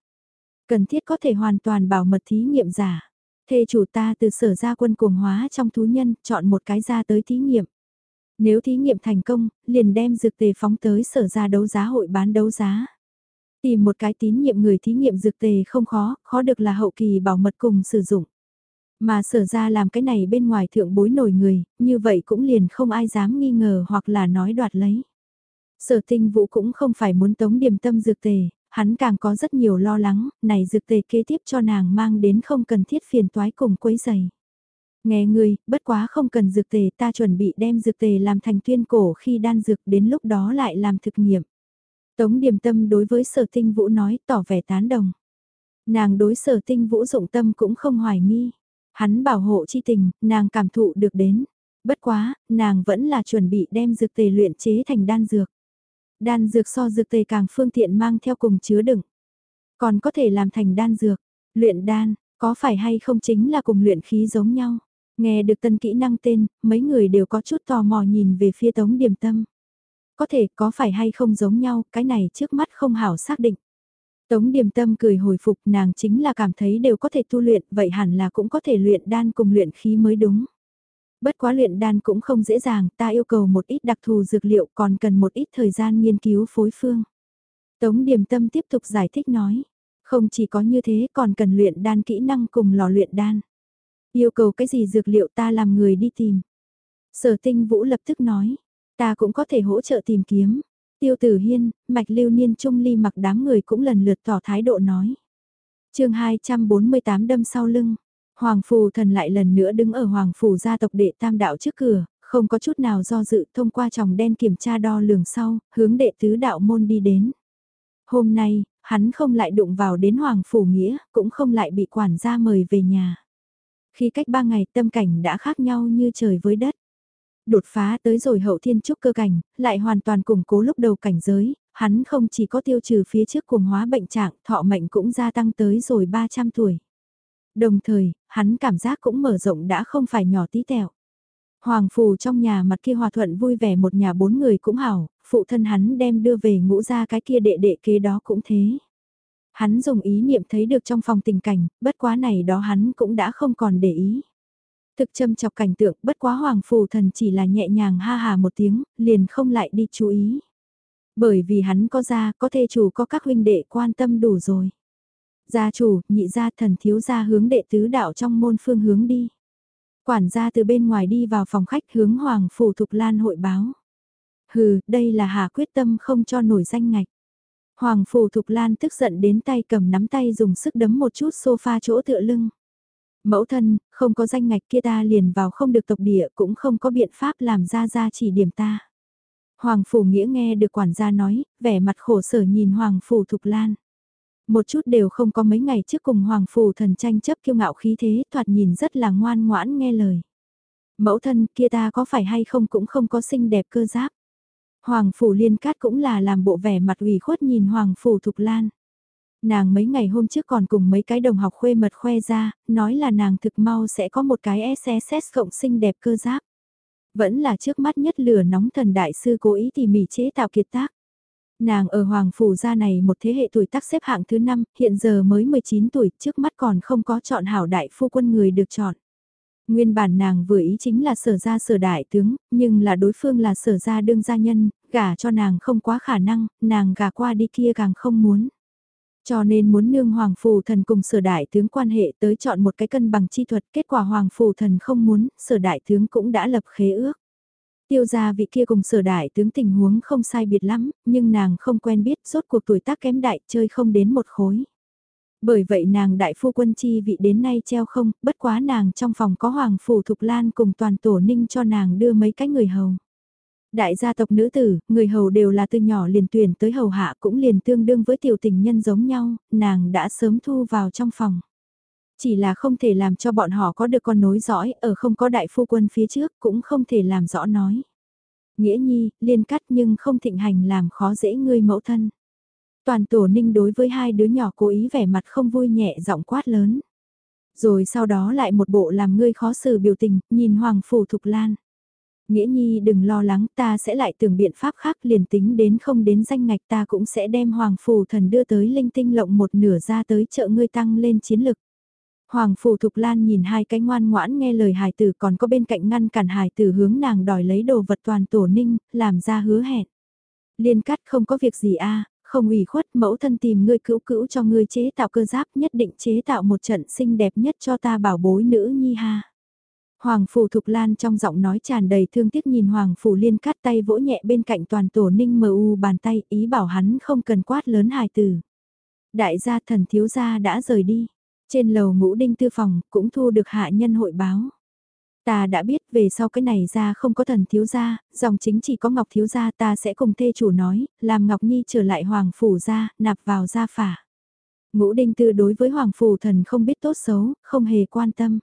Cần thiết có thể hoàn toàn bảo mật thí nghiệm giả. Thê chủ ta từ sở ra quân cuồng hóa trong thú nhân, chọn một cái ra tới thí nghiệm. Nếu thí nghiệm thành công, liền đem dược tề phóng tới sở ra đấu giá hội bán đấu giá. Tìm một cái tín nhiệm người thí nghiệm dược tề không khó, khó được là hậu kỳ bảo mật cùng sử dụng. Mà sở ra làm cái này bên ngoài thượng bối nổi người, như vậy cũng liền không ai dám nghi ngờ hoặc là nói đoạt lấy. Sở tinh vũ cũng không phải muốn tống điểm tâm dược tề, hắn càng có rất nhiều lo lắng, này dược tề kế tiếp cho nàng mang đến không cần thiết phiền toái cùng quấy giày. Nghe người, bất quá không cần dược tề ta chuẩn bị đem dược tề làm thành tuyên cổ khi đan dược đến lúc đó lại làm thực nghiệm. Tống điểm tâm đối với sở tinh vũ nói tỏ vẻ tán đồng. Nàng đối sở tinh vũ dụng tâm cũng không hoài nghi. Hắn bảo hộ chi tình, nàng cảm thụ được đến. Bất quá, nàng vẫn là chuẩn bị đem dược tề luyện chế thành đan dược. Đan dược so dược tề càng phương tiện mang theo cùng chứa đựng. Còn có thể làm thành đan dược. Luyện đan, có phải hay không chính là cùng luyện khí giống nhau. Nghe được tân kỹ năng tên, mấy người đều có chút tò mò nhìn về phía tống điểm tâm. Có thể có phải hay không giống nhau, cái này trước mắt không hảo xác định. Tống điềm tâm cười hồi phục nàng chính là cảm thấy đều có thể tu luyện, vậy hẳn là cũng có thể luyện đan cùng luyện khí mới đúng. Bất quá luyện đan cũng không dễ dàng, ta yêu cầu một ít đặc thù dược liệu còn cần một ít thời gian nghiên cứu phối phương. Tống điềm tâm tiếp tục giải thích nói, không chỉ có như thế còn cần luyện đan kỹ năng cùng lò luyện đan. Yêu cầu cái gì dược liệu ta làm người đi tìm. Sở tinh vũ lập tức nói, ta cũng có thể hỗ trợ tìm kiếm. Tiêu tử hiên, mạch lưu niên trung ly mặc đám người cũng lần lượt tỏ thái độ nói. chương 248 đâm sau lưng, Hoàng Phù Thần lại lần nữa đứng ở Hoàng Phủ gia tộc đệ tam đạo trước cửa, không có chút nào do dự thông qua tròng đen kiểm tra đo lường sau, hướng đệ tứ đạo môn đi đến. Hôm nay, hắn không lại đụng vào đến Hoàng Phủ Nghĩa, cũng không lại bị quản gia mời về nhà. Khi cách ba ngày tâm cảnh đã khác nhau như trời với đất. Đột phá tới rồi hậu thiên trúc cơ cảnh, lại hoàn toàn củng cố lúc đầu cảnh giới, hắn không chỉ có tiêu trừ phía trước cuồng hóa bệnh trạng, thọ mệnh cũng gia tăng tới rồi 300 tuổi. Đồng thời, hắn cảm giác cũng mở rộng đã không phải nhỏ tí tẹo. Hoàng phù trong nhà mặt kia hòa thuận vui vẻ một nhà bốn người cũng hảo, phụ thân hắn đem đưa về ngũ ra cái kia đệ đệ kế đó cũng thế. Hắn dùng ý niệm thấy được trong phòng tình cảnh, bất quá này đó hắn cũng đã không còn để ý. Thực châm chọc cảnh tượng, bất quá hoàng phù thần chỉ là nhẹ nhàng ha hà một tiếng, liền không lại đi chú ý. Bởi vì hắn có gia, có thê chủ có các huynh đệ quan tâm đủ rồi. Gia chủ, nhị gia thần thiếu gia hướng đệ tứ đạo trong môn phương hướng đi. Quản gia từ bên ngoài đi vào phòng khách hướng Hoàng Phủ Thục Lan hội báo. Hừ, đây là hà quyết tâm không cho nổi danh ngạch. Hoàng Phủ Thục Lan tức giận đến tay cầm nắm tay dùng sức đấm một chút sofa chỗ tựa lưng. Mẫu thân, không có danh ngạch kia ta liền vào không được tộc địa cũng không có biện pháp làm ra ra chỉ điểm ta. Hoàng Phủ Nghĩa nghe được quản gia nói, vẻ mặt khổ sở nhìn Hoàng Phủ Thục Lan. Một chút đều không có mấy ngày trước cùng Hoàng Phủ thần tranh chấp kiêu ngạo khí thế thoạt nhìn rất là ngoan ngoãn nghe lời. Mẫu thân kia ta có phải hay không cũng không có xinh đẹp cơ giáp. Hoàng Phủ liên cát cũng là làm bộ vẻ mặt ủy khuất nhìn Hoàng Phủ Thục Lan. Nàng mấy ngày hôm trước còn cùng mấy cái đồng học khuê mật khoe ra, nói là nàng thực mau sẽ có một cái SSS cộng xinh đẹp cơ giáp. Vẫn là trước mắt nhất lửa nóng thần đại sư cố ý tỉ mỉ chế tạo kiệt tác. Nàng ở Hoàng Phủ gia này một thế hệ tuổi tác xếp hạng thứ 5, hiện giờ mới 19 tuổi, trước mắt còn không có chọn hảo đại phu quân người được chọn. Nguyên bản nàng vừa ý chính là sở gia sở đại tướng, nhưng là đối phương là sở gia đương gia nhân, gả cho nàng không quá khả năng, nàng gả qua đi kia càng không muốn. Cho nên muốn nương Hoàng Phù Thần cùng sở đại tướng quan hệ tới chọn một cái cân bằng chi thuật, kết quả Hoàng Phù Thần không muốn, sở đại tướng cũng đã lập khế ước. Tiêu gia vị kia cùng sở đại tướng tình huống không sai biệt lắm, nhưng nàng không quen biết rốt cuộc tuổi tác kém đại chơi không đến một khối. Bởi vậy nàng đại phu quân chi vị đến nay treo không, bất quá nàng trong phòng có hoàng phủ thục lan cùng toàn tổ ninh cho nàng đưa mấy cái người hầu. Đại gia tộc nữ tử, người hầu đều là từ nhỏ liền tuyển tới hầu hạ cũng liền tương đương với tiểu tình nhân giống nhau, nàng đã sớm thu vào trong phòng. Chỉ là không thể làm cho bọn họ có được con nối dõi, ở không có đại phu quân phía trước cũng không thể làm rõ nói. Nghĩa nhi, liên cắt nhưng không thịnh hành làm khó dễ ngươi mẫu thân. Toàn tổ ninh đối với hai đứa nhỏ cố ý vẻ mặt không vui nhẹ giọng quát lớn. Rồi sau đó lại một bộ làm ngươi khó xử biểu tình, nhìn Hoàng Phủ Thục Lan. Nghĩa nhi đừng lo lắng ta sẽ lại tưởng biện pháp khác liền tính đến không đến danh ngạch ta cũng sẽ đem Hoàng Phủ thần đưa tới linh tinh lộng một nửa ra tới chợ ngươi tăng lên chiến lực. Hoàng Phủ Thục Lan nhìn hai cái ngoan ngoãn nghe lời hài tử còn có bên cạnh ngăn cản hài tử hướng nàng đòi lấy đồ vật toàn tổ ninh, làm ra hứa hẹn. Liên cắt không có việc gì a không ủy khuất mẫu thân tìm ngươi cữu cữu cho ngươi chế tạo cơ giáp nhất định chế tạo một trận xinh đẹp nhất cho ta bảo bối nữ nhi ha. Hoàng Phủ Thục Lan trong giọng nói tràn đầy thương tiếc nhìn Hoàng Phủ Liên cắt tay vỗ nhẹ bên cạnh toàn tổ ninh mờ u bàn tay ý bảo hắn không cần quát lớn hài tử. Đại gia thần thiếu gia đã rời đi. Trên lầu ngũ đinh tư phòng cũng thu được hạ nhân hội báo. Ta đã biết về sau cái này ra không có thần thiếu gia, dòng chính chỉ có Ngọc thiếu gia ta sẽ cùng thê chủ nói, làm Ngọc Nhi trở lại Hoàng Phủ gia, nạp vào gia phả. Ngũ Đinh Tư đối với Hoàng Phủ thần không biết tốt xấu, không hề quan tâm.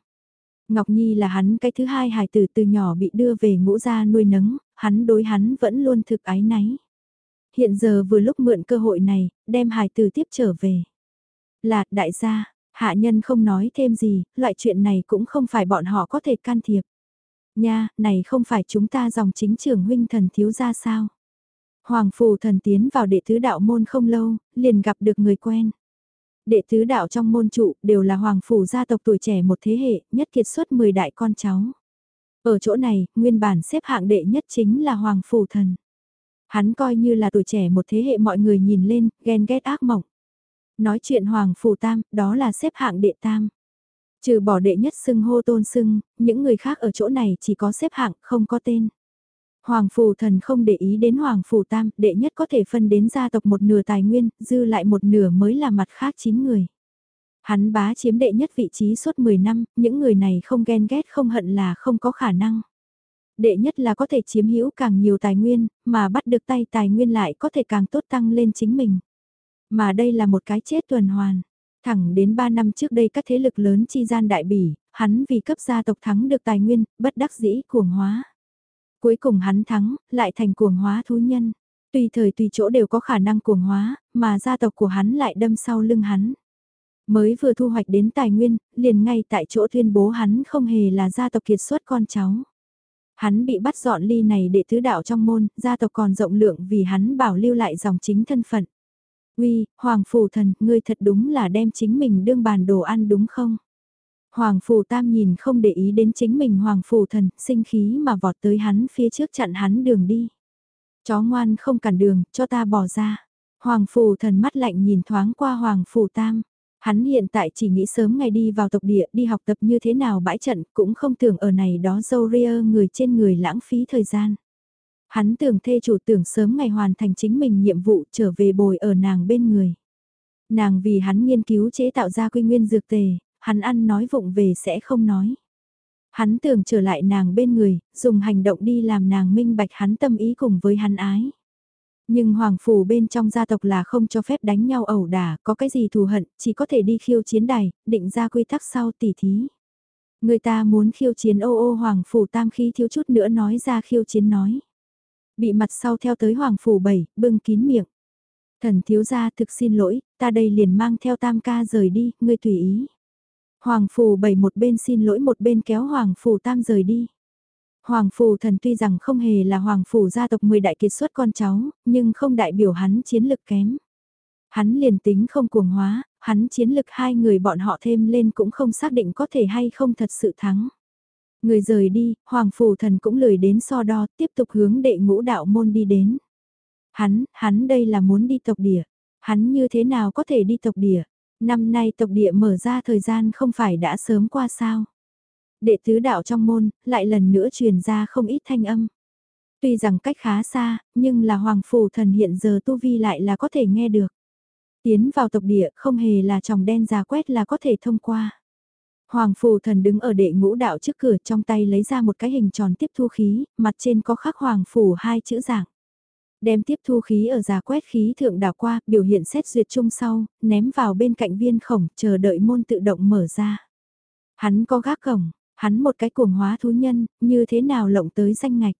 Ngọc Nhi là hắn cái thứ hai hài tử từ nhỏ bị đưa về ngũ gia nuôi nấng, hắn đối hắn vẫn luôn thực ái náy. Hiện giờ vừa lúc mượn cơ hội này, đem hài tử tiếp trở về. là đại gia, Hạ nhân không nói thêm gì, loại chuyện này cũng không phải bọn họ có thể can thiệp. Nha, này không phải chúng ta dòng chính trưởng huynh thần thiếu ra sao? Hoàng phù thần tiến vào đệ tứ đạo môn không lâu, liền gặp được người quen. Đệ tứ đạo trong môn trụ đều là hoàng phủ gia tộc tuổi trẻ một thế hệ, nhất kiệt xuất 10 đại con cháu. Ở chỗ này, nguyên bản xếp hạng đệ nhất chính là hoàng phủ thần. Hắn coi như là tuổi trẻ một thế hệ mọi người nhìn lên, ghen ghét ác mộng. Nói chuyện Hoàng Phủ Tam, đó là xếp hạng đệ tam. Trừ bỏ đệ nhất xưng hô tôn xưng, những người khác ở chỗ này chỉ có xếp hạng, không có tên. Hoàng Phủ Thần không để ý đến Hoàng Phủ Tam, đệ nhất có thể phân đến gia tộc một nửa tài nguyên, dư lại một nửa mới là mặt khác chín người. Hắn bá chiếm đệ nhất vị trí suốt 10 năm, những người này không ghen ghét không hận là không có khả năng. Đệ nhất là có thể chiếm hữu càng nhiều tài nguyên, mà bắt được tay tài nguyên lại có thể càng tốt tăng lên chính mình. Mà đây là một cái chết tuần hoàn. Thẳng đến 3 năm trước đây các thế lực lớn chi gian đại bỉ, hắn vì cấp gia tộc thắng được tài nguyên, bất đắc dĩ cuồng hóa. Cuối cùng hắn thắng, lại thành cuồng hóa thú nhân. Tùy thời tùy chỗ đều có khả năng cuồng hóa, mà gia tộc của hắn lại đâm sau lưng hắn. Mới vừa thu hoạch đến tài nguyên, liền ngay tại chỗ tuyên bố hắn không hề là gia tộc kiệt xuất con cháu. Hắn bị bắt dọn ly này để tứ đạo trong môn, gia tộc còn rộng lượng vì hắn bảo lưu lại dòng chính thân phận. Uy, Hoàng Phủ Thần, ngươi thật đúng là đem chính mình đương bàn đồ ăn đúng không? Hoàng Phủ Tam nhìn không để ý đến chính mình Hoàng Phủ Thần, sinh khí mà vọt tới hắn phía trước chặn hắn đường đi. Chó ngoan không cản đường, cho ta bỏ ra. Hoàng Phủ Thần mắt lạnh nhìn thoáng qua Hoàng Phủ Tam. Hắn hiện tại chỉ nghĩ sớm ngày đi vào tộc địa đi học tập như thế nào bãi trận cũng không tưởng ở này đó dâu ria người trên người lãng phí thời gian. Hắn tưởng thê chủ tưởng sớm ngày hoàn thành chính mình nhiệm vụ trở về bồi ở nàng bên người. Nàng vì hắn nghiên cứu chế tạo ra quy nguyên dược tề, hắn ăn nói vụng về sẽ không nói. Hắn tưởng trở lại nàng bên người, dùng hành động đi làm nàng minh bạch hắn tâm ý cùng với hắn ái. Nhưng hoàng phủ bên trong gia tộc là không cho phép đánh nhau ẩu đả, có cái gì thù hận, chỉ có thể đi khiêu chiến đài, định ra quy tắc sau tỉ thí. Người ta muốn khiêu chiến ô ô hoàng phủ tam khi thiếu chút nữa nói ra khiêu chiến nói. Bị mặt sau theo tới Hoàng Phủ bảy bưng kín miệng. Thần thiếu gia thực xin lỗi, ta đây liền mang theo tam ca rời đi, ngươi tùy ý. Hoàng Phủ bảy một bên xin lỗi một bên kéo Hoàng Phủ tam rời đi. Hoàng Phủ Thần tuy rằng không hề là Hoàng Phủ gia tộc 10 đại kiệt xuất con cháu, nhưng không đại biểu hắn chiến lực kém. Hắn liền tính không cuồng hóa, hắn chiến lực hai người bọn họ thêm lên cũng không xác định có thể hay không thật sự thắng. Người rời đi, Hoàng Phủ Thần cũng lười đến so đo, tiếp tục hướng đệ ngũ đạo môn đi đến. Hắn, hắn đây là muốn đi tộc địa. Hắn như thế nào có thể đi tộc địa? Năm nay tộc địa mở ra thời gian không phải đã sớm qua sao? Đệ tứ đạo trong môn, lại lần nữa truyền ra không ít thanh âm. Tuy rằng cách khá xa, nhưng là Hoàng Phủ Thần hiện giờ tu vi lại là có thể nghe được. Tiến vào tộc địa không hề là tròng đen già quét là có thể thông qua. Hoàng phù thần đứng ở đệ ngũ đạo trước cửa trong tay lấy ra một cái hình tròn tiếp thu khí, mặt trên có khắc hoàng Phù hai chữ dạng. Đem tiếp thu khí ở già quét khí thượng đảo qua, biểu hiện xét duyệt chung sau, ném vào bên cạnh viên khổng, chờ đợi môn tự động mở ra. Hắn có gác cổng, hắn một cái cuồng hóa thú nhân, như thế nào lộng tới danh ngạch.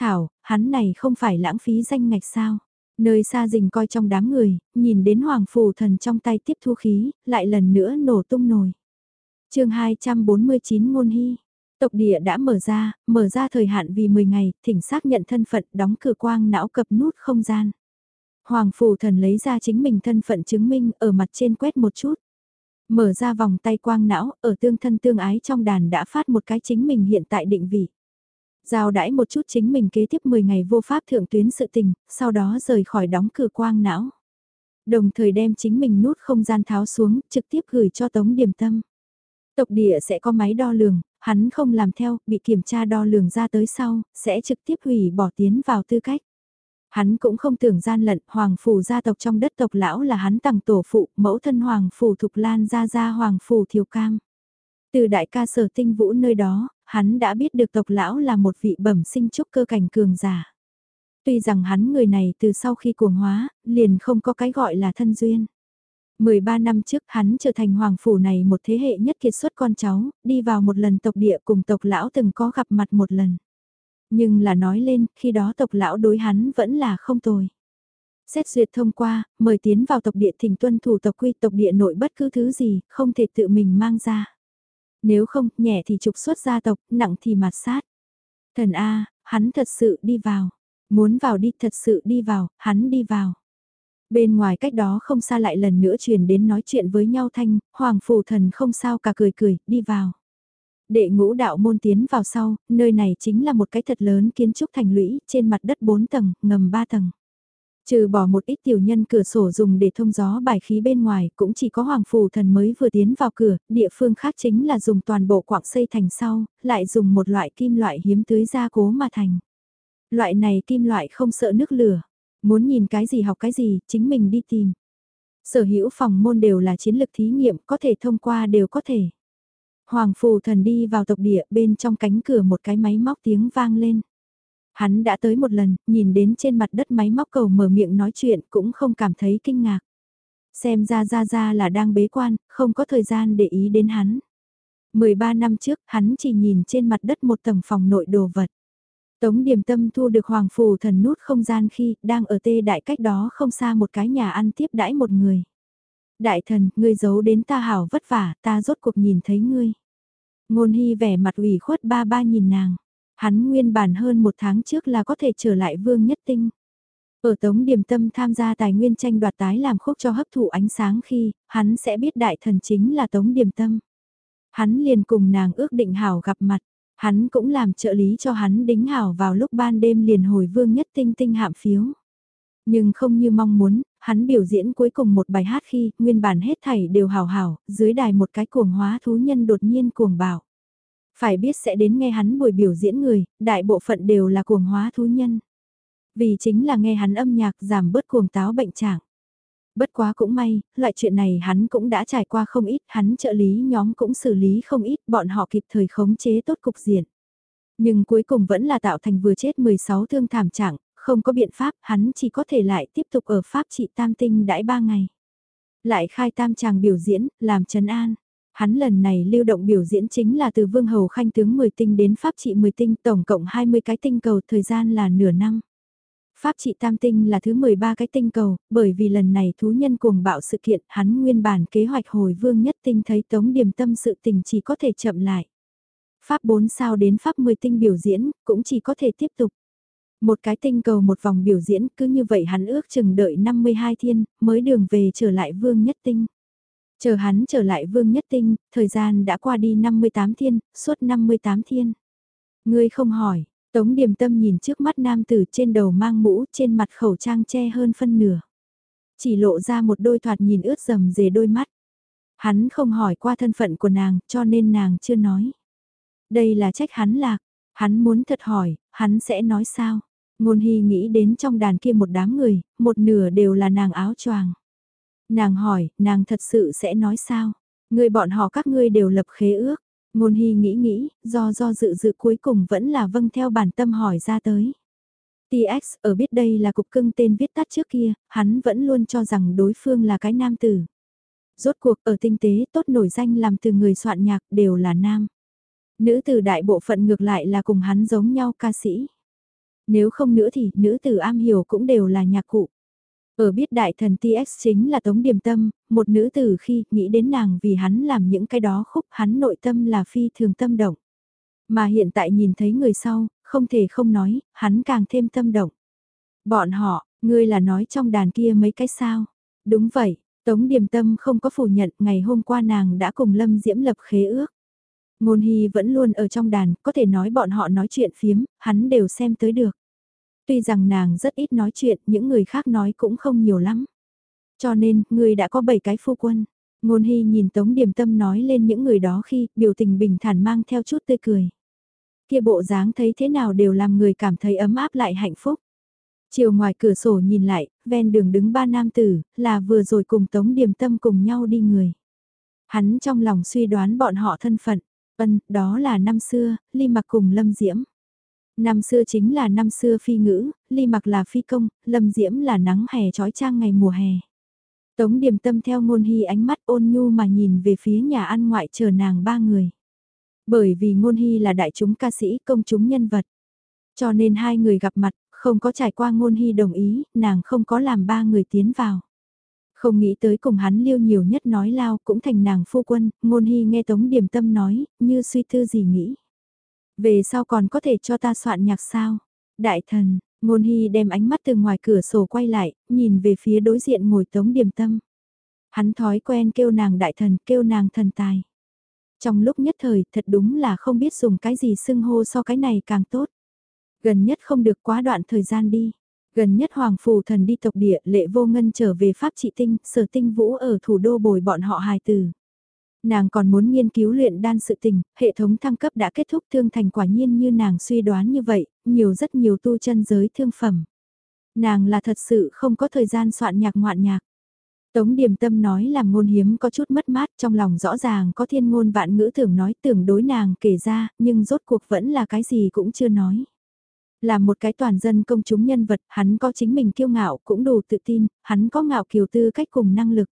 Thảo, hắn này không phải lãng phí danh ngạch sao? Nơi xa rình coi trong đám người, nhìn đến hoàng phù thần trong tay tiếp thu khí, lại lần nữa nổ tung nồi chương 249 ngôn hy. Tộc địa đã mở ra, mở ra thời hạn vì 10 ngày, thỉnh xác nhận thân phận đóng cửa quang não cập nút không gian. Hoàng phủ thần lấy ra chính mình thân phận chứng minh ở mặt trên quét một chút. Mở ra vòng tay quang não, ở tương thân tương ái trong đàn đã phát một cái chính mình hiện tại định vị. Giao đãi một chút chính mình kế tiếp 10 ngày vô pháp thượng tuyến sự tình, sau đó rời khỏi đóng cửa quang não. Đồng thời đem chính mình nút không gian tháo xuống, trực tiếp gửi cho Tống Điềm Tâm. Tộc địa sẽ có máy đo lường, hắn không làm theo, bị kiểm tra đo lường ra tới sau, sẽ trực tiếp hủy bỏ tiến vào tư cách. Hắn cũng không tưởng gian lận, hoàng phủ gia tộc trong đất tộc lão là hắn tặng tổ phụ, mẫu thân hoàng phủ thục lan ra ra hoàng phủ thiều cam. Từ đại ca sở tinh vũ nơi đó, hắn đã biết được tộc lão là một vị bẩm sinh trúc cơ cảnh cường giả. Tuy rằng hắn người này từ sau khi cuồng hóa, liền không có cái gọi là thân duyên. 13 năm trước hắn trở thành hoàng phủ này một thế hệ nhất kiệt xuất con cháu, đi vào một lần tộc địa cùng tộc lão từng có gặp mặt một lần. Nhưng là nói lên, khi đó tộc lão đối hắn vẫn là không tồi. Xét duyệt thông qua, mời tiến vào tộc địa thỉnh tuân thủ tộc quy tộc địa nội bất cứ thứ gì, không thể tự mình mang ra. Nếu không, nhẹ thì trục xuất gia tộc, nặng thì mạt sát. Thần A, hắn thật sự đi vào. Muốn vào đi thật sự đi vào, hắn đi vào. Bên ngoài cách đó không xa lại lần nữa truyền đến nói chuyện với nhau thanh, hoàng phù thần không sao cả cười cười, đi vào. Đệ ngũ đạo môn tiến vào sau, nơi này chính là một cái thật lớn kiến trúc thành lũy, trên mặt đất 4 tầng, ngầm 3 tầng. Trừ bỏ một ít tiểu nhân cửa sổ dùng để thông gió bài khí bên ngoài, cũng chỉ có hoàng phù thần mới vừa tiến vào cửa, địa phương khác chính là dùng toàn bộ quạng xây thành sau, lại dùng một loại kim loại hiếm tưới gia cố mà thành. Loại này kim loại không sợ nước lửa, Muốn nhìn cái gì học cái gì, chính mình đi tìm. Sở hữu phòng môn đều là chiến lược thí nghiệm, có thể thông qua đều có thể. Hoàng phù thần đi vào tộc địa bên trong cánh cửa một cái máy móc tiếng vang lên. Hắn đã tới một lần, nhìn đến trên mặt đất máy móc cầu mở miệng nói chuyện cũng không cảm thấy kinh ngạc. Xem ra ra ra là đang bế quan, không có thời gian để ý đến hắn. 13 năm trước, hắn chỉ nhìn trên mặt đất một tầng phòng nội đồ vật. Tống Điềm Tâm thu được Hoàng Phù thần nút không gian khi đang ở tê đại cách đó không xa một cái nhà ăn tiếp đãi một người. Đại thần, ngươi giấu đến ta hảo vất vả, ta rốt cuộc nhìn thấy ngươi. Ngôn hy vẻ mặt ủy khuất ba ba nhìn nàng. Hắn nguyên bản hơn một tháng trước là có thể trở lại vương nhất tinh. Ở Tống Điềm Tâm tham gia tài nguyên tranh đoạt tái làm khúc cho hấp thụ ánh sáng khi, hắn sẽ biết đại thần chính là Tống Điềm Tâm. Hắn liền cùng nàng ước định hảo gặp mặt, Hắn cũng làm trợ lý cho hắn đính hảo vào lúc ban đêm liền hồi vương nhất tinh tinh hạm phiếu. Nhưng không như mong muốn, hắn biểu diễn cuối cùng một bài hát khi nguyên bản hết thảy đều hảo hảo, dưới đài một cái cuồng hóa thú nhân đột nhiên cuồng bảo. Phải biết sẽ đến nghe hắn buổi biểu diễn người, đại bộ phận đều là cuồng hóa thú nhân. Vì chính là nghe hắn âm nhạc giảm bớt cuồng táo bệnh trạng. Bất quá cũng may, loại chuyện này hắn cũng đã trải qua không ít, hắn trợ lý nhóm cũng xử lý không ít, bọn họ kịp thời khống chế tốt cục diện. Nhưng cuối cùng vẫn là tạo thành vừa chết 16 thương thảm trạng, không có biện pháp, hắn chỉ có thể lại tiếp tục ở Pháp trị tam tinh đãi 3 ngày. Lại khai tam chàng biểu diễn, làm trấn an. Hắn lần này lưu động biểu diễn chính là từ Vương Hầu Khanh tướng 10 tinh đến Pháp trị 10 tinh tổng cộng 20 cái tinh cầu thời gian là nửa năm. Pháp trị tam tinh là thứ 13 cái tinh cầu, bởi vì lần này thú nhân cuồng bạo sự kiện, hắn nguyên bản kế hoạch hồi vương nhất tinh thấy tống điểm tâm sự tình chỉ có thể chậm lại. Pháp 4 sao đến Pháp 10 tinh biểu diễn, cũng chỉ có thể tiếp tục. Một cái tinh cầu một vòng biểu diễn, cứ như vậy hắn ước chừng đợi 52 thiên, mới đường về trở lại vương nhất tinh. Chờ hắn trở lại vương nhất tinh, thời gian đã qua đi 58 thiên, suốt 58 thiên. Ngươi không hỏi, Tống Điềm Tâm nhìn trước mắt nam tử trên đầu mang mũ, trên mặt khẩu trang che hơn phân nửa. Chỉ lộ ra một đôi thoạt nhìn ướt rầm rề đôi mắt. Hắn không hỏi qua thân phận của nàng, cho nên nàng chưa nói. Đây là trách hắn lạc, hắn muốn thật hỏi, hắn sẽ nói sao? Ngôn Hy nghĩ đến trong đàn kia một đám người, một nửa đều là nàng áo choàng. Nàng hỏi, nàng thật sự sẽ nói sao? Người bọn họ các ngươi đều lập khế ước. Ngôn Hy nghĩ nghĩ, do do dự dự cuối cùng vẫn là vâng theo bản tâm hỏi ra tới. TX ở biết đây là cục cưng tên viết tắt trước kia, hắn vẫn luôn cho rằng đối phương là cái nam tử. Rốt cuộc ở tinh tế tốt nổi danh làm từ người soạn nhạc đều là nam. Nữ tử đại bộ phận ngược lại là cùng hắn giống nhau ca sĩ. Nếu không nữa thì nữ tử am hiểu cũng đều là nhạc cụ. Ở biết đại thần TX chính là Tống Điềm Tâm, một nữ tử khi nghĩ đến nàng vì hắn làm những cái đó khúc hắn nội tâm là phi thường tâm động. Mà hiện tại nhìn thấy người sau, không thể không nói, hắn càng thêm tâm động. Bọn họ, ngươi là nói trong đàn kia mấy cái sao? Đúng vậy, Tống Điềm Tâm không có phủ nhận ngày hôm qua nàng đã cùng Lâm Diễm lập khế ước. Ngôn Hy vẫn luôn ở trong đàn, có thể nói bọn họ nói chuyện phiếm, hắn đều xem tới được. Tuy rằng nàng rất ít nói chuyện, những người khác nói cũng không nhiều lắm. Cho nên, người đã có 7 cái phu quân. Ngôn Hy nhìn Tống Điềm Tâm nói lên những người đó khi biểu tình bình thản mang theo chút tươi cười. Kia bộ dáng thấy thế nào đều làm người cảm thấy ấm áp lại hạnh phúc. Chiều ngoài cửa sổ nhìn lại, ven đường đứng ba nam tử, là vừa rồi cùng Tống Điềm Tâm cùng nhau đi người. Hắn trong lòng suy đoán bọn họ thân phận, ân, đó là năm xưa, Ly Mặc cùng Lâm Diễm. Năm xưa chính là năm xưa phi ngữ, Ly Mặc là phi công, Lâm Diễm là nắng hè trói trang ngày mùa hè. Tống Điềm Tâm theo ngôn hy ánh mắt ôn nhu mà nhìn về phía nhà ăn ngoại chờ nàng ba người. Bởi vì ngôn hy là đại chúng ca sĩ công chúng nhân vật. Cho nên hai người gặp mặt, không có trải qua ngôn hy đồng ý, nàng không có làm ba người tiến vào. Không nghĩ tới cùng hắn liêu nhiều nhất nói lao cũng thành nàng phu quân, ngôn hy nghe Tống Điềm Tâm nói, như suy tư gì nghĩ. Về sau còn có thể cho ta soạn nhạc sao? Đại thần, ngôn hy đem ánh mắt từ ngoài cửa sổ quay lại, nhìn về phía đối diện ngồi Tống Điềm Tâm. Hắn thói quen kêu nàng đại thần, kêu nàng thần tài. Trong lúc nhất thời, thật đúng là không biết dùng cái gì xưng hô so cái này càng tốt. Gần nhất không được quá đoạn thời gian đi. Gần nhất Hoàng phù Thần đi tộc địa lệ vô ngân trở về Pháp trị tinh, sở tinh vũ ở thủ đô bồi bọn họ hài tử. Nàng còn muốn nghiên cứu luyện đan sự tình, hệ thống thăng cấp đã kết thúc thương thành quả nhiên như nàng suy đoán như vậy, nhiều rất nhiều tu chân giới thương phẩm. Nàng là thật sự không có thời gian soạn nhạc ngoạn nhạc. Tống Điềm Tâm nói làm ngôn hiếm có chút mất mát trong lòng rõ ràng có thiên ngôn vạn ngữ tưởng nói tưởng đối nàng kể ra, nhưng rốt cuộc vẫn là cái gì cũng chưa nói. Là một cái toàn dân công chúng nhân vật, hắn có chính mình kiêu ngạo cũng đủ tự tin, hắn có ngạo kiều tư cách cùng năng lực.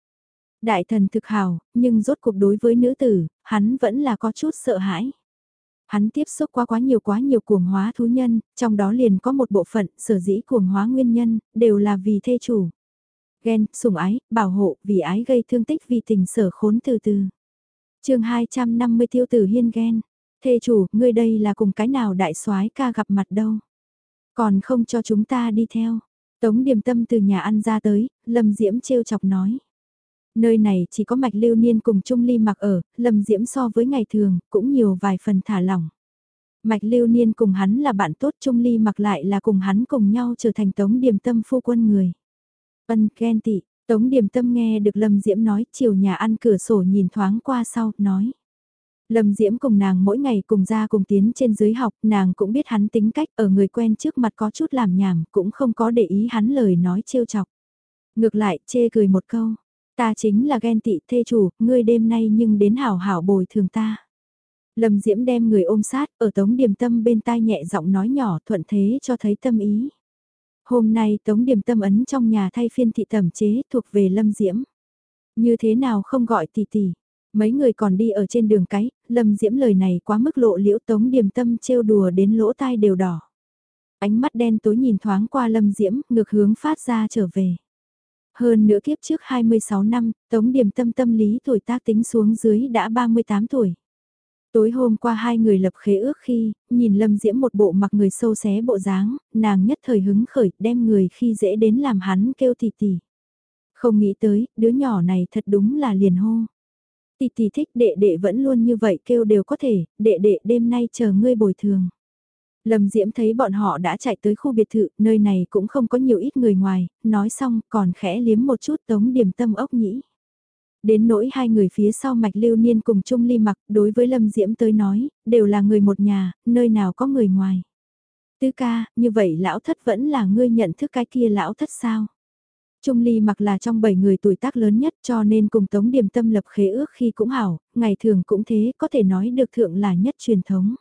Đại thần thực hào, nhưng rốt cuộc đối với nữ tử, hắn vẫn là có chút sợ hãi. Hắn tiếp xúc quá quá nhiều quá nhiều cuồng hóa thú nhân, trong đó liền có một bộ phận sở dĩ cuồng hóa nguyên nhân, đều là vì thê chủ. Ghen, sủng ái, bảo hộ, vì ái gây thương tích vì tình sở khốn từ từ. chương 250 tiêu tử hiên ghen. Thê chủ, ngươi đây là cùng cái nào đại soái ca gặp mặt đâu. Còn không cho chúng ta đi theo. Tống điềm tâm từ nhà ăn ra tới, Lâm Diễm trêu chọc nói. Nơi này chỉ có mạch lưu niên cùng Trung Ly mặc ở, Lâm Diễm so với ngày thường, cũng nhiều vài phần thả lỏng. Mạch lưu niên cùng hắn là bạn tốt Trung Ly mặc lại là cùng hắn cùng nhau trở thành tống điểm tâm phu quân người. Ân ghen tị, tống điểm tâm nghe được Lâm Diễm nói chiều nhà ăn cửa sổ nhìn thoáng qua sau, nói. Lâm Diễm cùng nàng mỗi ngày cùng ra cùng tiến trên dưới học, nàng cũng biết hắn tính cách ở người quen trước mặt có chút làm nhảm, cũng không có để ý hắn lời nói trêu chọc. Ngược lại, chê cười một câu, ta chính là ghen tị thê chủ, ngươi đêm nay nhưng đến hảo hảo bồi thường ta. Lâm Diễm đem người ôm sát, ở tống điềm tâm bên tai nhẹ giọng nói nhỏ thuận thế cho thấy tâm ý. Hôm nay tống điềm tâm ấn trong nhà thay phiên thị tẩm chế thuộc về Lâm Diễm. Như thế nào không gọi tỷ tỷ, Mấy người còn đi ở trên đường cái, Lâm Diễm lời này quá mức lộ liễu tống điềm tâm trêu đùa đến lỗ tai đều đỏ. Ánh mắt đen tối nhìn thoáng qua Lâm Diễm, ngược hướng phát ra trở về. Hơn nữa kiếp trước 26 năm, tống điểm tâm tâm lý tuổi tác tính xuống dưới đã 38 tuổi. Tối hôm qua hai người lập khế ước khi, nhìn Lâm Diễm một bộ mặc người sâu xé bộ dáng, nàng nhất thời hứng khởi đem người khi dễ đến làm hắn kêu tì tì. Không nghĩ tới, đứa nhỏ này thật đúng là liền hô. Tì tì thích đệ đệ vẫn luôn như vậy kêu đều có thể, đệ đệ đêm nay chờ ngươi bồi thường. Lâm Diễm thấy bọn họ đã chạy tới khu biệt thự, nơi này cũng không có nhiều ít người ngoài, nói xong còn khẽ liếm một chút tống điểm tâm ốc nhĩ. Đến nỗi hai người phía sau mạch lưu niên cùng Trung Ly mặc đối với Lâm Diễm tới nói, đều là người một nhà, nơi nào có người ngoài. Tứ ca, như vậy lão thất vẫn là ngươi nhận thức cái kia lão thất sao? Trung Ly mặc là trong 7 người tuổi tác lớn nhất cho nên cùng Tống Điềm Tâm lập khế ước khi cũng hảo, ngày thường cũng thế, có thể nói được thượng là nhất truyền thống.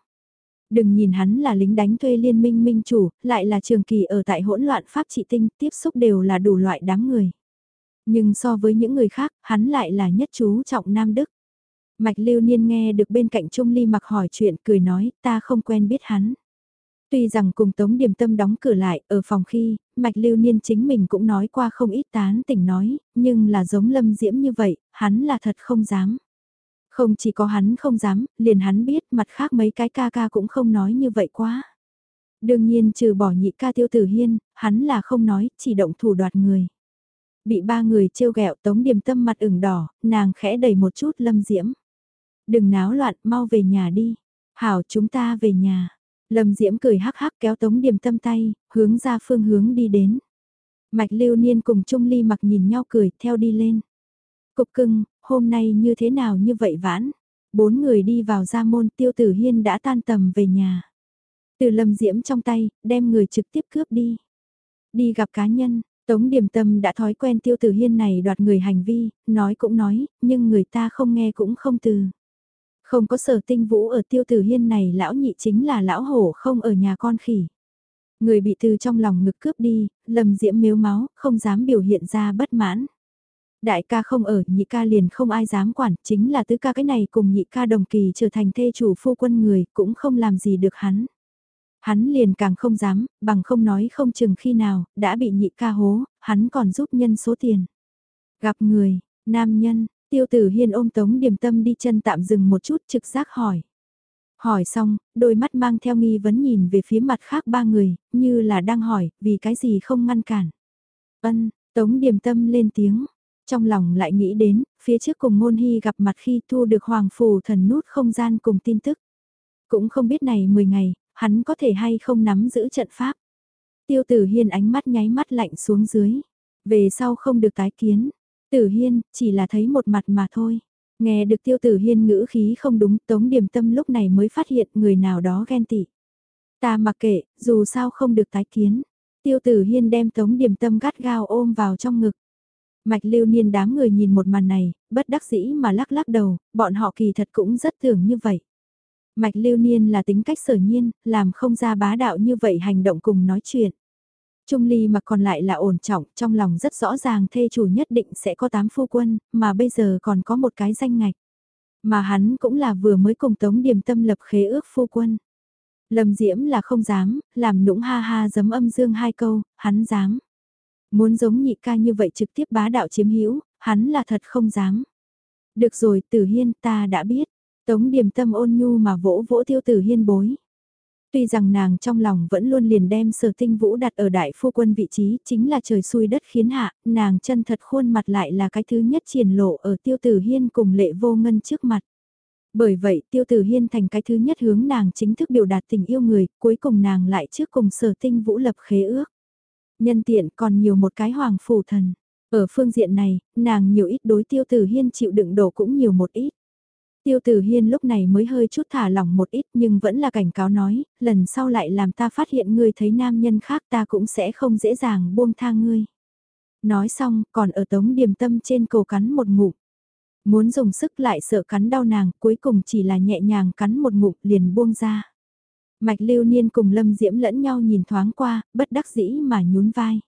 Đừng nhìn hắn là lính đánh thuê liên minh minh chủ, lại là trường kỳ ở tại hỗn loạn pháp trị tinh, tiếp xúc đều là đủ loại đám người. Nhưng so với những người khác, hắn lại là nhất chú trọng Nam Đức. Mạch Lưu Niên nghe được bên cạnh Trung Ly mặc hỏi chuyện cười nói ta không quen biết hắn. Tuy rằng cùng Tống Điềm Tâm đóng cửa lại ở phòng khi, Mạch Lưu Niên chính mình cũng nói qua không ít tán tỉnh nói, nhưng là giống Lâm Diễm như vậy, hắn là thật không dám. Không chỉ có hắn không dám, liền hắn biết mặt khác mấy cái ca ca cũng không nói như vậy quá. Đương nhiên trừ bỏ nhị ca tiêu tử hiên, hắn là không nói, chỉ động thủ đoạt người. Bị ba người trêu ghẹo tống điềm tâm mặt ửng đỏ, nàng khẽ đẩy một chút lâm diễm. Đừng náo loạn, mau về nhà đi. Hảo chúng ta về nhà. Lâm diễm cười hắc hắc kéo tống điềm tâm tay, hướng ra phương hướng đi đến. Mạch lưu niên cùng Trung Ly mặc nhìn nhau cười, theo đi lên. Cục cưng, hôm nay như thế nào như vậy vãn? Bốn người đi vào gia môn tiêu tử hiên đã tan tầm về nhà. Từ lâm diễm trong tay, đem người trực tiếp cướp đi. Đi gặp cá nhân, Tống Điềm Tâm đã thói quen Tiêu Tử Hiên này đoạt người hành vi, nói cũng nói, nhưng người ta không nghe cũng không từ. Không có sở tinh vũ ở Tiêu Tử Hiên này lão nhị chính là lão hổ không ở nhà con khỉ. Người bị từ trong lòng ngực cướp đi, lầm diễm miếu máu, không dám biểu hiện ra bất mãn. Đại ca không ở, nhị ca liền không ai dám quản, chính là tứ ca cái này cùng nhị ca đồng kỳ trở thành thê chủ phu quân người, cũng không làm gì được hắn. Hắn liền càng không dám, bằng không nói không chừng khi nào, đã bị nhị ca hố, hắn còn giúp nhân số tiền. Gặp người, nam nhân, tiêu tử hiên ôm tống điểm tâm đi chân tạm dừng một chút trực giác hỏi. Hỏi xong, đôi mắt mang theo nghi vấn nhìn về phía mặt khác ba người, như là đang hỏi, vì cái gì không ngăn cản. Ân, tống điểm tâm lên tiếng, trong lòng lại nghĩ đến, phía trước cùng ngôn hy gặp mặt khi thu được hoàng phù thần nút không gian cùng tin tức. Cũng không biết này 10 ngày, hắn có thể hay không nắm giữ trận pháp. Tiêu tử hiên ánh mắt nháy mắt lạnh xuống dưới. Về sau không được tái kiến. Tử hiên, chỉ là thấy một mặt mà thôi. Nghe được tiêu tử hiên ngữ khí không đúng, tống điểm tâm lúc này mới phát hiện người nào đó ghen tị. Ta mặc kệ, dù sao không được tái kiến. Tiêu tử hiên đem tống điểm tâm gắt gao ôm vào trong ngực. Mạch lưu niên đám người nhìn một màn này, bất đắc dĩ mà lắc lắc đầu, bọn họ kỳ thật cũng rất tưởng như vậy. Mạch lưu niên là tính cách sở nhiên, làm không ra bá đạo như vậy hành động cùng nói chuyện. Trung ly mà còn lại là ổn trọng, trong lòng rất rõ ràng thê chủ nhất định sẽ có tám phu quân, mà bây giờ còn có một cái danh ngạch. Mà hắn cũng là vừa mới cùng tống điểm tâm lập khế ước phu quân. Lâm Diễm là không dám, làm nũng ha ha giấm âm dương hai câu, hắn dám. Muốn giống nhị ca như vậy trực tiếp bá đạo chiếm hữu hắn là thật không dám. Được rồi, tử hiên ta đã biết. Tống điềm tâm ôn nhu mà vỗ vỗ tiêu tử hiên bối. Tuy rằng nàng trong lòng vẫn luôn liền đem sở tinh vũ đặt ở đại phu quân vị trí chính là trời xui đất khiến hạ, nàng chân thật khuôn mặt lại là cái thứ nhất triển lộ ở tiêu tử hiên cùng lệ vô ngân trước mặt. Bởi vậy tiêu tử hiên thành cái thứ nhất hướng nàng chính thức biểu đạt tình yêu người, cuối cùng nàng lại trước cùng sở tinh vũ lập khế ước. Nhân tiện còn nhiều một cái hoàng phủ thần. Ở phương diện này, nàng nhiều ít đối tiêu tử hiên chịu đựng đổ cũng nhiều một ít. Tiêu tử hiên lúc này mới hơi chút thả lỏng một ít nhưng vẫn là cảnh cáo nói, lần sau lại làm ta phát hiện ngươi thấy nam nhân khác ta cũng sẽ không dễ dàng buông tha ngươi. Nói xong, còn ở tống điềm tâm trên cổ cắn một ngụm. Muốn dùng sức lại sợ cắn đau nàng, cuối cùng chỉ là nhẹ nhàng cắn một ngụm liền buông ra. Mạch lưu niên cùng lâm diễm lẫn nhau nhìn thoáng qua, bất đắc dĩ mà nhún vai.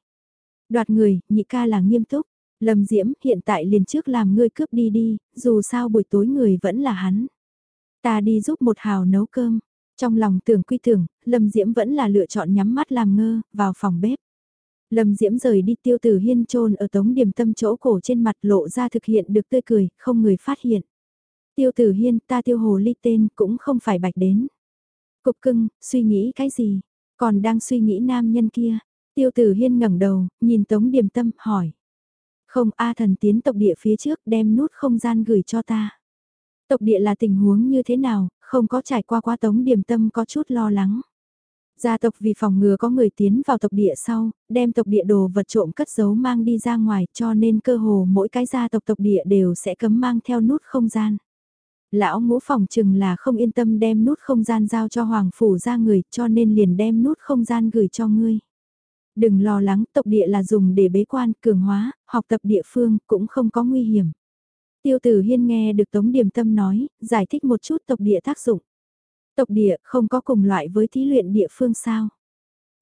Đoạt người, nhị ca là nghiêm túc. Lâm Diễm hiện tại liền trước làm ngươi cướp đi đi, dù sao buổi tối người vẫn là hắn. Ta đi giúp một hào nấu cơm. Trong lòng tưởng quy tưởng, Lâm Diễm vẫn là lựa chọn nhắm mắt làm ngơ, vào phòng bếp. Lâm Diễm rời đi tiêu tử hiên trôn ở tống điểm tâm chỗ cổ trên mặt lộ ra thực hiện được tươi cười, không người phát hiện. Tiêu tử hiên ta tiêu hồ ly tên cũng không phải bạch đến. Cục cưng, suy nghĩ cái gì? Còn đang suy nghĩ nam nhân kia. Tiêu tử hiên ngẩng đầu, nhìn tống điềm tâm, hỏi. Không A thần tiến tộc địa phía trước đem nút không gian gửi cho ta. Tộc địa là tình huống như thế nào, không có trải qua qua tống điềm tâm có chút lo lắng. Gia tộc vì phòng ngừa có người tiến vào tộc địa sau, đem tộc địa đồ vật trộm cất giấu mang đi ra ngoài cho nên cơ hồ mỗi cái gia tộc tộc địa đều sẽ cấm mang theo nút không gian. Lão ngũ phòng chừng là không yên tâm đem nút không gian giao cho hoàng phủ ra người cho nên liền đem nút không gian gửi cho ngươi. Đừng lo lắng tộc địa là dùng để bế quan, cường hóa, học tập địa phương cũng không có nguy hiểm. Tiêu tử hiên nghe được Tống Điềm Tâm nói, giải thích một chút tộc địa tác dụng. Tộc địa không có cùng loại với thí luyện địa phương sao?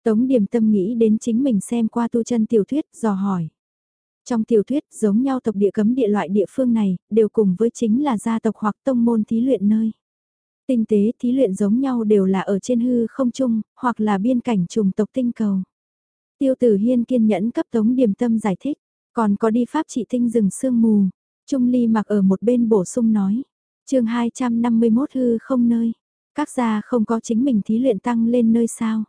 Tống Điềm Tâm nghĩ đến chính mình xem qua tu chân tiểu thuyết, dò hỏi. Trong tiểu thuyết giống nhau tộc địa cấm địa loại địa phương này, đều cùng với chính là gia tộc hoặc tông môn thí luyện nơi. Tinh tế thí luyện giống nhau đều là ở trên hư không trung, hoặc là biên cảnh trùng tộc tinh cầu. Tiêu tử hiên kiên nhẫn cấp tống điềm tâm giải thích, còn có đi pháp trị tinh rừng sương mù. Trung ly mặc ở một bên bổ sung nói, chương 251 hư không nơi, các gia không có chính mình thí luyện tăng lên nơi sao.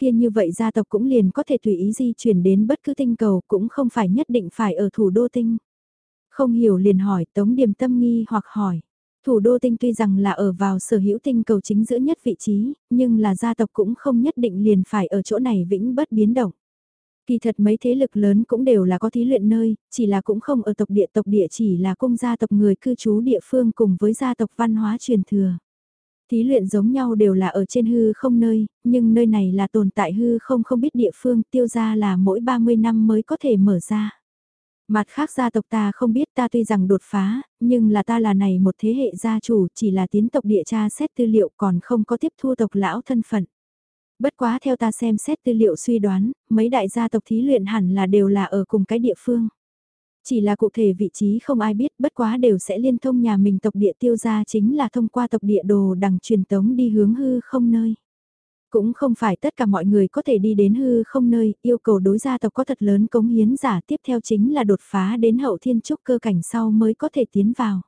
Kia như vậy gia tộc cũng liền có thể tùy ý di chuyển đến bất cứ tinh cầu cũng không phải nhất định phải ở thủ đô tinh. Không hiểu liền hỏi tống điềm tâm nghi hoặc hỏi. Thủ đô tinh tuy rằng là ở vào sở hữu tinh cầu chính giữa nhất vị trí, nhưng là gia tộc cũng không nhất định liền phải ở chỗ này vĩnh bất biến động. Kỳ thật mấy thế lực lớn cũng đều là có thí luyện nơi, chỉ là cũng không ở tộc địa tộc địa chỉ là cung gia tộc người cư trú địa phương cùng với gia tộc văn hóa truyền thừa. Thí luyện giống nhau đều là ở trên hư không nơi, nhưng nơi này là tồn tại hư không không biết địa phương tiêu ra là mỗi 30 năm mới có thể mở ra. Mặt khác gia tộc ta không biết ta tuy rằng đột phá, nhưng là ta là này một thế hệ gia chủ chỉ là tiến tộc địa tra xét tư liệu còn không có tiếp thu tộc lão thân phận. Bất quá theo ta xem xét tư liệu suy đoán, mấy đại gia tộc thí luyện hẳn là đều là ở cùng cái địa phương. Chỉ là cụ thể vị trí không ai biết, bất quá đều sẽ liên thông nhà mình tộc địa tiêu ra chính là thông qua tộc địa đồ đằng truyền tống đi hướng hư không nơi. Cũng không phải tất cả mọi người có thể đi đến hư không nơi, yêu cầu đối gia tộc có thật lớn cống hiến giả tiếp theo chính là đột phá đến hậu thiên trúc cơ cảnh sau mới có thể tiến vào.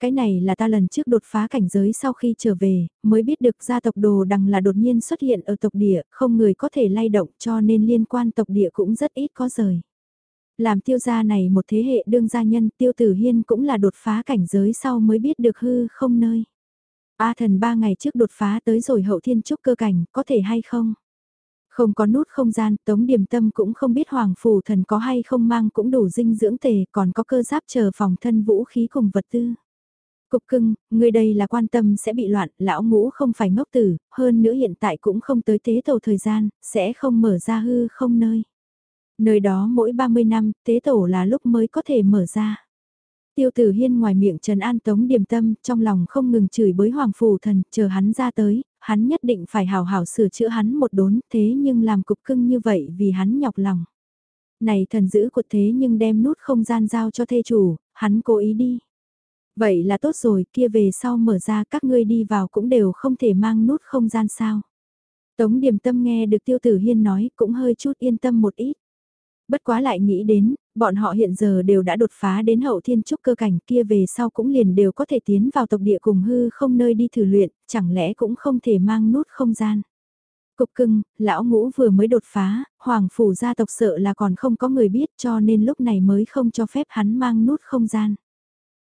Cái này là ta lần trước đột phá cảnh giới sau khi trở về, mới biết được gia tộc đồ đằng là đột nhiên xuất hiện ở tộc địa, không người có thể lay động cho nên liên quan tộc địa cũng rất ít có rời. Làm tiêu gia này một thế hệ đương gia nhân tiêu tử hiên cũng là đột phá cảnh giới sau mới biết được hư không nơi. A thần ba ngày trước đột phá tới rồi hậu thiên trúc cơ cảnh, có thể hay không? Không có nút không gian, Tống điểm Tâm cũng không biết Hoàng Phủ Thần có hay không mang cũng đủ dinh dưỡng tề, còn có cơ giáp chờ phòng thân vũ khí cùng vật tư. Cục cưng, người đây là quan tâm sẽ bị loạn, lão ngũ không phải ngốc tử, hơn nữa hiện tại cũng không tới tế tàu thời gian, sẽ không mở ra hư không nơi. Nơi đó mỗi 30 năm, tế tổ là lúc mới có thể mở ra. Tiêu tử hiên ngoài miệng Trần An Tống điềm tâm, trong lòng không ngừng chửi bới Hoàng Phù Thần, chờ hắn ra tới, hắn nhất định phải hào hảo sửa chữa hắn một đốn, thế nhưng làm cục cưng như vậy vì hắn nhọc lòng. Này thần giữ cột thế nhưng đem nút không gian giao cho thê chủ, hắn cố ý đi. Vậy là tốt rồi, kia về sau mở ra các ngươi đi vào cũng đều không thể mang nút không gian sao. Tống điểm tâm nghe được tiêu tử hiên nói cũng hơi chút yên tâm một ít. Bất quá lại nghĩ đến, bọn họ hiện giờ đều đã đột phá đến hậu thiên trúc cơ cảnh kia về sau cũng liền đều có thể tiến vào tộc địa cùng hư không nơi đi thử luyện, chẳng lẽ cũng không thể mang nút không gian. Cục cưng, lão ngũ vừa mới đột phá, hoàng phủ gia tộc sợ là còn không có người biết cho nên lúc này mới không cho phép hắn mang nút không gian.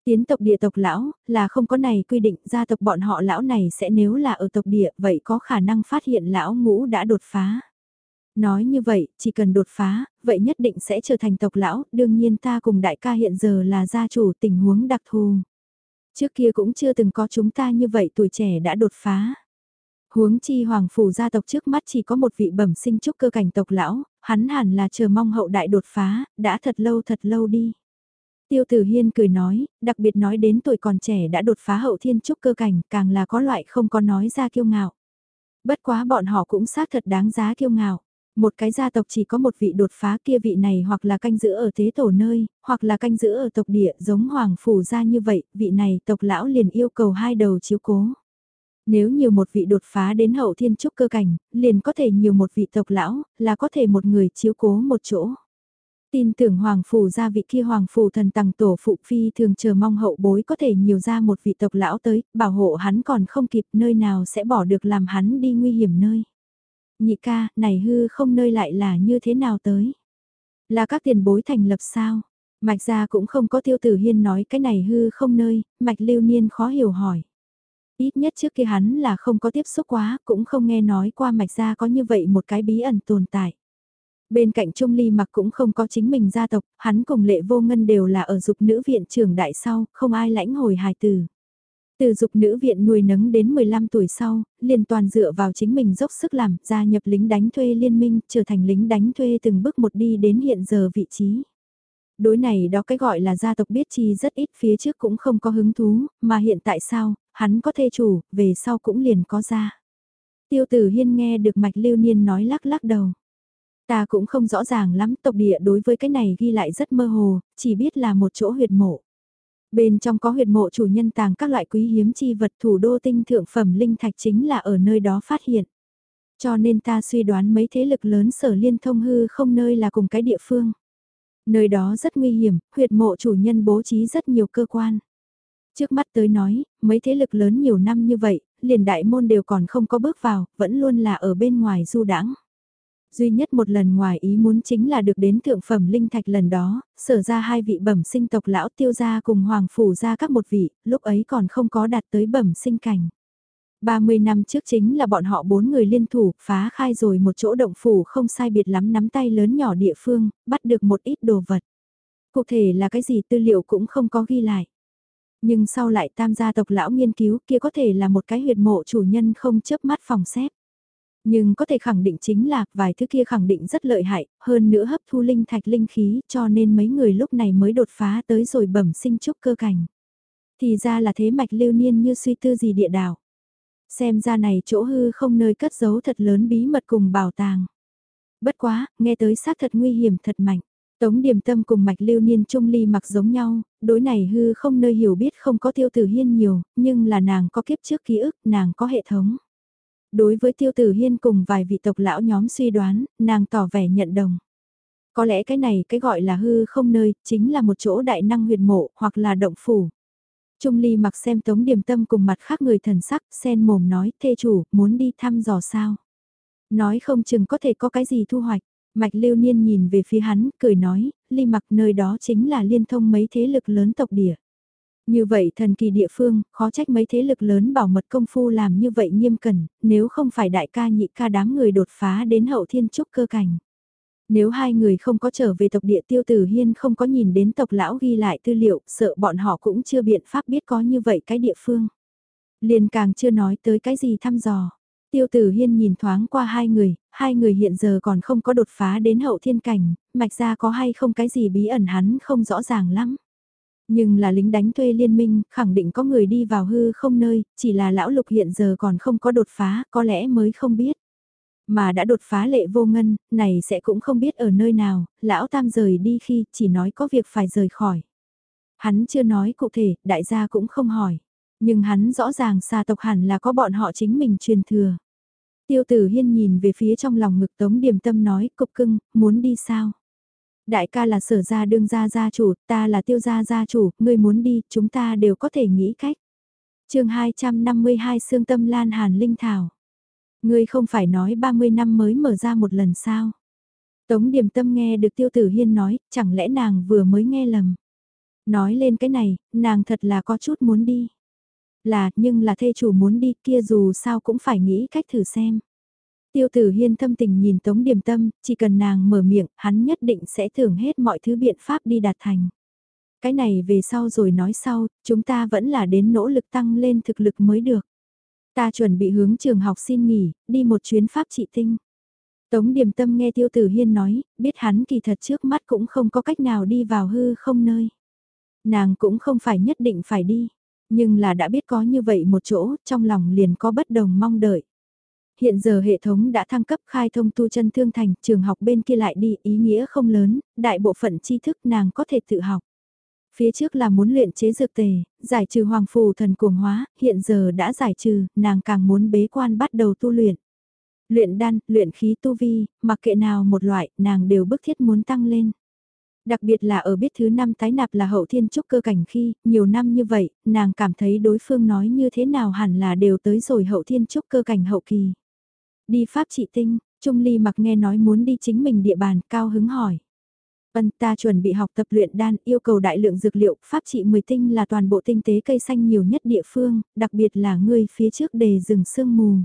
Tiến tộc địa tộc lão, là không có này quy định gia tộc bọn họ lão này sẽ nếu là ở tộc địa vậy có khả năng phát hiện lão ngũ đã đột phá. Nói như vậy, chỉ cần đột phá, vậy nhất định sẽ trở thành tộc lão, đương nhiên ta cùng đại ca hiện giờ là gia chủ tình huống đặc thù. Trước kia cũng chưa từng có chúng ta như vậy tuổi trẻ đã đột phá. Huống chi hoàng phủ gia tộc trước mắt chỉ có một vị bẩm sinh trúc cơ cảnh tộc lão, hắn hẳn là chờ mong hậu đại đột phá, đã thật lâu thật lâu đi. Tiêu Tử Hiên cười nói, đặc biệt nói đến tuổi còn trẻ đã đột phá hậu thiên trúc cơ cảnh, càng là có loại không có nói ra kiêu ngạo. Bất quá bọn họ cũng xác thật đáng giá kiêu ngạo. Một cái gia tộc chỉ có một vị đột phá kia vị này hoặc là canh giữ ở thế tổ nơi, hoặc là canh giữ ở tộc địa giống hoàng phủ gia như vậy, vị này tộc lão liền yêu cầu hai đầu chiếu cố. Nếu nhiều một vị đột phá đến hậu thiên trúc cơ cảnh, liền có thể nhiều một vị tộc lão, là có thể một người chiếu cố một chỗ. Tin tưởng Hoàng Phủ gia vị kia Hoàng Phủ thần tầng tổ phụ phi thường chờ mong hậu bối có thể nhiều ra một vị tộc lão tới, bảo hộ hắn còn không kịp nơi nào sẽ bỏ được làm hắn đi nguy hiểm nơi. Nhị ca, này hư không nơi lại là như thế nào tới? Là các tiền bối thành lập sao? Mạch gia cũng không có tiêu tử hiên nói cái này hư không nơi, mạch lưu niên khó hiểu hỏi. Ít nhất trước kia hắn là không có tiếp xúc quá, cũng không nghe nói qua mạch gia có như vậy một cái bí ẩn tồn tại. Bên cạnh Trung Ly mặc cũng không có chính mình gia tộc, hắn cùng lệ vô ngân đều là ở dục nữ viện trưởng đại sau, không ai lãnh hồi hài tử. Từ dục nữ viện nuôi nấng đến 15 tuổi sau, liền toàn dựa vào chính mình dốc sức làm, gia nhập lính đánh thuê liên minh, trở thành lính đánh thuê từng bước một đi đến hiện giờ vị trí. Đối này đó cái gọi là gia tộc biết chi rất ít phía trước cũng không có hứng thú, mà hiện tại sao, hắn có thê chủ, về sau cũng liền có gia Tiêu tử hiên nghe được mạch lưu niên nói lắc lắc đầu. Ta cũng không rõ ràng lắm tộc địa đối với cái này ghi lại rất mơ hồ, chỉ biết là một chỗ huyệt mộ. Bên trong có huyệt mộ chủ nhân tàng các loại quý hiếm chi vật thủ đô tinh thượng phẩm linh thạch chính là ở nơi đó phát hiện. Cho nên ta suy đoán mấy thế lực lớn sở liên thông hư không nơi là cùng cái địa phương. Nơi đó rất nguy hiểm, huyệt mộ chủ nhân bố trí rất nhiều cơ quan. Trước mắt tới nói, mấy thế lực lớn nhiều năm như vậy, liền đại môn đều còn không có bước vào, vẫn luôn là ở bên ngoài du đãng Duy nhất một lần ngoài ý muốn chính là được đến thượng phẩm linh thạch lần đó, sở ra hai vị bẩm sinh tộc lão tiêu gia cùng hoàng phủ ra các một vị, lúc ấy còn không có đạt tới bẩm sinh cảnh. 30 năm trước chính là bọn họ bốn người liên thủ phá khai rồi một chỗ động phủ không sai biệt lắm nắm tay lớn nhỏ địa phương, bắt được một ít đồ vật. Cụ thể là cái gì tư liệu cũng không có ghi lại. Nhưng sau lại tam gia tộc lão nghiên cứu kia có thể là một cái huyệt mộ chủ nhân không chớp mắt phòng xếp. Nhưng có thể khẳng định chính là vài thứ kia khẳng định rất lợi hại, hơn nữa hấp thu linh thạch linh khí cho nên mấy người lúc này mới đột phá tới rồi bẩm sinh trúc cơ cảnh. Thì ra là thế mạch lưu niên như suy tư gì địa đảo. Xem ra này chỗ hư không nơi cất giấu thật lớn bí mật cùng bảo tàng. Bất quá, nghe tới xác thật nguy hiểm thật mạnh. Tống điểm tâm cùng mạch lưu niên trung ly mặc giống nhau, đối này hư không nơi hiểu biết không có tiêu tử hiên nhiều, nhưng là nàng có kiếp trước ký ức, nàng có hệ thống. Đối với tiêu tử hiên cùng vài vị tộc lão nhóm suy đoán, nàng tỏ vẻ nhận đồng. Có lẽ cái này cái gọi là hư không nơi, chính là một chỗ đại năng huyệt mộ, hoặc là động phủ. Trung ly mặc xem tống điểm tâm cùng mặt khác người thần sắc, sen mồm nói, thê chủ, muốn đi thăm dò sao. Nói không chừng có thể có cái gì thu hoạch. Mạch lưu niên nhìn về phía hắn, cười nói, ly mặc nơi đó chính là liên thông mấy thế lực lớn tộc địa. Như vậy thần kỳ địa phương, khó trách mấy thế lực lớn bảo mật công phu làm như vậy nghiêm cẩn, nếu không phải đại ca nhị ca đám người đột phá đến hậu thiên trúc cơ cảnh. Nếu hai người không có trở về tộc địa tiêu tử hiên không có nhìn đến tộc lão ghi lại tư liệu, sợ bọn họ cũng chưa biện pháp biết có như vậy cái địa phương. Liền càng chưa nói tới cái gì thăm dò. Tiêu tử hiên nhìn thoáng qua hai người, hai người hiện giờ còn không có đột phá đến hậu thiên cảnh, mạch ra có hay không cái gì bí ẩn hắn không rõ ràng lắm. Nhưng là lính đánh thuê liên minh, khẳng định có người đi vào hư không nơi, chỉ là lão lục hiện giờ còn không có đột phá, có lẽ mới không biết. Mà đã đột phá lệ vô ngân, này sẽ cũng không biết ở nơi nào, lão tam rời đi khi chỉ nói có việc phải rời khỏi. Hắn chưa nói cụ thể, đại gia cũng không hỏi. Nhưng hắn rõ ràng xa tộc hẳn là có bọn họ chính mình truyền thừa. Tiêu tử hiên nhìn về phía trong lòng ngực tống điềm tâm nói, cục cưng, muốn đi sao? Đại ca là sở gia đương gia gia chủ, ta là tiêu gia gia chủ, ngươi muốn đi, chúng ta đều có thể nghĩ cách. chương 252 Sương Tâm Lan Hàn Linh Thảo. Ngươi không phải nói 30 năm mới mở ra một lần sao? Tống điểm tâm nghe được tiêu tử hiên nói, chẳng lẽ nàng vừa mới nghe lầm. Nói lên cái này, nàng thật là có chút muốn đi. Là, nhưng là thê chủ muốn đi kia dù sao cũng phải nghĩ cách thử xem. Tiêu tử hiên thâm tình nhìn tống điểm tâm, chỉ cần nàng mở miệng, hắn nhất định sẽ thưởng hết mọi thứ biện pháp đi đạt thành. Cái này về sau rồi nói sau, chúng ta vẫn là đến nỗ lực tăng lên thực lực mới được. Ta chuẩn bị hướng trường học xin nghỉ, đi một chuyến pháp trị tinh. Tống điểm tâm nghe tiêu tử hiên nói, biết hắn kỳ thật trước mắt cũng không có cách nào đi vào hư không nơi. Nàng cũng không phải nhất định phải đi, nhưng là đã biết có như vậy một chỗ, trong lòng liền có bất đồng mong đợi. Hiện giờ hệ thống đã thăng cấp khai thông tu chân thương thành, trường học bên kia lại đi, ý nghĩa không lớn, đại bộ phận tri thức nàng có thể tự học. Phía trước là muốn luyện chế dược tề, giải trừ hoàng phù thần cuồng hóa, hiện giờ đã giải trừ, nàng càng muốn bế quan bắt đầu tu luyện. Luyện đan, luyện khí tu vi, mặc kệ nào một loại, nàng đều bức thiết muốn tăng lên. Đặc biệt là ở biết thứ năm tái nạp là hậu thiên trúc cơ cảnh khi, nhiều năm như vậy, nàng cảm thấy đối phương nói như thế nào hẳn là đều tới rồi hậu thiên trúc cơ cảnh hậu kỳ. Đi pháp trị tinh, Trung Ly mặc nghe nói muốn đi chính mình địa bàn, cao hứng hỏi. Vân ta chuẩn bị học tập luyện đan, yêu cầu đại lượng dược liệu, pháp trị 10 tinh là toàn bộ tinh tế cây xanh nhiều nhất địa phương, đặc biệt là ngươi phía trước đề rừng sương mù.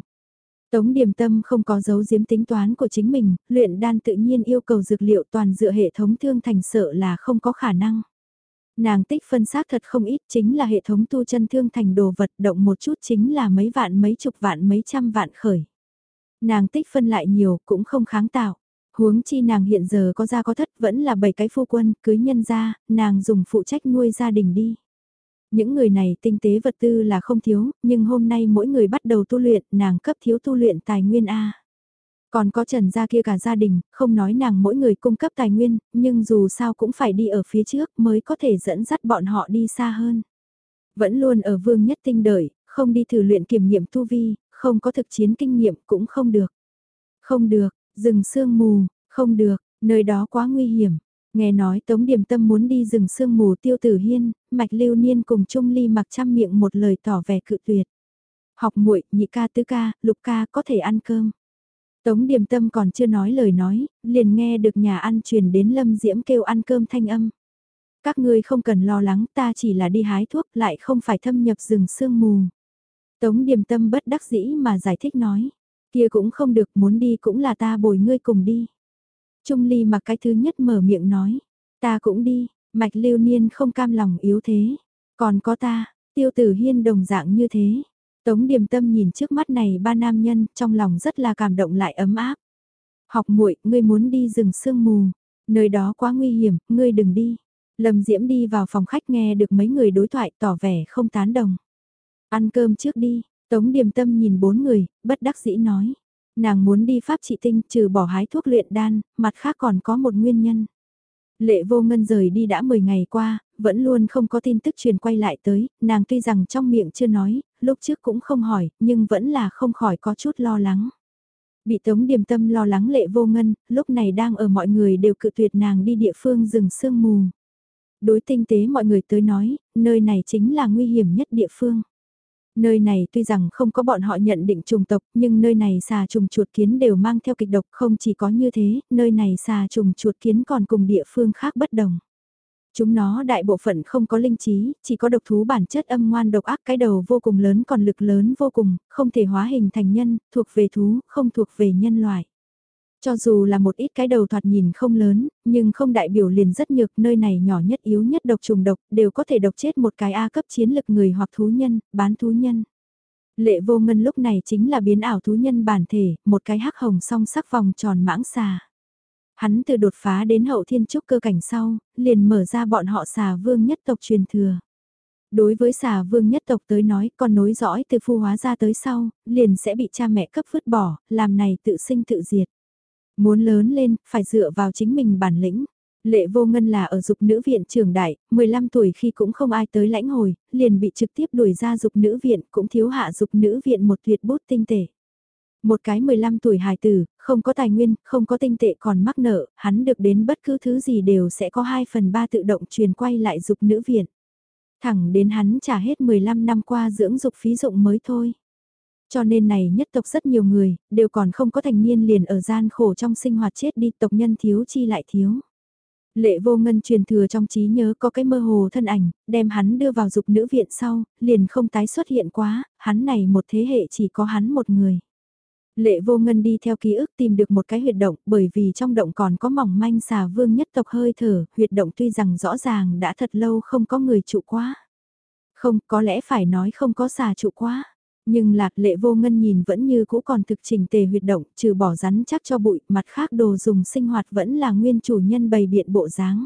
Tống điểm tâm không có dấu giếm tính toán của chính mình, luyện đan tự nhiên yêu cầu dược liệu toàn dựa hệ thống thương thành sợ là không có khả năng. Nàng tích phân xác thật không ít chính là hệ thống tu chân thương thành đồ vật động một chút chính là mấy vạn mấy chục vạn mấy trăm vạn khởi. Nàng tích phân lại nhiều cũng không kháng tạo. Huống chi nàng hiện giờ có gia có thất vẫn là bảy cái phu quân, cưới nhân ra, nàng dùng phụ trách nuôi gia đình đi. Những người này tinh tế vật tư là không thiếu, nhưng hôm nay mỗi người bắt đầu tu luyện, nàng cấp thiếu tu luyện tài nguyên A. Còn có trần gia kia cả gia đình, không nói nàng mỗi người cung cấp tài nguyên, nhưng dù sao cũng phải đi ở phía trước mới có thể dẫn dắt bọn họ đi xa hơn. Vẫn luôn ở vương nhất tinh đợi, không đi thử luyện kiểm nghiệm tu vi, không có thực chiến kinh nghiệm cũng không được. Không được, rừng sương mù, không được, nơi đó quá nguy hiểm. Nghe nói Tống Điềm Tâm muốn đi rừng sương mù tiêu tử hiên, mạch lưu niên cùng Trung Ly mặc trăm miệng một lời tỏ vẻ cự tuyệt. Học muội nhị ca tứ ca, lục ca có thể ăn cơm. Tống Điềm Tâm còn chưa nói lời nói, liền nghe được nhà ăn truyền đến Lâm Diễm kêu ăn cơm thanh âm. Các ngươi không cần lo lắng ta chỉ là đi hái thuốc lại không phải thâm nhập rừng sương mù. Tống Điềm Tâm bất đắc dĩ mà giải thích nói. Kia cũng không được muốn đi cũng là ta bồi ngươi cùng đi. Trung Ly mặc cái thứ nhất mở miệng nói. Ta cũng đi, mạch lưu niên không cam lòng yếu thế. Còn có ta, tiêu tử hiên đồng dạng như thế. Tống điềm tâm nhìn trước mắt này ba nam nhân trong lòng rất là cảm động lại ấm áp. Học muội ngươi muốn đi rừng sương mù. Nơi đó quá nguy hiểm, ngươi đừng đi. Lâm Diễm đi vào phòng khách nghe được mấy người đối thoại tỏ vẻ không tán đồng. Ăn cơm trước đi, Tống Điềm Tâm nhìn bốn người, bất đắc dĩ nói. Nàng muốn đi pháp trị tinh trừ bỏ hái thuốc luyện đan, mặt khác còn có một nguyên nhân. Lệ vô ngân rời đi đã 10 ngày qua, vẫn luôn không có tin tức truyền quay lại tới, nàng tuy rằng trong miệng chưa nói, lúc trước cũng không hỏi, nhưng vẫn là không khỏi có chút lo lắng. Bị tống điềm tâm lo lắng lệ vô ngân, lúc này đang ở mọi người đều cự tuyệt nàng đi địa phương rừng sương mù. Đối tinh tế mọi người tới nói, nơi này chính là nguy hiểm nhất địa phương. Nơi này tuy rằng không có bọn họ nhận định trùng tộc, nhưng nơi này xà trùng chuột kiến đều mang theo kịch độc không chỉ có như thế, nơi này xà trùng chuột kiến còn cùng địa phương khác bất đồng. Chúng nó đại bộ phận không có linh trí, chỉ có độc thú bản chất âm ngoan độc ác cái đầu vô cùng lớn còn lực lớn vô cùng, không thể hóa hình thành nhân, thuộc về thú, không thuộc về nhân loại. Cho dù là một ít cái đầu thoạt nhìn không lớn, nhưng không đại biểu liền rất nhược nơi này nhỏ nhất yếu nhất độc trùng độc đều có thể độc chết một cái A cấp chiến lực người hoặc thú nhân, bán thú nhân. Lệ vô ngân lúc này chính là biến ảo thú nhân bản thể, một cái hắc hồng song sắc vòng tròn mãng xà. Hắn từ đột phá đến hậu thiên trúc cơ cảnh sau, liền mở ra bọn họ xà vương nhất tộc truyền thừa. Đối với xà vương nhất tộc tới nói con nối dõi từ phu hóa ra tới sau, liền sẽ bị cha mẹ cấp vứt bỏ, làm này tự sinh tự diệt. Muốn lớn lên, phải dựa vào chính mình bản lĩnh. Lệ vô ngân là ở dục nữ viện trường đại, 15 tuổi khi cũng không ai tới lãnh hồi, liền bị trực tiếp đuổi ra dục nữ viện, cũng thiếu hạ dục nữ viện một tuyệt bút tinh tể Một cái 15 tuổi hài tử, không có tài nguyên, không có tinh tệ còn mắc nợ, hắn được đến bất cứ thứ gì đều sẽ có 2 phần 3 tự động truyền quay lại dục nữ viện. Thẳng đến hắn trả hết 15 năm qua dưỡng dục phí dụng mới thôi. Cho nên này nhất tộc rất nhiều người, đều còn không có thành niên liền ở gian khổ trong sinh hoạt chết đi tộc nhân thiếu chi lại thiếu. Lệ vô ngân truyền thừa trong trí nhớ có cái mơ hồ thân ảnh, đem hắn đưa vào dục nữ viện sau, liền không tái xuất hiện quá, hắn này một thế hệ chỉ có hắn một người. Lệ vô ngân đi theo ký ức tìm được một cái huyệt động bởi vì trong động còn có mỏng manh xà vương nhất tộc hơi thở, huyệt động tuy rằng rõ ràng đã thật lâu không có người trụ quá. Không, có lẽ phải nói không có xà trụ quá. Nhưng lạc lệ vô ngân nhìn vẫn như cũ còn thực trình tề huyệt động, trừ bỏ rắn chắc cho bụi, mặt khác đồ dùng sinh hoạt vẫn là nguyên chủ nhân bày biện bộ dáng.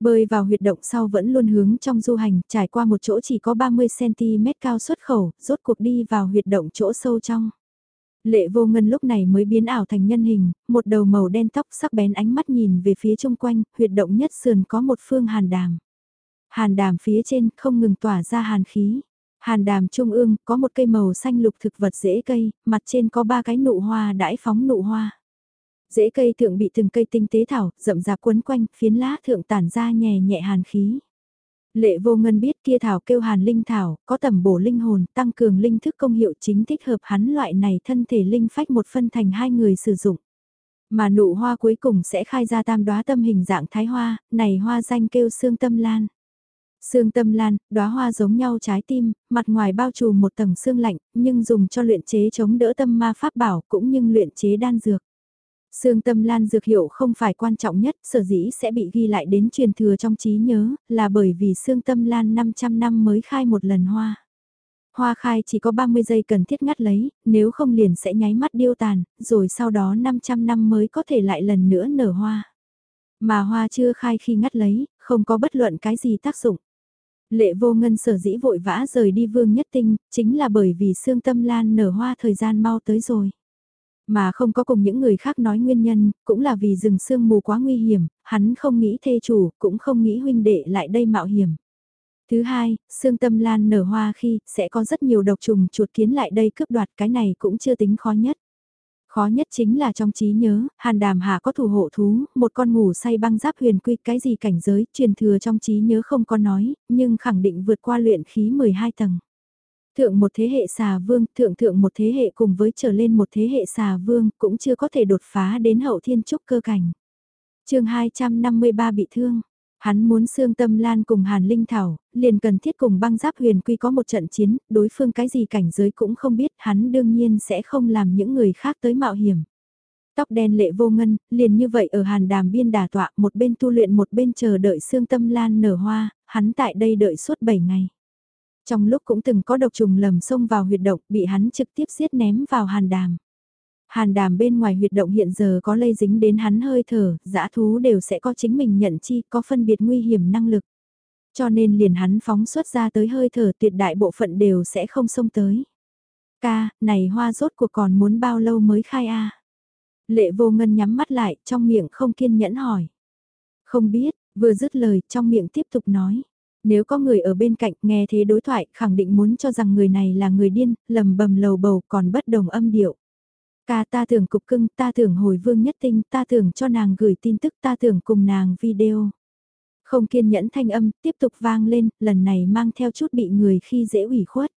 Bơi vào huyệt động sau vẫn luôn hướng trong du hành, trải qua một chỗ chỉ có 30cm cao xuất khẩu, rốt cuộc đi vào huyệt động chỗ sâu trong. Lệ vô ngân lúc này mới biến ảo thành nhân hình, một đầu màu đen tóc sắc bén ánh mắt nhìn về phía chung quanh, huyệt động nhất sườn có một phương hàn đàm. Hàn đàm phía trên không ngừng tỏa ra hàn khí. Hàn đàm trung ương có một cây màu xanh lục thực vật dễ cây, mặt trên có ba cái nụ hoa đãi phóng nụ hoa. Rễ cây thượng bị từng cây tinh tế thảo, rậm rạp quấn quanh, phiến lá thượng tản ra nhẹ nhẹ hàn khí. Lệ vô ngân biết kia thảo kêu hàn linh thảo, có tầm bổ linh hồn, tăng cường linh thức công hiệu chính thích hợp hắn loại này thân thể linh phách một phân thành hai người sử dụng. Mà nụ hoa cuối cùng sẽ khai ra tam đóa tâm hình dạng thái hoa, này hoa danh kêu xương tâm lan. Sương tâm lan, đóa hoa giống nhau trái tim, mặt ngoài bao trùm một tầng xương lạnh, nhưng dùng cho luyện chế chống đỡ tâm ma pháp bảo cũng như luyện chế đan dược. Sương tâm lan dược hiệu không phải quan trọng nhất, sở dĩ sẽ bị ghi lại đến truyền thừa trong trí nhớ, là bởi vì sương tâm lan 500 năm mới khai một lần hoa. Hoa khai chỉ có 30 giây cần thiết ngắt lấy, nếu không liền sẽ nháy mắt điêu tàn, rồi sau đó 500 năm mới có thể lại lần nữa nở hoa. Mà hoa chưa khai khi ngắt lấy, không có bất luận cái gì tác dụng. Lệ vô ngân sở dĩ vội vã rời đi vương nhất tinh, chính là bởi vì xương tâm lan nở hoa thời gian mau tới rồi. Mà không có cùng những người khác nói nguyên nhân, cũng là vì rừng sương mù quá nguy hiểm, hắn không nghĩ thê chủ, cũng không nghĩ huynh đệ lại đây mạo hiểm. Thứ hai, xương tâm lan nở hoa khi, sẽ có rất nhiều độc trùng chuột kiến lại đây cướp đoạt cái này cũng chưa tính khó nhất. Khó nhất chính là trong trí nhớ, hàn đàm hạ có thủ hộ thú, một con ngủ say băng giáp huyền quy cái gì cảnh giới, truyền thừa trong trí nhớ không có nói, nhưng khẳng định vượt qua luyện khí 12 tầng. Thượng một thế hệ xà vương, thượng thượng một thế hệ cùng với trở lên một thế hệ xà vương cũng chưa có thể đột phá đến hậu thiên trúc cơ cảnh. chương 253 bị thương. Hắn muốn xương tâm lan cùng Hàn Linh Thảo, liền cần thiết cùng băng giáp huyền quy có một trận chiến, đối phương cái gì cảnh giới cũng không biết, hắn đương nhiên sẽ không làm những người khác tới mạo hiểm. Tóc đen lệ vô ngân, liền như vậy ở hàn đàm biên đà tọa, một bên tu luyện một bên chờ đợi xương tâm lan nở hoa, hắn tại đây đợi suốt 7 ngày. Trong lúc cũng từng có độc trùng lầm xông vào huyệt động, bị hắn trực tiếp giết ném vào hàn đàm. Hàn đàm bên ngoài huyệt động hiện giờ có lây dính đến hắn hơi thở, dã thú đều sẽ có chính mình nhận chi, có phân biệt nguy hiểm năng lực. Cho nên liền hắn phóng xuất ra tới hơi thở tuyệt đại bộ phận đều sẽ không xông tới. Ca, này hoa rốt cuộc còn muốn bao lâu mới khai a Lệ vô ngân nhắm mắt lại, trong miệng không kiên nhẫn hỏi. Không biết, vừa dứt lời, trong miệng tiếp tục nói. Nếu có người ở bên cạnh nghe thế đối thoại khẳng định muốn cho rằng người này là người điên, lầm bầm lầu bầu còn bất đồng âm điệu. Ca ta tưởng cục cưng, ta tưởng hồi vương nhất tinh, ta tưởng cho nàng gửi tin tức, ta tưởng cùng nàng video. Không kiên nhẫn thanh âm, tiếp tục vang lên, lần này mang theo chút bị người khi dễ ủy khuất.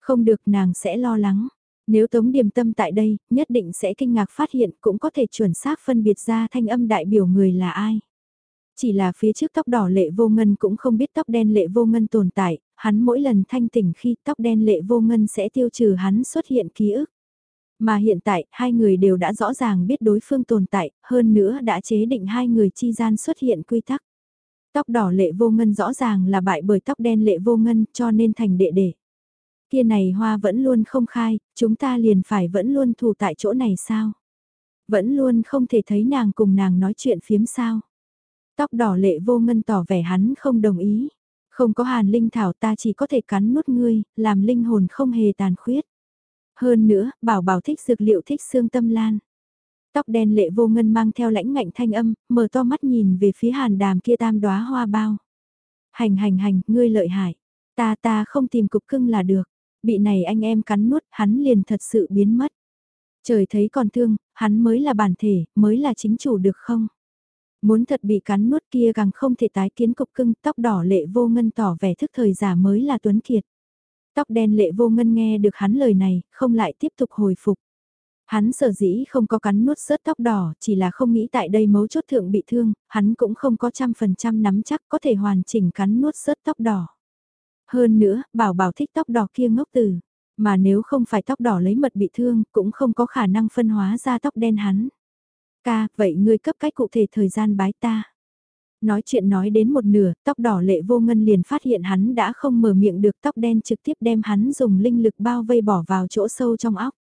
Không được nàng sẽ lo lắng. Nếu Tống Điềm Tâm tại đây, nhất định sẽ kinh ngạc phát hiện cũng có thể chuẩn xác phân biệt ra thanh âm đại biểu người là ai. Chỉ là phía trước tóc đỏ lệ vô ngân cũng không biết tóc đen lệ vô ngân tồn tại, hắn mỗi lần thanh tỉnh khi tóc đen lệ vô ngân sẽ tiêu trừ hắn xuất hiện ký ức. Mà hiện tại, hai người đều đã rõ ràng biết đối phương tồn tại, hơn nữa đã chế định hai người chi gian xuất hiện quy tắc. Tóc đỏ lệ vô ngân rõ ràng là bại bởi tóc đen lệ vô ngân cho nên thành đệ đệ. Kia này hoa vẫn luôn không khai, chúng ta liền phải vẫn luôn thủ tại chỗ này sao? Vẫn luôn không thể thấy nàng cùng nàng nói chuyện phiếm sao? Tóc đỏ lệ vô ngân tỏ vẻ hắn không đồng ý. Không có hàn linh thảo ta chỉ có thể cắn nuốt ngươi, làm linh hồn không hề tàn khuyết. Hơn nữa, bảo bảo thích dược liệu thích xương tâm lan. Tóc đen lệ vô ngân mang theo lãnh ngạnh thanh âm, mở to mắt nhìn về phía hàn đàm kia tam đóa hoa bao. Hành hành hành, ngươi lợi hại. Ta ta không tìm cục cưng là được. Bị này anh em cắn nuốt, hắn liền thật sự biến mất. Trời thấy còn thương, hắn mới là bản thể, mới là chính chủ được không? Muốn thật bị cắn nuốt kia càng không thể tái kiến cục cưng, tóc đỏ lệ vô ngân tỏ vẻ thức thời giả mới là tuấn kiệt. Tóc đen lệ vô ngân nghe được hắn lời này, không lại tiếp tục hồi phục. Hắn sở dĩ không có cắn nuốt sớt tóc đỏ, chỉ là không nghĩ tại đây mấu chốt thượng bị thương, hắn cũng không có trăm phần trăm nắm chắc có thể hoàn chỉnh cắn nuốt sớt tóc đỏ. Hơn nữa, bảo bảo thích tóc đỏ kia ngốc từ, mà nếu không phải tóc đỏ lấy mật bị thương, cũng không có khả năng phân hóa ra tóc đen hắn. Ca, vậy ngươi cấp cách cụ thể thời gian bái ta. Nói chuyện nói đến một nửa, tóc đỏ lệ vô ngân liền phát hiện hắn đã không mở miệng được tóc đen trực tiếp đem hắn dùng linh lực bao vây bỏ vào chỗ sâu trong óc.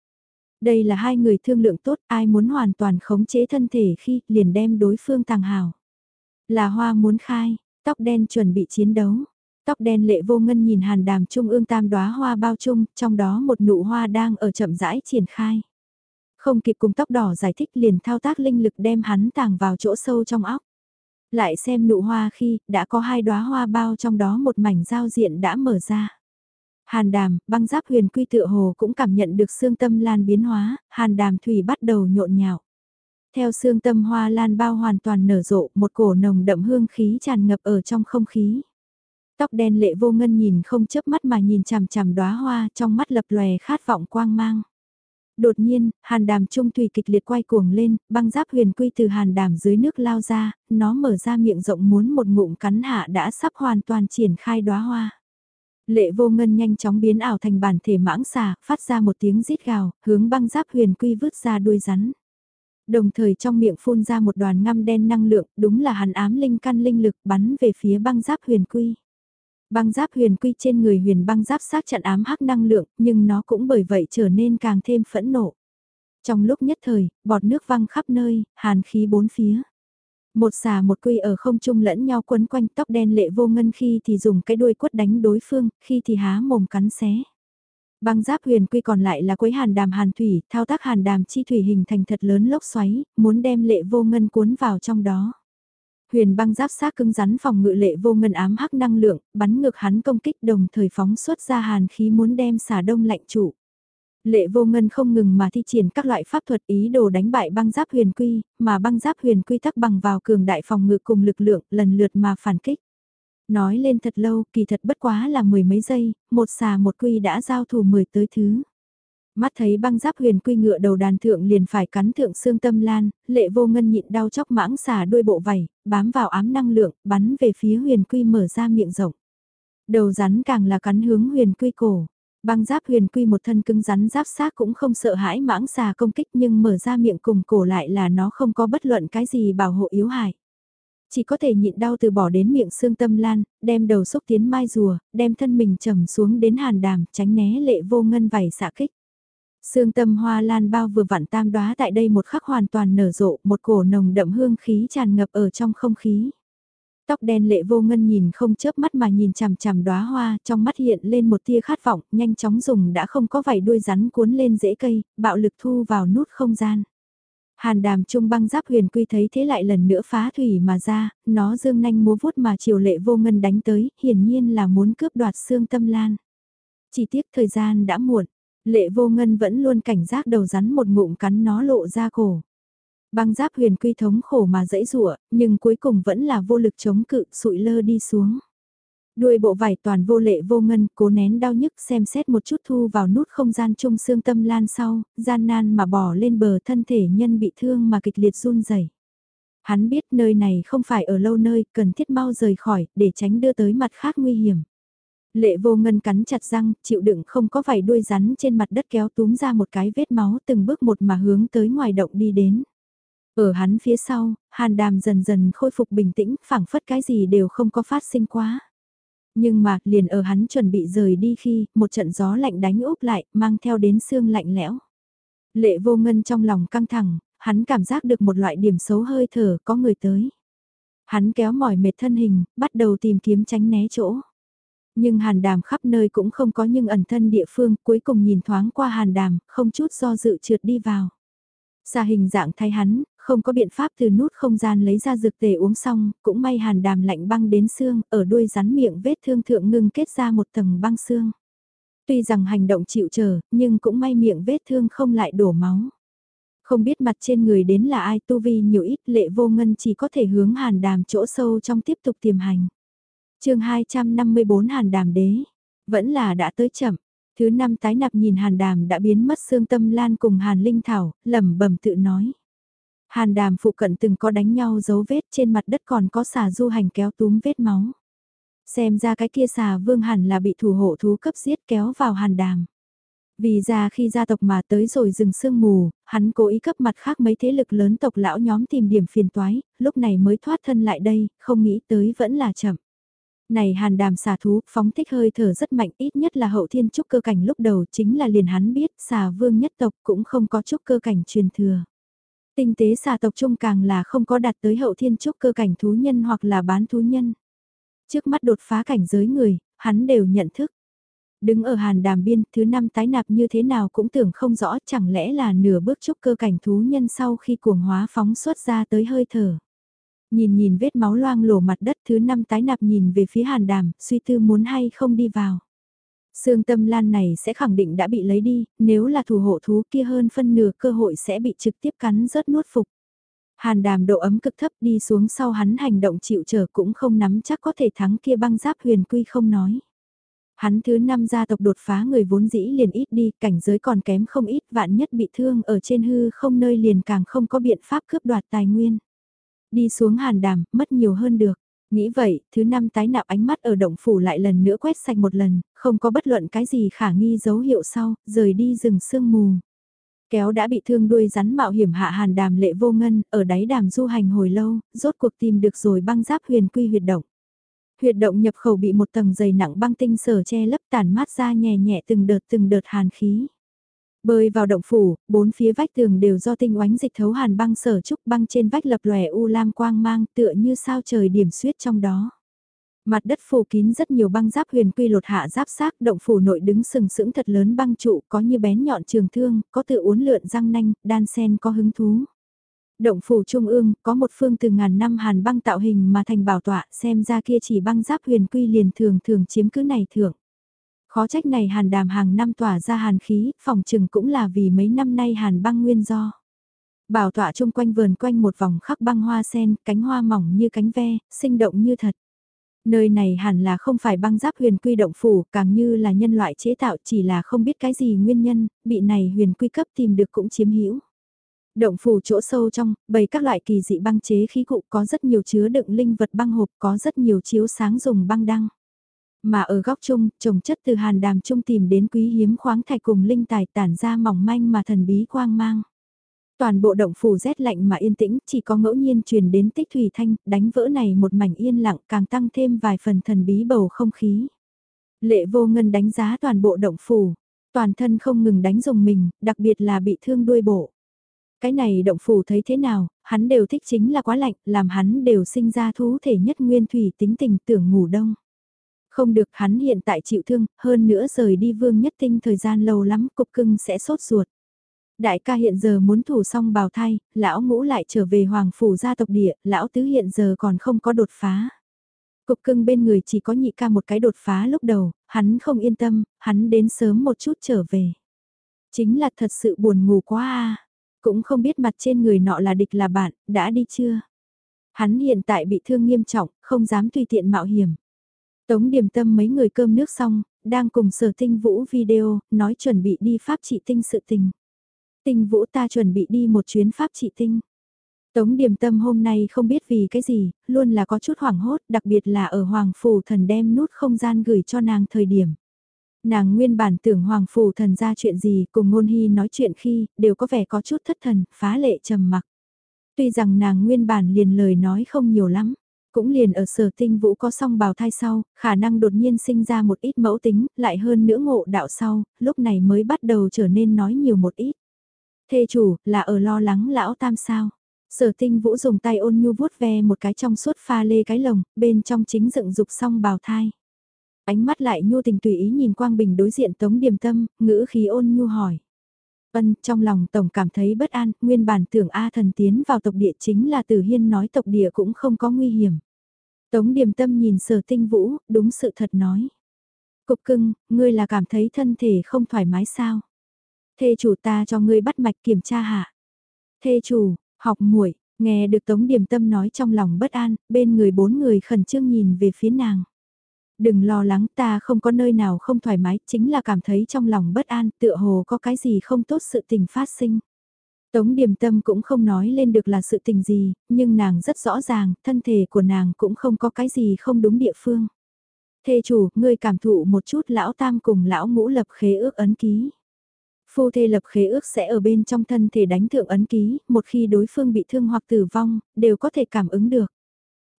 Đây là hai người thương lượng tốt, ai muốn hoàn toàn khống chế thân thể khi liền đem đối phương tàng hào. Là hoa muốn khai, tóc đen chuẩn bị chiến đấu. Tóc đen lệ vô ngân nhìn hàn đàm trung ương tam đóa hoa bao trung, trong đó một nụ hoa đang ở chậm rãi triển khai. Không kịp cùng tóc đỏ giải thích liền thao tác linh lực đem hắn tàng vào chỗ sâu trong óc. Lại xem nụ hoa khi đã có hai đóa hoa bao trong đó một mảnh giao diện đã mở ra. Hàn đàm, băng giáp huyền quy tựa hồ cũng cảm nhận được xương tâm lan biến hóa, hàn đàm thủy bắt đầu nhộn nhạo. Theo xương tâm hoa lan bao hoàn toàn nở rộ, một cổ nồng đậm hương khí tràn ngập ở trong không khí. Tóc đen lệ vô ngân nhìn không chớp mắt mà nhìn chằm chằm đóa hoa trong mắt lập lòe khát vọng quang mang. Đột nhiên, hàn đàm trung thủy kịch liệt quay cuồng lên, băng giáp huyền quy từ hàn đàm dưới nước lao ra, nó mở ra miệng rộng muốn một ngụm cắn hạ đã sắp hoàn toàn triển khai đóa hoa. Lệ vô ngân nhanh chóng biến ảo thành bản thể mãng xà, phát ra một tiếng rít gào, hướng băng giáp huyền quy vứt ra đuôi rắn. Đồng thời trong miệng phun ra một đoàn ngăm đen năng lượng, đúng là hàn ám linh căn linh lực bắn về phía băng giáp huyền quy. Băng giáp huyền quy trên người huyền băng giáp sát chặn ám hắc năng lượng, nhưng nó cũng bởi vậy trở nên càng thêm phẫn nộ. Trong lúc nhất thời, bọt nước văng khắp nơi, hàn khí bốn phía. Một xà một quy ở không trung lẫn nhau quấn quanh tóc đen lệ vô ngân khi thì dùng cái đuôi quất đánh đối phương, khi thì há mồm cắn xé. Băng giáp huyền quy còn lại là quấy hàn đàm hàn thủy, thao tác hàn đàm chi thủy hình thành thật lớn lốc xoáy, muốn đem lệ vô ngân cuốn vào trong đó. Huyền băng giáp xác cứng rắn phòng ngự lệ vô ngân ám hắc năng lượng, bắn ngược hắn công kích đồng thời phóng xuất ra hàn khí muốn đem xả đông lạnh trụ. Lệ vô ngân không ngừng mà thi triển các loại pháp thuật ý đồ đánh bại băng giáp huyền quy, mà băng giáp huyền quy tắc bằng vào cường đại phòng ngự cùng lực lượng lần lượt mà phản kích. Nói lên thật lâu, kỳ thật bất quá là mười mấy giây, một xà một quy đã giao thủ mười tới thứ. Mắt thấy băng giáp huyền quy ngựa đầu đàn thượng liền phải cắn thượng xương tâm lan, lệ vô ngân nhịn đau chóc mãng xà đuôi bộ vảy, bám vào ám năng lượng, bắn về phía huyền quy mở ra miệng rộng. Đầu rắn càng là cắn hướng huyền quy cổ. Băng giáp huyền quy một thân cứng rắn giáp xác cũng không sợ hãi mãng xà công kích nhưng mở ra miệng cùng cổ lại là nó không có bất luận cái gì bảo hộ yếu hại. Chỉ có thể nhịn đau từ bỏ đến miệng xương tâm lan, đem đầu xúc tiến mai rùa, đem thân mình trầm xuống đến hàn đàm, tránh né lệ vô ngân vảy xạ kích. Sương tâm hoa lan bao vừa vặn tam đóa tại đây một khắc hoàn toàn nở rộ, một cổ nồng đậm hương khí tràn ngập ở trong không khí. Tóc đen lệ vô ngân nhìn không chớp mắt mà nhìn chằm chằm đóa hoa, trong mắt hiện lên một tia khát vọng, nhanh chóng dùng đã không có vảy đuôi rắn cuốn lên rễ cây, bạo lực thu vào nút không gian. Hàn đàm trung băng giáp huyền quy thấy thế lại lần nữa phá thủy mà ra, nó dương nanh múa vuốt mà chiều lệ vô ngân đánh tới, hiển nhiên là muốn cướp đoạt xương tâm lan. Chỉ tiếc thời gian đã muộn, lệ vô ngân vẫn luôn cảnh giác đầu rắn một ngụm cắn nó lộ ra cổ. Băng giáp huyền quy thống khổ mà dẫy rụa, nhưng cuối cùng vẫn là vô lực chống cự, sụi lơ đi xuống. Đuôi bộ vải toàn vô lệ vô ngân, cố nén đau nhức xem xét một chút thu vào nút không gian chung xương tâm lan sau, gian nan mà bỏ lên bờ thân thể nhân bị thương mà kịch liệt run rẩy. Hắn biết nơi này không phải ở lâu nơi, cần thiết mau rời khỏi, để tránh đưa tới mặt khác nguy hiểm. Lệ vô ngân cắn chặt răng, chịu đựng không có vảy đuôi rắn trên mặt đất kéo túm ra một cái vết máu từng bước một mà hướng tới ngoài động đi đến. Ở hắn phía sau, hàn đàm dần dần khôi phục bình tĩnh, phảng phất cái gì đều không có phát sinh quá. Nhưng mà, liền ở hắn chuẩn bị rời đi khi, một trận gió lạnh đánh úp lại, mang theo đến xương lạnh lẽo. Lệ vô ngân trong lòng căng thẳng, hắn cảm giác được một loại điểm xấu hơi thở có người tới. Hắn kéo mỏi mệt thân hình, bắt đầu tìm kiếm tránh né chỗ. Nhưng hàn đàm khắp nơi cũng không có nhưng ẩn thân địa phương, cuối cùng nhìn thoáng qua hàn đàm, không chút do dự trượt đi vào. Xa hình dạng thay hắn, không có biện pháp từ nút không gian lấy ra dược tề uống xong, cũng may hàn đàm lạnh băng đến xương, ở đuôi rắn miệng vết thương thượng ngưng kết ra một tầng băng xương. Tuy rằng hành động chịu chờ, nhưng cũng may miệng vết thương không lại đổ máu. Không biết mặt trên người đến là ai tu vi nhiều ít lệ vô ngân chỉ có thể hướng hàn đàm chỗ sâu trong tiếp tục tiềm hành chương 254 hàn đàm đế, vẫn là đã tới chậm. Thứ năm tái nạp nhìn hàn đàm đã biến mất xương tâm lan cùng hàn linh thảo, lẩm bẩm tự nói. Hàn đàm phụ cận từng có đánh nhau dấu vết trên mặt đất còn có xà du hành kéo túm vết máu. Xem ra cái kia xà vương hẳn là bị thủ hộ thú cấp giết kéo vào hàn đàm. Vì ra khi gia tộc mà tới rồi rừng sương mù, hắn cố ý cấp mặt khác mấy thế lực lớn tộc lão nhóm tìm điểm phiền toái, lúc này mới thoát thân lại đây, không nghĩ tới vẫn là chậm. Này hàn đàm xà thú, phóng thích hơi thở rất mạnh ít nhất là hậu thiên trúc cơ cảnh lúc đầu chính là liền hắn biết xà vương nhất tộc cũng không có trúc cơ cảnh truyền thừa. Tinh tế xà tộc trung càng là không có đạt tới hậu thiên trúc cơ cảnh thú nhân hoặc là bán thú nhân. Trước mắt đột phá cảnh giới người, hắn đều nhận thức. Đứng ở hàn đàm biên, thứ năm tái nạp như thế nào cũng tưởng không rõ chẳng lẽ là nửa bước trúc cơ cảnh thú nhân sau khi cuồng hóa phóng xuất ra tới hơi thở. Nhìn nhìn vết máu loang lổ mặt đất thứ năm tái nạp nhìn về phía hàn đàm, suy tư muốn hay không đi vào. Sương tâm lan này sẽ khẳng định đã bị lấy đi, nếu là thủ hộ thú kia hơn phân nửa cơ hội sẽ bị trực tiếp cắn rớt nuốt phục. Hàn đàm độ ấm cực thấp đi xuống sau hắn hành động chịu trở cũng không nắm chắc có thể thắng kia băng giáp huyền quy không nói. Hắn thứ năm gia tộc đột phá người vốn dĩ liền ít đi, cảnh giới còn kém không ít, vạn nhất bị thương ở trên hư không nơi liền càng không có biện pháp cướp đoạt tài nguyên. Đi xuống hàn đàm, mất nhiều hơn được. Nghĩ vậy, thứ năm tái nạp ánh mắt ở động phủ lại lần nữa quét sạch một lần, không có bất luận cái gì khả nghi dấu hiệu sau, rời đi rừng sương mù. Kéo đã bị thương đuôi rắn mạo hiểm hạ hàn đàm lệ vô ngân, ở đáy đàm du hành hồi lâu, rốt cuộc tìm được rồi băng giáp huyền quy huyệt động. Huyệt động nhập khẩu bị một tầng dày nặng băng tinh sở che lấp tàn mát ra nhẹ nhẹ từng đợt từng đợt hàn khí. Bơi vào động phủ, bốn phía vách tường đều do tinh oánh dịch thấu hàn băng sở trúc băng trên vách lập lòe u lam quang mang tựa như sao trời điểm suyết trong đó. Mặt đất phủ kín rất nhiều băng giáp huyền quy lột hạ giáp xác, động phủ nội đứng sừng sững thật lớn băng trụ, có như bén nhọn trường thương, có tự uốn lượn răng nanh, đan sen có hứng thú. Động phủ trung ương, có một phương từ ngàn năm hàn băng tạo hình mà thành bảo tọa, xem ra kia chỉ băng giáp huyền quy liền thường thường chiếm cứ này thưởng. Khó trách này hàn đàm hàng năm tỏa ra hàn khí, phòng trừng cũng là vì mấy năm nay hàn băng nguyên do. Bảo tọa chung quanh vườn quanh một vòng khắc băng hoa sen, cánh hoa mỏng như cánh ve, sinh động như thật. Nơi này hẳn là không phải băng giáp huyền quy động phủ, càng như là nhân loại chế tạo chỉ là không biết cái gì nguyên nhân, bị này huyền quy cấp tìm được cũng chiếm hữu. Động phủ chỗ sâu trong, bày các loại kỳ dị băng chế khí cụ có rất nhiều chứa đựng linh vật băng hộp có rất nhiều chiếu sáng dùng băng đăng. Mà ở góc chung, trồng chất từ hàn đàm chung tìm đến quý hiếm khoáng thạch cùng linh tài tản ra mỏng manh mà thần bí quang mang. Toàn bộ động phủ rét lạnh mà yên tĩnh, chỉ có ngẫu nhiên truyền đến tích thủy thanh, đánh vỡ này một mảnh yên lặng càng tăng thêm vài phần thần bí bầu không khí. Lệ vô ngân đánh giá toàn bộ động phủ, toàn thân không ngừng đánh dùng mình, đặc biệt là bị thương đuôi bộ. Cái này động phủ thấy thế nào, hắn đều thích chính là quá lạnh, làm hắn đều sinh ra thú thể nhất nguyên thủy tính tình tưởng ngủ đông. Không được hắn hiện tại chịu thương, hơn nữa rời đi vương nhất tinh thời gian lâu lắm cục cưng sẽ sốt ruột. Đại ca hiện giờ muốn thủ xong bào thai, lão ngũ lại trở về hoàng phủ gia tộc địa, lão tứ hiện giờ còn không có đột phá. Cục cưng bên người chỉ có nhị ca một cái đột phá lúc đầu, hắn không yên tâm, hắn đến sớm một chút trở về. Chính là thật sự buồn ngủ quá à. Cũng không biết mặt trên người nọ là địch là bạn, đã đi chưa? Hắn hiện tại bị thương nghiêm trọng, không dám tùy tiện mạo hiểm. Tống điểm tâm mấy người cơm nước xong, đang cùng sở tinh vũ video, nói chuẩn bị đi pháp trị tinh sự tình. Tinh vũ ta chuẩn bị đi một chuyến pháp trị tinh. Tống điểm tâm hôm nay không biết vì cái gì, luôn là có chút hoảng hốt, đặc biệt là ở Hoàng Phủ Thần đem nút không gian gửi cho nàng thời điểm. Nàng nguyên bản tưởng Hoàng Phủ Thần ra chuyện gì, cùng ngôn hy nói chuyện khi, đều có vẻ có chút thất thần, phá lệ trầm mặc. Tuy rằng nàng nguyên bản liền lời nói không nhiều lắm, cũng liền ở sở tinh vũ có song bào thai sau, khả năng đột nhiên sinh ra một ít mẫu tính, lại hơn nữa ngộ đạo sau, lúc này mới bắt đầu trở nên nói nhiều một ít. Thê chủ, là ở lo lắng lão tam sao. Sở tinh vũ dùng tay ôn nhu vuốt ve một cái trong suốt pha lê cái lồng, bên trong chính dựng dục song bào thai. Ánh mắt lại nhu tình tùy ý nhìn Quang Bình đối diện Tống Điềm Tâm, ngữ khí ôn nhu hỏi. Ân, trong lòng Tổng cảm thấy bất an, nguyên bản tưởng A thần tiến vào tộc địa chính là Tử Hiên nói tộc địa cũng không có nguy hiểm. Tống Điềm Tâm nhìn sở tinh vũ, đúng sự thật nói. Cục cưng, ngươi là cảm thấy thân thể không thoải mái sao? Thê chủ ta cho ngươi bắt mạch kiểm tra hạ. Thê chủ, học muội nghe được Tống Điềm Tâm nói trong lòng bất an, bên người bốn người khẩn trương nhìn về phía nàng. Đừng lo lắng ta không có nơi nào không thoải mái, chính là cảm thấy trong lòng bất an, tựa hồ có cái gì không tốt sự tình phát sinh. Tống Điềm Tâm cũng không nói lên được là sự tình gì, nhưng nàng rất rõ ràng, thân thể của nàng cũng không có cái gì không đúng địa phương. Thê chủ, ngươi cảm thụ một chút lão tam cùng lão ngũ lập khế ước ấn ký. Phu thê lập khế ước sẽ ở bên trong thân thể đánh thượng ấn ký, một khi đối phương bị thương hoặc tử vong, đều có thể cảm ứng được.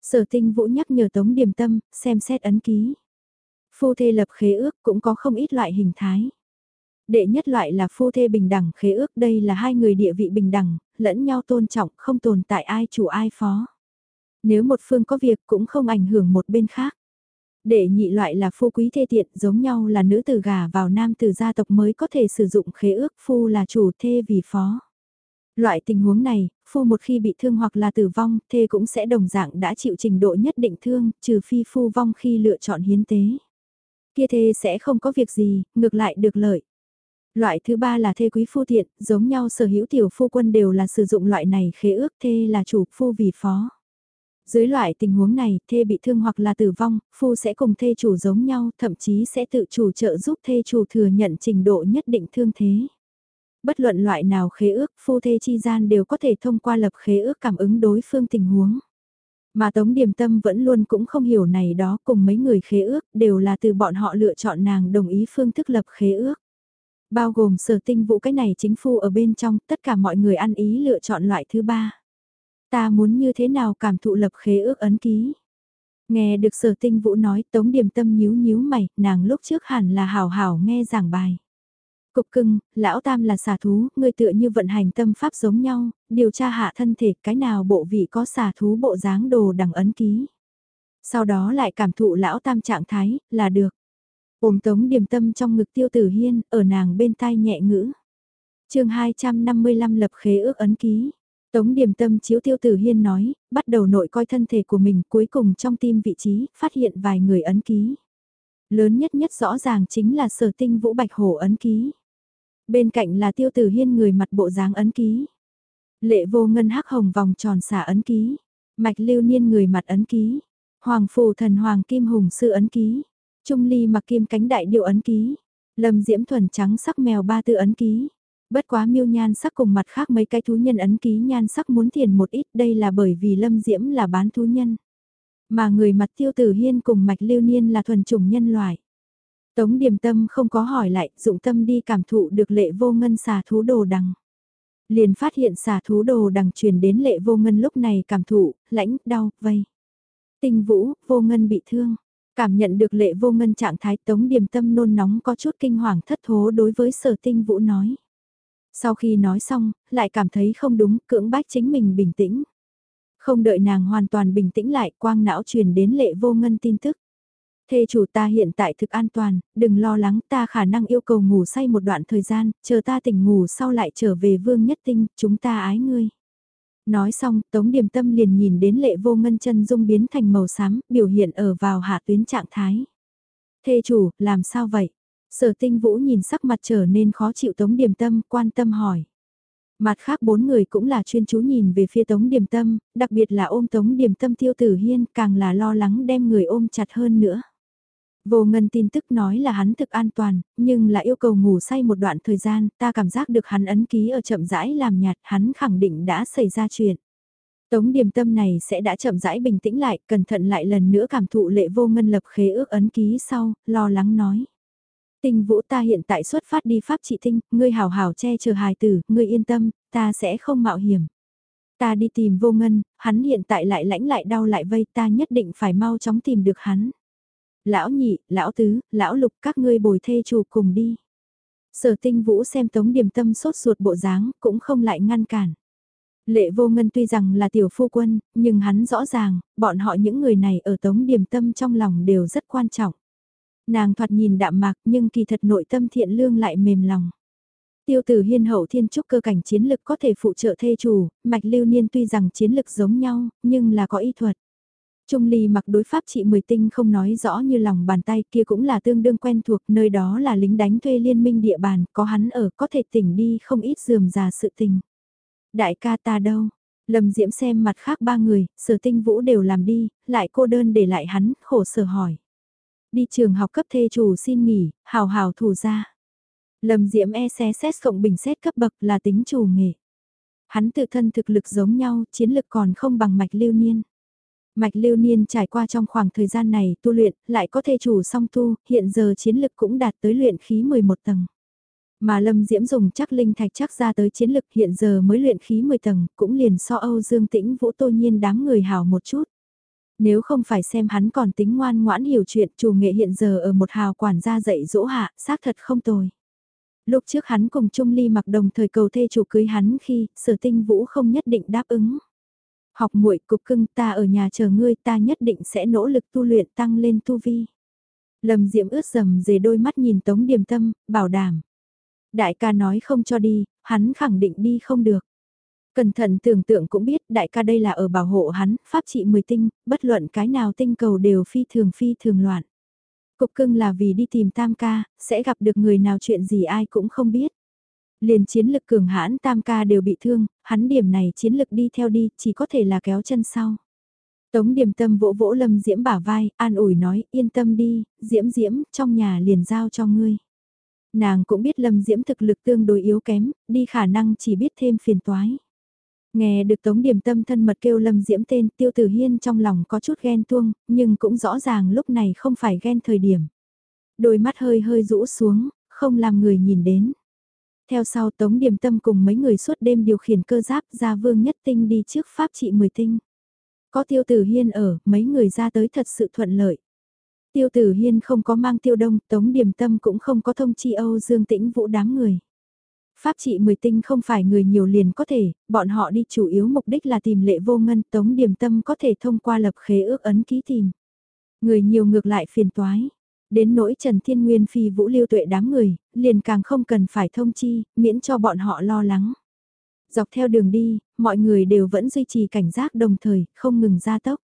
Sở tinh vũ nhắc nhở Tống Điềm Tâm, xem xét ấn ký. Phu thê lập khế ước cũng có không ít loại hình thái. Đệ nhất loại là phu thê bình đẳng khế ước đây là hai người địa vị bình đẳng, lẫn nhau tôn trọng, không tồn tại ai chủ ai phó. Nếu một phương có việc cũng không ảnh hưởng một bên khác. Đệ nhị loại là phu quý thê tiện giống nhau là nữ tử gà vào nam tử gia tộc mới có thể sử dụng khế ước phu là chủ thê vì phó. Loại tình huống này, phu một khi bị thương hoặc là tử vong, thê cũng sẽ đồng dạng đã chịu trình độ nhất định thương, trừ phi phu vong khi lựa chọn hiến tế. Kia thê sẽ không có việc gì, ngược lại được lợi. Loại thứ ba là thê quý phu thiện, giống nhau sở hữu tiểu phu quân đều là sử dụng loại này khế ước thê là chủ phu vì phó. Dưới loại tình huống này, thê bị thương hoặc là tử vong, phu sẽ cùng thê chủ giống nhau, thậm chí sẽ tự chủ trợ giúp thê chủ thừa nhận trình độ nhất định thương thế. Bất luận loại nào khế ước, phu thê chi gian đều có thể thông qua lập khế ước cảm ứng đối phương tình huống. Mà Tống Điềm Tâm vẫn luôn cũng không hiểu này đó cùng mấy người khế ước đều là từ bọn họ lựa chọn nàng đồng ý phương thức lập khế ước. Bao gồm sở tinh vũ cái này chính phu ở bên trong tất cả mọi người ăn ý lựa chọn loại thứ ba. Ta muốn như thế nào cảm thụ lập khế ước ấn ký. Nghe được sở tinh vũ nói tống điểm tâm nhíu nhíu mày, nàng lúc trước hẳn là hào hào nghe giảng bài. Cục cưng, lão tam là xà thú, người tựa như vận hành tâm pháp giống nhau, điều tra hạ thân thể cái nào bộ vị có xà thú bộ dáng đồ đằng ấn ký. Sau đó lại cảm thụ lão tam trạng thái, là được. Ôm tống điềm tâm trong ngực tiêu tử hiên, ở nàng bên tai nhẹ ngữ. chương 255 lập khế ước ấn ký. Tống điểm tâm chiếu tiêu tử hiên nói, bắt đầu nội coi thân thể của mình cuối cùng trong tim vị trí, phát hiện vài người ấn ký. Lớn nhất nhất rõ ràng chính là sở tinh vũ bạch hổ ấn ký. Bên cạnh là tiêu tử hiên người mặt bộ dáng ấn ký. Lệ vô ngân hắc hồng vòng tròn xả ấn ký. Mạch lưu niên người mặt ấn ký. Hoàng phù thần hoàng kim hùng sư ấn ký. Trung ly mặc kim cánh đại điệu ấn ký. Lâm diễm thuần trắng sắc mèo ba tư ấn ký. Bất quá miêu nhan sắc cùng mặt khác mấy cái thú nhân ấn ký nhan sắc muốn tiền một ít đây là bởi vì lâm diễm là bán thú nhân. Mà người mặt tiêu tử hiên cùng mạch lưu niên là thuần chủng nhân loại. Tống điểm tâm không có hỏi lại, dụng tâm đi cảm thụ được lệ vô ngân xà thú đồ đằng. Liền phát hiện xà thú đồ đằng truyền đến lệ vô ngân lúc này cảm thụ, lãnh, đau, vây. tình vũ, vô ngân bị thương. Cảm nhận được lệ vô ngân trạng thái tống điểm tâm nôn nóng có chút kinh hoàng thất thố đối với sở tinh vũ nói. Sau khi nói xong, lại cảm thấy không đúng, cưỡng bách chính mình bình tĩnh. Không đợi nàng hoàn toàn bình tĩnh lại, quang não truyền đến lệ vô ngân tin tức. Thê chủ ta hiện tại thực an toàn, đừng lo lắng ta khả năng yêu cầu ngủ say một đoạn thời gian, chờ ta tỉnh ngủ sau lại trở về vương nhất tinh, chúng ta ái ngươi. Nói xong, Tống Điềm Tâm liền nhìn đến lệ vô ngân chân dung biến thành màu xám, biểu hiện ở vào hạ tuyến trạng thái. Thê chủ, làm sao vậy? Sở tinh vũ nhìn sắc mặt trở nên khó chịu Tống Điềm Tâm, quan tâm hỏi. Mặt khác bốn người cũng là chuyên chú nhìn về phía Tống Điềm Tâm, đặc biệt là ôm Tống Điềm Tâm tiêu tử hiên càng là lo lắng đem người ôm chặt hơn nữa. Vô ngân tin tức nói là hắn thực an toàn, nhưng là yêu cầu ngủ say một đoạn thời gian, ta cảm giác được hắn ấn ký ở chậm rãi làm nhạt, hắn khẳng định đã xảy ra chuyện. Tống điềm tâm này sẽ đã chậm rãi bình tĩnh lại, cẩn thận lại lần nữa cảm thụ lệ vô ngân lập khế ước ấn ký sau, lo lắng nói. Tinh vũ ta hiện tại xuất phát đi pháp trị tinh, ngươi hào hào che chờ hài tử, ngươi yên tâm, ta sẽ không mạo hiểm. Ta đi tìm vô ngân, hắn hiện tại lại lãnh lại đau lại vây ta nhất định phải mau chóng tìm được hắn lão nhị, lão tứ, lão lục các ngươi bồi thê chủ cùng đi. Sở tinh vũ xem tống điểm tâm sốt ruột bộ dáng, cũng không lại ngăn cản. Lệ vô ngân tuy rằng là tiểu phu quân, nhưng hắn rõ ràng, bọn họ những người này ở tống điểm tâm trong lòng đều rất quan trọng. Nàng thoạt nhìn đạm mạc nhưng kỳ thật nội tâm thiện lương lại mềm lòng. Tiêu tử hiên hậu thiên trúc cơ cảnh chiến lực có thể phụ trợ thê chủ, mạch lưu niên tuy rằng chiến lực giống nhau, nhưng là có y thuật. Trung Ly mặc đối pháp trị mười tinh không nói rõ như lòng bàn tay kia cũng là tương đương quen thuộc nơi đó là lính đánh thuê liên minh địa bàn, có hắn ở có thể tỉnh đi không ít dườm già sự tình. Đại ca ta đâu? Lâm Diễm xem mặt khác ba người, sở tinh vũ đều làm đi, lại cô đơn để lại hắn, khổ sở hỏi. Đi trường học cấp thê chủ xin nghỉ, hào hào thủ ra. Lâm Diễm e xe xét cộng bình xét cấp bậc là tính chủ nghề. Hắn tự thân thực lực giống nhau, chiến lực còn không bằng mạch lưu niên. Mạch lưu niên trải qua trong khoảng thời gian này tu luyện, lại có thể chủ song tu, hiện giờ chiến lực cũng đạt tới luyện khí 11 tầng. Mà Lâm Diễm dùng chắc linh thạch chắc ra tới chiến lực hiện giờ mới luyện khí 10 tầng, cũng liền so Âu Dương Tĩnh Vũ Tô Nhiên đám người hào một chút. Nếu không phải xem hắn còn tính ngoan ngoãn hiểu chuyện, chủ nghệ hiện giờ ở một hào quản gia dạy dỗ hạ, xác thật không tồi. Lúc trước hắn cùng Trung Ly mặc đồng thời cầu thê chủ cưới hắn khi, sở tinh vũ không nhất định đáp ứng. Học muội cục cưng ta ở nhà chờ ngươi ta nhất định sẽ nỗ lực tu luyện tăng lên tu vi. Lâm Diễm ướt dầm dề đôi mắt nhìn Tống Điềm Tâm, bảo đảm. Đại ca nói không cho đi, hắn khẳng định đi không được. Cẩn thận tưởng tượng cũng biết đại ca đây là ở bảo hộ hắn, pháp trị 10 tinh, bất luận cái nào tinh cầu đều phi thường phi thường loạn. Cục cưng là vì đi tìm tam ca, sẽ gặp được người nào chuyện gì ai cũng không biết. Liền chiến lực cường hãn tam ca đều bị thương, hắn điểm này chiến lực đi theo đi, chỉ có thể là kéo chân sau. Tống điểm tâm vỗ vỗ lâm diễm bả vai, an ủi nói, yên tâm đi, diễm diễm, trong nhà liền giao cho ngươi. Nàng cũng biết lâm diễm thực lực tương đối yếu kém, đi khả năng chỉ biết thêm phiền toái. Nghe được Tống Điềm Tâm thân mật kêu Lâm Diễm tên Tiêu Tử Hiên trong lòng có chút ghen tuông, nhưng cũng rõ ràng lúc này không phải ghen thời điểm. Đôi mắt hơi hơi rũ xuống, không làm người nhìn đến. Theo sau Tống Điềm Tâm cùng mấy người suốt đêm điều khiển cơ giáp ra vương nhất tinh đi trước pháp trị 10 tinh. Có Tiêu Tử Hiên ở, mấy người ra tới thật sự thuận lợi. Tiêu Tử Hiên không có mang tiêu đông, Tống Điềm Tâm cũng không có thông chi Âu Dương Tĩnh Vũ đám người. Pháp trị mười tinh không phải người nhiều liền có thể, bọn họ đi chủ yếu mục đích là tìm lệ vô ngân tống điềm tâm có thể thông qua lập khế ước ấn ký tìm. Người nhiều ngược lại phiền toái. Đến nỗi Trần Thiên Nguyên phi vũ lưu tuệ đám người, liền càng không cần phải thông chi, miễn cho bọn họ lo lắng. Dọc theo đường đi, mọi người đều vẫn duy trì cảnh giác đồng thời, không ngừng ra tốc.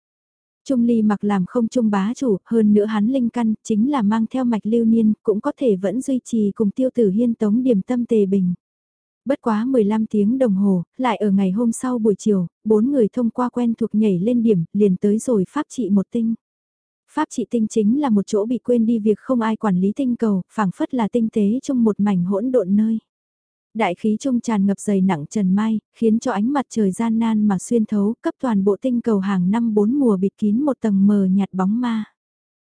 Trung ly mặc làm không trung bá chủ, hơn nữa hắn linh căn, chính là mang theo mạch lưu niên, cũng có thể vẫn duy trì cùng tiêu tử hiên tống điểm tâm tề bình. Bất quá 15 tiếng đồng hồ, lại ở ngày hôm sau buổi chiều, bốn người thông qua quen thuộc nhảy lên điểm, liền tới rồi pháp trị một tinh. Pháp trị tinh chính là một chỗ bị quên đi việc không ai quản lý tinh cầu, phảng phất là tinh tế trong một mảnh hỗn độn nơi. Đại khí trung tràn ngập dày nặng trần mai, khiến cho ánh mặt trời gian nan mà xuyên thấu, cấp toàn bộ tinh cầu hàng năm bốn mùa bịt kín một tầng mờ nhạt bóng ma.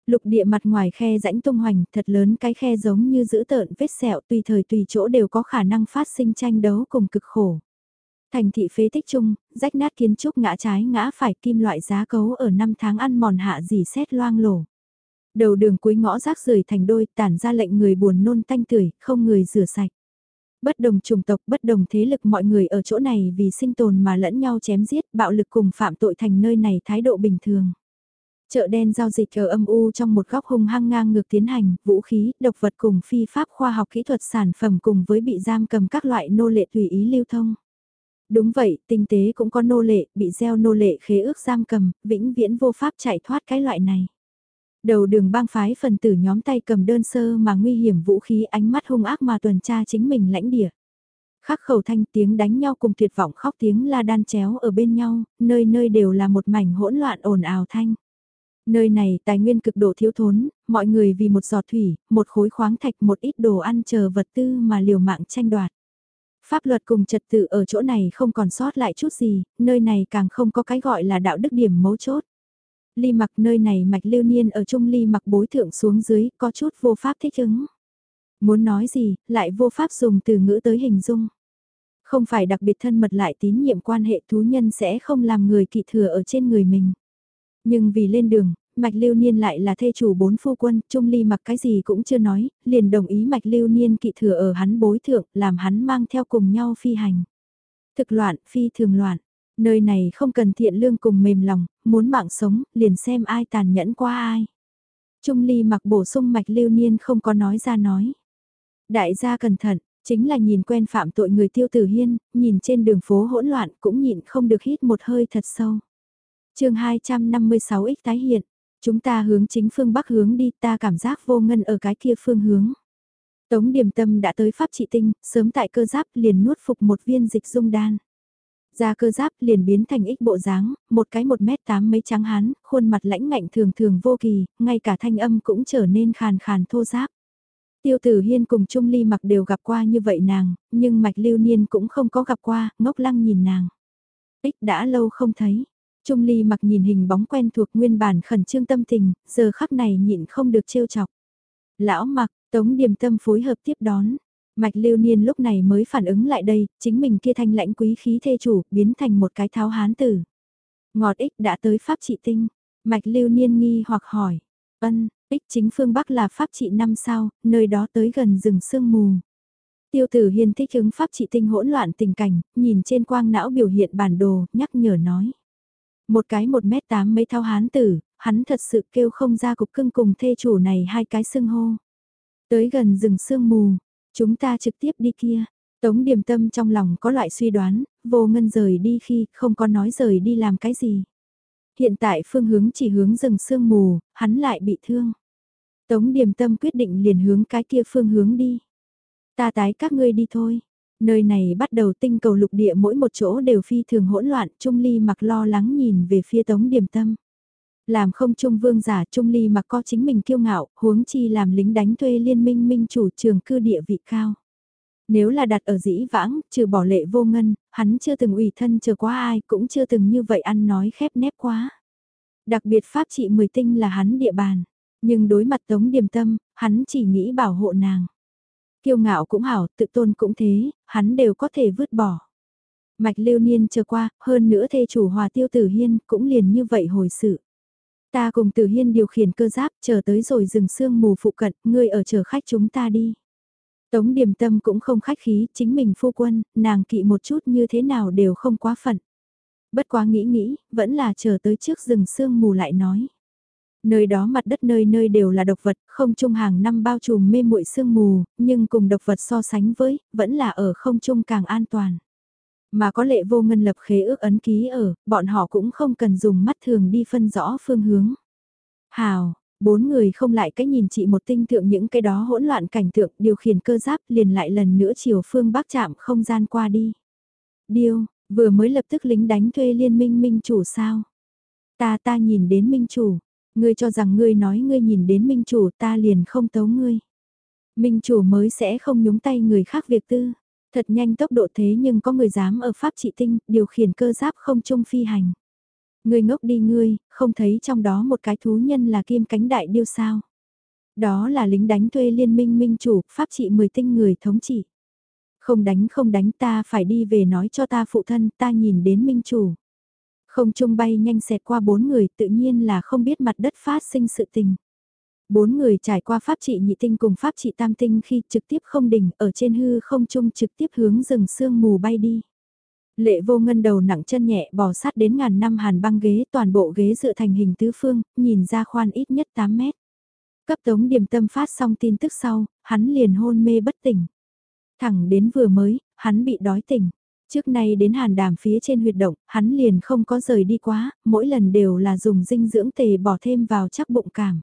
Lục địa mặt ngoài khe rãnh tung hoành, thật lớn cái khe giống như giữ tợn vết sẹo tùy thời tùy chỗ đều có khả năng phát sinh tranh đấu cùng cực khổ. Thành thị phế tích chung, rách nát kiến trúc ngã trái ngã phải kim loại giá cấu ở năm tháng ăn mòn hạ dì xét loang lổ. Đầu đường cuối ngõ rác rời thành đôi tản ra lệnh người buồn nôn tanh tưởi, không người rửa sạch. Bất đồng chủng tộc, bất đồng thế lực mọi người ở chỗ này vì sinh tồn mà lẫn nhau chém giết, bạo lực cùng phạm tội thành nơi này thái độ bình thường. Chợ đen giao dịch ở âm u trong một góc hung hăng ngang ngược tiến hành, vũ khí, độc vật cùng phi pháp khoa học kỹ thuật sản phẩm cùng với bị giam cầm các loại nô lệ tùy ý lưu thông. Đúng vậy, tinh tế cũng có nô lệ, bị gieo nô lệ khế ước giam cầm, vĩnh viễn vô pháp chạy thoát cái loại này. Đầu đường bang phái phần tử nhóm tay cầm đơn sơ mà nguy hiểm vũ khí ánh mắt hung ác mà tuần tra chính mình lãnh địa. Khắc khẩu thanh tiếng đánh nhau cùng tuyệt vọng khóc tiếng la đan chéo ở bên nhau, nơi nơi đều là một mảnh hỗn loạn ồn ào thanh. Nơi này tài nguyên cực độ thiếu thốn, mọi người vì một giọt thủy, một khối khoáng thạch một ít đồ ăn chờ vật tư mà liều mạng tranh đoạt. Pháp luật cùng trật tự ở chỗ này không còn sót lại chút gì, nơi này càng không có cái gọi là đạo đức điểm mấu chốt. Ly mặc nơi này mạch lưu niên ở trung ly mặc bối thượng xuống dưới, có chút vô pháp thích ứng. Muốn nói gì, lại vô pháp dùng từ ngữ tới hình dung. Không phải đặc biệt thân mật lại tín nhiệm quan hệ thú nhân sẽ không làm người kỵ thừa ở trên người mình. Nhưng vì lên đường, Mạch Lưu Niên lại là thê chủ bốn phu quân, Trung Ly mặc cái gì cũng chưa nói, liền đồng ý Mạch Lưu Niên kỵ thừa ở hắn bối thượng, làm hắn mang theo cùng nhau phi hành. Thực loạn, phi thường loạn, nơi này không cần thiện lương cùng mềm lòng, muốn mạng sống, liền xem ai tàn nhẫn qua ai. Trung Ly mặc bổ sung Mạch Lưu Niên không có nói ra nói. Đại gia cẩn thận, chính là nhìn quen phạm tội người tiêu tử hiên, nhìn trên đường phố hỗn loạn cũng nhịn không được hít một hơi thật sâu chương 256 ít tái hiện, chúng ta hướng chính phương Bắc hướng đi ta cảm giác vô ngân ở cái kia phương hướng. Tống điểm tâm đã tới Pháp trị tinh, sớm tại cơ giáp liền nuốt phục một viên dịch dung đan. Ra cơ giáp liền biến thành ích bộ dáng, một cái một mét tám mấy trắng hán, khuôn mặt lãnh ngạnh thường thường vô kỳ, ngay cả thanh âm cũng trở nên khàn khàn thô giáp. Tiêu tử hiên cùng Trung Ly mặc đều gặp qua như vậy nàng, nhưng mạch lưu niên cũng không có gặp qua, ngốc lăng nhìn nàng. Ích đã lâu không thấy, Trung Ly mặc nhìn hình bóng quen thuộc nguyên bản khẩn trương tâm tình, giờ khắc này nhịn không được trêu chọc. Lão mặc, tống điềm tâm phối hợp tiếp đón. Mạch lưu niên lúc này mới phản ứng lại đây, chính mình kia thanh lãnh quý khí thê chủ, biến thành một cái tháo hán tử. Ngọt ích đã tới pháp trị tinh. Mạch lưu niên nghi hoặc hỏi. Ân, ích chính phương Bắc là pháp trị năm sao, nơi đó tới gần rừng sương mù. Tiêu tử hiên thích ứng pháp trị tinh hỗn loạn tình cảnh, nhìn trên quang não biểu hiện bản đồ, nhắc nhở nói. Một cái một mét tám mấy thao hán tử, hắn thật sự kêu không ra cục cưng cùng thê chủ này hai cái sưng hô. Tới gần rừng sương mù, chúng ta trực tiếp đi kia. Tống điềm tâm trong lòng có loại suy đoán, vô ngân rời đi khi không có nói rời đi làm cái gì. Hiện tại phương hướng chỉ hướng rừng sương mù, hắn lại bị thương. Tống Điềm Tâm quyết định liền hướng cái kia phương hướng đi. Ta tái các ngươi đi thôi. Nơi này bắt đầu tinh cầu lục địa mỗi một chỗ đều phi thường hỗn loạn, Trung Ly mặc lo lắng nhìn về phía Tống Điềm Tâm. Làm không trung vương giả Trung Ly mặc có chính mình kiêu ngạo, huống chi làm lính đánh thuê liên minh minh chủ trường cư địa vị cao. Nếu là đặt ở dĩ vãng, trừ bỏ lệ vô ngân, hắn chưa từng ủy thân chờ qua ai, cũng chưa từng như vậy ăn nói khép nép quá. Đặc biệt pháp trị mười tinh là hắn địa bàn, nhưng đối mặt tống điềm tâm, hắn chỉ nghĩ bảo hộ nàng. Kiêu ngạo cũng hảo, tự tôn cũng thế, hắn đều có thể vứt bỏ. Mạch lưu niên chờ qua, hơn nữa thê chủ hòa tiêu tử hiên cũng liền như vậy hồi sự. Ta cùng tử hiên điều khiển cơ giáp chờ tới rồi rừng sương mù phụ cận, ngươi ở chờ khách chúng ta đi. Tống điềm tâm cũng không khách khí, chính mình phu quân, nàng kỵ một chút như thế nào đều không quá phận. Bất quá nghĩ nghĩ, vẫn là chờ tới trước rừng sương mù lại nói. Nơi đó mặt đất nơi nơi đều là độc vật, không trung hàng năm bao trùm mê muội sương mù, nhưng cùng độc vật so sánh với, vẫn là ở không trung càng an toàn. Mà có lệ vô ngân lập khế ước ấn ký ở, bọn họ cũng không cần dùng mắt thường đi phân rõ phương hướng. Hào, bốn người không lại cái nhìn chị một tinh thượng những cái đó hỗn loạn cảnh tượng điều khiển cơ giáp liền lại lần nữa chiều phương bắc chạm không gian qua đi. Điêu, vừa mới lập tức lính đánh thuê liên minh minh chủ sao? Ta ta nhìn đến minh chủ, ngươi cho rằng ngươi nói ngươi nhìn đến minh chủ ta liền không tấu ngươi. Minh chủ mới sẽ không nhúng tay người khác việc tư. Thật nhanh tốc độ thế nhưng có người dám ở Pháp trị tinh, điều khiển cơ giáp không trung phi hành. Ngươi ngốc đi ngươi, không thấy trong đó một cái thú nhân là kim cánh đại điêu sao. Đó là lính đánh thuê liên minh minh chủ, Pháp trị 10 tinh người thống trị. Không đánh không đánh ta phải đi về nói cho ta phụ thân, ta nhìn đến minh chủ. Không trung bay nhanh xẹt qua bốn người tự nhiên là không biết mặt đất phát sinh sự tình. Bốn người trải qua pháp trị nhị tinh cùng pháp trị tam tinh khi trực tiếp không đỉnh ở trên hư không trung trực tiếp hướng rừng sương mù bay đi. Lệ vô ngân đầu nặng chân nhẹ bò sát đến ngàn năm hàn băng ghế toàn bộ ghế dựa thành hình tứ phương, nhìn ra khoan ít nhất 8 mét. Cấp tống điểm tâm phát xong tin tức sau, hắn liền hôn mê bất tỉnh. Thẳng đến vừa mới, hắn bị đói tỉnh. Trước nay đến hàn đàm phía trên huyệt động, hắn liền không có rời đi quá, mỗi lần đều là dùng dinh dưỡng tề bỏ thêm vào chắc bụng cảm.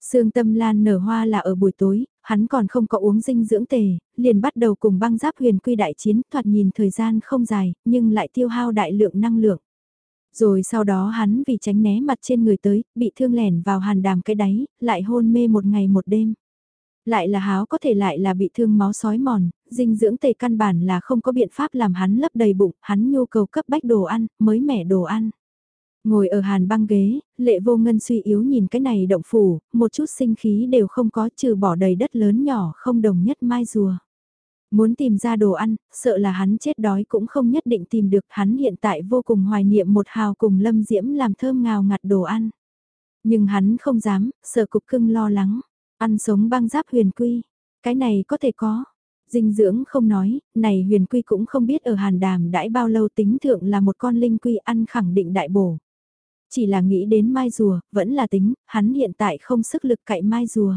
Sương tâm lan nở hoa là ở buổi tối, hắn còn không có uống dinh dưỡng tề, liền bắt đầu cùng băng giáp huyền quy đại chiến thoạt nhìn thời gian không dài, nhưng lại tiêu hao đại lượng năng lượng. Rồi sau đó hắn vì tránh né mặt trên người tới, bị thương lẻn vào hàn đàm cái đáy, lại hôn mê một ngày một đêm. Lại là háo có thể lại là bị thương máu sói mòn, dinh dưỡng tề căn bản là không có biện pháp làm hắn lấp đầy bụng, hắn nhu cầu cấp bách đồ ăn, mới mẻ đồ ăn. Ngồi ở hàn băng ghế, lệ vô ngân suy yếu nhìn cái này động phủ, một chút sinh khí đều không có trừ bỏ đầy đất lớn nhỏ không đồng nhất mai rùa. Muốn tìm ra đồ ăn, sợ là hắn chết đói cũng không nhất định tìm được hắn hiện tại vô cùng hoài niệm một hào cùng lâm diễm làm thơm ngào ngặt đồ ăn. Nhưng hắn không dám, sợ cục cưng lo lắng, ăn sống băng giáp huyền quy, cái này có thể có. Dinh dưỡng không nói, này huyền quy cũng không biết ở hàn đàm đãi bao lâu tính thượng là một con linh quy ăn khẳng định đại bổ. Chỉ là nghĩ đến mai rùa, vẫn là tính, hắn hiện tại không sức lực cậy mai rùa.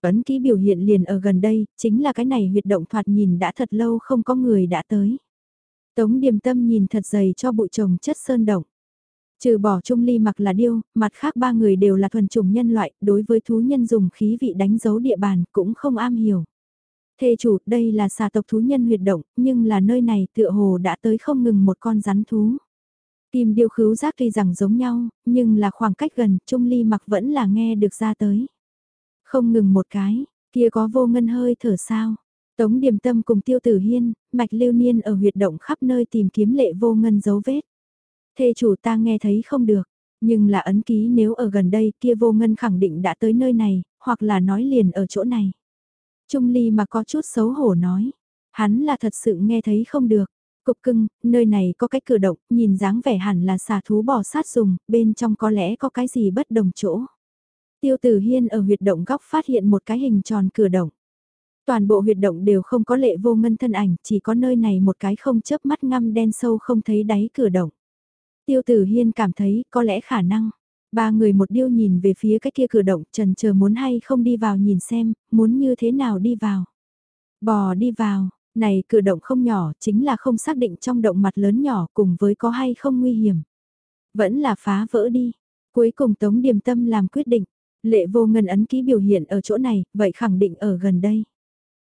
Ấn ký biểu hiện liền ở gần đây, chính là cái này huyệt động thoạt nhìn đã thật lâu không có người đã tới. Tống điềm tâm nhìn thật dày cho bụi trồng chất sơn động. Trừ bỏ trung ly mặc là điêu, mặt khác ba người đều là thuần chủng nhân loại, đối với thú nhân dùng khí vị đánh dấu địa bàn cũng không am hiểu. Thê chủ, đây là xà tộc thú nhân huyệt động, nhưng là nơi này tựa hồ đã tới không ngừng một con rắn thú. Kim điêu khứu giác tuy rằng giống nhau, nhưng là khoảng cách gần, Trung Ly mặc vẫn là nghe được ra tới. Không ngừng một cái, kia có vô ngân hơi thở sao. Tống Điềm Tâm cùng Tiêu Tử Hiên, Mạch Lưu Niên ở huyệt động khắp nơi tìm kiếm lệ vô ngân dấu vết. Thê chủ ta nghe thấy không được, nhưng là ấn ký nếu ở gần đây kia vô ngân khẳng định đã tới nơi này, hoặc là nói liền ở chỗ này. Trung Ly mà có chút xấu hổ nói, hắn là thật sự nghe thấy không được. Cục cưng, nơi này có cái cửa động, nhìn dáng vẻ hẳn là xà thú bò sát dùng, bên trong có lẽ có cái gì bất đồng chỗ. Tiêu tử hiên ở huyệt động góc phát hiện một cái hình tròn cửa động. Toàn bộ huyệt động đều không có lệ vô ngân thân ảnh, chỉ có nơi này một cái không chớp mắt ngăm đen sâu không thấy đáy cửa động. Tiêu tử hiên cảm thấy có lẽ khả năng. Ba người một điêu nhìn về phía cái kia cửa động trần chờ muốn hay không đi vào nhìn xem, muốn như thế nào đi vào. Bò đi vào, này cửa động không nhỏ chính là không xác định trong động mặt lớn nhỏ cùng với có hay không nguy hiểm. Vẫn là phá vỡ đi. Cuối cùng Tống Điềm Tâm làm quyết định. Lệ vô ngân ấn ký biểu hiện ở chỗ này, vậy khẳng định ở gần đây.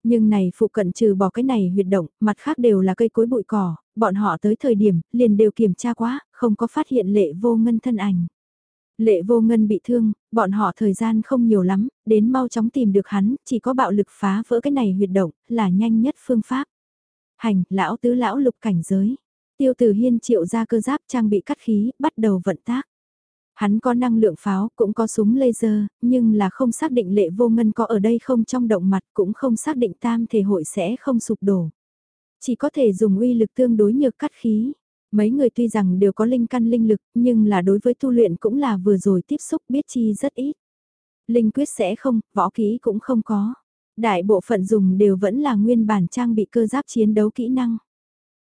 Nhưng này phụ cận trừ bỏ cái này huyệt động, mặt khác đều là cây cối bụi cỏ, bọn họ tới thời điểm, liền đều kiểm tra quá, không có phát hiện lệ vô ngân thân ảnh. Lệ vô ngân bị thương, bọn họ thời gian không nhiều lắm, đến mau chóng tìm được hắn, chỉ có bạo lực phá vỡ cái này huyệt động, là nhanh nhất phương pháp. Hành, lão tứ lão lục cảnh giới. Tiêu tử hiên triệu ra cơ giáp trang bị cắt khí, bắt đầu vận tác. Hắn có năng lượng pháo, cũng có súng laser, nhưng là không xác định lệ vô ngân có ở đây không trong động mặt, cũng không xác định tam thể hội sẽ không sụp đổ. Chỉ có thể dùng uy lực tương đối nhược cắt khí. Mấy người tuy rằng đều có linh căn linh lực, nhưng là đối với tu luyện cũng là vừa rồi tiếp xúc biết chi rất ít. Linh quyết sẽ không, võ kỹ cũng không có. Đại bộ phận dùng đều vẫn là nguyên bản trang bị cơ giáp chiến đấu kỹ năng.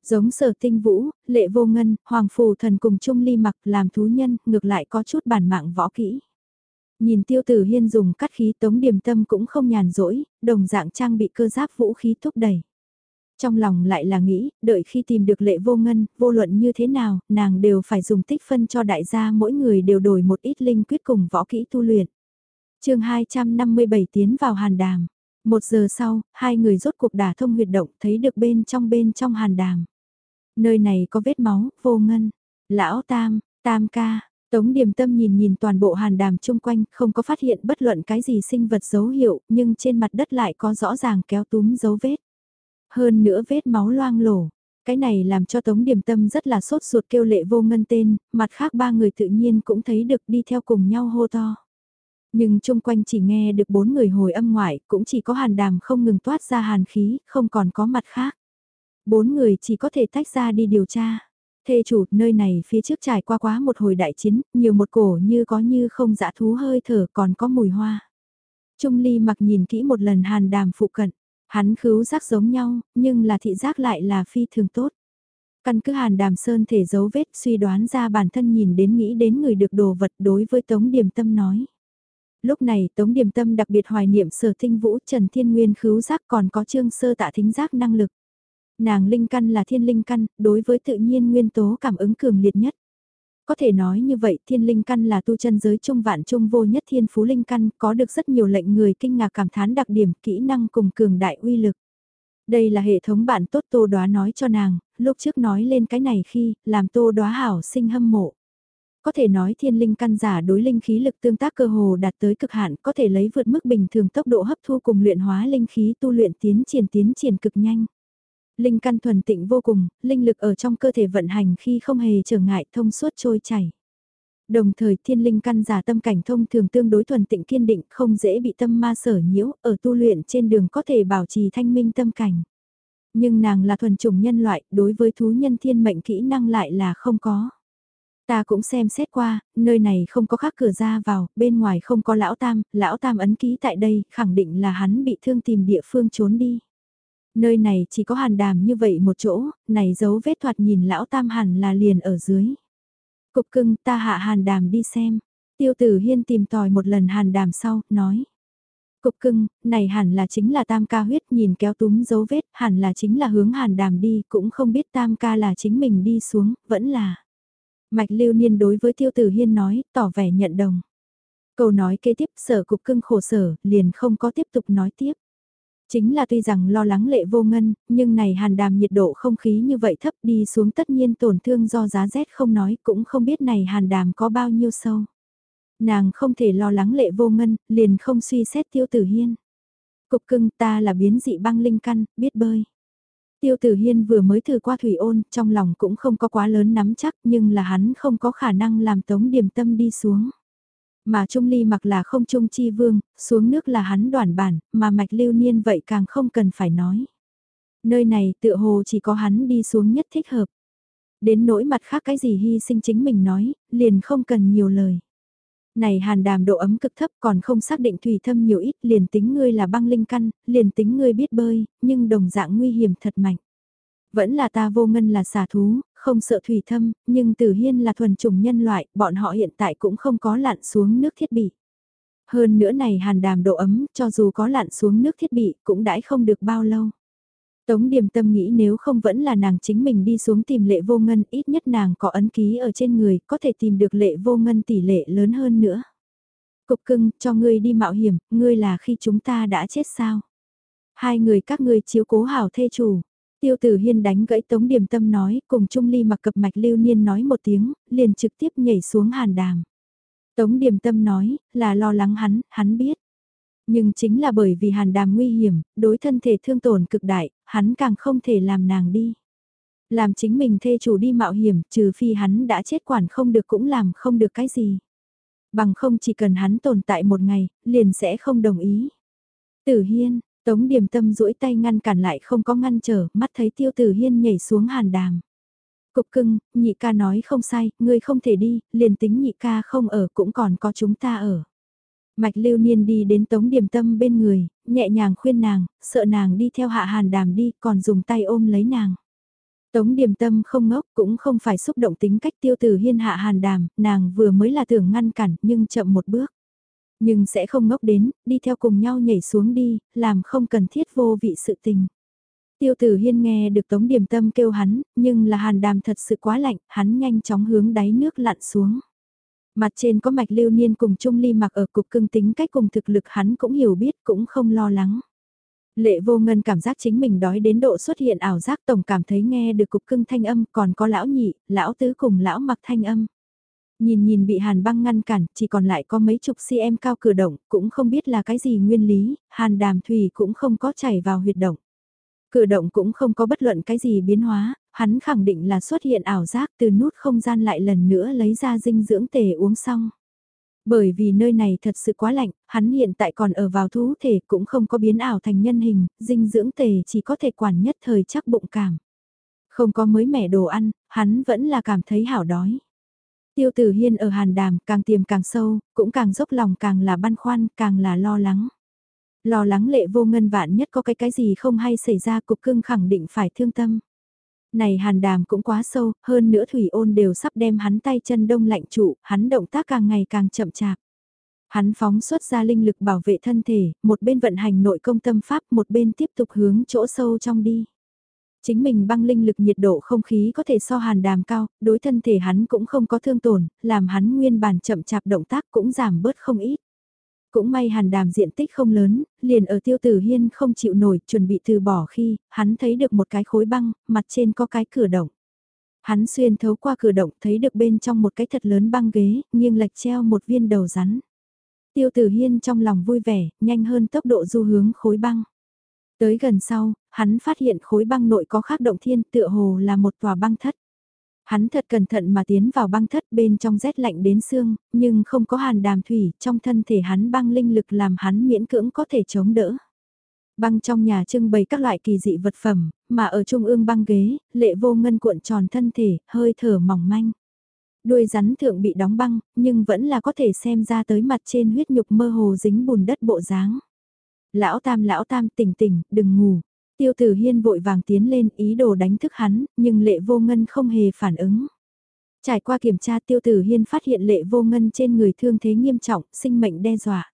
Giống sở tinh vũ, lệ vô ngân, hoàng phù thần cùng chung ly mặc làm thú nhân, ngược lại có chút bản mạng võ kỹ. Nhìn tiêu tử hiên dùng cắt khí tống điểm tâm cũng không nhàn rỗi, đồng dạng trang bị cơ giáp vũ khí thúc đẩy. Trong lòng lại là nghĩ, đợi khi tìm được lệ vô ngân, vô luận như thế nào, nàng đều phải dùng tích phân cho đại gia mỗi người đều đổi một ít linh quyết cùng võ kỹ tu luyện. chương 257 tiến vào hàn đàm. Một giờ sau, hai người rốt cuộc đả thông huyệt động thấy được bên trong bên trong hàn đàm. Nơi này có vết máu, vô ngân. Lão Tam, Tam ca, Tống Điềm Tâm nhìn nhìn toàn bộ hàn đàm chung quanh, không có phát hiện bất luận cái gì sinh vật dấu hiệu, nhưng trên mặt đất lại có rõ ràng kéo túm dấu vết. Hơn nữa vết máu loang lổ. Cái này làm cho Tống Điềm Tâm rất là sốt ruột kêu lệ vô ngân tên, mặt khác ba người tự nhiên cũng thấy được đi theo cùng nhau hô to. Nhưng chung quanh chỉ nghe được bốn người hồi âm ngoại, cũng chỉ có hàn đàm không ngừng toát ra hàn khí, không còn có mặt khác. Bốn người chỉ có thể tách ra đi điều tra. Thê chủ, nơi này phía trước trải qua quá một hồi đại chiến, nhiều một cổ như có như không dã thú hơi thở còn có mùi hoa. Trung ly mặc nhìn kỹ một lần hàn đàm phụ cận, hắn khứu giác giống nhau, nhưng là thị giác lại là phi thường tốt. Căn cứ hàn đàm sơn thể dấu vết suy đoán ra bản thân nhìn đến nghĩ đến người được đồ vật đối với Tống Điềm Tâm nói. Lúc này Tống Điềm Tâm đặc biệt hoài niệm sở tinh vũ Trần Thiên Nguyên khứu giác còn có trương sơ tạ thính giác năng lực. Nàng linh căn là thiên linh căn, đối với tự nhiên nguyên tố cảm ứng cường liệt nhất. Có thể nói như vậy thiên linh căn là tu chân giới trung vạn trung vô nhất thiên phú linh căn có được rất nhiều lệnh người kinh ngạc cảm thán đặc điểm kỹ năng cùng cường đại uy lực. Đây là hệ thống bạn tốt tô đoá nói cho nàng, lúc trước nói lên cái này khi làm tô đoá hảo sinh hâm mộ. Có thể nói thiên linh căn giả đối linh khí lực tương tác cơ hồ đạt tới cực hạn có thể lấy vượt mức bình thường tốc độ hấp thu cùng luyện hóa linh khí tu luyện tiến triển tiến triển cực nhanh. Linh căn thuần tịnh vô cùng, linh lực ở trong cơ thể vận hành khi không hề trở ngại thông suốt trôi chảy. Đồng thời thiên linh căn giả tâm cảnh thông thường tương đối thuần tịnh kiên định không dễ bị tâm ma sở nhiễu, ở tu luyện trên đường có thể bảo trì thanh minh tâm cảnh. Nhưng nàng là thuần chủng nhân loại, đối với thú nhân thiên mệnh kỹ năng lại là không có. Ta cũng xem xét qua, nơi này không có khác cửa ra vào, bên ngoài không có lão tam, lão tam ấn ký tại đây, khẳng định là hắn bị thương tìm địa phương trốn đi. Nơi này chỉ có hàn đàm như vậy một chỗ, này dấu vết thoạt nhìn lão tam hẳn là liền ở dưới. Cục cưng ta hạ hàn đàm đi xem. Tiêu tử hiên tìm tòi một lần hàn đàm sau, nói. Cục cưng, này hẳn là chính là tam ca huyết nhìn kéo túm dấu vết, hẳn là chính là hướng hàn đàm đi, cũng không biết tam ca là chính mình đi xuống, vẫn là. Mạch lưu niên đối với tiêu tử hiên nói, tỏ vẻ nhận đồng. Câu nói kế tiếp sở cục cưng khổ sở, liền không có tiếp tục nói tiếp. Chính là tuy rằng lo lắng lệ vô ngân, nhưng này hàn đàm nhiệt độ không khí như vậy thấp đi xuống tất nhiên tổn thương do giá rét không nói cũng không biết này hàn đàm có bao nhiêu sâu. Nàng không thể lo lắng lệ vô ngân, liền không suy xét tiêu tử hiên. Cục cưng ta là biến dị băng linh căn, biết bơi. Tiêu tử hiên vừa mới thử qua thủy ôn, trong lòng cũng không có quá lớn nắm chắc nhưng là hắn không có khả năng làm tống điểm tâm đi xuống. Mà Trung Ly mặc là không Trung Chi Vương, xuống nước là hắn đoàn bản, mà mạch lưu niên vậy càng không cần phải nói. Nơi này tựa hồ chỉ có hắn đi xuống nhất thích hợp. Đến nỗi mặt khác cái gì hy sinh chính mình nói, liền không cần nhiều lời. Này hàn đàm độ ấm cực thấp còn không xác định thủy thâm nhiều ít liền tính ngươi là băng linh căn, liền tính ngươi biết bơi, nhưng đồng dạng nguy hiểm thật mạnh. Vẫn là ta vô ngân là xà thú, không sợ thủy thâm, nhưng Tử Hiên là thuần chủng nhân loại, bọn họ hiện tại cũng không có lặn xuống nước thiết bị. Hơn nữa này hàn đàm độ ấm, cho dù có lặn xuống nước thiết bị, cũng đãi không được bao lâu. Tống điểm tâm nghĩ nếu không vẫn là nàng chính mình đi xuống tìm lệ vô ngân, ít nhất nàng có ấn ký ở trên người, có thể tìm được lệ vô ngân tỷ lệ lớn hơn nữa. Cục cưng, cho ngươi đi mạo hiểm, ngươi là khi chúng ta đã chết sao? Hai người các ngươi chiếu cố hảo thê chủ. Tiêu tử hiên đánh gãy tống điểm tâm nói, cùng Trung Ly mặc cập mạch lưu niên nói một tiếng, liền trực tiếp nhảy xuống hàn đàm. Tống điểm tâm nói, là lo lắng hắn, hắn biết. Nhưng chính là bởi vì hàn đàm nguy hiểm, đối thân thể thương tổn cực đại, hắn càng không thể làm nàng đi. Làm chính mình thê chủ đi mạo hiểm, trừ phi hắn đã chết quản không được cũng làm không được cái gì. Bằng không chỉ cần hắn tồn tại một ngày, liền sẽ không đồng ý. Tử Hiên, Tống Điềm Tâm duỗi tay ngăn cản lại không có ngăn trở, mắt thấy Tiêu Tử Hiên nhảy xuống hàn đàm. Cục cưng, nhị ca nói không sai, ngươi không thể đi, liền tính nhị ca không ở cũng còn có chúng ta ở. Mạch lưu niên đi đến tống điểm tâm bên người, nhẹ nhàng khuyên nàng, sợ nàng đi theo hạ hàn đàm đi, còn dùng tay ôm lấy nàng. Tống điểm tâm không ngốc cũng không phải xúc động tính cách tiêu Tử hiên hạ hàn đàm, nàng vừa mới là tưởng ngăn cản nhưng chậm một bước. Nhưng sẽ không ngốc đến, đi theo cùng nhau nhảy xuống đi, làm không cần thiết vô vị sự tình. Tiêu tử hiên nghe được tống điểm tâm kêu hắn, nhưng là hàn đàm thật sự quá lạnh, hắn nhanh chóng hướng đáy nước lặn xuống. Mặt trên có mạch lưu niên cùng Trung Ly mặc ở cục cưng tính cách cùng thực lực hắn cũng hiểu biết cũng không lo lắng. Lệ vô ngân cảm giác chính mình đói đến độ xuất hiện ảo giác tổng cảm thấy nghe được cục cưng thanh âm còn có lão nhị, lão tứ cùng lão mặc thanh âm. Nhìn nhìn bị hàn băng ngăn cản, chỉ còn lại có mấy chục cm cao cửa động, cũng không biết là cái gì nguyên lý, hàn đàm thủy cũng không có chảy vào huyệt động. Cửa động cũng không có bất luận cái gì biến hóa, hắn khẳng định là xuất hiện ảo giác từ nút không gian lại lần nữa lấy ra dinh dưỡng tề uống xong. Bởi vì nơi này thật sự quá lạnh, hắn hiện tại còn ở vào thú thể cũng không có biến ảo thành nhân hình, dinh dưỡng tề chỉ có thể quản nhất thời chắc bụng cảm. Không có mới mẻ đồ ăn, hắn vẫn là cảm thấy hảo đói. Tiêu tử hiên ở hàn đàm càng tiềm càng sâu, cũng càng dốc lòng càng là băn khoăn, càng là lo lắng. Lo lắng lệ vô ngân vạn nhất có cái cái gì không hay xảy ra cục cưng khẳng định phải thương tâm. Này hàn đàm cũng quá sâu, hơn nữa thủy ôn đều sắp đem hắn tay chân đông lạnh trụ, hắn động tác càng ngày càng chậm chạp. Hắn phóng xuất ra linh lực bảo vệ thân thể, một bên vận hành nội công tâm pháp, một bên tiếp tục hướng chỗ sâu trong đi. Chính mình băng linh lực nhiệt độ không khí có thể so hàn đàm cao, đối thân thể hắn cũng không có thương tổn, làm hắn nguyên bản chậm chạp động tác cũng giảm bớt không ít. Cũng may hàn đàm diện tích không lớn, liền ở tiêu tử hiên không chịu nổi, chuẩn bị từ bỏ khi, hắn thấy được một cái khối băng, mặt trên có cái cửa động. Hắn xuyên thấu qua cửa động thấy được bên trong một cái thật lớn băng ghế, nghiêng lệch treo một viên đầu rắn. Tiêu tử hiên trong lòng vui vẻ, nhanh hơn tốc độ du hướng khối băng. Tới gần sau, hắn phát hiện khối băng nội có khác động thiên tựa hồ là một tòa băng thất. Hắn thật cẩn thận mà tiến vào băng thất bên trong rét lạnh đến xương, nhưng không có hàn đàm thủy, trong thân thể hắn băng linh lực làm hắn miễn cưỡng có thể chống đỡ. Băng trong nhà trưng bày các loại kỳ dị vật phẩm, mà ở trung ương băng ghế, lệ vô ngân cuộn tròn thân thể, hơi thở mỏng manh. Đuôi rắn thượng bị đóng băng, nhưng vẫn là có thể xem ra tới mặt trên huyết nhục mơ hồ dính bùn đất bộ dáng. Lão tam lão tam tỉnh tỉnh, đừng ngủ. Tiêu tử hiên vội vàng tiến lên ý đồ đánh thức hắn, nhưng lệ vô ngân không hề phản ứng. Trải qua kiểm tra tiêu tử hiên phát hiện lệ vô ngân trên người thương thế nghiêm trọng, sinh mệnh đe dọa.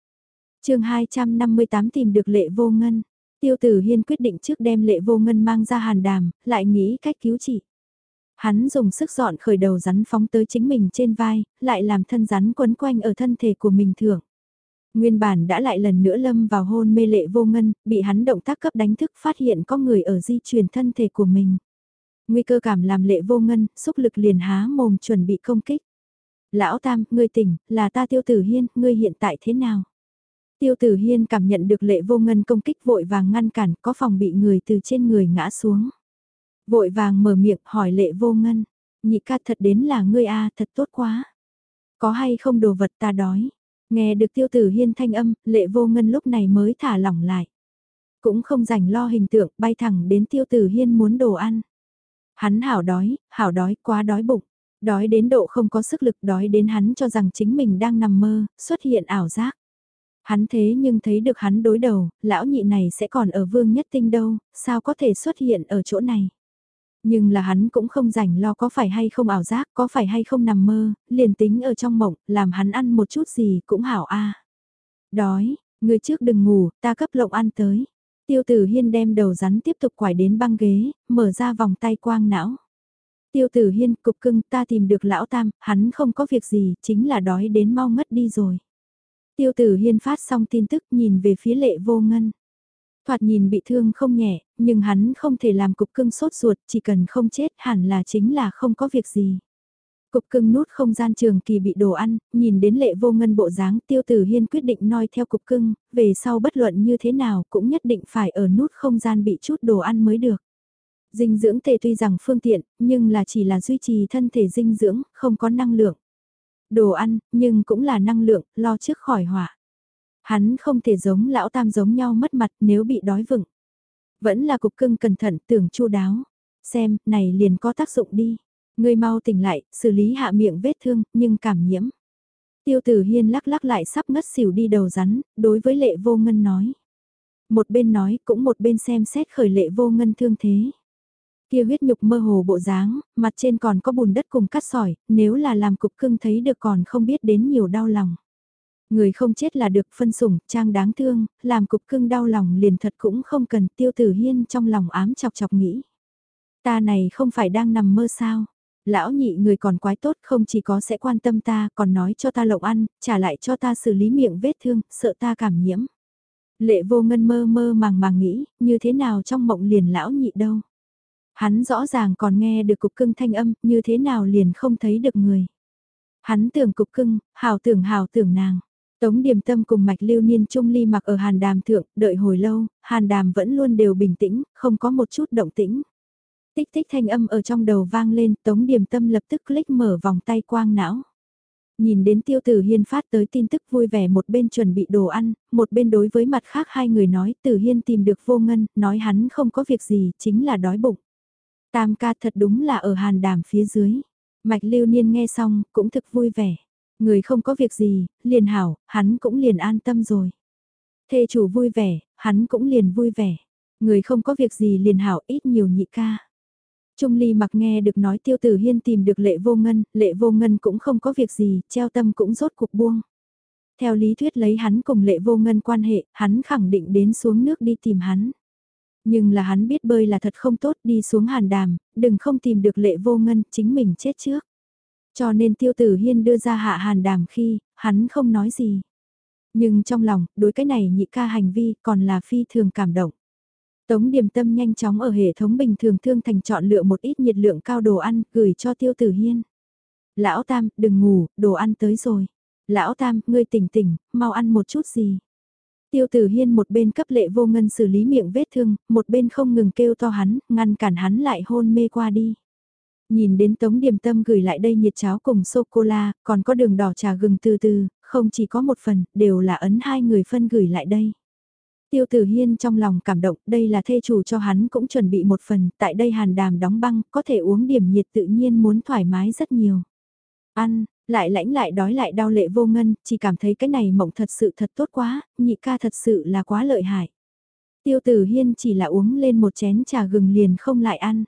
chương 258 tìm được lệ vô ngân. Tiêu tử hiên quyết định trước đem lệ vô ngân mang ra hàn đàm, lại nghĩ cách cứu trị. Hắn dùng sức dọn khởi đầu rắn phóng tới chính mình trên vai, lại làm thân rắn quấn quanh ở thân thể của mình thưởng. Nguyên bản đã lại lần nữa lâm vào hôn mê lệ vô ngân, bị hắn động tác cấp đánh thức phát hiện có người ở di chuyển thân thể của mình. Nguy cơ cảm làm lệ vô ngân, xúc lực liền há mồm chuẩn bị công kích. Lão Tam, ngươi tỉnh, là ta tiêu tử hiên, ngươi hiện tại thế nào? Tiêu tử hiên cảm nhận được lệ vô ngân công kích vội vàng ngăn cản, có phòng bị người từ trên người ngã xuống. Vội vàng mở miệng hỏi lệ vô ngân, nhị ca thật đến là ngươi a thật tốt quá. Có hay không đồ vật ta đói. Nghe được tiêu tử hiên thanh âm, lệ vô ngân lúc này mới thả lỏng lại. Cũng không rảnh lo hình tượng, bay thẳng đến tiêu tử hiên muốn đồ ăn. Hắn hảo đói, hảo đói, quá đói bụng. Đói đến độ không có sức lực đói đến hắn cho rằng chính mình đang nằm mơ, xuất hiện ảo giác. Hắn thế nhưng thấy được hắn đối đầu, lão nhị này sẽ còn ở vương nhất tinh đâu, sao có thể xuất hiện ở chỗ này. Nhưng là hắn cũng không rảnh lo có phải hay không ảo giác, có phải hay không nằm mơ, liền tính ở trong mộng, làm hắn ăn một chút gì cũng hảo a. Đói, người trước đừng ngủ, ta cấp lộng ăn tới. Tiêu tử hiên đem đầu rắn tiếp tục quải đến băng ghế, mở ra vòng tay quang não. Tiêu tử hiên cục cưng ta tìm được lão tam, hắn không có việc gì, chính là đói đến mau ngất đi rồi. Tiêu tử hiên phát xong tin tức nhìn về phía lệ vô ngân. Thoạt nhìn bị thương không nhẹ, nhưng hắn không thể làm cục cưng sốt ruột, chỉ cần không chết hẳn là chính là không có việc gì. Cục cưng nút không gian trường kỳ bị đồ ăn, nhìn đến lệ vô ngân bộ dáng tiêu tử hiên quyết định noi theo cục cưng, về sau bất luận như thế nào cũng nhất định phải ở nút không gian bị chút đồ ăn mới được. Dinh dưỡng tề tuy rằng phương tiện, nhưng là chỉ là duy trì thân thể dinh dưỡng, không có năng lượng. Đồ ăn, nhưng cũng là năng lượng, lo trước khỏi họa. Hắn không thể giống lão tam giống nhau mất mặt nếu bị đói vựng. Vẫn là cục cưng cẩn thận tưởng chu đáo. Xem, này liền có tác dụng đi. Người mau tỉnh lại, xử lý hạ miệng vết thương, nhưng cảm nhiễm. Tiêu tử hiên lắc lắc lại sắp ngất xỉu đi đầu rắn, đối với lệ vô ngân nói. Một bên nói cũng một bên xem xét khởi lệ vô ngân thương thế. Kia huyết nhục mơ hồ bộ dáng, mặt trên còn có bùn đất cùng cắt sỏi, nếu là làm cục cưng thấy được còn không biết đến nhiều đau lòng. Người không chết là được phân sủng, trang đáng thương, làm cục cưng đau lòng liền thật cũng không cần tiêu tử hiên trong lòng ám chọc chọc nghĩ. Ta này không phải đang nằm mơ sao? Lão nhị người còn quái tốt không chỉ có sẽ quan tâm ta còn nói cho ta lộng ăn, trả lại cho ta xử lý miệng vết thương, sợ ta cảm nhiễm. Lệ vô ngân mơ mơ màng màng nghĩ, như thế nào trong mộng liền lão nhị đâu. Hắn rõ ràng còn nghe được cục cưng thanh âm, như thế nào liền không thấy được người. Hắn tưởng cục cưng, hào tưởng hào tưởng nàng. Tống điềm tâm cùng mạch lưu niên trung ly mặc ở hàn đàm thượng, đợi hồi lâu, hàn đàm vẫn luôn đều bình tĩnh, không có một chút động tĩnh. Tích tích thanh âm ở trong đầu vang lên, tống điềm tâm lập tức click mở vòng tay quang não. Nhìn đến tiêu tử hiên phát tới tin tức vui vẻ một bên chuẩn bị đồ ăn, một bên đối với mặt khác hai người nói tử hiên tìm được vô ngân, nói hắn không có việc gì, chính là đói bụng. Tam ca thật đúng là ở hàn đàm phía dưới. Mạch lưu niên nghe xong, cũng thực vui vẻ. Người không có việc gì, liền hảo, hắn cũng liền an tâm rồi. Thê chủ vui vẻ, hắn cũng liền vui vẻ. Người không có việc gì liền hảo ít nhiều nhị ca. Trung ly mặc nghe được nói tiêu tử hiên tìm được lệ vô ngân, lệ vô ngân cũng không có việc gì, treo tâm cũng rốt cuộc buông. Theo lý thuyết lấy hắn cùng lệ vô ngân quan hệ, hắn khẳng định đến xuống nước đi tìm hắn. Nhưng là hắn biết bơi là thật không tốt đi xuống hàn đàm, đừng không tìm được lệ vô ngân, chính mình chết trước. Cho nên tiêu tử hiên đưa ra hạ hàn đàm khi, hắn không nói gì. Nhưng trong lòng, đối cái này nhị ca hành vi còn là phi thường cảm động. Tống điểm tâm nhanh chóng ở hệ thống bình thường thương thành chọn lựa một ít nhiệt lượng cao đồ ăn, gửi cho tiêu tử hiên. Lão Tam, đừng ngủ, đồ ăn tới rồi. Lão Tam, ngươi tỉnh tỉnh, mau ăn một chút gì. Tiêu tử hiên một bên cấp lệ vô ngân xử lý miệng vết thương, một bên không ngừng kêu to hắn, ngăn cản hắn lại hôn mê qua đi. Nhìn đến tống điểm tâm gửi lại đây nhiệt cháo cùng sô-cô-la, còn có đường đỏ trà gừng từ từ, không chỉ có một phần, đều là ấn hai người phân gửi lại đây. Tiêu tử hiên trong lòng cảm động, đây là thê chủ cho hắn cũng chuẩn bị một phần, tại đây hàn đàm đóng băng, có thể uống điểm nhiệt tự nhiên muốn thoải mái rất nhiều. Ăn, lại lãnh lại đói lại đau lệ vô ngân, chỉ cảm thấy cái này mộng thật sự thật tốt quá, nhị ca thật sự là quá lợi hại. Tiêu tử hiên chỉ là uống lên một chén trà gừng liền không lại ăn.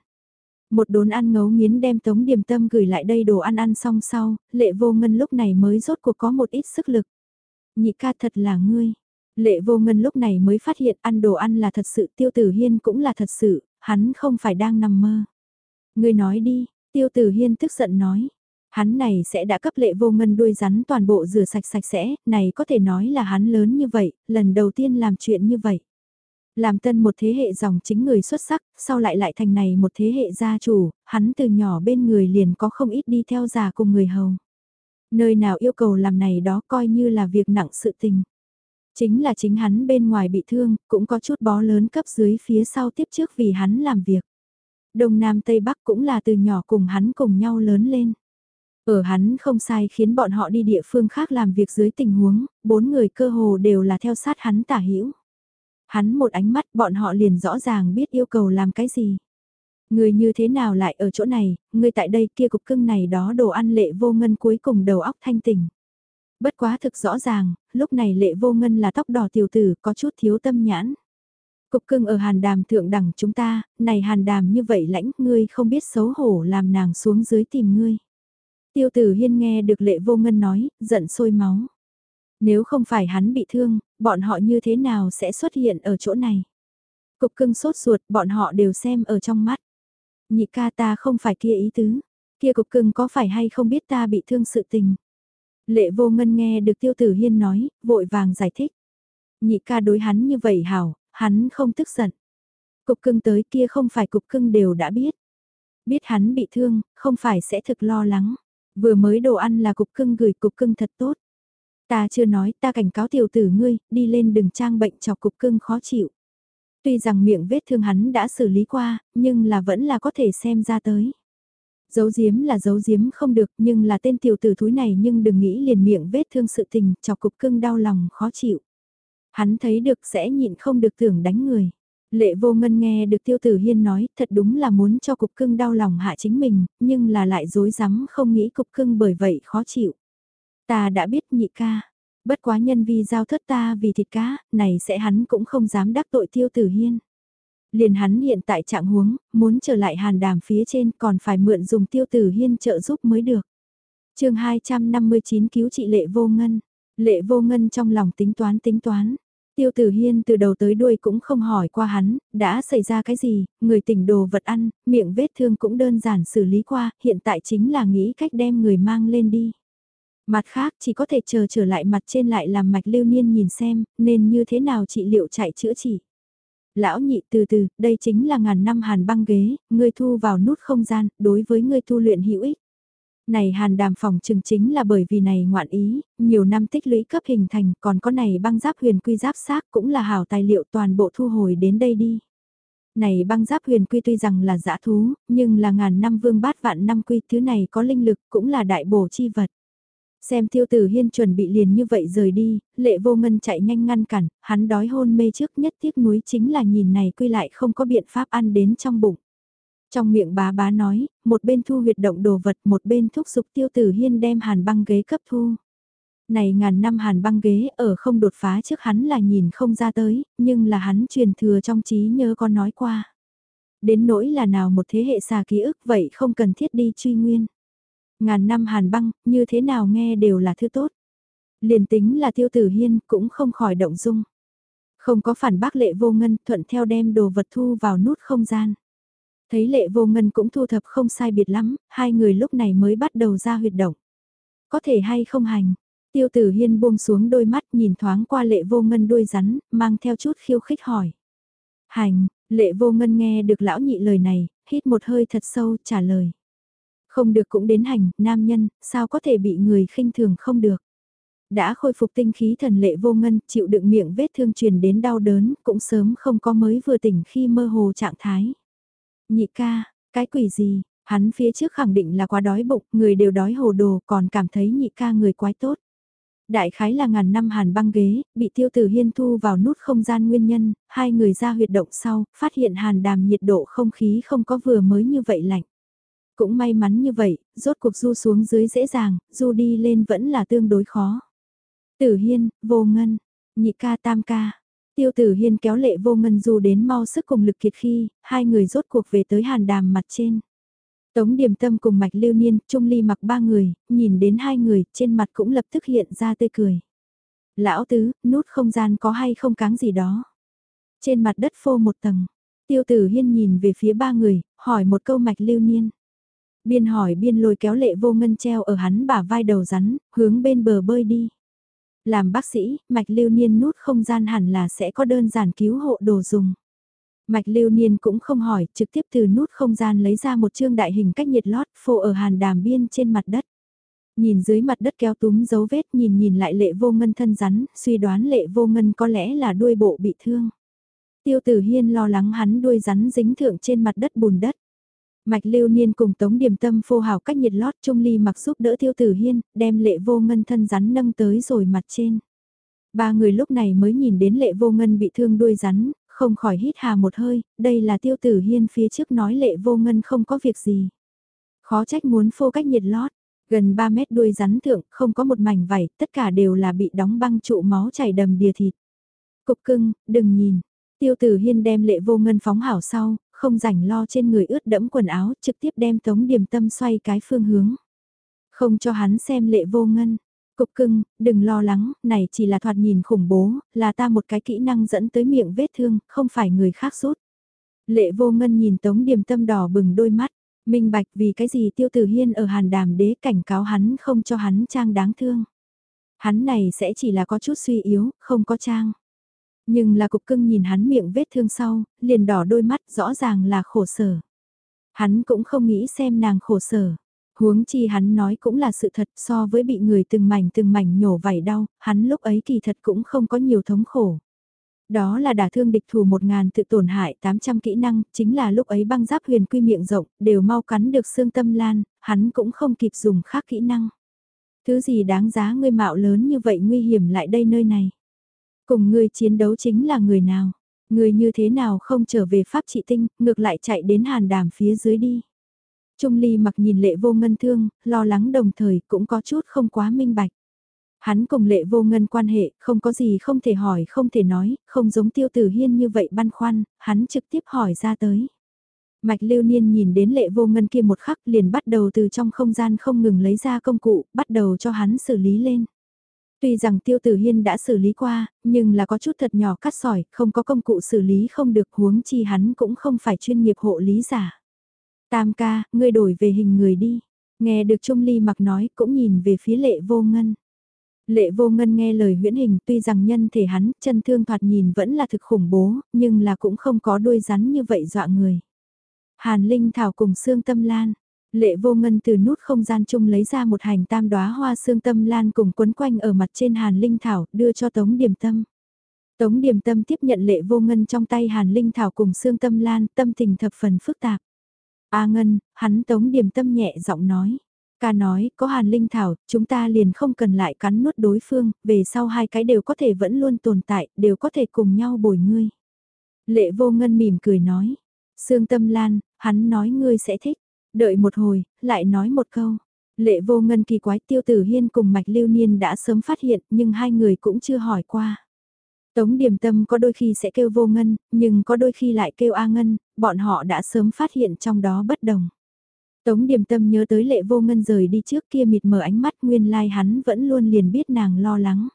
Một đốn ăn ngấu nghiến đem tống điềm tâm gửi lại đây đồ ăn ăn xong sau, lệ vô ngân lúc này mới rốt cuộc có một ít sức lực. Nhị ca thật là ngươi. Lệ vô ngân lúc này mới phát hiện ăn đồ ăn là thật sự tiêu tử hiên cũng là thật sự, hắn không phải đang nằm mơ. Ngươi nói đi, tiêu tử hiên tức giận nói. Hắn này sẽ đã cấp lệ vô ngân đuôi rắn toàn bộ rửa sạch sạch sẽ, này có thể nói là hắn lớn như vậy, lần đầu tiên làm chuyện như vậy. Làm tân một thế hệ dòng chính người xuất sắc, sau lại lại thành này một thế hệ gia chủ, hắn từ nhỏ bên người liền có không ít đi theo già cùng người hầu. Nơi nào yêu cầu làm này đó coi như là việc nặng sự tình. Chính là chính hắn bên ngoài bị thương, cũng có chút bó lớn cấp dưới phía sau tiếp trước vì hắn làm việc. Đông Nam Tây Bắc cũng là từ nhỏ cùng hắn cùng nhau lớn lên. Ở hắn không sai khiến bọn họ đi địa phương khác làm việc dưới tình huống, bốn người cơ hồ đều là theo sát hắn tả hữu Hắn một ánh mắt bọn họ liền rõ ràng biết yêu cầu làm cái gì. Người như thế nào lại ở chỗ này, người tại đây kia cục cưng này đó đồ ăn lệ vô ngân cuối cùng đầu óc thanh tỉnh. Bất quá thực rõ ràng, lúc này lệ vô ngân là tóc đỏ tiểu tử có chút thiếu tâm nhãn. Cục cưng ở hàn đàm thượng đẳng chúng ta, này hàn đàm như vậy lãnh ngươi không biết xấu hổ làm nàng xuống dưới tìm ngươi. Tiêu tử hiên nghe được lệ vô ngân nói, giận sôi máu. Nếu không phải hắn bị thương, bọn họ như thế nào sẽ xuất hiện ở chỗ này? Cục cưng sốt ruột, bọn họ đều xem ở trong mắt. Nhị ca ta không phải kia ý tứ, kia cục cưng có phải hay không biết ta bị thương sự tình. Lệ vô ngân nghe được tiêu tử hiên nói, vội vàng giải thích. Nhị ca đối hắn như vậy hảo, hắn không tức giận. Cục cưng tới kia không phải cục cưng đều đã biết. Biết hắn bị thương, không phải sẽ thực lo lắng. Vừa mới đồ ăn là cục cưng gửi cục cưng thật tốt. Ta chưa nói ta cảnh cáo tiểu tử ngươi, đi lên đừng trang bệnh chọc cục cưng khó chịu. Tuy rằng miệng vết thương hắn đã xử lý qua, nhưng là vẫn là có thể xem ra tới. Giấu giếm là giấu giếm không được nhưng là tên tiểu tử thúi này nhưng đừng nghĩ liền miệng vết thương sự tình, chọc cục cưng đau lòng khó chịu. Hắn thấy được sẽ nhịn không được tưởng đánh người. Lệ vô ngân nghe được tiêu tử hiên nói thật đúng là muốn cho cục cưng đau lòng hạ chính mình, nhưng là lại dối rắm không nghĩ cục cưng bởi vậy khó chịu. Ta đã biết nhị ca, bất quá nhân vi giao thất ta vì thịt cá, này sẽ hắn cũng không dám đắc tội tiêu tử hiên. Liền hắn hiện tại trạng huống, muốn trở lại hàn đàm phía trên còn phải mượn dùng tiêu tử hiên trợ giúp mới được. chương 259 cứu trị lệ vô ngân, lệ vô ngân trong lòng tính toán tính toán. Tiêu tử hiên từ đầu tới đuôi cũng không hỏi qua hắn, đã xảy ra cái gì, người tỉnh đồ vật ăn, miệng vết thương cũng đơn giản xử lý qua, hiện tại chính là nghĩ cách đem người mang lên đi. Mặt khác chỉ có thể chờ trở lại mặt trên lại làm mạch lưu niên nhìn xem, nên như thế nào trị liệu chạy chữa trị. Lão nhị từ từ, đây chính là ngàn năm hàn băng ghế, ngươi thu vào nút không gian, đối với ngươi tu luyện hữu ích. Này hàn đàm phòng chừng chính là bởi vì này ngoạn ý, nhiều năm tích lũy cấp hình thành, còn có này băng giáp huyền quy giáp xác cũng là hảo tài liệu toàn bộ thu hồi đến đây đi. Này băng giáp huyền quy tuy rằng là dã thú, nhưng là ngàn năm vương bát vạn năm quy thứ này có linh lực cũng là đại bổ chi vật. Xem tiêu tử hiên chuẩn bị liền như vậy rời đi, lệ vô ngân chạy nhanh ngăn cản, hắn đói hôn mê trước nhất tiếc núi chính là nhìn này quy lại không có biện pháp ăn đến trong bụng. Trong miệng bá bá nói, một bên thu huyệt động đồ vật một bên thúc giục tiêu tử hiên đem hàn băng ghế cấp thu. Này ngàn năm hàn băng ghế ở không đột phá trước hắn là nhìn không ra tới, nhưng là hắn truyền thừa trong trí nhớ con nói qua. Đến nỗi là nào một thế hệ xà ký ức vậy không cần thiết đi truy nguyên. Ngàn năm hàn băng, như thế nào nghe đều là thứ tốt. Liền tính là tiêu tử hiên cũng không khỏi động dung. Không có phản bác lệ vô ngân thuận theo đem đồ vật thu vào nút không gian. Thấy lệ vô ngân cũng thu thập không sai biệt lắm, hai người lúc này mới bắt đầu ra huyệt động. Có thể hay không hành, tiêu tử hiên buông xuống đôi mắt nhìn thoáng qua lệ vô ngân đuôi rắn, mang theo chút khiêu khích hỏi. Hành, lệ vô ngân nghe được lão nhị lời này, hít một hơi thật sâu trả lời. Không được cũng đến hành, nam nhân, sao có thể bị người khinh thường không được. Đã khôi phục tinh khí thần lệ vô ngân, chịu đựng miệng vết thương truyền đến đau đớn, cũng sớm không có mới vừa tỉnh khi mơ hồ trạng thái. Nhị ca, cái quỷ gì, hắn phía trước khẳng định là quá đói bụng, người đều đói hồ đồ còn cảm thấy nhị ca người quái tốt. Đại khái là ngàn năm hàn băng ghế, bị tiêu tử hiên thu vào nút không gian nguyên nhân, hai người ra huyệt động sau, phát hiện hàn đàm nhiệt độ không khí không có vừa mới như vậy lạnh. Cũng may mắn như vậy, rốt cuộc du xuống dưới dễ dàng, du đi lên vẫn là tương đối khó. Tử hiên, vô ngân, nhị ca tam ca, Tiêu tử hiên kéo lệ vô ngân du đến mau sức cùng lực kiệt khi, hai người rốt cuộc về tới hàn đàm mặt trên. Tống điềm tâm cùng mạch lưu niên, trung ly mặc ba người, nhìn đến hai người, trên mặt cũng lập tức hiện ra tươi cười. Lão tứ, nút không gian có hay không cáng gì đó. Trên mặt đất phô một tầng, tiêu tử hiên nhìn về phía ba người, hỏi một câu mạch lưu niên. Biên hỏi biên lôi kéo lệ vô ngân treo ở hắn bả vai đầu rắn, hướng bên bờ bơi đi. Làm bác sĩ, mạch lưu niên nút không gian hẳn là sẽ có đơn giản cứu hộ đồ dùng. Mạch lưu niên cũng không hỏi, trực tiếp từ nút không gian lấy ra một chương đại hình cách nhiệt lót phô ở hàn đàm biên trên mặt đất. Nhìn dưới mặt đất kéo túm dấu vết nhìn nhìn lại lệ vô ngân thân rắn, suy đoán lệ vô ngân có lẽ là đuôi bộ bị thương. Tiêu tử hiên lo lắng hắn đuôi rắn dính thượng trên mặt đất bùn đất. Mạch lưu niên cùng tống điểm tâm phô hào cách nhiệt lót trung ly mặc giúp đỡ tiêu tử hiên, đem lệ vô ngân thân rắn nâng tới rồi mặt trên. Ba người lúc này mới nhìn đến lệ vô ngân bị thương đuôi rắn, không khỏi hít hà một hơi, đây là tiêu tử hiên phía trước nói lệ vô ngân không có việc gì. Khó trách muốn phô cách nhiệt lót, gần 3 mét đuôi rắn thượng, không có một mảnh vảy, tất cả đều là bị đóng băng trụ máu chảy đầm đìa thịt. Cục cưng, đừng nhìn. Tiêu tử hiên đem lệ vô ngân phóng hảo sau, không rảnh lo trên người ướt đẫm quần áo, trực tiếp đem tống điềm tâm xoay cái phương hướng. Không cho hắn xem lệ vô ngân. Cục cưng, đừng lo lắng, này chỉ là thoạt nhìn khủng bố, là ta một cái kỹ năng dẫn tới miệng vết thương, không phải người khác rút. Lệ vô ngân nhìn tống điềm tâm đỏ bừng đôi mắt, minh bạch vì cái gì tiêu tử hiên ở hàn đàm đế cảnh cáo hắn không cho hắn trang đáng thương. Hắn này sẽ chỉ là có chút suy yếu, không có trang. Nhưng là cục cưng nhìn hắn miệng vết thương sau, liền đỏ đôi mắt rõ ràng là khổ sở. Hắn cũng không nghĩ xem nàng khổ sở. Huống chi hắn nói cũng là sự thật so với bị người từng mảnh từng mảnh nhổ vảy đau, hắn lúc ấy kỳ thật cũng không có nhiều thống khổ. Đó là đả thương địch thủ 1.000 tự tổn hại 800 kỹ năng, chính là lúc ấy băng giáp huyền quy miệng rộng, đều mau cắn được xương tâm lan, hắn cũng không kịp dùng khác kỹ năng. Thứ gì đáng giá ngươi mạo lớn như vậy nguy hiểm lại đây nơi này. Cùng ngươi chiến đấu chính là người nào? Ngươi như thế nào không trở về pháp trị tinh, ngược lại chạy đến hàn đàm phía dưới đi. Trung ly mặc nhìn lệ vô ngân thương, lo lắng đồng thời cũng có chút không quá minh bạch. Hắn cùng lệ vô ngân quan hệ, không có gì không thể hỏi, không thể nói, không giống tiêu tử hiên như vậy băn khoăn, hắn trực tiếp hỏi ra tới. Mạch lưu niên nhìn đến lệ vô ngân kia một khắc liền bắt đầu từ trong không gian không ngừng lấy ra công cụ, bắt đầu cho hắn xử lý lên. Tuy rằng tiêu tử hiên đã xử lý qua, nhưng là có chút thật nhỏ cắt sỏi, không có công cụ xử lý không được huống chi hắn cũng không phải chuyên nghiệp hộ lý giả. Tam ca, ngươi đổi về hình người đi. Nghe được Trung Ly mặc nói cũng nhìn về phía lệ vô ngân. Lệ vô ngân nghe lời huyễn hình tuy rằng nhân thể hắn chân thương thoạt nhìn vẫn là thực khủng bố, nhưng là cũng không có đuôi rắn như vậy dọa người. Hàn Linh Thảo cùng xương tâm lan. Lệ vô ngân từ nút không gian chung lấy ra một hành tam đóa hoa xương tâm lan cùng quấn quanh ở mặt trên Hàn Linh Thảo đưa cho Tống Điềm Tâm. Tống Điềm Tâm tiếp nhận lệ vô ngân trong tay Hàn Linh Thảo cùng xương tâm lan tâm tình thập phần phức tạp. A Ngân, hắn Tống Điềm Tâm nhẹ giọng nói. Ca nói, có hàn linh thảo, chúng ta liền không cần lại cắn nuốt đối phương, về sau hai cái đều có thể vẫn luôn tồn tại, đều có thể cùng nhau bồi ngươi. Lệ vô ngân mỉm cười nói. Sương tâm lan, hắn nói ngươi sẽ thích. Đợi một hồi, lại nói một câu. Lệ vô ngân kỳ quái tiêu tử hiên cùng mạch lưu niên đã sớm phát hiện nhưng hai người cũng chưa hỏi qua. Tống điểm tâm có đôi khi sẽ kêu vô ngân, nhưng có đôi khi lại kêu A ngân, bọn họ đã sớm phát hiện trong đó bất đồng. Tống điềm tâm nhớ tới lệ vô ngân rời đi trước kia mịt mờ ánh mắt nguyên lai like hắn vẫn luôn liền biết nàng lo lắng.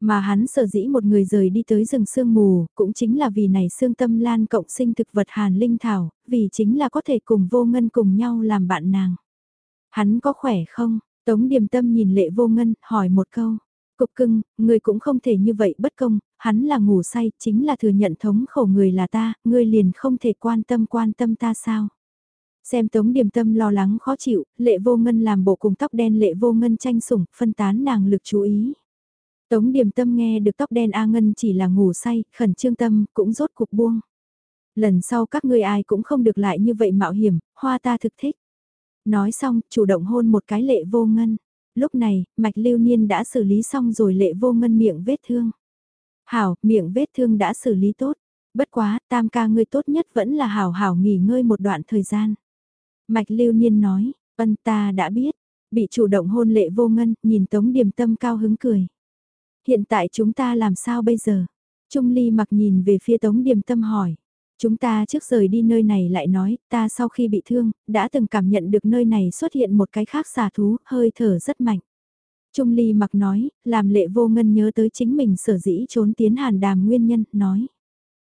Mà hắn sở dĩ một người rời đi tới rừng sương mù, cũng chính là vì này xương tâm lan cộng sinh thực vật hàn linh thảo, vì chính là có thể cùng vô ngân cùng nhau làm bạn nàng. Hắn có khỏe không? Tống điềm tâm nhìn lệ vô ngân, hỏi một câu. Cục cưng, người cũng không thể như vậy bất công, hắn là ngủ say, chính là thừa nhận thống khổ người là ta, ngươi liền không thể quan tâm quan tâm ta sao? Xem Tống Điềm Tâm lo lắng khó chịu, lệ vô ngân làm bộ cùng tóc đen lệ vô ngân tranh sủng, phân tán nàng lực chú ý. Tống Điềm Tâm nghe được tóc đen A Ngân chỉ là ngủ say, khẩn trương tâm, cũng rốt cục buông. Lần sau các ngươi ai cũng không được lại như vậy mạo hiểm, hoa ta thực thích. Nói xong, chủ động hôn một cái lệ vô ngân. Lúc này, mạch lưu niên đã xử lý xong rồi lệ vô ngân miệng vết thương. Hảo, miệng vết thương đã xử lý tốt. Bất quá, tam ca ngươi tốt nhất vẫn là hảo hảo nghỉ ngơi một đoạn thời gian. Mạch lưu niên nói, ân ta đã biết, bị chủ động hôn lệ vô ngân, nhìn tống điềm tâm cao hứng cười. Hiện tại chúng ta làm sao bây giờ? Trung ly mặc nhìn về phía tống điềm tâm hỏi. Chúng ta trước rời đi nơi này lại nói, ta sau khi bị thương, đã từng cảm nhận được nơi này xuất hiện một cái khác xà thú, hơi thở rất mạnh. Trung ly mặc nói, làm lệ vô ngân nhớ tới chính mình sở dĩ trốn tiến hàn đàm nguyên nhân, nói.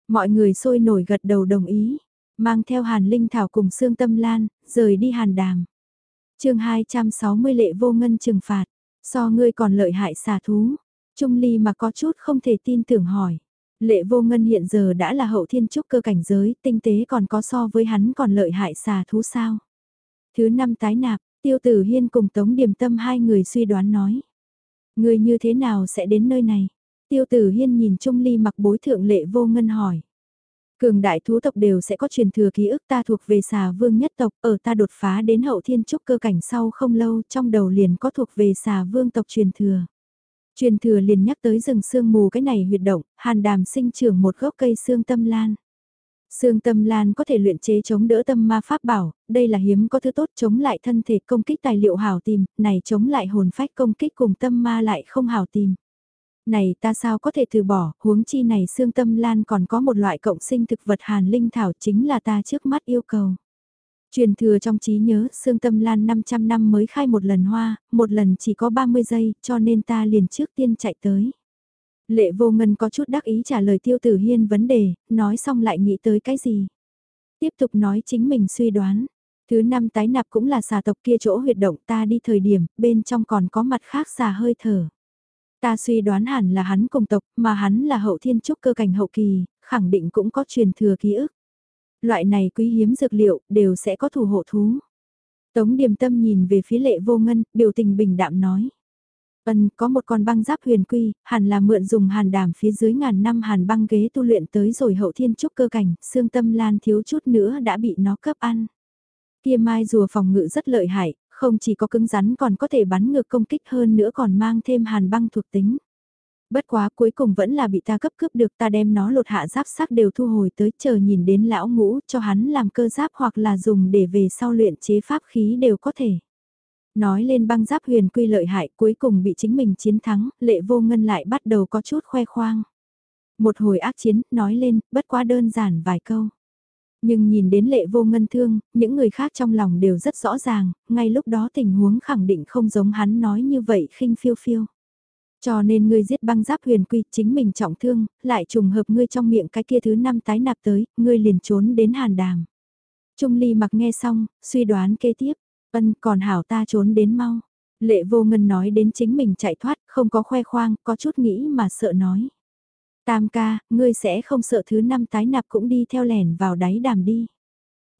Mọi người sôi nổi gật đầu đồng ý, mang theo hàn linh thảo cùng xương tâm lan, rời đi hàn đàm. chương 260 lệ vô ngân trừng phạt, so ngươi còn lợi hại xà thú. Trung ly mà có chút không thể tin tưởng hỏi. Lệ vô ngân hiện giờ đã là hậu thiên trúc cơ cảnh giới, tinh tế còn có so với hắn còn lợi hại xà thú sao. Thứ năm tái nạp, tiêu tử hiên cùng tống điểm tâm hai người suy đoán nói. Người như thế nào sẽ đến nơi này? Tiêu tử hiên nhìn Trung ly mặc bối thượng lệ vô ngân hỏi. Cường đại thú tộc đều sẽ có truyền thừa ký ức ta thuộc về xà vương nhất tộc, ở ta đột phá đến hậu thiên trúc cơ cảnh sau không lâu trong đầu liền có thuộc về xà vương tộc truyền thừa. Truyền thừa liền nhắc tới rừng sương mù cái này huyệt động, hàn đàm sinh trưởng một gốc cây xương tâm lan. Sương tâm lan có thể luyện chế chống đỡ tâm ma pháp bảo, đây là hiếm có thứ tốt chống lại thân thể công kích tài liệu hảo tìm, này chống lại hồn phách công kích cùng tâm ma lại không hảo tìm. Này ta sao có thể từ bỏ, huống chi này xương tâm lan còn có một loại cộng sinh thực vật hàn linh thảo chính là ta trước mắt yêu cầu. Truyền thừa trong trí nhớ, xương tâm lan 500 năm mới khai một lần hoa, một lần chỉ có 30 giây, cho nên ta liền trước tiên chạy tới. Lệ vô ngân có chút đắc ý trả lời tiêu tử hiên vấn đề, nói xong lại nghĩ tới cái gì. Tiếp tục nói chính mình suy đoán. Thứ năm tái nạp cũng là xà tộc kia chỗ huyệt động ta đi thời điểm, bên trong còn có mặt khác xà hơi thở. Ta suy đoán hẳn là hắn cùng tộc, mà hắn là hậu thiên trúc cơ cảnh hậu kỳ, khẳng định cũng có truyền thừa ký ức. Loại này quý hiếm dược liệu, đều sẽ có thủ hộ thú. Tống điềm tâm nhìn về phía lệ vô ngân, biểu tình bình đạm nói. Vân có một con băng giáp huyền quy, hẳn là mượn dùng hàn đàm phía dưới ngàn năm hàn băng ghế tu luyện tới rồi hậu thiên trúc cơ cảnh, xương tâm lan thiếu chút nữa đã bị nó cấp ăn. Kia mai rùa phòng ngự rất lợi hại, không chỉ có cứng rắn còn có thể bắn ngược công kích hơn nữa còn mang thêm hàn băng thuộc tính. Bất quá cuối cùng vẫn là bị ta cấp cướp được ta đem nó lột hạ giáp sắc đều thu hồi tới chờ nhìn đến lão ngũ cho hắn làm cơ giáp hoặc là dùng để về sau luyện chế pháp khí đều có thể. Nói lên băng giáp huyền quy lợi hại cuối cùng bị chính mình chiến thắng, lệ vô ngân lại bắt đầu có chút khoe khoang. Một hồi ác chiến, nói lên, bất quá đơn giản vài câu. Nhưng nhìn đến lệ vô ngân thương, những người khác trong lòng đều rất rõ ràng, ngay lúc đó tình huống khẳng định không giống hắn nói như vậy khinh phiêu phiêu. Cho nên ngươi giết băng giáp huyền quy chính mình trọng thương, lại trùng hợp ngươi trong miệng cái kia thứ năm tái nạp tới, ngươi liền trốn đến hàn đàm. Trung ly mặc nghe xong, suy đoán kế tiếp, ân còn hảo ta trốn đến mau. Lệ vô ngân nói đến chính mình chạy thoát, không có khoe khoang, có chút nghĩ mà sợ nói. Tam ca, ngươi sẽ không sợ thứ năm tái nạp cũng đi theo lẻn vào đáy đàm đi.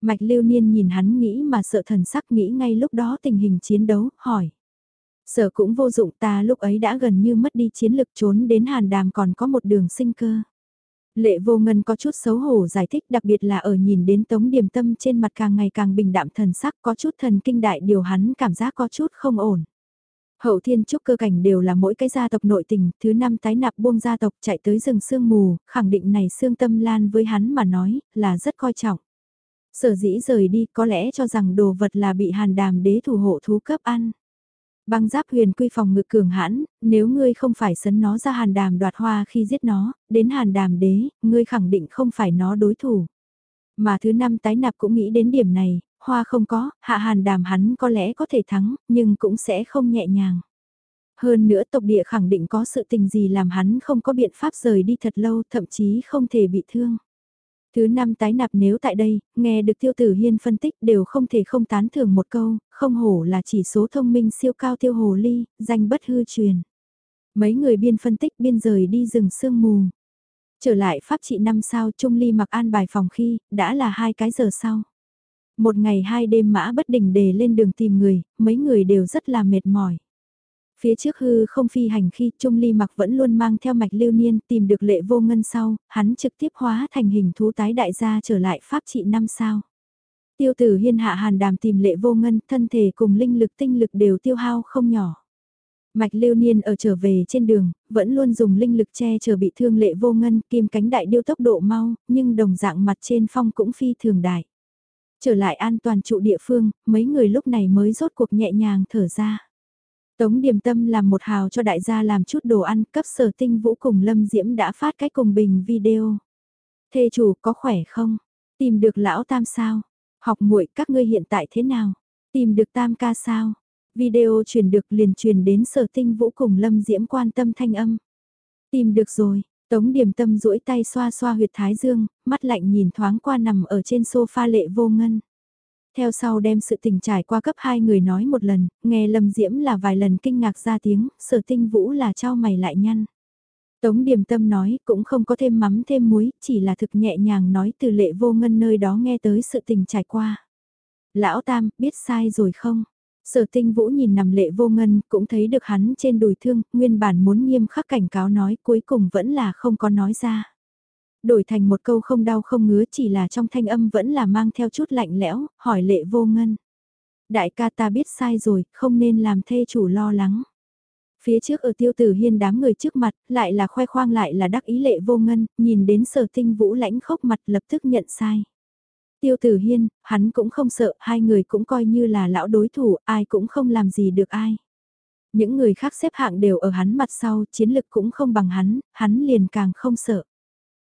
Mạch lưu niên nhìn hắn nghĩ mà sợ thần sắc nghĩ ngay lúc đó tình hình chiến đấu, hỏi. Sợ cũng vô dụng ta lúc ấy đã gần như mất đi chiến lực trốn đến hàn đàm còn có một đường sinh cơ. Lệ vô ngân có chút xấu hổ giải thích đặc biệt là ở nhìn đến tống điềm tâm trên mặt càng ngày càng bình đạm thần sắc có chút thần kinh đại điều hắn cảm giác có chút không ổn. Hậu thiên trúc cơ cảnh đều là mỗi cái gia tộc nội tình, thứ năm tái nạp buông gia tộc chạy tới rừng sương mù, khẳng định này xương tâm lan với hắn mà nói, là rất coi trọng. Sở dĩ rời đi có lẽ cho rằng đồ vật là bị hàn đàm đế thủ hộ thú cấp ăn. Băng giáp huyền quy phòng ngự cường hãn, nếu ngươi không phải sấn nó ra hàn đàm đoạt hoa khi giết nó, đến hàn đàm đế, ngươi khẳng định không phải nó đối thủ. Mà thứ năm tái nạp cũng nghĩ đến điểm này, hoa không có, hạ hàn đàm hắn có lẽ có thể thắng, nhưng cũng sẽ không nhẹ nhàng. Hơn nữa tộc địa khẳng định có sự tình gì làm hắn không có biện pháp rời đi thật lâu, thậm chí không thể bị thương. Thứ năm tái nạp nếu tại đây, nghe được tiêu tử hiên phân tích đều không thể không tán thưởng một câu, không hổ là chỉ số thông minh siêu cao tiêu hồ ly, danh bất hư truyền. Mấy người biên phân tích biên rời đi rừng sương mù. Trở lại pháp trị năm sao Trung Ly mặc an bài phòng khi, đã là hai cái giờ sau. Một ngày hai đêm mã bất đình để lên đường tìm người, mấy người đều rất là mệt mỏi. Phía trước hư không phi hành khi Trung Ly mặc vẫn luôn mang theo mạch lưu niên tìm được lệ vô ngân sau, hắn trực tiếp hóa thành hình thú tái đại gia trở lại pháp trị năm sao. Tiêu tử hiên hạ hàn đàm tìm lệ vô ngân, thân thể cùng linh lực tinh lực đều tiêu hao không nhỏ. Mạch lưu niên ở trở về trên đường, vẫn luôn dùng linh lực che chở bị thương lệ vô ngân, kim cánh đại điêu tốc độ mau, nhưng đồng dạng mặt trên phong cũng phi thường đại. Trở lại an toàn trụ địa phương, mấy người lúc này mới rốt cuộc nhẹ nhàng thở ra. Tống Điềm Tâm làm một hào cho đại gia làm chút đồ ăn cấp sở tinh vũ cùng Lâm Diễm đã phát cái cùng bình video. Thê chủ có khỏe không? Tìm được lão tam sao? Học muội các ngươi hiện tại thế nào? Tìm được tam ca sao? Video truyền được liền truyền đến sở tinh vũ cùng Lâm Diễm quan tâm thanh âm. Tìm được rồi, Tống Điềm Tâm duỗi tay xoa xoa huyệt thái dương, mắt lạnh nhìn thoáng qua nằm ở trên sofa lệ vô ngân. Theo sau đem sự tình trải qua cấp hai người nói một lần, nghe Lâm Diễm là vài lần kinh ngạc ra tiếng, sở tinh vũ là trao mày lại nhăn. Tống Điềm Tâm nói cũng không có thêm mắm thêm muối, chỉ là thực nhẹ nhàng nói từ lệ vô ngân nơi đó nghe tới sự tình trải qua. Lão Tam, biết sai rồi không? Sở tinh vũ nhìn nằm lệ vô ngân, cũng thấy được hắn trên đùi thương, nguyên bản muốn nghiêm khắc cảnh cáo nói cuối cùng vẫn là không có nói ra. Đổi thành một câu không đau không ngứa chỉ là trong thanh âm vẫn là mang theo chút lạnh lẽo, hỏi lệ vô ngân. Đại ca ta biết sai rồi, không nên làm thê chủ lo lắng. Phía trước ở tiêu tử hiên đám người trước mặt, lại là khoe khoang lại là đắc ý lệ vô ngân, nhìn đến sở tinh vũ lãnh khốc mặt lập tức nhận sai. Tiêu tử hiên, hắn cũng không sợ, hai người cũng coi như là lão đối thủ, ai cũng không làm gì được ai. Những người khác xếp hạng đều ở hắn mặt sau, chiến lực cũng không bằng hắn, hắn liền càng không sợ.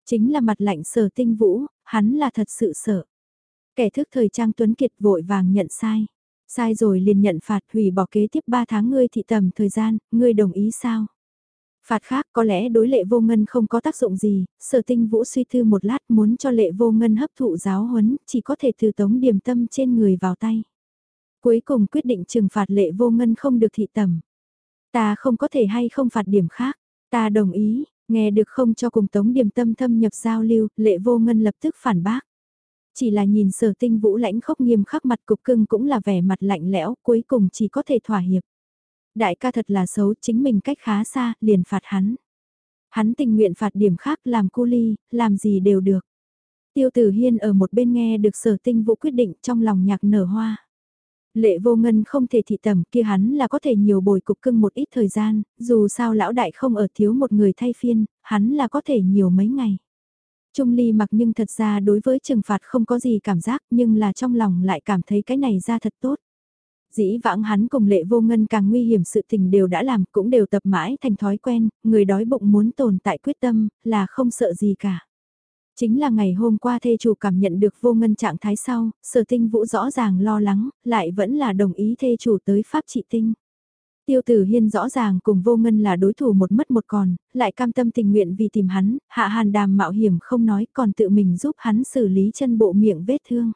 Chính là mặt lạnh sở tinh vũ, hắn là thật sự sợ. Kẻ thức thời trang Tuấn Kiệt vội vàng nhận sai. Sai rồi liền nhận phạt hủy bỏ kế tiếp 3 tháng ngươi thị tầm thời gian, ngươi đồng ý sao? Phạt khác có lẽ đối lệ vô ngân không có tác dụng gì, sở tinh vũ suy thư một lát muốn cho lệ vô ngân hấp thụ giáo huấn, chỉ có thể từ tống điểm tâm trên người vào tay. Cuối cùng quyết định trừng phạt lệ vô ngân không được thị tầm. Ta không có thể hay không phạt điểm khác. Ta đồng ý, nghe được không cho cùng tống điểm tâm thâm nhập giao lưu, lệ vô ngân lập tức phản bác. Chỉ là nhìn sở tinh vũ lãnh khốc nghiêm khắc mặt cục cưng cũng là vẻ mặt lạnh lẽo, cuối cùng chỉ có thể thỏa hiệp. Đại ca thật là xấu, chính mình cách khá xa, liền phạt hắn. Hắn tình nguyện phạt điểm khác làm cu ly, làm gì đều được. Tiêu tử hiên ở một bên nghe được sở tinh vũ quyết định trong lòng nhạc nở hoa. Lệ vô ngân không thể thị tầm kia hắn là có thể nhiều bồi cục cưng một ít thời gian, dù sao lão đại không ở thiếu một người thay phiên, hắn là có thể nhiều mấy ngày. Trung ly mặc nhưng thật ra đối với trừng phạt không có gì cảm giác nhưng là trong lòng lại cảm thấy cái này ra thật tốt. Dĩ vãng hắn cùng lệ vô ngân càng nguy hiểm sự tình đều đã làm cũng đều tập mãi thành thói quen, người đói bụng muốn tồn tại quyết tâm là không sợ gì cả. Chính là ngày hôm qua thê chủ cảm nhận được vô ngân trạng thái sau, sở tinh vũ rõ ràng lo lắng, lại vẫn là đồng ý thê chủ tới pháp trị tinh. Tiêu tử hiên rõ ràng cùng vô ngân là đối thủ một mất một còn, lại cam tâm tình nguyện vì tìm hắn, hạ hàn đàm mạo hiểm không nói còn tự mình giúp hắn xử lý chân bộ miệng vết thương.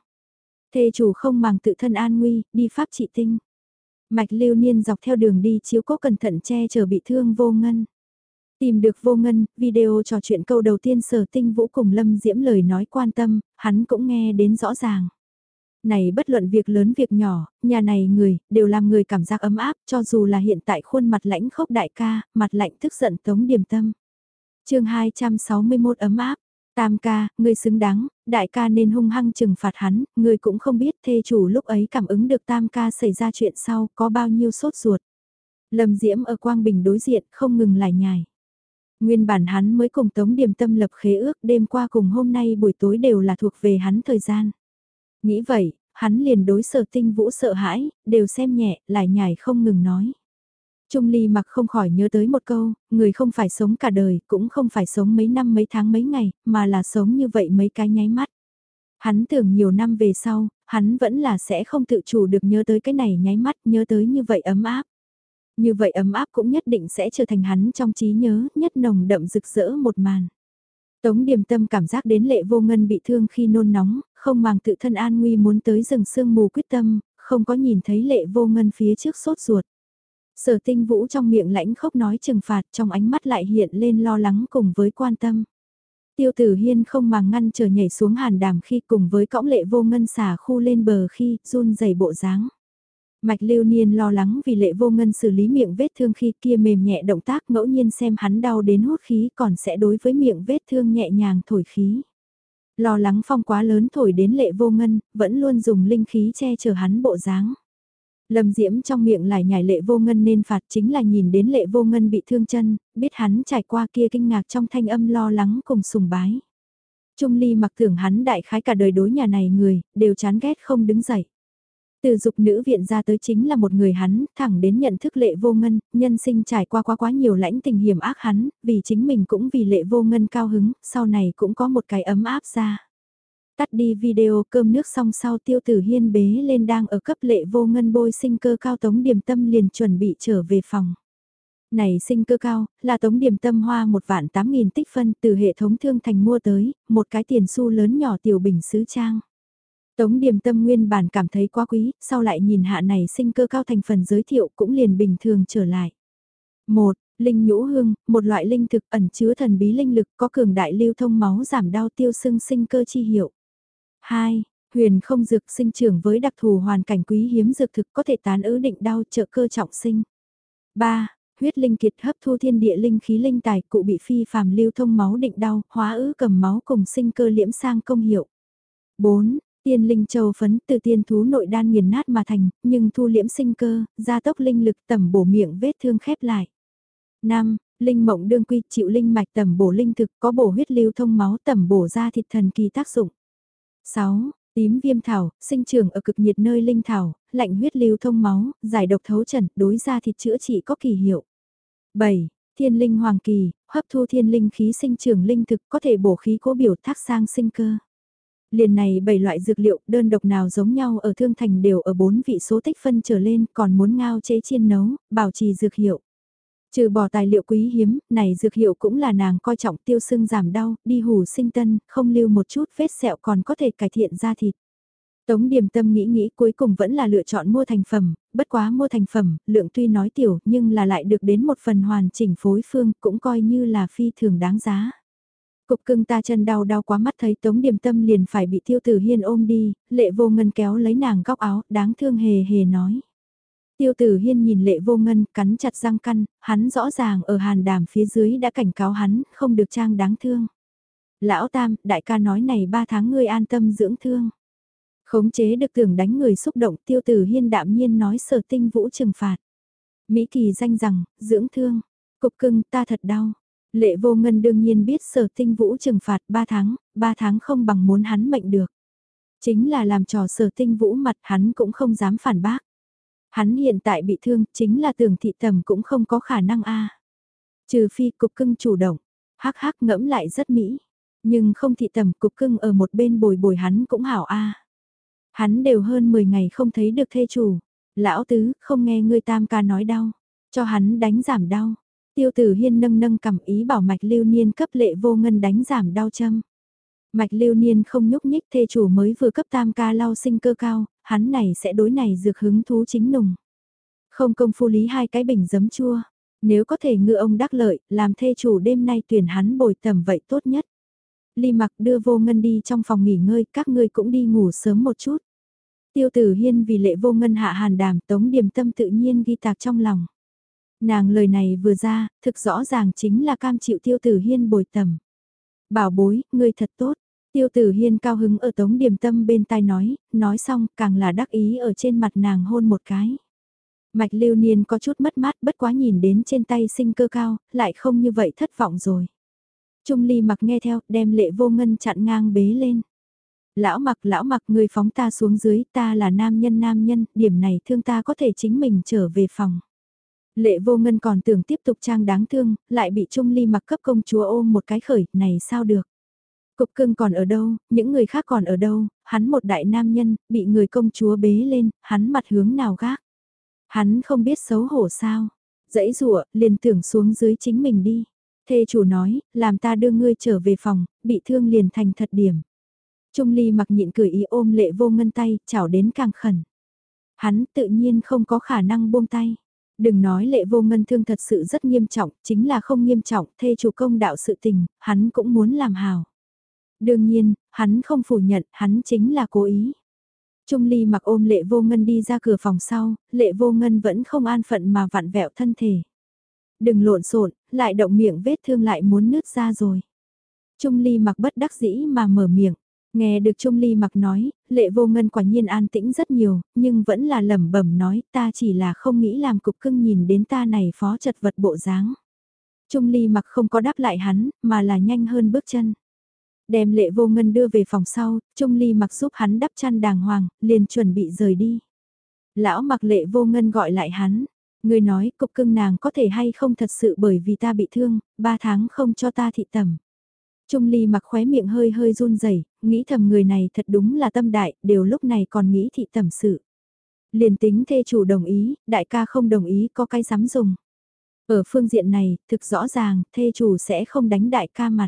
Thê chủ không màng tự thân an nguy, đi pháp trị tinh. Mạch lưu niên dọc theo đường đi chiếu cố cẩn thận che chở bị thương vô ngân. Tìm được vô ngân, video trò chuyện câu đầu tiên sở tinh vũ cùng Lâm Diễm lời nói quan tâm, hắn cũng nghe đến rõ ràng. Này bất luận việc lớn việc nhỏ, nhà này người, đều làm người cảm giác ấm áp cho dù là hiện tại khuôn mặt lãnh khốc đại ca, mặt lạnh tức giận tống điểm tâm. chương 261 ấm áp, Tam ca, ngươi xứng đáng, đại ca nên hung hăng trừng phạt hắn, ngươi cũng không biết thê chủ lúc ấy cảm ứng được tam ca xảy ra chuyện sau có bao nhiêu sốt ruột. Lâm Diễm ở Quang Bình đối diện không ngừng lại nhài. Nguyên bản hắn mới cùng Tống Điềm Tâm lập khế ước đêm qua cùng hôm nay buổi tối đều là thuộc về hắn thời gian. Nghĩ vậy, hắn liền đối sở tinh vũ sợ hãi, đều xem nhẹ, lại nhảy không ngừng nói. Trung Ly mặc không khỏi nhớ tới một câu, người không phải sống cả đời, cũng không phải sống mấy năm mấy tháng mấy ngày, mà là sống như vậy mấy cái nháy mắt. Hắn tưởng nhiều năm về sau, hắn vẫn là sẽ không tự chủ được nhớ tới cái này nháy mắt, nhớ tới như vậy ấm áp. Như vậy ấm áp cũng nhất định sẽ trở thành hắn trong trí nhớ, nhất nồng đậm rực rỡ một màn. Tống điềm tâm cảm giác đến lệ vô ngân bị thương khi nôn nóng, không màng tự thân an nguy muốn tới rừng sương mù quyết tâm, không có nhìn thấy lệ vô ngân phía trước sốt ruột. Sở tinh vũ trong miệng lãnh khốc nói trừng phạt trong ánh mắt lại hiện lên lo lắng cùng với quan tâm. Tiêu tử hiên không màng ngăn chờ nhảy xuống hàn đàm khi cùng với cõng lệ vô ngân xả khu lên bờ khi run dày bộ dáng. Mạch lưu niên lo lắng vì lệ vô ngân xử lý miệng vết thương khi kia mềm nhẹ động tác ngẫu nhiên xem hắn đau đến hút khí còn sẽ đối với miệng vết thương nhẹ nhàng thổi khí. Lo lắng phong quá lớn thổi đến lệ vô ngân, vẫn luôn dùng linh khí che chở hắn bộ dáng. Lâm Diễm trong miệng lại nhảy lệ vô ngân nên phạt chính là nhìn đến lệ vô ngân bị thương chân, biết hắn trải qua kia kinh ngạc trong thanh âm lo lắng cùng sùng bái. Trung Ly mặc tưởng hắn đại khái cả đời đối nhà này người, đều chán ghét không đứng dậy. Từ dục nữ viện ra tới chính là một người hắn, thẳng đến nhận thức lệ vô ngân, nhân sinh trải qua quá quá nhiều lãnh tình hiểm ác hắn, vì chính mình cũng vì lệ vô ngân cao hứng, sau này cũng có một cái ấm áp ra. Tắt đi video cơm nước xong sau tiêu tử hiên bế lên đang ở cấp lệ vô ngân bôi sinh cơ cao tống điểm tâm liền chuẩn bị trở về phòng. Này sinh cơ cao, là tống điểm tâm hoa một vạn tám nghìn tích phân từ hệ thống thương thành mua tới, một cái tiền xu lớn nhỏ tiểu bình sứ trang. Tống điểm tâm nguyên bản cảm thấy quá quý, sau lại nhìn hạ này sinh cơ cao thành phần giới thiệu cũng liền bình thường trở lại. một Linh nhũ hương, một loại linh thực ẩn chứa thần bí linh lực có cường đại lưu thông máu giảm đau tiêu sưng sinh cơ chi hiệu. 2. Huyền không dược sinh trưởng với đặc thù hoàn cảnh quý hiếm dược thực có thể tán ứ định đau trợ cơ trọng sinh. 3. Huyết linh kiệt hấp thu thiên địa linh khí linh tài cụ bị phi phàm lưu thông máu định đau, hóa ứ cầm máu cùng sinh cơ liễm sang công hiệu. 4. Tiên linh châu phấn từ tiên thú nội đan nghiền nát mà thành, nhưng thu liễm sinh cơ, gia tốc linh lực tẩm bổ miệng vết thương khép lại. 5. Linh mộng đương quy chịu linh mạch tẩm bổ linh thực có bổ huyết lưu thông máu tẩm bổ ra thịt thần kỳ tác dụng. 6. Tím viêm thảo, sinh trưởng ở cực nhiệt nơi linh thảo, lạnh huyết lưu thông máu, giải độc thấu trần, đối ra thịt chữa trị có kỳ hiệu. 7. Thiên linh hoàng kỳ, hấp thu thiên linh khí sinh trưởng linh thực có thể bổ khí cố biểu thác sang sinh cơ. Liền này bảy loại dược liệu đơn độc nào giống nhau ở thương thành đều ở bốn vị số tích phân trở lên còn muốn ngao chế chiên nấu, bảo trì dược hiệu. Trừ bỏ tài liệu quý hiếm, này dược hiệu cũng là nàng coi trọng tiêu sưng giảm đau, đi hủ sinh tân, không lưu một chút vết sẹo còn có thể cải thiện da thịt. Tống điểm Tâm nghĩ nghĩ cuối cùng vẫn là lựa chọn mua thành phẩm, bất quá mua thành phẩm, lượng tuy nói tiểu nhưng là lại được đến một phần hoàn chỉnh phối phương cũng coi như là phi thường đáng giá. Cục cưng ta chân đau đau quá mắt thấy Tống Điềm Tâm liền phải bị Tiêu Tử Hiên ôm đi, lệ vô ngân kéo lấy nàng góc áo, đáng thương hề hề nói. Tiêu Tử Hiên nhìn lệ vô ngân, cắn chặt răng căn, hắn rõ ràng ở hàn đàm phía dưới đã cảnh cáo hắn, không được trang đáng thương. Lão Tam, đại ca nói này ba tháng ngươi an tâm dưỡng thương. Khống chế được tưởng đánh người xúc động tiêu tử hiên đạm nhiên nói sở tinh vũ trừng phạt. Mỹ Kỳ danh rằng, dưỡng thương, cục cưng ta thật đau. Lệ vô ngân đương nhiên biết sở tinh vũ trừng phạt 3 tháng, 3 tháng không bằng muốn hắn mệnh được. Chính là làm trò sở tinh vũ mặt hắn cũng không dám phản bác. Hắn hiện tại bị thương chính là tưởng thị tầm cũng không có khả năng a Trừ phi cục cưng chủ động, hắc hắc ngẫm lại rất mỹ. Nhưng không thị tầm cục cưng ở một bên bồi bồi hắn cũng hảo a Hắn đều hơn 10 ngày không thấy được thê chủ. Lão tứ, không nghe ngươi tam ca nói đau. Cho hắn đánh giảm đau. Tiêu tử hiên nâng nâng cầm ý bảo mạch lưu niên cấp lệ vô ngân đánh giảm đau châm. Mạch lưu niên không nhúc nhích thê chủ mới vừa cấp tam ca lao sinh cơ cao, hắn này sẽ đối này dược hứng thú chính nùng. Không công phu lý hai cái bình giấm chua. Nếu có thể ngựa ông đắc lợi, làm thê chủ đêm nay tuyển hắn bồi tầm vậy tốt nhất. Ly mặc đưa vô ngân đi trong phòng nghỉ ngơi, các ngươi cũng đi ngủ sớm một chút. Tiêu tử hiên vì lệ vô ngân hạ hàn đàm tống điềm tâm tự nhiên ghi tạc trong lòng. Nàng lời này vừa ra, thực rõ ràng chính là cam chịu tiêu tử hiên bồi tầm. Bảo bối, ngươi thật tốt. Tiêu tử hiên cao hứng ở tống điểm tâm bên tai nói, nói xong càng là đắc ý ở trên mặt nàng hôn một cái. Mạch lưu niên có chút mất mát bất quá nhìn đến trên tay sinh cơ cao, lại không như vậy thất vọng rồi. Trung ly mặc nghe theo, đem lệ vô ngân chặn ngang bế lên lão mặc lão mặc người phóng ta xuống dưới, ta là nam nhân nam nhân, điểm này thương ta có thể chính mình trở về phòng. Lệ vô ngân còn tưởng tiếp tục trang đáng thương, lại bị Trung Ly mặc cấp công chúa ôm một cái khởi, này sao được. Cục cưng còn ở đâu, những người khác còn ở đâu, hắn một đại nam nhân, bị người công chúa bế lên, hắn mặt hướng nào gác. Hắn không biết xấu hổ sao, dãy rụa, liền tưởng xuống dưới chính mình đi. Thê chủ nói, làm ta đưa ngươi trở về phòng, bị thương liền thành thật điểm. Trung Ly mặc nhịn cười ý ôm lệ vô ngân tay, chảo đến càng khẩn. Hắn tự nhiên không có khả năng buông tay. Đừng nói lệ vô ngân thương thật sự rất nghiêm trọng, chính là không nghiêm trọng, thê chủ công đạo sự tình, hắn cũng muốn làm hào. Đương nhiên, hắn không phủ nhận, hắn chính là cố ý. Trung Ly mặc ôm lệ vô ngân đi ra cửa phòng sau, lệ vô ngân vẫn không an phận mà vặn vẹo thân thể. Đừng lộn xộn, lại động miệng vết thương lại muốn nứt ra rồi. Trung Ly mặc bất đắc dĩ mà mở miệng. Nghe được Trung Ly mặc nói, lệ vô ngân quả nhiên an tĩnh rất nhiều, nhưng vẫn là lẩm bẩm nói ta chỉ là không nghĩ làm cục cưng nhìn đến ta này phó chật vật bộ dáng. Trung Ly mặc không có đáp lại hắn, mà là nhanh hơn bước chân. Đem lệ vô ngân đưa về phòng sau, Trung Ly mặc giúp hắn đắp chăn đàng hoàng, liền chuẩn bị rời đi. Lão mặc lệ vô ngân gọi lại hắn, người nói cục cưng nàng có thể hay không thật sự bởi vì ta bị thương, ba tháng không cho ta thị tầm. Trung Ly mặc khóe miệng hơi hơi run rẩy, nghĩ thầm người này thật đúng là tâm đại, đều lúc này còn nghĩ thị tầm sự. Liền tính thê chủ đồng ý, đại ca không đồng ý có cái dám dùng. Ở phương diện này, thực rõ ràng, thê chủ sẽ không đánh đại ca mặt.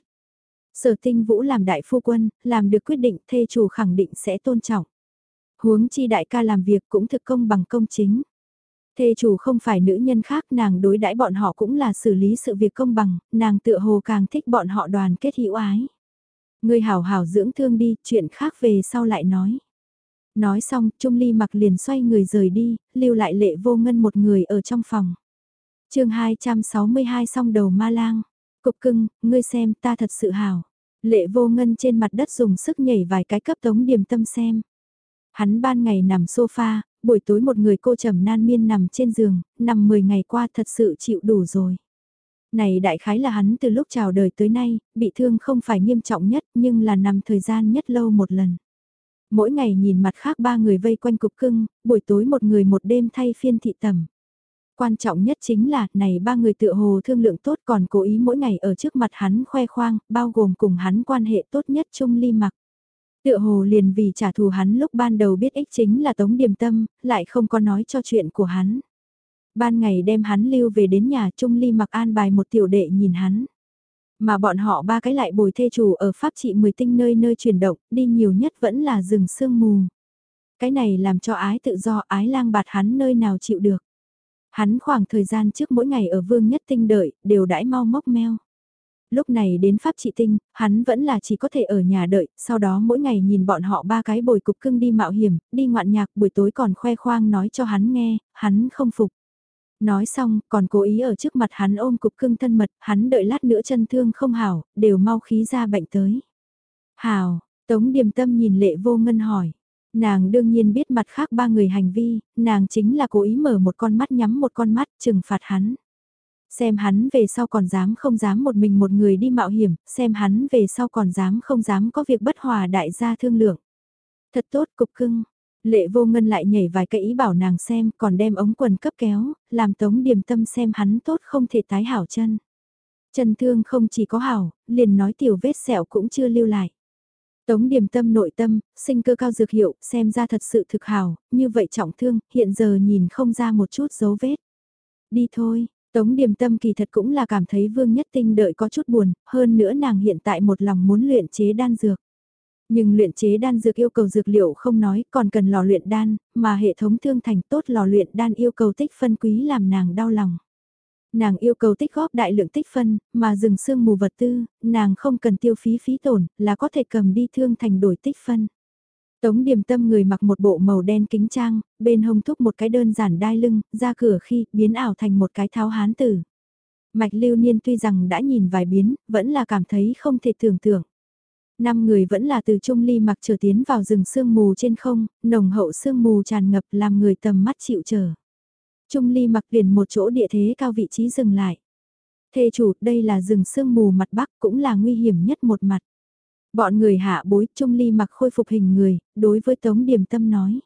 Sở tinh vũ làm đại phu quân, làm được quyết định thê chủ khẳng định sẽ tôn trọng. Huống chi đại ca làm việc cũng thực công bằng công chính. Thê chủ không phải nữ nhân khác nàng đối đãi bọn họ cũng là xử lý sự việc công bằng, nàng tựa hồ càng thích bọn họ đoàn kết hữu ái. Người hảo hảo dưỡng thương đi, chuyện khác về sau lại nói. Nói xong, Trung Ly mặc liền xoay người rời đi, lưu lại lệ vô ngân một người ở trong phòng. chương 262 song đầu ma lang. Cục cưng, ngươi xem ta thật sự hảo. Lệ vô ngân trên mặt đất dùng sức nhảy vài cái cấp tống điểm tâm xem. Hắn ban ngày nằm sofa, buổi tối một người cô trầm nan miên nằm trên giường, nằm 10 ngày qua thật sự chịu đủ rồi. Này đại khái là hắn từ lúc chào đời tới nay, bị thương không phải nghiêm trọng nhất nhưng là nằm thời gian nhất lâu một lần. Mỗi ngày nhìn mặt khác ba người vây quanh cục cưng, buổi tối một người một đêm thay phiên thị tầm. Quan trọng nhất chính là, này ba người tựa hồ thương lượng tốt còn cố ý mỗi ngày ở trước mặt hắn khoe khoang, bao gồm cùng hắn quan hệ tốt nhất chung ly mặc. Tựa hồ liền vì trả thù hắn lúc ban đầu biết ích chính là Tống Điềm Tâm, lại không có nói cho chuyện của hắn. Ban ngày đem hắn lưu về đến nhà Trung Ly mặc an bài một tiểu đệ nhìn hắn. Mà bọn họ ba cái lại bồi thê chủ ở Pháp trị mười tinh nơi nơi chuyển động, đi nhiều nhất vẫn là rừng sương mù. Cái này làm cho ái tự do ái lang bạt hắn nơi nào chịu được. Hắn khoảng thời gian trước mỗi ngày ở vương nhất tinh đợi, đều đãi mau mốc meo. Lúc này đến Pháp trị tinh, hắn vẫn là chỉ có thể ở nhà đợi, sau đó mỗi ngày nhìn bọn họ ba cái bồi cục cưng đi mạo hiểm, đi ngoạn nhạc buổi tối còn khoe khoang nói cho hắn nghe, hắn không phục. Nói xong, còn cố ý ở trước mặt hắn ôm cục cưng thân mật, hắn đợi lát nữa chân thương không hảo, đều mau khí ra bệnh tới. Hảo, Tống Điềm Tâm nhìn lệ vô ngân hỏi. Nàng đương nhiên biết mặt khác ba người hành vi, nàng chính là cố ý mở một con mắt nhắm một con mắt trừng phạt hắn. Xem hắn về sau còn dám không dám một mình một người đi mạo hiểm, xem hắn về sau còn dám không dám có việc bất hòa đại gia thương lượng. Thật tốt cục cưng, lệ vô ngân lại nhảy vài cái ý bảo nàng xem còn đem ống quần cấp kéo, làm tống điềm tâm xem hắn tốt không thể tái hảo chân. Chân thương không chỉ có hảo, liền nói tiểu vết sẹo cũng chưa lưu lại. Tống điểm tâm nội tâm, sinh cơ cao dược hiệu, xem ra thật sự thực hảo, như vậy trọng thương, hiện giờ nhìn không ra một chút dấu vết. Đi thôi, Tống điểm tâm kỳ thật cũng là cảm thấy vương nhất tinh đợi có chút buồn, hơn nữa nàng hiện tại một lòng muốn luyện chế đan dược. Nhưng luyện chế đan dược yêu cầu dược liệu không nói, còn cần lò luyện đan, mà hệ thống thương thành tốt lò luyện đan yêu cầu tích phân quý làm nàng đau lòng. Nàng yêu cầu tích góp đại lượng tích phân, mà rừng xương mù vật tư, nàng không cần tiêu phí phí tổn, là có thể cầm đi thương thành đổi tích phân. Tống điểm tâm người mặc một bộ màu đen kính trang, bên hông thúc một cái đơn giản đai lưng, ra cửa khi biến ảo thành một cái tháo hán tử. Mạch lưu niên tuy rằng đã nhìn vài biến, vẫn là cảm thấy không thể tưởng tượng. Năm người vẫn là từ trung ly mặc trở tiến vào rừng sương mù trên không, nồng hậu sương mù tràn ngập làm người tầm mắt chịu trở. Trung ly mặc liền một chỗ địa thế cao vị trí dừng lại. Thê chủ, đây là rừng sương mù mặt bắc cũng là nguy hiểm nhất một mặt. Bọn người hạ bối, Trung ly mặc khôi phục hình người, đối với Tống Điềm Tâm nói.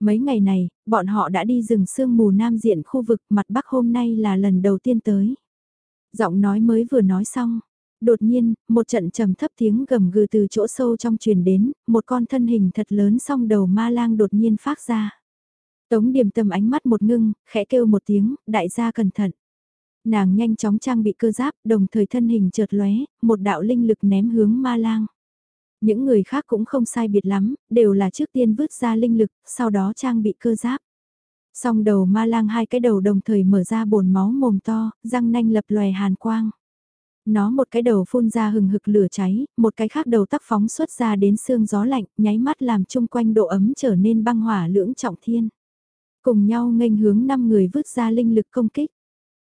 Mấy ngày này, bọn họ đã đi rừng sương mù nam diện khu vực mặt bắc hôm nay là lần đầu tiên tới. Giọng nói mới vừa nói xong, đột nhiên, một trận trầm thấp tiếng gầm gừ từ chỗ sâu trong truyền đến, một con thân hình thật lớn song đầu ma lang đột nhiên phát ra. Tống điềm tâm ánh mắt một ngưng, khẽ kêu một tiếng, đại gia cẩn thận. Nàng nhanh chóng trang bị cơ giáp, đồng thời thân hình chợt lóe, một đạo linh lực ném hướng ma lang. Những người khác cũng không sai biệt lắm, đều là trước tiên vứt ra linh lực, sau đó trang bị cơ giáp. Song đầu ma lang hai cái đầu đồng thời mở ra bồn máu mồm to, răng nanh lập lòe hàn quang. Nó một cái đầu phun ra hừng hực lửa cháy, một cái khác đầu tắc phóng xuất ra đến xương gió lạnh, nháy mắt làm chung quanh độ ấm trở nên băng hỏa lưỡng trọng thiên. Cùng nhau nghênh hướng năm người vứt ra linh lực công kích.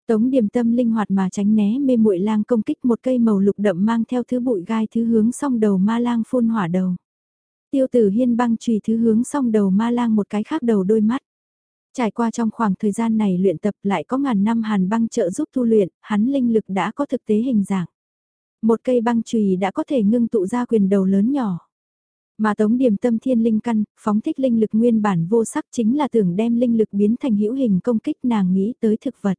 Tống điềm tâm linh hoạt mà tránh né mê muội lang công kích một cây màu lục đậm mang theo thứ bụi gai thứ hướng song đầu ma lang phun hỏa đầu. Tiêu tử hiên băng chùy thứ hướng song đầu ma lang một cái khác đầu đôi mắt. Trải qua trong khoảng thời gian này luyện tập lại có ngàn năm hàn băng trợ giúp tu luyện, hắn linh lực đã có thực tế hình dạng. Một cây băng chùy đã có thể ngưng tụ ra quyền đầu lớn nhỏ. Mà tống điểm tâm thiên linh căn, phóng thích linh lực nguyên bản vô sắc chính là tưởng đem linh lực biến thành hữu hình công kích nàng nghĩ tới thực vật.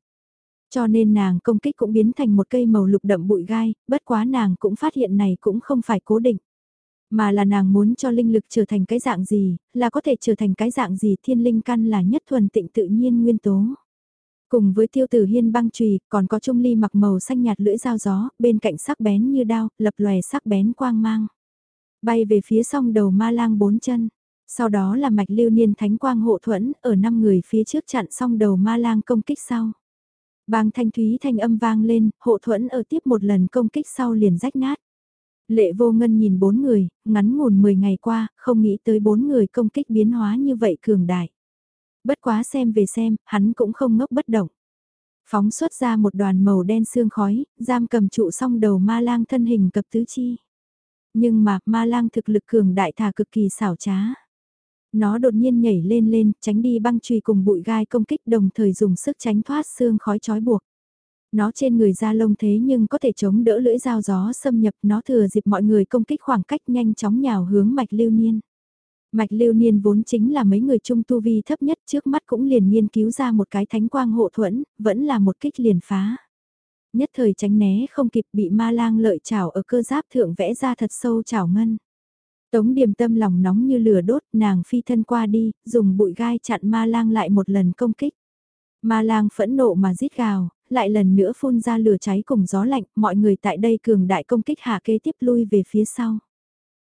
Cho nên nàng công kích cũng biến thành một cây màu lục đậm bụi gai, bất quá nàng cũng phát hiện này cũng không phải cố định. Mà là nàng muốn cho linh lực trở thành cái dạng gì, là có thể trở thành cái dạng gì thiên linh căn là nhất thuần tịnh tự nhiên nguyên tố. Cùng với tiêu tử hiên băng trùy, còn có trung ly mặc màu xanh nhạt lưỡi dao gió, bên cạnh sắc bén như đao, lập lòe sắc bén quang mang. Bay về phía song đầu ma lang bốn chân. Sau đó là mạch lưu niên thánh quang hộ thuẫn, ở năm người phía trước chặn song đầu ma lang công kích sau. Bang thanh thúy thanh âm vang lên, hộ thuẫn ở tiếp một lần công kích sau liền rách nát. Lệ vô ngân nhìn bốn người, ngắn ngủn 10 ngày qua, không nghĩ tới bốn người công kích biến hóa như vậy cường đại. Bất quá xem về xem, hắn cũng không ngốc bất động. Phóng xuất ra một đoàn màu đen xương khói, giam cầm trụ song đầu ma lang thân hình cập tứ chi. Nhưng mà, ma lang thực lực cường đại thà cực kỳ xảo trá. Nó đột nhiên nhảy lên lên, tránh đi băng truy cùng bụi gai công kích đồng thời dùng sức tránh thoát xương khói trói buộc. Nó trên người da lông thế nhưng có thể chống đỡ lưỡi dao gió xâm nhập nó thừa dịp mọi người công kích khoảng cách nhanh chóng nhào hướng mạch lưu niên. Mạch lưu niên vốn chính là mấy người trung tu vi thấp nhất trước mắt cũng liền nghiên cứu ra một cái thánh quang hộ thuẫn, vẫn là một kích liền phá. Nhất thời tránh né không kịp bị ma lang lợi chảo ở cơ giáp thượng vẽ ra thật sâu chảo ngân. Tống điềm tâm lòng nóng như lửa đốt, nàng phi thân qua đi, dùng bụi gai chặn ma lang lại một lần công kích. Ma lang phẫn nộ mà rít gào, lại lần nữa phun ra lửa cháy cùng gió lạnh, mọi người tại đây cường đại công kích hạ kế tiếp lui về phía sau.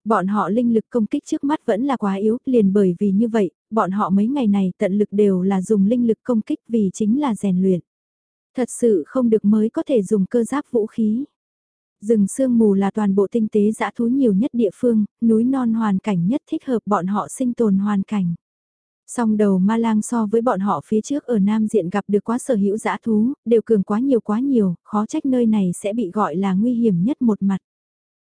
Bọn họ linh lực công kích trước mắt vẫn là quá yếu, liền bởi vì như vậy, bọn họ mấy ngày này tận lực đều là dùng linh lực công kích vì chính là rèn luyện. Thật sự không được mới có thể dùng cơ giáp vũ khí. Rừng sương mù là toàn bộ tinh tế dã thú nhiều nhất địa phương, núi non hoàn cảnh nhất thích hợp bọn họ sinh tồn hoàn cảnh. Song đầu ma lang so với bọn họ phía trước ở Nam Diện gặp được quá sở hữu dã thú, đều cường quá nhiều quá nhiều, khó trách nơi này sẽ bị gọi là nguy hiểm nhất một mặt.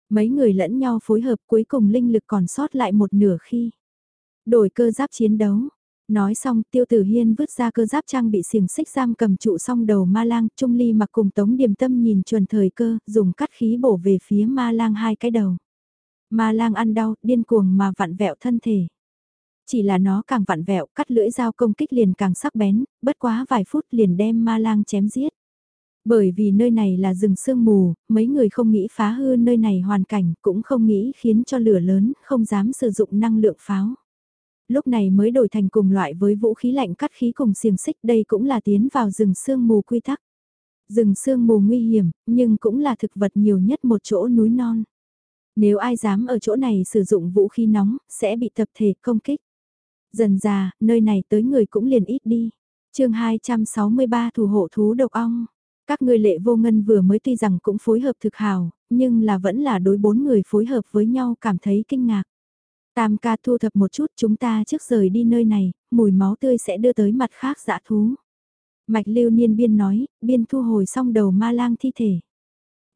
Mấy người lẫn nhau phối hợp cuối cùng linh lực còn sót lại một nửa khi. Đổi cơ giáp chiến đấu. Nói xong tiêu tử hiên vứt ra cơ giáp trang bị xiềng xích giam cầm trụ song đầu ma lang, trung ly mặc cùng tống điềm tâm nhìn chuẩn thời cơ, dùng cắt khí bổ về phía ma lang hai cái đầu. Ma lang ăn đau, điên cuồng mà vặn vẹo thân thể. Chỉ là nó càng vặn vẹo, cắt lưỡi dao công kích liền càng sắc bén, bất quá vài phút liền đem ma lang chém giết. Bởi vì nơi này là rừng sương mù, mấy người không nghĩ phá hư nơi này hoàn cảnh, cũng không nghĩ khiến cho lửa lớn, không dám sử dụng năng lượng pháo. Lúc này mới đổi thành cùng loại với vũ khí lạnh cắt khí cùng xiềng xích đây cũng là tiến vào rừng sương mù quy tắc. Rừng sương mù nguy hiểm, nhưng cũng là thực vật nhiều nhất một chỗ núi non. Nếu ai dám ở chỗ này sử dụng vũ khí nóng, sẽ bị tập thể công kích. Dần già, nơi này tới người cũng liền ít đi. chương 263 thủ hộ thú độc ong. Các người lệ vô ngân vừa mới tuy rằng cũng phối hợp thực hào, nhưng là vẫn là đối bốn người phối hợp với nhau cảm thấy kinh ngạc. Tam ca thu thập một chút chúng ta trước rời đi nơi này, mùi máu tươi sẽ đưa tới mặt khác dã thú. Mạch lưu niên biên nói, biên thu hồi xong đầu ma lang thi thể.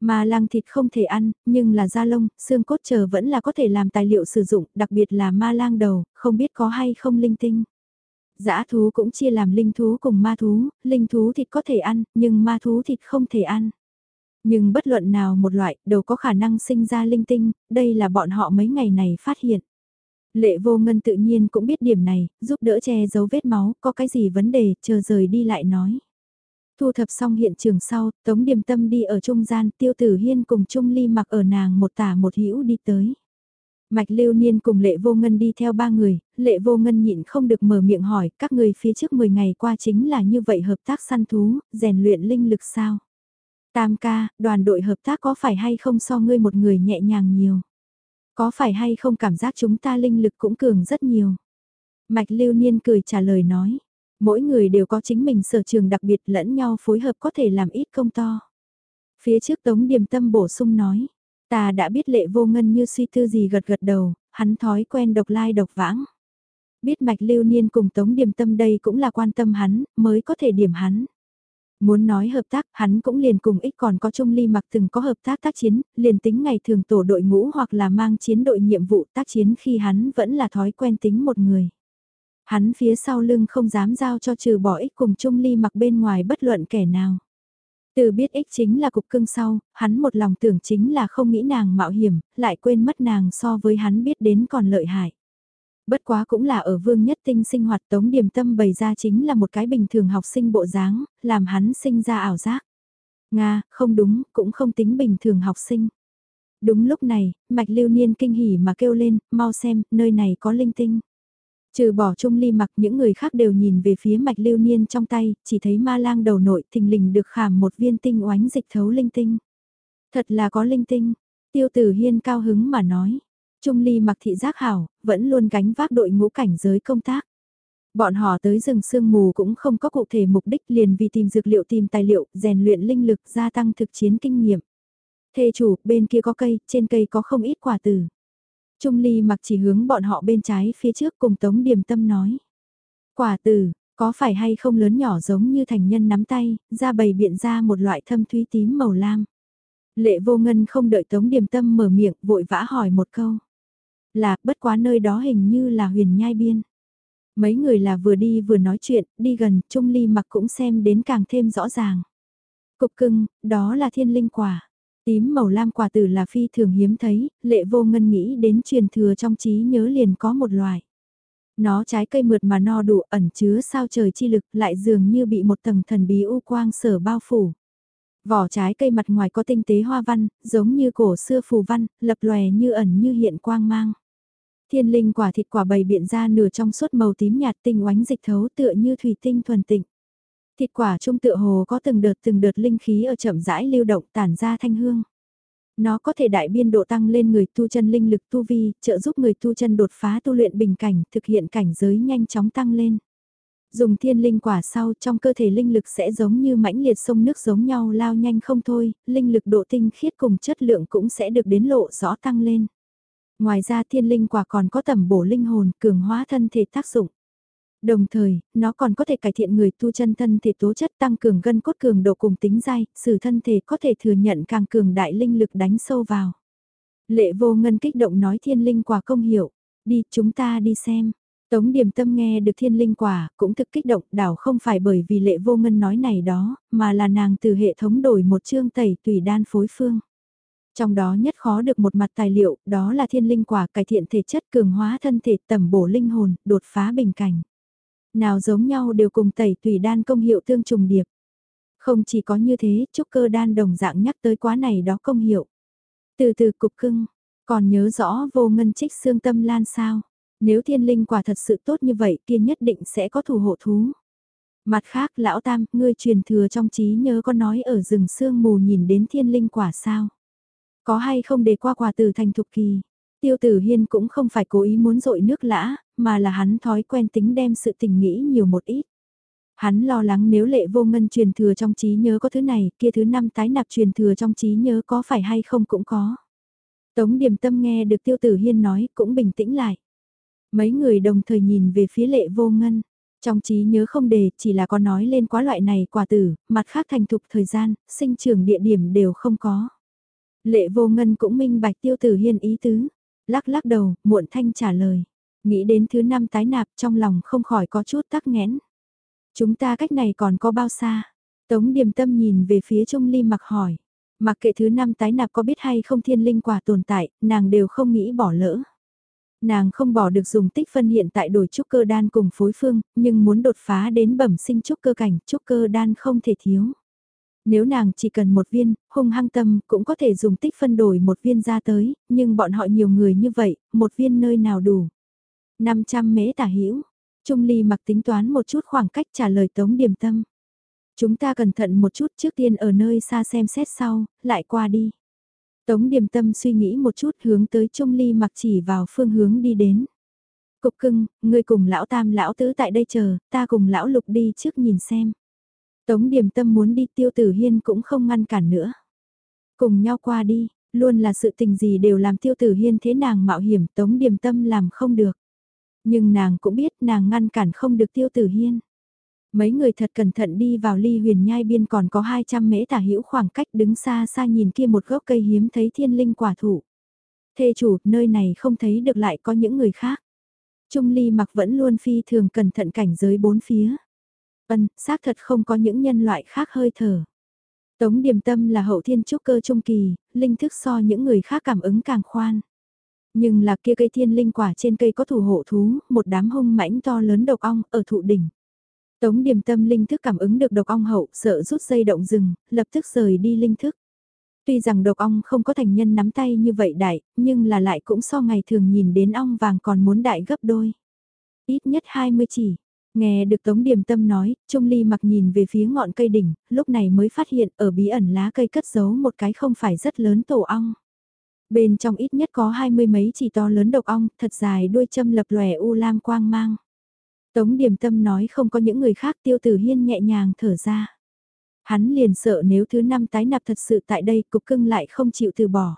Ma lang thịt không thể ăn, nhưng là da lông, xương cốt chờ vẫn là có thể làm tài liệu sử dụng, đặc biệt là ma lang đầu, không biết có hay không linh tinh. Dã thú cũng chia làm linh thú cùng ma thú, linh thú thịt có thể ăn, nhưng ma thú thịt không thể ăn. Nhưng bất luận nào một loại, đều có khả năng sinh ra linh tinh, đây là bọn họ mấy ngày này phát hiện. Lệ vô ngân tự nhiên cũng biết điểm này, giúp đỡ che giấu vết máu, có cái gì vấn đề, chờ rời đi lại nói. Thu thập xong hiện trường sau, Tống Điềm Tâm đi ở trung gian, Tiêu Tử Hiên cùng Trung Ly mặc ở nàng một tả một hữu đi tới. Mạch Lưu Niên cùng Lệ Vô Ngân đi theo ba người, Lệ Vô Ngân nhịn không được mở miệng hỏi, các người phía trước 10 ngày qua chính là như vậy hợp tác săn thú, rèn luyện linh lực sao? Tam ca, đoàn đội hợp tác có phải hay không so ngươi một người nhẹ nhàng nhiều? Có phải hay không cảm giác chúng ta linh lực cũng cường rất nhiều? Mạch Lưu Niên cười trả lời nói, mỗi người đều có chính mình sở trường đặc biệt lẫn nhau phối hợp có thể làm ít công to. Phía trước Tống Điềm Tâm bổ sung nói, ta đã biết lệ vô ngân như suy tư gì gật gật đầu, hắn thói quen độc lai độc vãng. Biết mạch lưu niên cùng Tống Điềm Tâm đây cũng là quan tâm hắn, mới có thể điểm hắn. Muốn nói hợp tác, hắn cũng liền cùng ích còn có Trung Ly mặc từng có hợp tác tác chiến, liền tính ngày thường tổ đội ngũ hoặc là mang chiến đội nhiệm vụ tác chiến khi hắn vẫn là thói quen tính một người. Hắn phía sau lưng không dám giao cho trừ bỏ ích cùng Trung Ly mặc bên ngoài bất luận kẻ nào. Từ biết ích chính là cục cưng sau, hắn một lòng tưởng chính là không nghĩ nàng mạo hiểm, lại quên mất nàng so với hắn biết đến còn lợi hại. Bất quá cũng là ở vương nhất tinh sinh hoạt tống điểm tâm bày ra chính là một cái bình thường học sinh bộ dáng, làm hắn sinh ra ảo giác. Nga, không đúng, cũng không tính bình thường học sinh. Đúng lúc này, mạch lưu niên kinh hỉ mà kêu lên, mau xem, nơi này có linh tinh. Trừ bỏ trung ly mặc những người khác đều nhìn về phía mạch lưu niên trong tay, chỉ thấy ma lang đầu nội thình lình được khảm một viên tinh oánh dịch thấu linh tinh. Thật là có linh tinh, tiêu tử hiên cao hứng mà nói. Trung ly mặc thị giác hảo, vẫn luôn gánh vác đội ngũ cảnh giới công tác. Bọn họ tới rừng sương mù cũng không có cụ thể mục đích liền vì tìm dược liệu tìm tài liệu, rèn luyện linh lực, gia tăng thực chiến kinh nghiệm. Thê chủ, bên kia có cây, trên cây có không ít quả tử. Trung ly mặc chỉ hướng bọn họ bên trái phía trước cùng Tống Điềm Tâm nói. Quả tử, có phải hay không lớn nhỏ giống như thành nhân nắm tay, ra bầy biện ra một loại thâm thúy tím màu lam. Lệ vô ngân không đợi Tống Điềm Tâm mở miệng vội vã hỏi một câu. Là, bất quá nơi đó hình như là huyền nhai biên. Mấy người là vừa đi vừa nói chuyện, đi gần, Trung Ly mặc cũng xem đến càng thêm rõ ràng. Cục cưng, đó là thiên linh quả. Tím màu lam quả tử là phi thường hiếm thấy, lệ vô ngân nghĩ đến truyền thừa trong trí nhớ liền có một loài. Nó trái cây mượt mà no đủ ẩn chứa sao trời chi lực lại dường như bị một tầng thần bí u quang sở bao phủ. Vỏ trái cây mặt ngoài có tinh tế hoa văn, giống như cổ xưa phù văn, lập lòe như ẩn như hiện quang mang. Thiên linh quả thịt quả bày biện ra nửa trong suốt màu tím nhạt tinh oánh dịch thấu tựa như thủy tinh thuần tịnh. Thịt quả trung tựa hồ có từng đợt từng đợt linh khí ở chậm rãi lưu động tản ra thanh hương. Nó có thể đại biên độ tăng lên người tu chân linh lực tu vi, trợ giúp người tu chân đột phá tu luyện bình cảnh, thực hiện cảnh giới nhanh chóng tăng lên. Dùng thiên linh quả sau trong cơ thể linh lực sẽ giống như mãnh liệt sông nước giống nhau lao nhanh không thôi, linh lực độ tinh khiết cùng chất lượng cũng sẽ được đến lộ rõ tăng lên. Ngoài ra thiên linh quả còn có tầm bổ linh hồn, cường hóa thân thể tác dụng. Đồng thời, nó còn có thể cải thiện người tu chân thân thể tố chất tăng cường gân cốt cường độ cùng tính dai, sử thân thể có thể thừa nhận càng cường đại linh lực đánh sâu vào. Lệ vô ngân kích động nói thiên linh quả công hiệu, đi chúng ta đi xem. Tống điểm tâm nghe được thiên linh quả, cũng thực kích động đảo không phải bởi vì lệ vô ngân nói này đó, mà là nàng từ hệ thống đổi một chương tẩy tùy đan phối phương. Trong đó nhất khó được một mặt tài liệu, đó là thiên linh quả cải thiện thể chất cường hóa thân thể tẩm bổ linh hồn, đột phá bình cảnh. Nào giống nhau đều cùng tẩy tùy đan công hiệu tương trùng điệp. Không chỉ có như thế, trúc cơ đan đồng dạng nhắc tới quá này đó công hiệu. Từ từ cục cưng, còn nhớ rõ vô ngân trích xương tâm lan sao? Nếu thiên linh quả thật sự tốt như vậy kia nhất định sẽ có thủ hộ thú. Mặt khác lão tam, ngươi truyền thừa trong trí nhớ có nói ở rừng sương mù nhìn đến thiên linh quả sao? Có hay không để qua quà từ thành thục kỳ? Tiêu tử hiên cũng không phải cố ý muốn dội nước lã, mà là hắn thói quen tính đem sự tình nghĩ nhiều một ít. Hắn lo lắng nếu lệ vô ngân truyền thừa trong trí nhớ có thứ này, kia thứ năm tái nạp truyền thừa trong trí nhớ có phải hay không cũng có. Tống điểm tâm nghe được tiêu tử hiên nói cũng bình tĩnh lại. Mấy người đồng thời nhìn về phía lệ vô ngân. Trong trí nhớ không đề chỉ là có nói lên quá loại này quả tử, mặt khác thành thục thời gian, sinh trưởng địa điểm đều không có. Lệ vô ngân cũng minh bạch tiêu tử hiên ý tứ. Lắc lắc đầu, muộn thanh trả lời. Nghĩ đến thứ năm tái nạp trong lòng không khỏi có chút tắc nghẽn. Chúng ta cách này còn có bao xa? Tống điềm tâm nhìn về phía Trung Ly mặc hỏi. Mặc kệ thứ năm tái nạp có biết hay không thiên linh quả tồn tại, nàng đều không nghĩ bỏ lỡ. Nàng không bỏ được dùng tích phân hiện tại đổi trúc cơ đan cùng phối phương, nhưng muốn đột phá đến bẩm sinh trúc cơ cảnh, trúc cơ đan không thể thiếu. Nếu nàng chỉ cần một viên, hung hăng tâm cũng có thể dùng tích phân đổi một viên ra tới, nhưng bọn họ nhiều người như vậy, một viên nơi nào đủ. 500 mễ tả hữu Trung Ly mặc tính toán một chút khoảng cách trả lời Tống Điềm Tâm. Chúng ta cẩn thận một chút trước tiên ở nơi xa xem xét sau, lại qua đi. Tống Điềm Tâm suy nghĩ một chút hướng tới Trung Ly mặc chỉ vào phương hướng đi đến. Cục cưng, ngươi cùng lão tam lão tứ tại đây chờ, ta cùng lão lục đi trước nhìn xem. Tống Điềm Tâm muốn đi tiêu tử hiên cũng không ngăn cản nữa. Cùng nhau qua đi, luôn là sự tình gì đều làm tiêu tử hiên thế nàng mạo hiểm Tống Điềm Tâm làm không được. Nhưng nàng cũng biết nàng ngăn cản không được tiêu tử hiên. Mấy người thật cẩn thận đi vào ly huyền nhai biên còn có 200 mễ tả hữu khoảng cách đứng xa xa nhìn kia một gốc cây hiếm thấy thiên linh quả thụ. Thê chủ, nơi này không thấy được lại có những người khác. Trung ly mặc vẫn luôn phi thường cẩn thận cảnh giới bốn phía. Ân, xác thật không có những nhân loại khác hơi thở. Tống điểm tâm là hậu thiên trúc cơ trung kỳ, linh thức so những người khác cảm ứng càng khoan. Nhưng là kia cây thiên linh quả trên cây có thủ hộ thú, một đám hung mãnh to lớn độc ong ở thụ đỉnh. Tống điểm tâm linh thức cảm ứng được độc ong hậu, sợ rút dây động rừng, lập tức rời đi linh thức. Tuy rằng độc ong không có thành nhân nắm tay như vậy đại, nhưng là lại cũng so ngày thường nhìn đến ong vàng còn muốn đại gấp đôi. Ít nhất 20 chỉ. Nghe được Tống Điềm Tâm nói, Trung Ly mặc nhìn về phía ngọn cây đỉnh, lúc này mới phát hiện ở bí ẩn lá cây cất giấu một cái không phải rất lớn tổ ong. Bên trong ít nhất có hai mươi mấy chỉ to lớn độc ong, thật dài đuôi châm lập lòe u lam quang mang. Tống Điềm Tâm nói không có những người khác tiêu tử hiên nhẹ nhàng thở ra. Hắn liền sợ nếu thứ năm tái nạp thật sự tại đây cục cưng lại không chịu từ bỏ.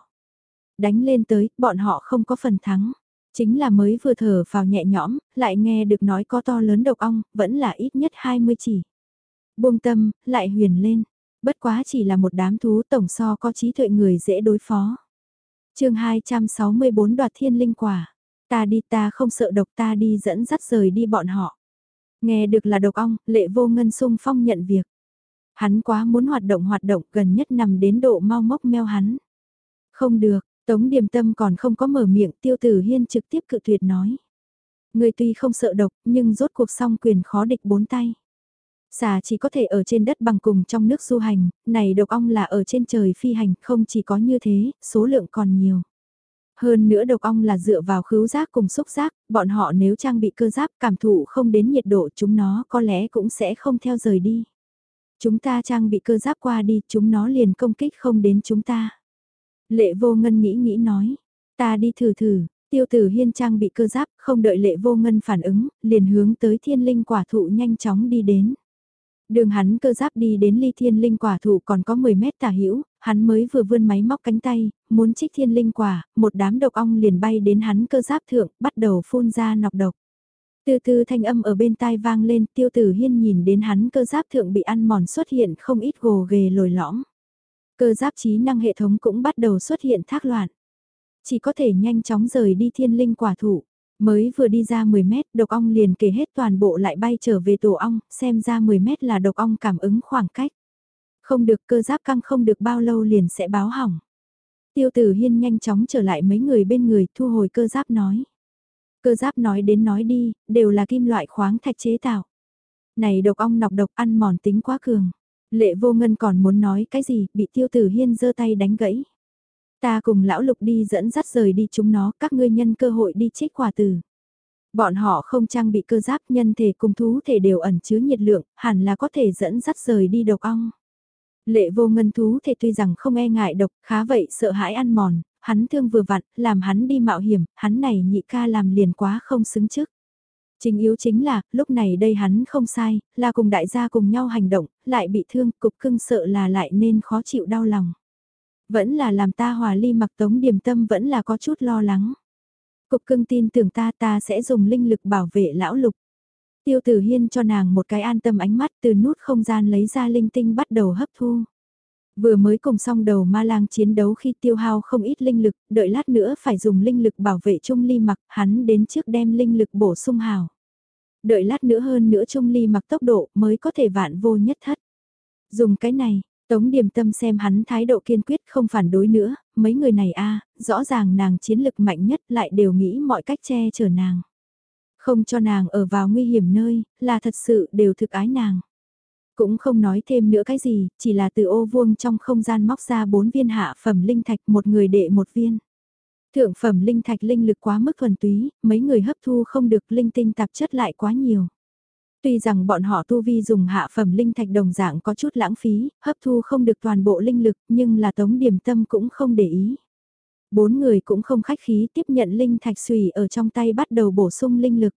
Đánh lên tới, bọn họ không có phần thắng. Chính là mới vừa thở vào nhẹ nhõm, lại nghe được nói có to lớn độc ong, vẫn là ít nhất 20 chỉ. Buông tâm, lại huyền lên. Bất quá chỉ là một đám thú tổng so có trí tuệ người dễ đối phó chương 264 đoạt thiên linh quả. Ta đi ta không sợ độc ta đi dẫn dắt rời đi bọn họ. Nghe được là độc ong, lệ vô ngân sung phong nhận việc. Hắn quá muốn hoạt động hoạt động gần nhất nằm đến độ mau mốc meo hắn. Không được, Tống Điềm Tâm còn không có mở miệng tiêu tử hiên trực tiếp cự tuyệt nói. Người tuy không sợ độc nhưng rốt cuộc song quyền khó địch bốn tay. Xà chỉ có thể ở trên đất bằng cùng trong nước du hành, này độc ong là ở trên trời phi hành, không chỉ có như thế, số lượng còn nhiều. Hơn nữa độc ong là dựa vào khứu giác cùng xúc giác, bọn họ nếu trang bị cơ giáp cảm thụ không đến nhiệt độ chúng nó có lẽ cũng sẽ không theo rời đi. Chúng ta trang bị cơ giáp qua đi, chúng nó liền công kích không đến chúng ta. Lệ vô ngân nghĩ nghĩ nói, ta đi thử thử, tiêu tử hiên trang bị cơ giáp, không đợi lệ vô ngân phản ứng, liền hướng tới thiên linh quả thụ nhanh chóng đi đến. Đường hắn cơ giáp đi đến ly thiên linh quả thụ còn có 10 mét tả hữu hắn mới vừa vươn máy móc cánh tay, muốn trích thiên linh quả, một đám độc ong liền bay đến hắn cơ giáp thượng, bắt đầu phun ra nọc độc. Từ từ thanh âm ở bên tai vang lên, tiêu tử hiên nhìn đến hắn cơ giáp thượng bị ăn mòn xuất hiện không ít gồ ghề lồi lõm. Cơ giáp trí năng hệ thống cũng bắt đầu xuất hiện thác loạn. Chỉ có thể nhanh chóng rời đi thiên linh quả thụ. Mới vừa đi ra 10 mét, độc ong liền kể hết toàn bộ lại bay trở về tổ ong, xem ra 10 mét là độc ong cảm ứng khoảng cách. Không được cơ giáp căng không được bao lâu liền sẽ báo hỏng. Tiêu tử hiên nhanh chóng trở lại mấy người bên người thu hồi cơ giáp nói. Cơ giáp nói đến nói đi, đều là kim loại khoáng thạch chế tạo. Này độc ong nọc độc ăn mòn tính quá cường. Lệ vô ngân còn muốn nói cái gì, bị tiêu tử hiên giơ tay đánh gãy. Ta cùng lão lục đi dẫn dắt rời đi chúng nó, các ngươi nhân cơ hội đi trích quả tử. Bọn họ không trang bị cơ giáp nhân thể cùng thú thể đều ẩn chứa nhiệt lượng, hẳn là có thể dẫn dắt rời đi độc ong. Lệ vô ngân thú thể tuy rằng không e ngại độc, khá vậy sợ hãi ăn mòn, hắn thương vừa vặn, làm hắn đi mạo hiểm, hắn này nhị ca làm liền quá không xứng trước. Chính yếu chính là, lúc này đây hắn không sai, là cùng đại gia cùng nhau hành động, lại bị thương, cục cưng sợ là lại nên khó chịu đau lòng. Vẫn là làm ta hòa ly mặc tống điềm tâm vẫn là có chút lo lắng. Cục cưng tin tưởng ta ta sẽ dùng linh lực bảo vệ lão lục. Tiêu tử hiên cho nàng một cái an tâm ánh mắt từ nút không gian lấy ra linh tinh bắt đầu hấp thu. Vừa mới cùng xong đầu ma lang chiến đấu khi tiêu hao không ít linh lực, đợi lát nữa phải dùng linh lực bảo vệ Trung Ly mặc, hắn đến trước đem linh lực bổ sung hào. Đợi lát nữa hơn nữa Trung Ly mặc tốc độ mới có thể vạn vô nhất thất. Dùng cái này, Tống Điềm Tâm xem hắn thái độ kiên quyết không phản đối nữa, mấy người này a rõ ràng nàng chiến lực mạnh nhất lại đều nghĩ mọi cách che chở nàng. Không cho nàng ở vào nguy hiểm nơi, là thật sự đều thực ái nàng. Cũng không nói thêm nữa cái gì, chỉ là từ ô vuông trong không gian móc ra bốn viên hạ phẩm linh thạch một người đệ một viên. Thượng phẩm linh thạch linh lực quá mức thuần túy, mấy người hấp thu không được linh tinh tạp chất lại quá nhiều. Tuy rằng bọn họ tu vi dùng hạ phẩm linh thạch đồng dạng có chút lãng phí, hấp thu không được toàn bộ linh lực, nhưng là tống điểm tâm cũng không để ý. Bốn người cũng không khách khí tiếp nhận linh thạch xùy ở trong tay bắt đầu bổ sung linh lực.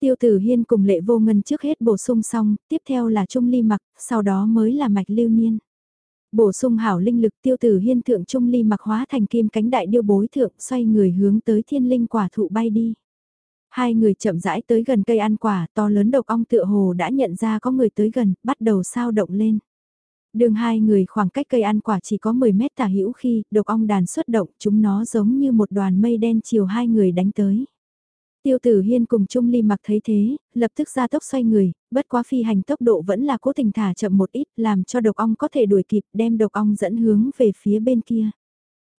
Tiêu tử hiên cùng lệ vô ngân trước hết bổ sung xong, tiếp theo là trung ly mặc, sau đó mới là mạch lưu niên. Bổ sung hảo linh lực tiêu tử hiên thượng trung ly mặc hóa thành kim cánh đại điêu bối thượng xoay người hướng tới thiên linh quả thụ bay đi. Hai người chậm rãi tới gần cây ăn quả to lớn độc ong tựa hồ đã nhận ra có người tới gần, bắt đầu sao động lên. Đường hai người khoảng cách cây ăn quả chỉ có 10 mét tả hữu khi độc ong đàn xuất động chúng nó giống như một đoàn mây đen chiều hai người đánh tới. Tiêu tử hiên cùng Trung Ly mặc thấy thế, lập tức ra tốc xoay người, bất quá phi hành tốc độ vẫn là cố tình thả chậm một ít làm cho độc ong có thể đuổi kịp đem độc ong dẫn hướng về phía bên kia.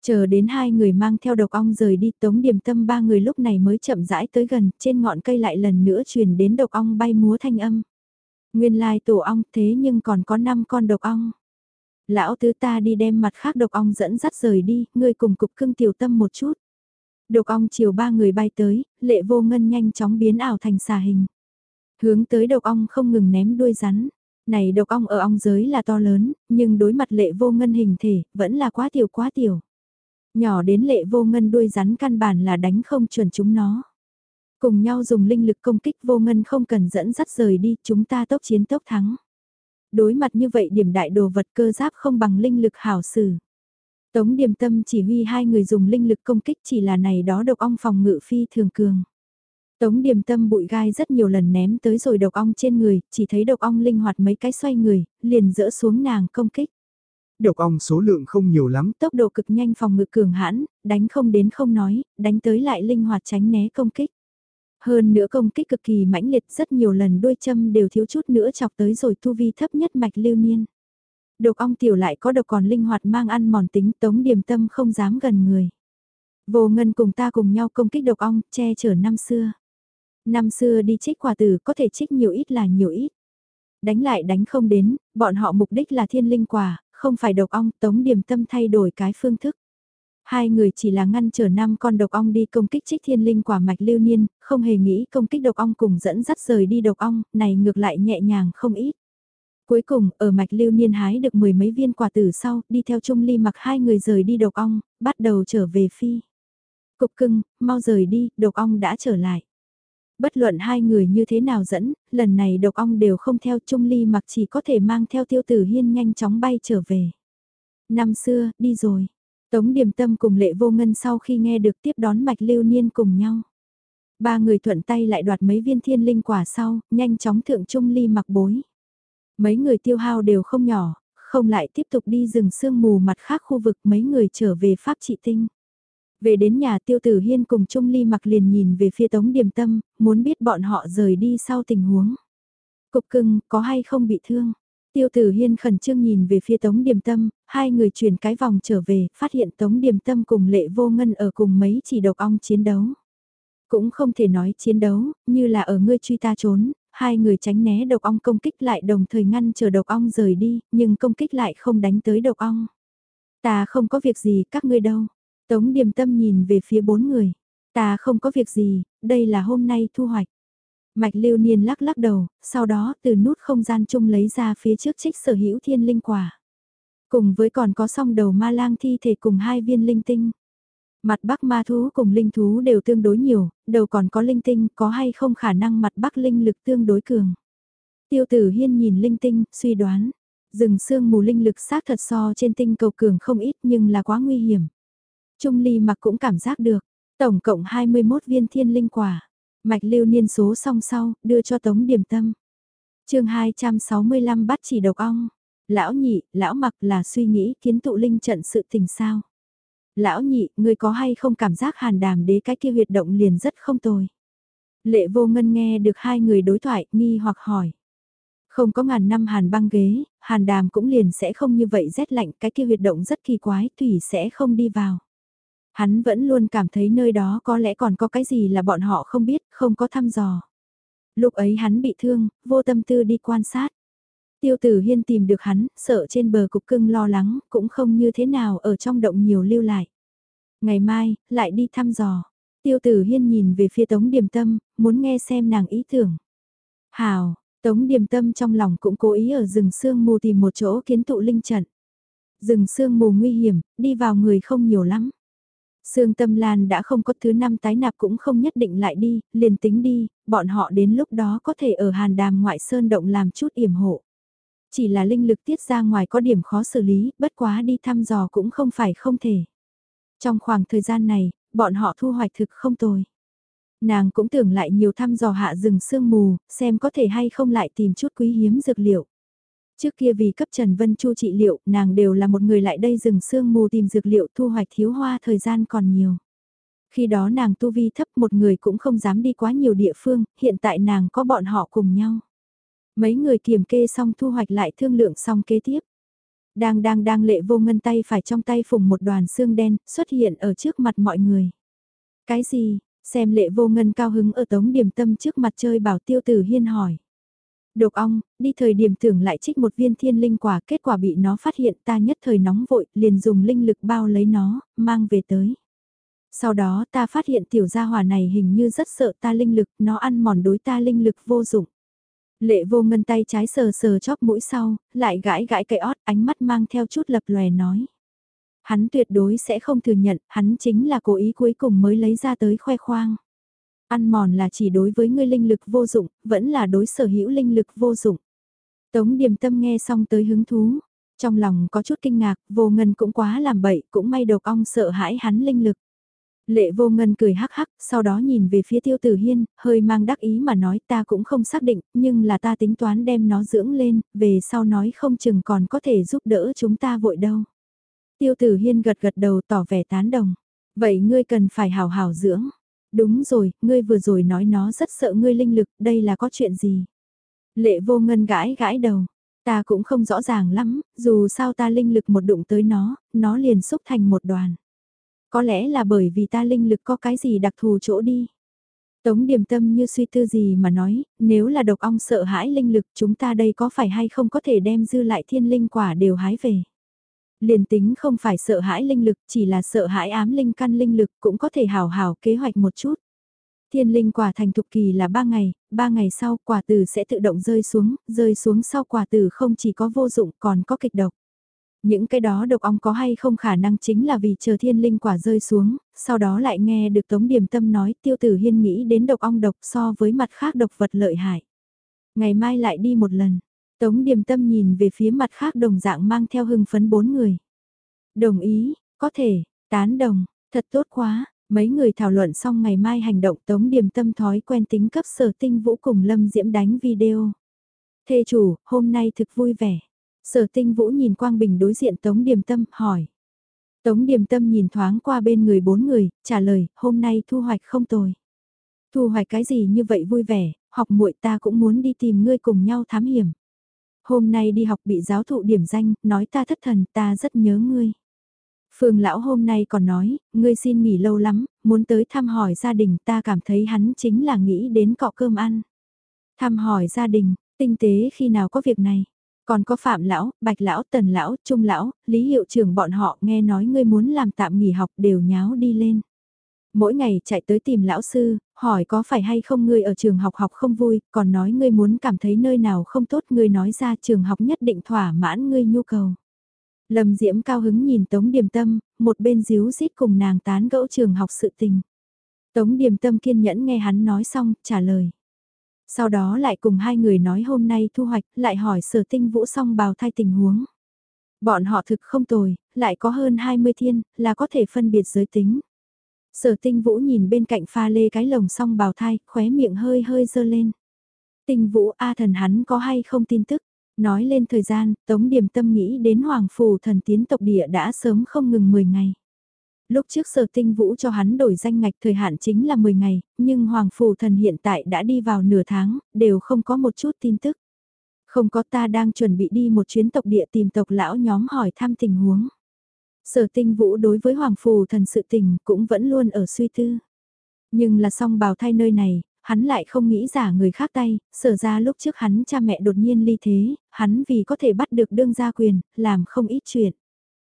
Chờ đến hai người mang theo độc ong rời đi tống điểm tâm ba người lúc này mới chậm rãi tới gần, trên ngọn cây lại lần nữa truyền đến độc ong bay múa thanh âm. Nguyên lai tổ ong thế nhưng còn có 5 con độc ong. Lão tứ ta đi đem mặt khác độc ong dẫn dắt rời đi, ngươi cùng cục cưng tiểu tâm một chút. Độc ong chiều ba người bay tới, lệ vô ngân nhanh chóng biến ảo thành xà hình. Hướng tới độc ong không ngừng ném đuôi rắn. Này độc ong ở ong giới là to lớn, nhưng đối mặt lệ vô ngân hình thể, vẫn là quá tiểu quá tiểu. Nhỏ đến lệ vô ngân đuôi rắn căn bản là đánh không chuẩn chúng nó. Cùng nhau dùng linh lực công kích vô ngân không cần dẫn dắt rời đi, chúng ta tốc chiến tốc thắng. Đối mặt như vậy điểm đại đồ vật cơ giáp không bằng linh lực hảo sử. Tống điềm tâm chỉ huy hai người dùng linh lực công kích chỉ là này đó độc ong phòng ngự phi thường cường. Tống điềm tâm bụi gai rất nhiều lần ném tới rồi độc ong trên người, chỉ thấy độc ong linh hoạt mấy cái xoay người, liền dỡ xuống nàng công kích. Độc ong số lượng không nhiều lắm. Tốc độ cực nhanh phòng ngự cường hãn, đánh không đến không nói, đánh tới lại linh hoạt tránh né công kích. Hơn nữa công kích cực kỳ mãnh liệt rất nhiều lần đuôi châm đều thiếu chút nữa chọc tới rồi tu vi thấp nhất mạch lưu niên. Độc ong tiểu lại có độc còn linh hoạt mang ăn mòn tính tống điềm tâm không dám gần người. Vô ngân cùng ta cùng nhau công kích độc ong, che chở năm xưa. Năm xưa đi trích quả tử có thể trích nhiều ít là nhiều ít. Đánh lại đánh không đến, bọn họ mục đích là thiên linh quả, không phải độc ong, tống điềm tâm thay đổi cái phương thức. Hai người chỉ là ngăn trở năm con độc ong đi công kích trích thiên linh quả mạch lưu niên, không hề nghĩ công kích độc ong cùng dẫn dắt rời đi độc ong, này ngược lại nhẹ nhàng không ít. Cuối cùng, ở mạch lưu niên hái được mười mấy viên quả tử sau, đi theo Trung Ly mặc hai người rời đi độc ong, bắt đầu trở về phi. Cục cưng, mau rời đi, độc ong đã trở lại. Bất luận hai người như thế nào dẫn, lần này độc ong đều không theo Trung Ly mặc chỉ có thể mang theo tiêu tử hiên nhanh chóng bay trở về. Năm xưa, đi rồi. Tống Điềm Tâm cùng Lệ Vô Ngân sau khi nghe được tiếp đón Mạch Lưu Niên cùng nhau. Ba người thuận tay lại đoạt mấy viên thiên linh quả sau, nhanh chóng thượng Trung Ly mặc bối. Mấy người tiêu hao đều không nhỏ, không lại tiếp tục đi rừng sương mù mặt khác khu vực mấy người trở về Pháp trị tinh. Về đến nhà tiêu tử hiên cùng Trung Ly mặc liền nhìn về phía Tống Điềm Tâm, muốn biết bọn họ rời đi sau tình huống. Cục cưng, có hay không bị thương? Tiêu tử hiên khẩn trương nhìn về phía Tống Điềm Tâm, hai người chuyển cái vòng trở về, phát hiện Tống Điềm Tâm cùng lệ vô ngân ở cùng mấy chỉ độc ong chiến đấu. Cũng không thể nói chiến đấu, như là ở ngươi truy ta trốn, hai người tránh né độc ong công kích lại đồng thời ngăn chờ độc ong rời đi, nhưng công kích lại không đánh tới độc ong. Ta không có việc gì, các ngươi đâu. Tống điềm tâm nhìn về phía bốn người. Ta không có việc gì, đây là hôm nay thu hoạch. Mạch lưu niên lắc lắc đầu, sau đó từ nút không gian chung lấy ra phía trước trích sở hữu thiên linh quả. Cùng với còn có song đầu ma lang thi thể cùng hai viên linh tinh. Mặt bắc ma thú cùng linh thú đều tương đối nhiều, đầu còn có linh tinh, có hay không khả năng mặt bắc linh lực tương đối cường. Tiêu tử hiên nhìn linh tinh, suy đoán. Rừng sương mù linh lực xác thật so trên tinh cầu cường không ít nhưng là quá nguy hiểm. Trung ly mặc cũng cảm giác được, tổng cộng 21 viên thiên linh quả. Mạch lưu niên số song sau, đưa cho tống điểm tâm. chương 265 bắt chỉ độc ong. Lão nhị, lão mặc là suy nghĩ kiến tụ linh trận sự tình sao. Lão nhị, ngươi có hay không cảm giác hàn đàm đế cái kia huyệt động liền rất không tồi. Lệ vô ngân nghe được hai người đối thoại, nghi hoặc hỏi. Không có ngàn năm hàn băng ghế, hàn đàm cũng liền sẽ không như vậy rét lạnh, cái kia huyệt động rất kỳ quái, thủy sẽ không đi vào. Hắn vẫn luôn cảm thấy nơi đó có lẽ còn có cái gì là bọn họ không biết, không có thăm dò. Lúc ấy hắn bị thương, vô tâm tư đi quan sát. Tiêu tử hiên tìm được hắn, sợ trên bờ cục cưng lo lắng, cũng không như thế nào ở trong động nhiều lưu lại. Ngày mai, lại đi thăm dò. Tiêu tử hiên nhìn về phía tống điềm tâm, muốn nghe xem nàng ý tưởng. Hào, tống điềm tâm trong lòng cũng cố ý ở rừng sương mù tìm một chỗ kiến tụ linh trận. Rừng sương mù nguy hiểm, đi vào người không nhiều lắm. Sương Tâm Lan đã không có thứ năm tái nạp cũng không nhất định lại đi, liền tính đi, bọn họ đến lúc đó có thể ở hàn đàm ngoại sơn động làm chút yểm hộ. Chỉ là linh lực tiết ra ngoài có điểm khó xử lý, bất quá đi thăm dò cũng không phải không thể. Trong khoảng thời gian này, bọn họ thu hoạch thực không tồi. Nàng cũng tưởng lại nhiều thăm dò hạ rừng sương mù, xem có thể hay không lại tìm chút quý hiếm dược liệu. Trước kia vì cấp Trần Vân Chu trị liệu, nàng đều là một người lại đây rừng sương mù tìm dược liệu thu hoạch thiếu hoa thời gian còn nhiều. Khi đó nàng tu vi thấp một người cũng không dám đi quá nhiều địa phương, hiện tại nàng có bọn họ cùng nhau. Mấy người kiểm kê xong thu hoạch lại thương lượng xong kế tiếp. Đang đang đang lệ vô ngân tay phải trong tay phùng một đoàn xương đen xuất hiện ở trước mặt mọi người. Cái gì, xem lệ vô ngân cao hứng ở tống điểm tâm trước mặt chơi bảo tiêu tử hiên hỏi. Độc ong, đi thời điểm tưởng lại trích một viên thiên linh quả kết quả bị nó phát hiện ta nhất thời nóng vội liền dùng linh lực bao lấy nó, mang về tới. Sau đó ta phát hiện tiểu gia hỏa này hình như rất sợ ta linh lực, nó ăn mòn đối ta linh lực vô dụng. Lệ vô ngân tay trái sờ sờ chóp mũi sau, lại gãi gãi cây ót ánh mắt mang theo chút lập lòe nói. Hắn tuyệt đối sẽ không thừa nhận, hắn chính là cố ý cuối cùng mới lấy ra tới khoe khoang. Ăn mòn là chỉ đối với ngươi linh lực vô dụng, vẫn là đối sở hữu linh lực vô dụng. Tống điềm tâm nghe xong tới hứng thú, trong lòng có chút kinh ngạc, vô ngân cũng quá làm bậy, cũng may độc ong sợ hãi hắn linh lực. Lệ vô ngân cười hắc hắc, sau đó nhìn về phía tiêu tử hiên, hơi mang đắc ý mà nói ta cũng không xác định, nhưng là ta tính toán đem nó dưỡng lên, về sau nói không chừng còn có thể giúp đỡ chúng ta vội đâu. Tiêu tử hiên gật gật đầu tỏ vẻ tán đồng. Vậy ngươi cần phải hào hào dưỡng. Đúng rồi, ngươi vừa rồi nói nó rất sợ ngươi linh lực, đây là có chuyện gì? Lệ vô ngân gãi gãi đầu. Ta cũng không rõ ràng lắm, dù sao ta linh lực một đụng tới nó, nó liền xúc thành một đoàn. Có lẽ là bởi vì ta linh lực có cái gì đặc thù chỗ đi. Tống điềm tâm như suy tư gì mà nói, nếu là độc ong sợ hãi linh lực chúng ta đây có phải hay không có thể đem dư lại thiên linh quả đều hái về. Liền tính không phải sợ hãi linh lực chỉ là sợ hãi ám linh căn linh lực cũng có thể hào hào kế hoạch một chút. Thiên linh quả thành thục kỳ là 3 ngày, 3 ngày sau quả tử sẽ tự động rơi xuống, rơi xuống sau quả tử không chỉ có vô dụng còn có kịch độc. Những cái đó độc ong có hay không khả năng chính là vì chờ thiên linh quả rơi xuống, sau đó lại nghe được Tống Điềm Tâm nói tiêu tử hiên nghĩ đến độc ong độc so với mặt khác độc vật lợi hại. Ngày mai lại đi một lần, Tống Điềm Tâm nhìn về phía mặt khác đồng dạng mang theo hưng phấn bốn người. Đồng ý, có thể, tán đồng, thật tốt quá, mấy người thảo luận xong ngày mai hành động Tống Điềm Tâm thói quen tính cấp sở tinh vũ cùng Lâm Diễm đánh video. Thê chủ, hôm nay thực vui vẻ. Sở tinh vũ nhìn Quang Bình đối diện Tống Điềm Tâm, hỏi. Tống Điềm Tâm nhìn thoáng qua bên người bốn người, trả lời, hôm nay thu hoạch không tồi. Thu hoạch cái gì như vậy vui vẻ, học muội ta cũng muốn đi tìm ngươi cùng nhau thám hiểm. Hôm nay đi học bị giáo thụ điểm danh, nói ta thất thần, ta rất nhớ ngươi. Phương lão hôm nay còn nói, ngươi xin nghỉ lâu lắm, muốn tới thăm hỏi gia đình ta cảm thấy hắn chính là nghĩ đến cọ cơm ăn. Thăm hỏi gia đình, tinh tế khi nào có việc này. Còn có Phạm Lão, Bạch Lão, Tần Lão, Trung Lão, Lý Hiệu trưởng bọn họ nghe nói ngươi muốn làm tạm nghỉ học đều nháo đi lên. Mỗi ngày chạy tới tìm lão sư, hỏi có phải hay không ngươi ở trường học học không vui, còn nói ngươi muốn cảm thấy nơi nào không tốt ngươi nói ra trường học nhất định thỏa mãn ngươi nhu cầu. Lâm Diễm cao hứng nhìn Tống Điềm Tâm, một bên díu dít cùng nàng tán gẫu trường học sự tình. Tống Điềm Tâm kiên nhẫn nghe hắn nói xong, trả lời. Sau đó lại cùng hai người nói hôm nay thu hoạch, lại hỏi sở tinh vũ xong bào thai tình huống. Bọn họ thực không tồi, lại có hơn 20 thiên, là có thể phân biệt giới tính. Sở tinh vũ nhìn bên cạnh pha lê cái lồng xong bào thai, khóe miệng hơi hơi dơ lên. Tinh vũ A thần hắn có hay không tin tức, nói lên thời gian, Tống điểm Tâm nghĩ đến Hoàng Phù thần tiến tộc địa đã sớm không ngừng 10 ngày. Lúc trước sở tinh vũ cho hắn đổi danh ngạch thời hạn chính là 10 ngày, nhưng Hoàng Phù Thần hiện tại đã đi vào nửa tháng, đều không có một chút tin tức. Không có ta đang chuẩn bị đi một chuyến tộc địa tìm tộc lão nhóm hỏi thăm tình huống. Sở tinh vũ đối với Hoàng Phù Thần sự tình cũng vẫn luôn ở suy tư. Nhưng là song bào thai nơi này, hắn lại không nghĩ giả người khác tay, sở ra lúc trước hắn cha mẹ đột nhiên ly thế, hắn vì có thể bắt được đương gia quyền, làm không ít chuyện.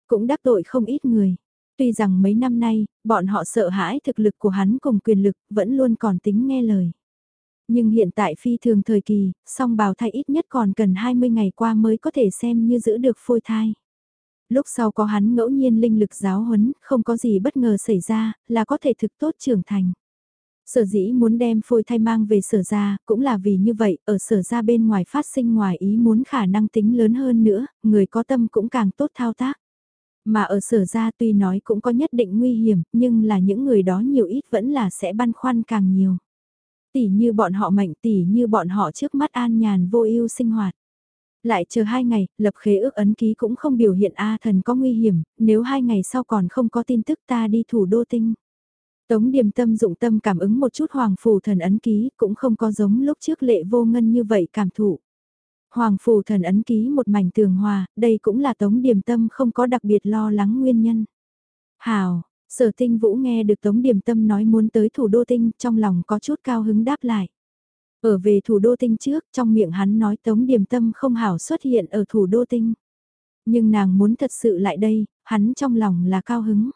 Cũng đắc tội không ít người. Tuy rằng mấy năm nay, bọn họ sợ hãi thực lực của hắn cùng quyền lực, vẫn luôn còn tính nghe lời. Nhưng hiện tại phi thường thời kỳ, song bào thai ít nhất còn cần 20 ngày qua mới có thể xem như giữ được phôi thai. Lúc sau có hắn ngẫu nhiên linh lực giáo huấn, không có gì bất ngờ xảy ra, là có thể thực tốt trưởng thành. Sở dĩ muốn đem phôi thai mang về sở ra, cũng là vì như vậy, ở sở ra bên ngoài phát sinh ngoài ý muốn khả năng tính lớn hơn nữa, người có tâm cũng càng tốt thao tác. Mà ở sở ra tuy nói cũng có nhất định nguy hiểm, nhưng là những người đó nhiều ít vẫn là sẽ băn khoăn càng nhiều. Tỷ như bọn họ mệnh tỷ như bọn họ trước mắt an nhàn vô ưu sinh hoạt. Lại chờ hai ngày, lập khế ước ấn ký cũng không biểu hiện A thần có nguy hiểm, nếu hai ngày sau còn không có tin tức ta đi thủ đô tinh. Tống điềm tâm dụng tâm cảm ứng một chút hoàng phù thần ấn ký cũng không có giống lúc trước lệ vô ngân như vậy cảm thụ. Hoàng phủ thần ấn ký một mảnh tường hòa, đây cũng là tống Điềm tâm không có đặc biệt lo lắng nguyên nhân. Hào, sở tinh vũ nghe được tống Điềm tâm nói muốn tới thủ đô tinh trong lòng có chút cao hứng đáp lại. Ở về thủ đô tinh trước, trong miệng hắn nói tống Điềm tâm không hảo xuất hiện ở thủ đô tinh. Nhưng nàng muốn thật sự lại đây, hắn trong lòng là cao hứng.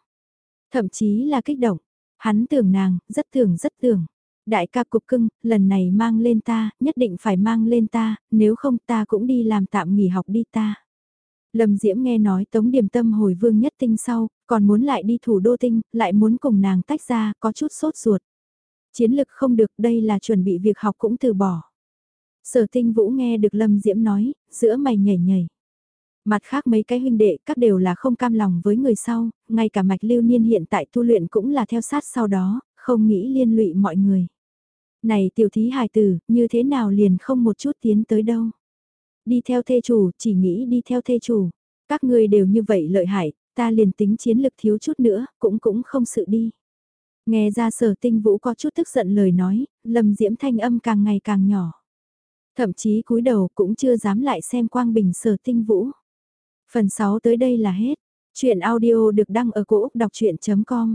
Thậm chí là kích động, hắn tưởng nàng, rất tưởng rất tưởng. Đại ca cục cưng, lần này mang lên ta, nhất định phải mang lên ta, nếu không ta cũng đi làm tạm nghỉ học đi ta. Lâm Diễm nghe nói Tống Điềm Tâm hồi vương nhất tinh sau, còn muốn lại đi thủ đô tinh, lại muốn cùng nàng tách ra, có chút sốt ruột. Chiến lực không được, đây là chuẩn bị việc học cũng từ bỏ. Sở tinh vũ nghe được Lâm Diễm nói, giữa mày nhảy nhảy. Mặt khác mấy cái huynh đệ, các đều là không cam lòng với người sau, ngay cả mạch lưu niên hiện tại tu luyện cũng là theo sát sau đó, không nghĩ liên lụy mọi người. Này tiểu thí hài tử, như thế nào liền không một chút tiến tới đâu. Đi theo thê chủ, chỉ nghĩ đi theo thê chủ. Các người đều như vậy lợi hại, ta liền tính chiến lực thiếu chút nữa, cũng cũng không sự đi. Nghe ra sở tinh vũ có chút tức giận lời nói, lầm diễm thanh âm càng ngày càng nhỏ. Thậm chí cúi đầu cũng chưa dám lại xem quang bình sở tinh vũ. Phần 6 tới đây là hết. Chuyện audio được đăng ở cổ Úc đọc chuyện.com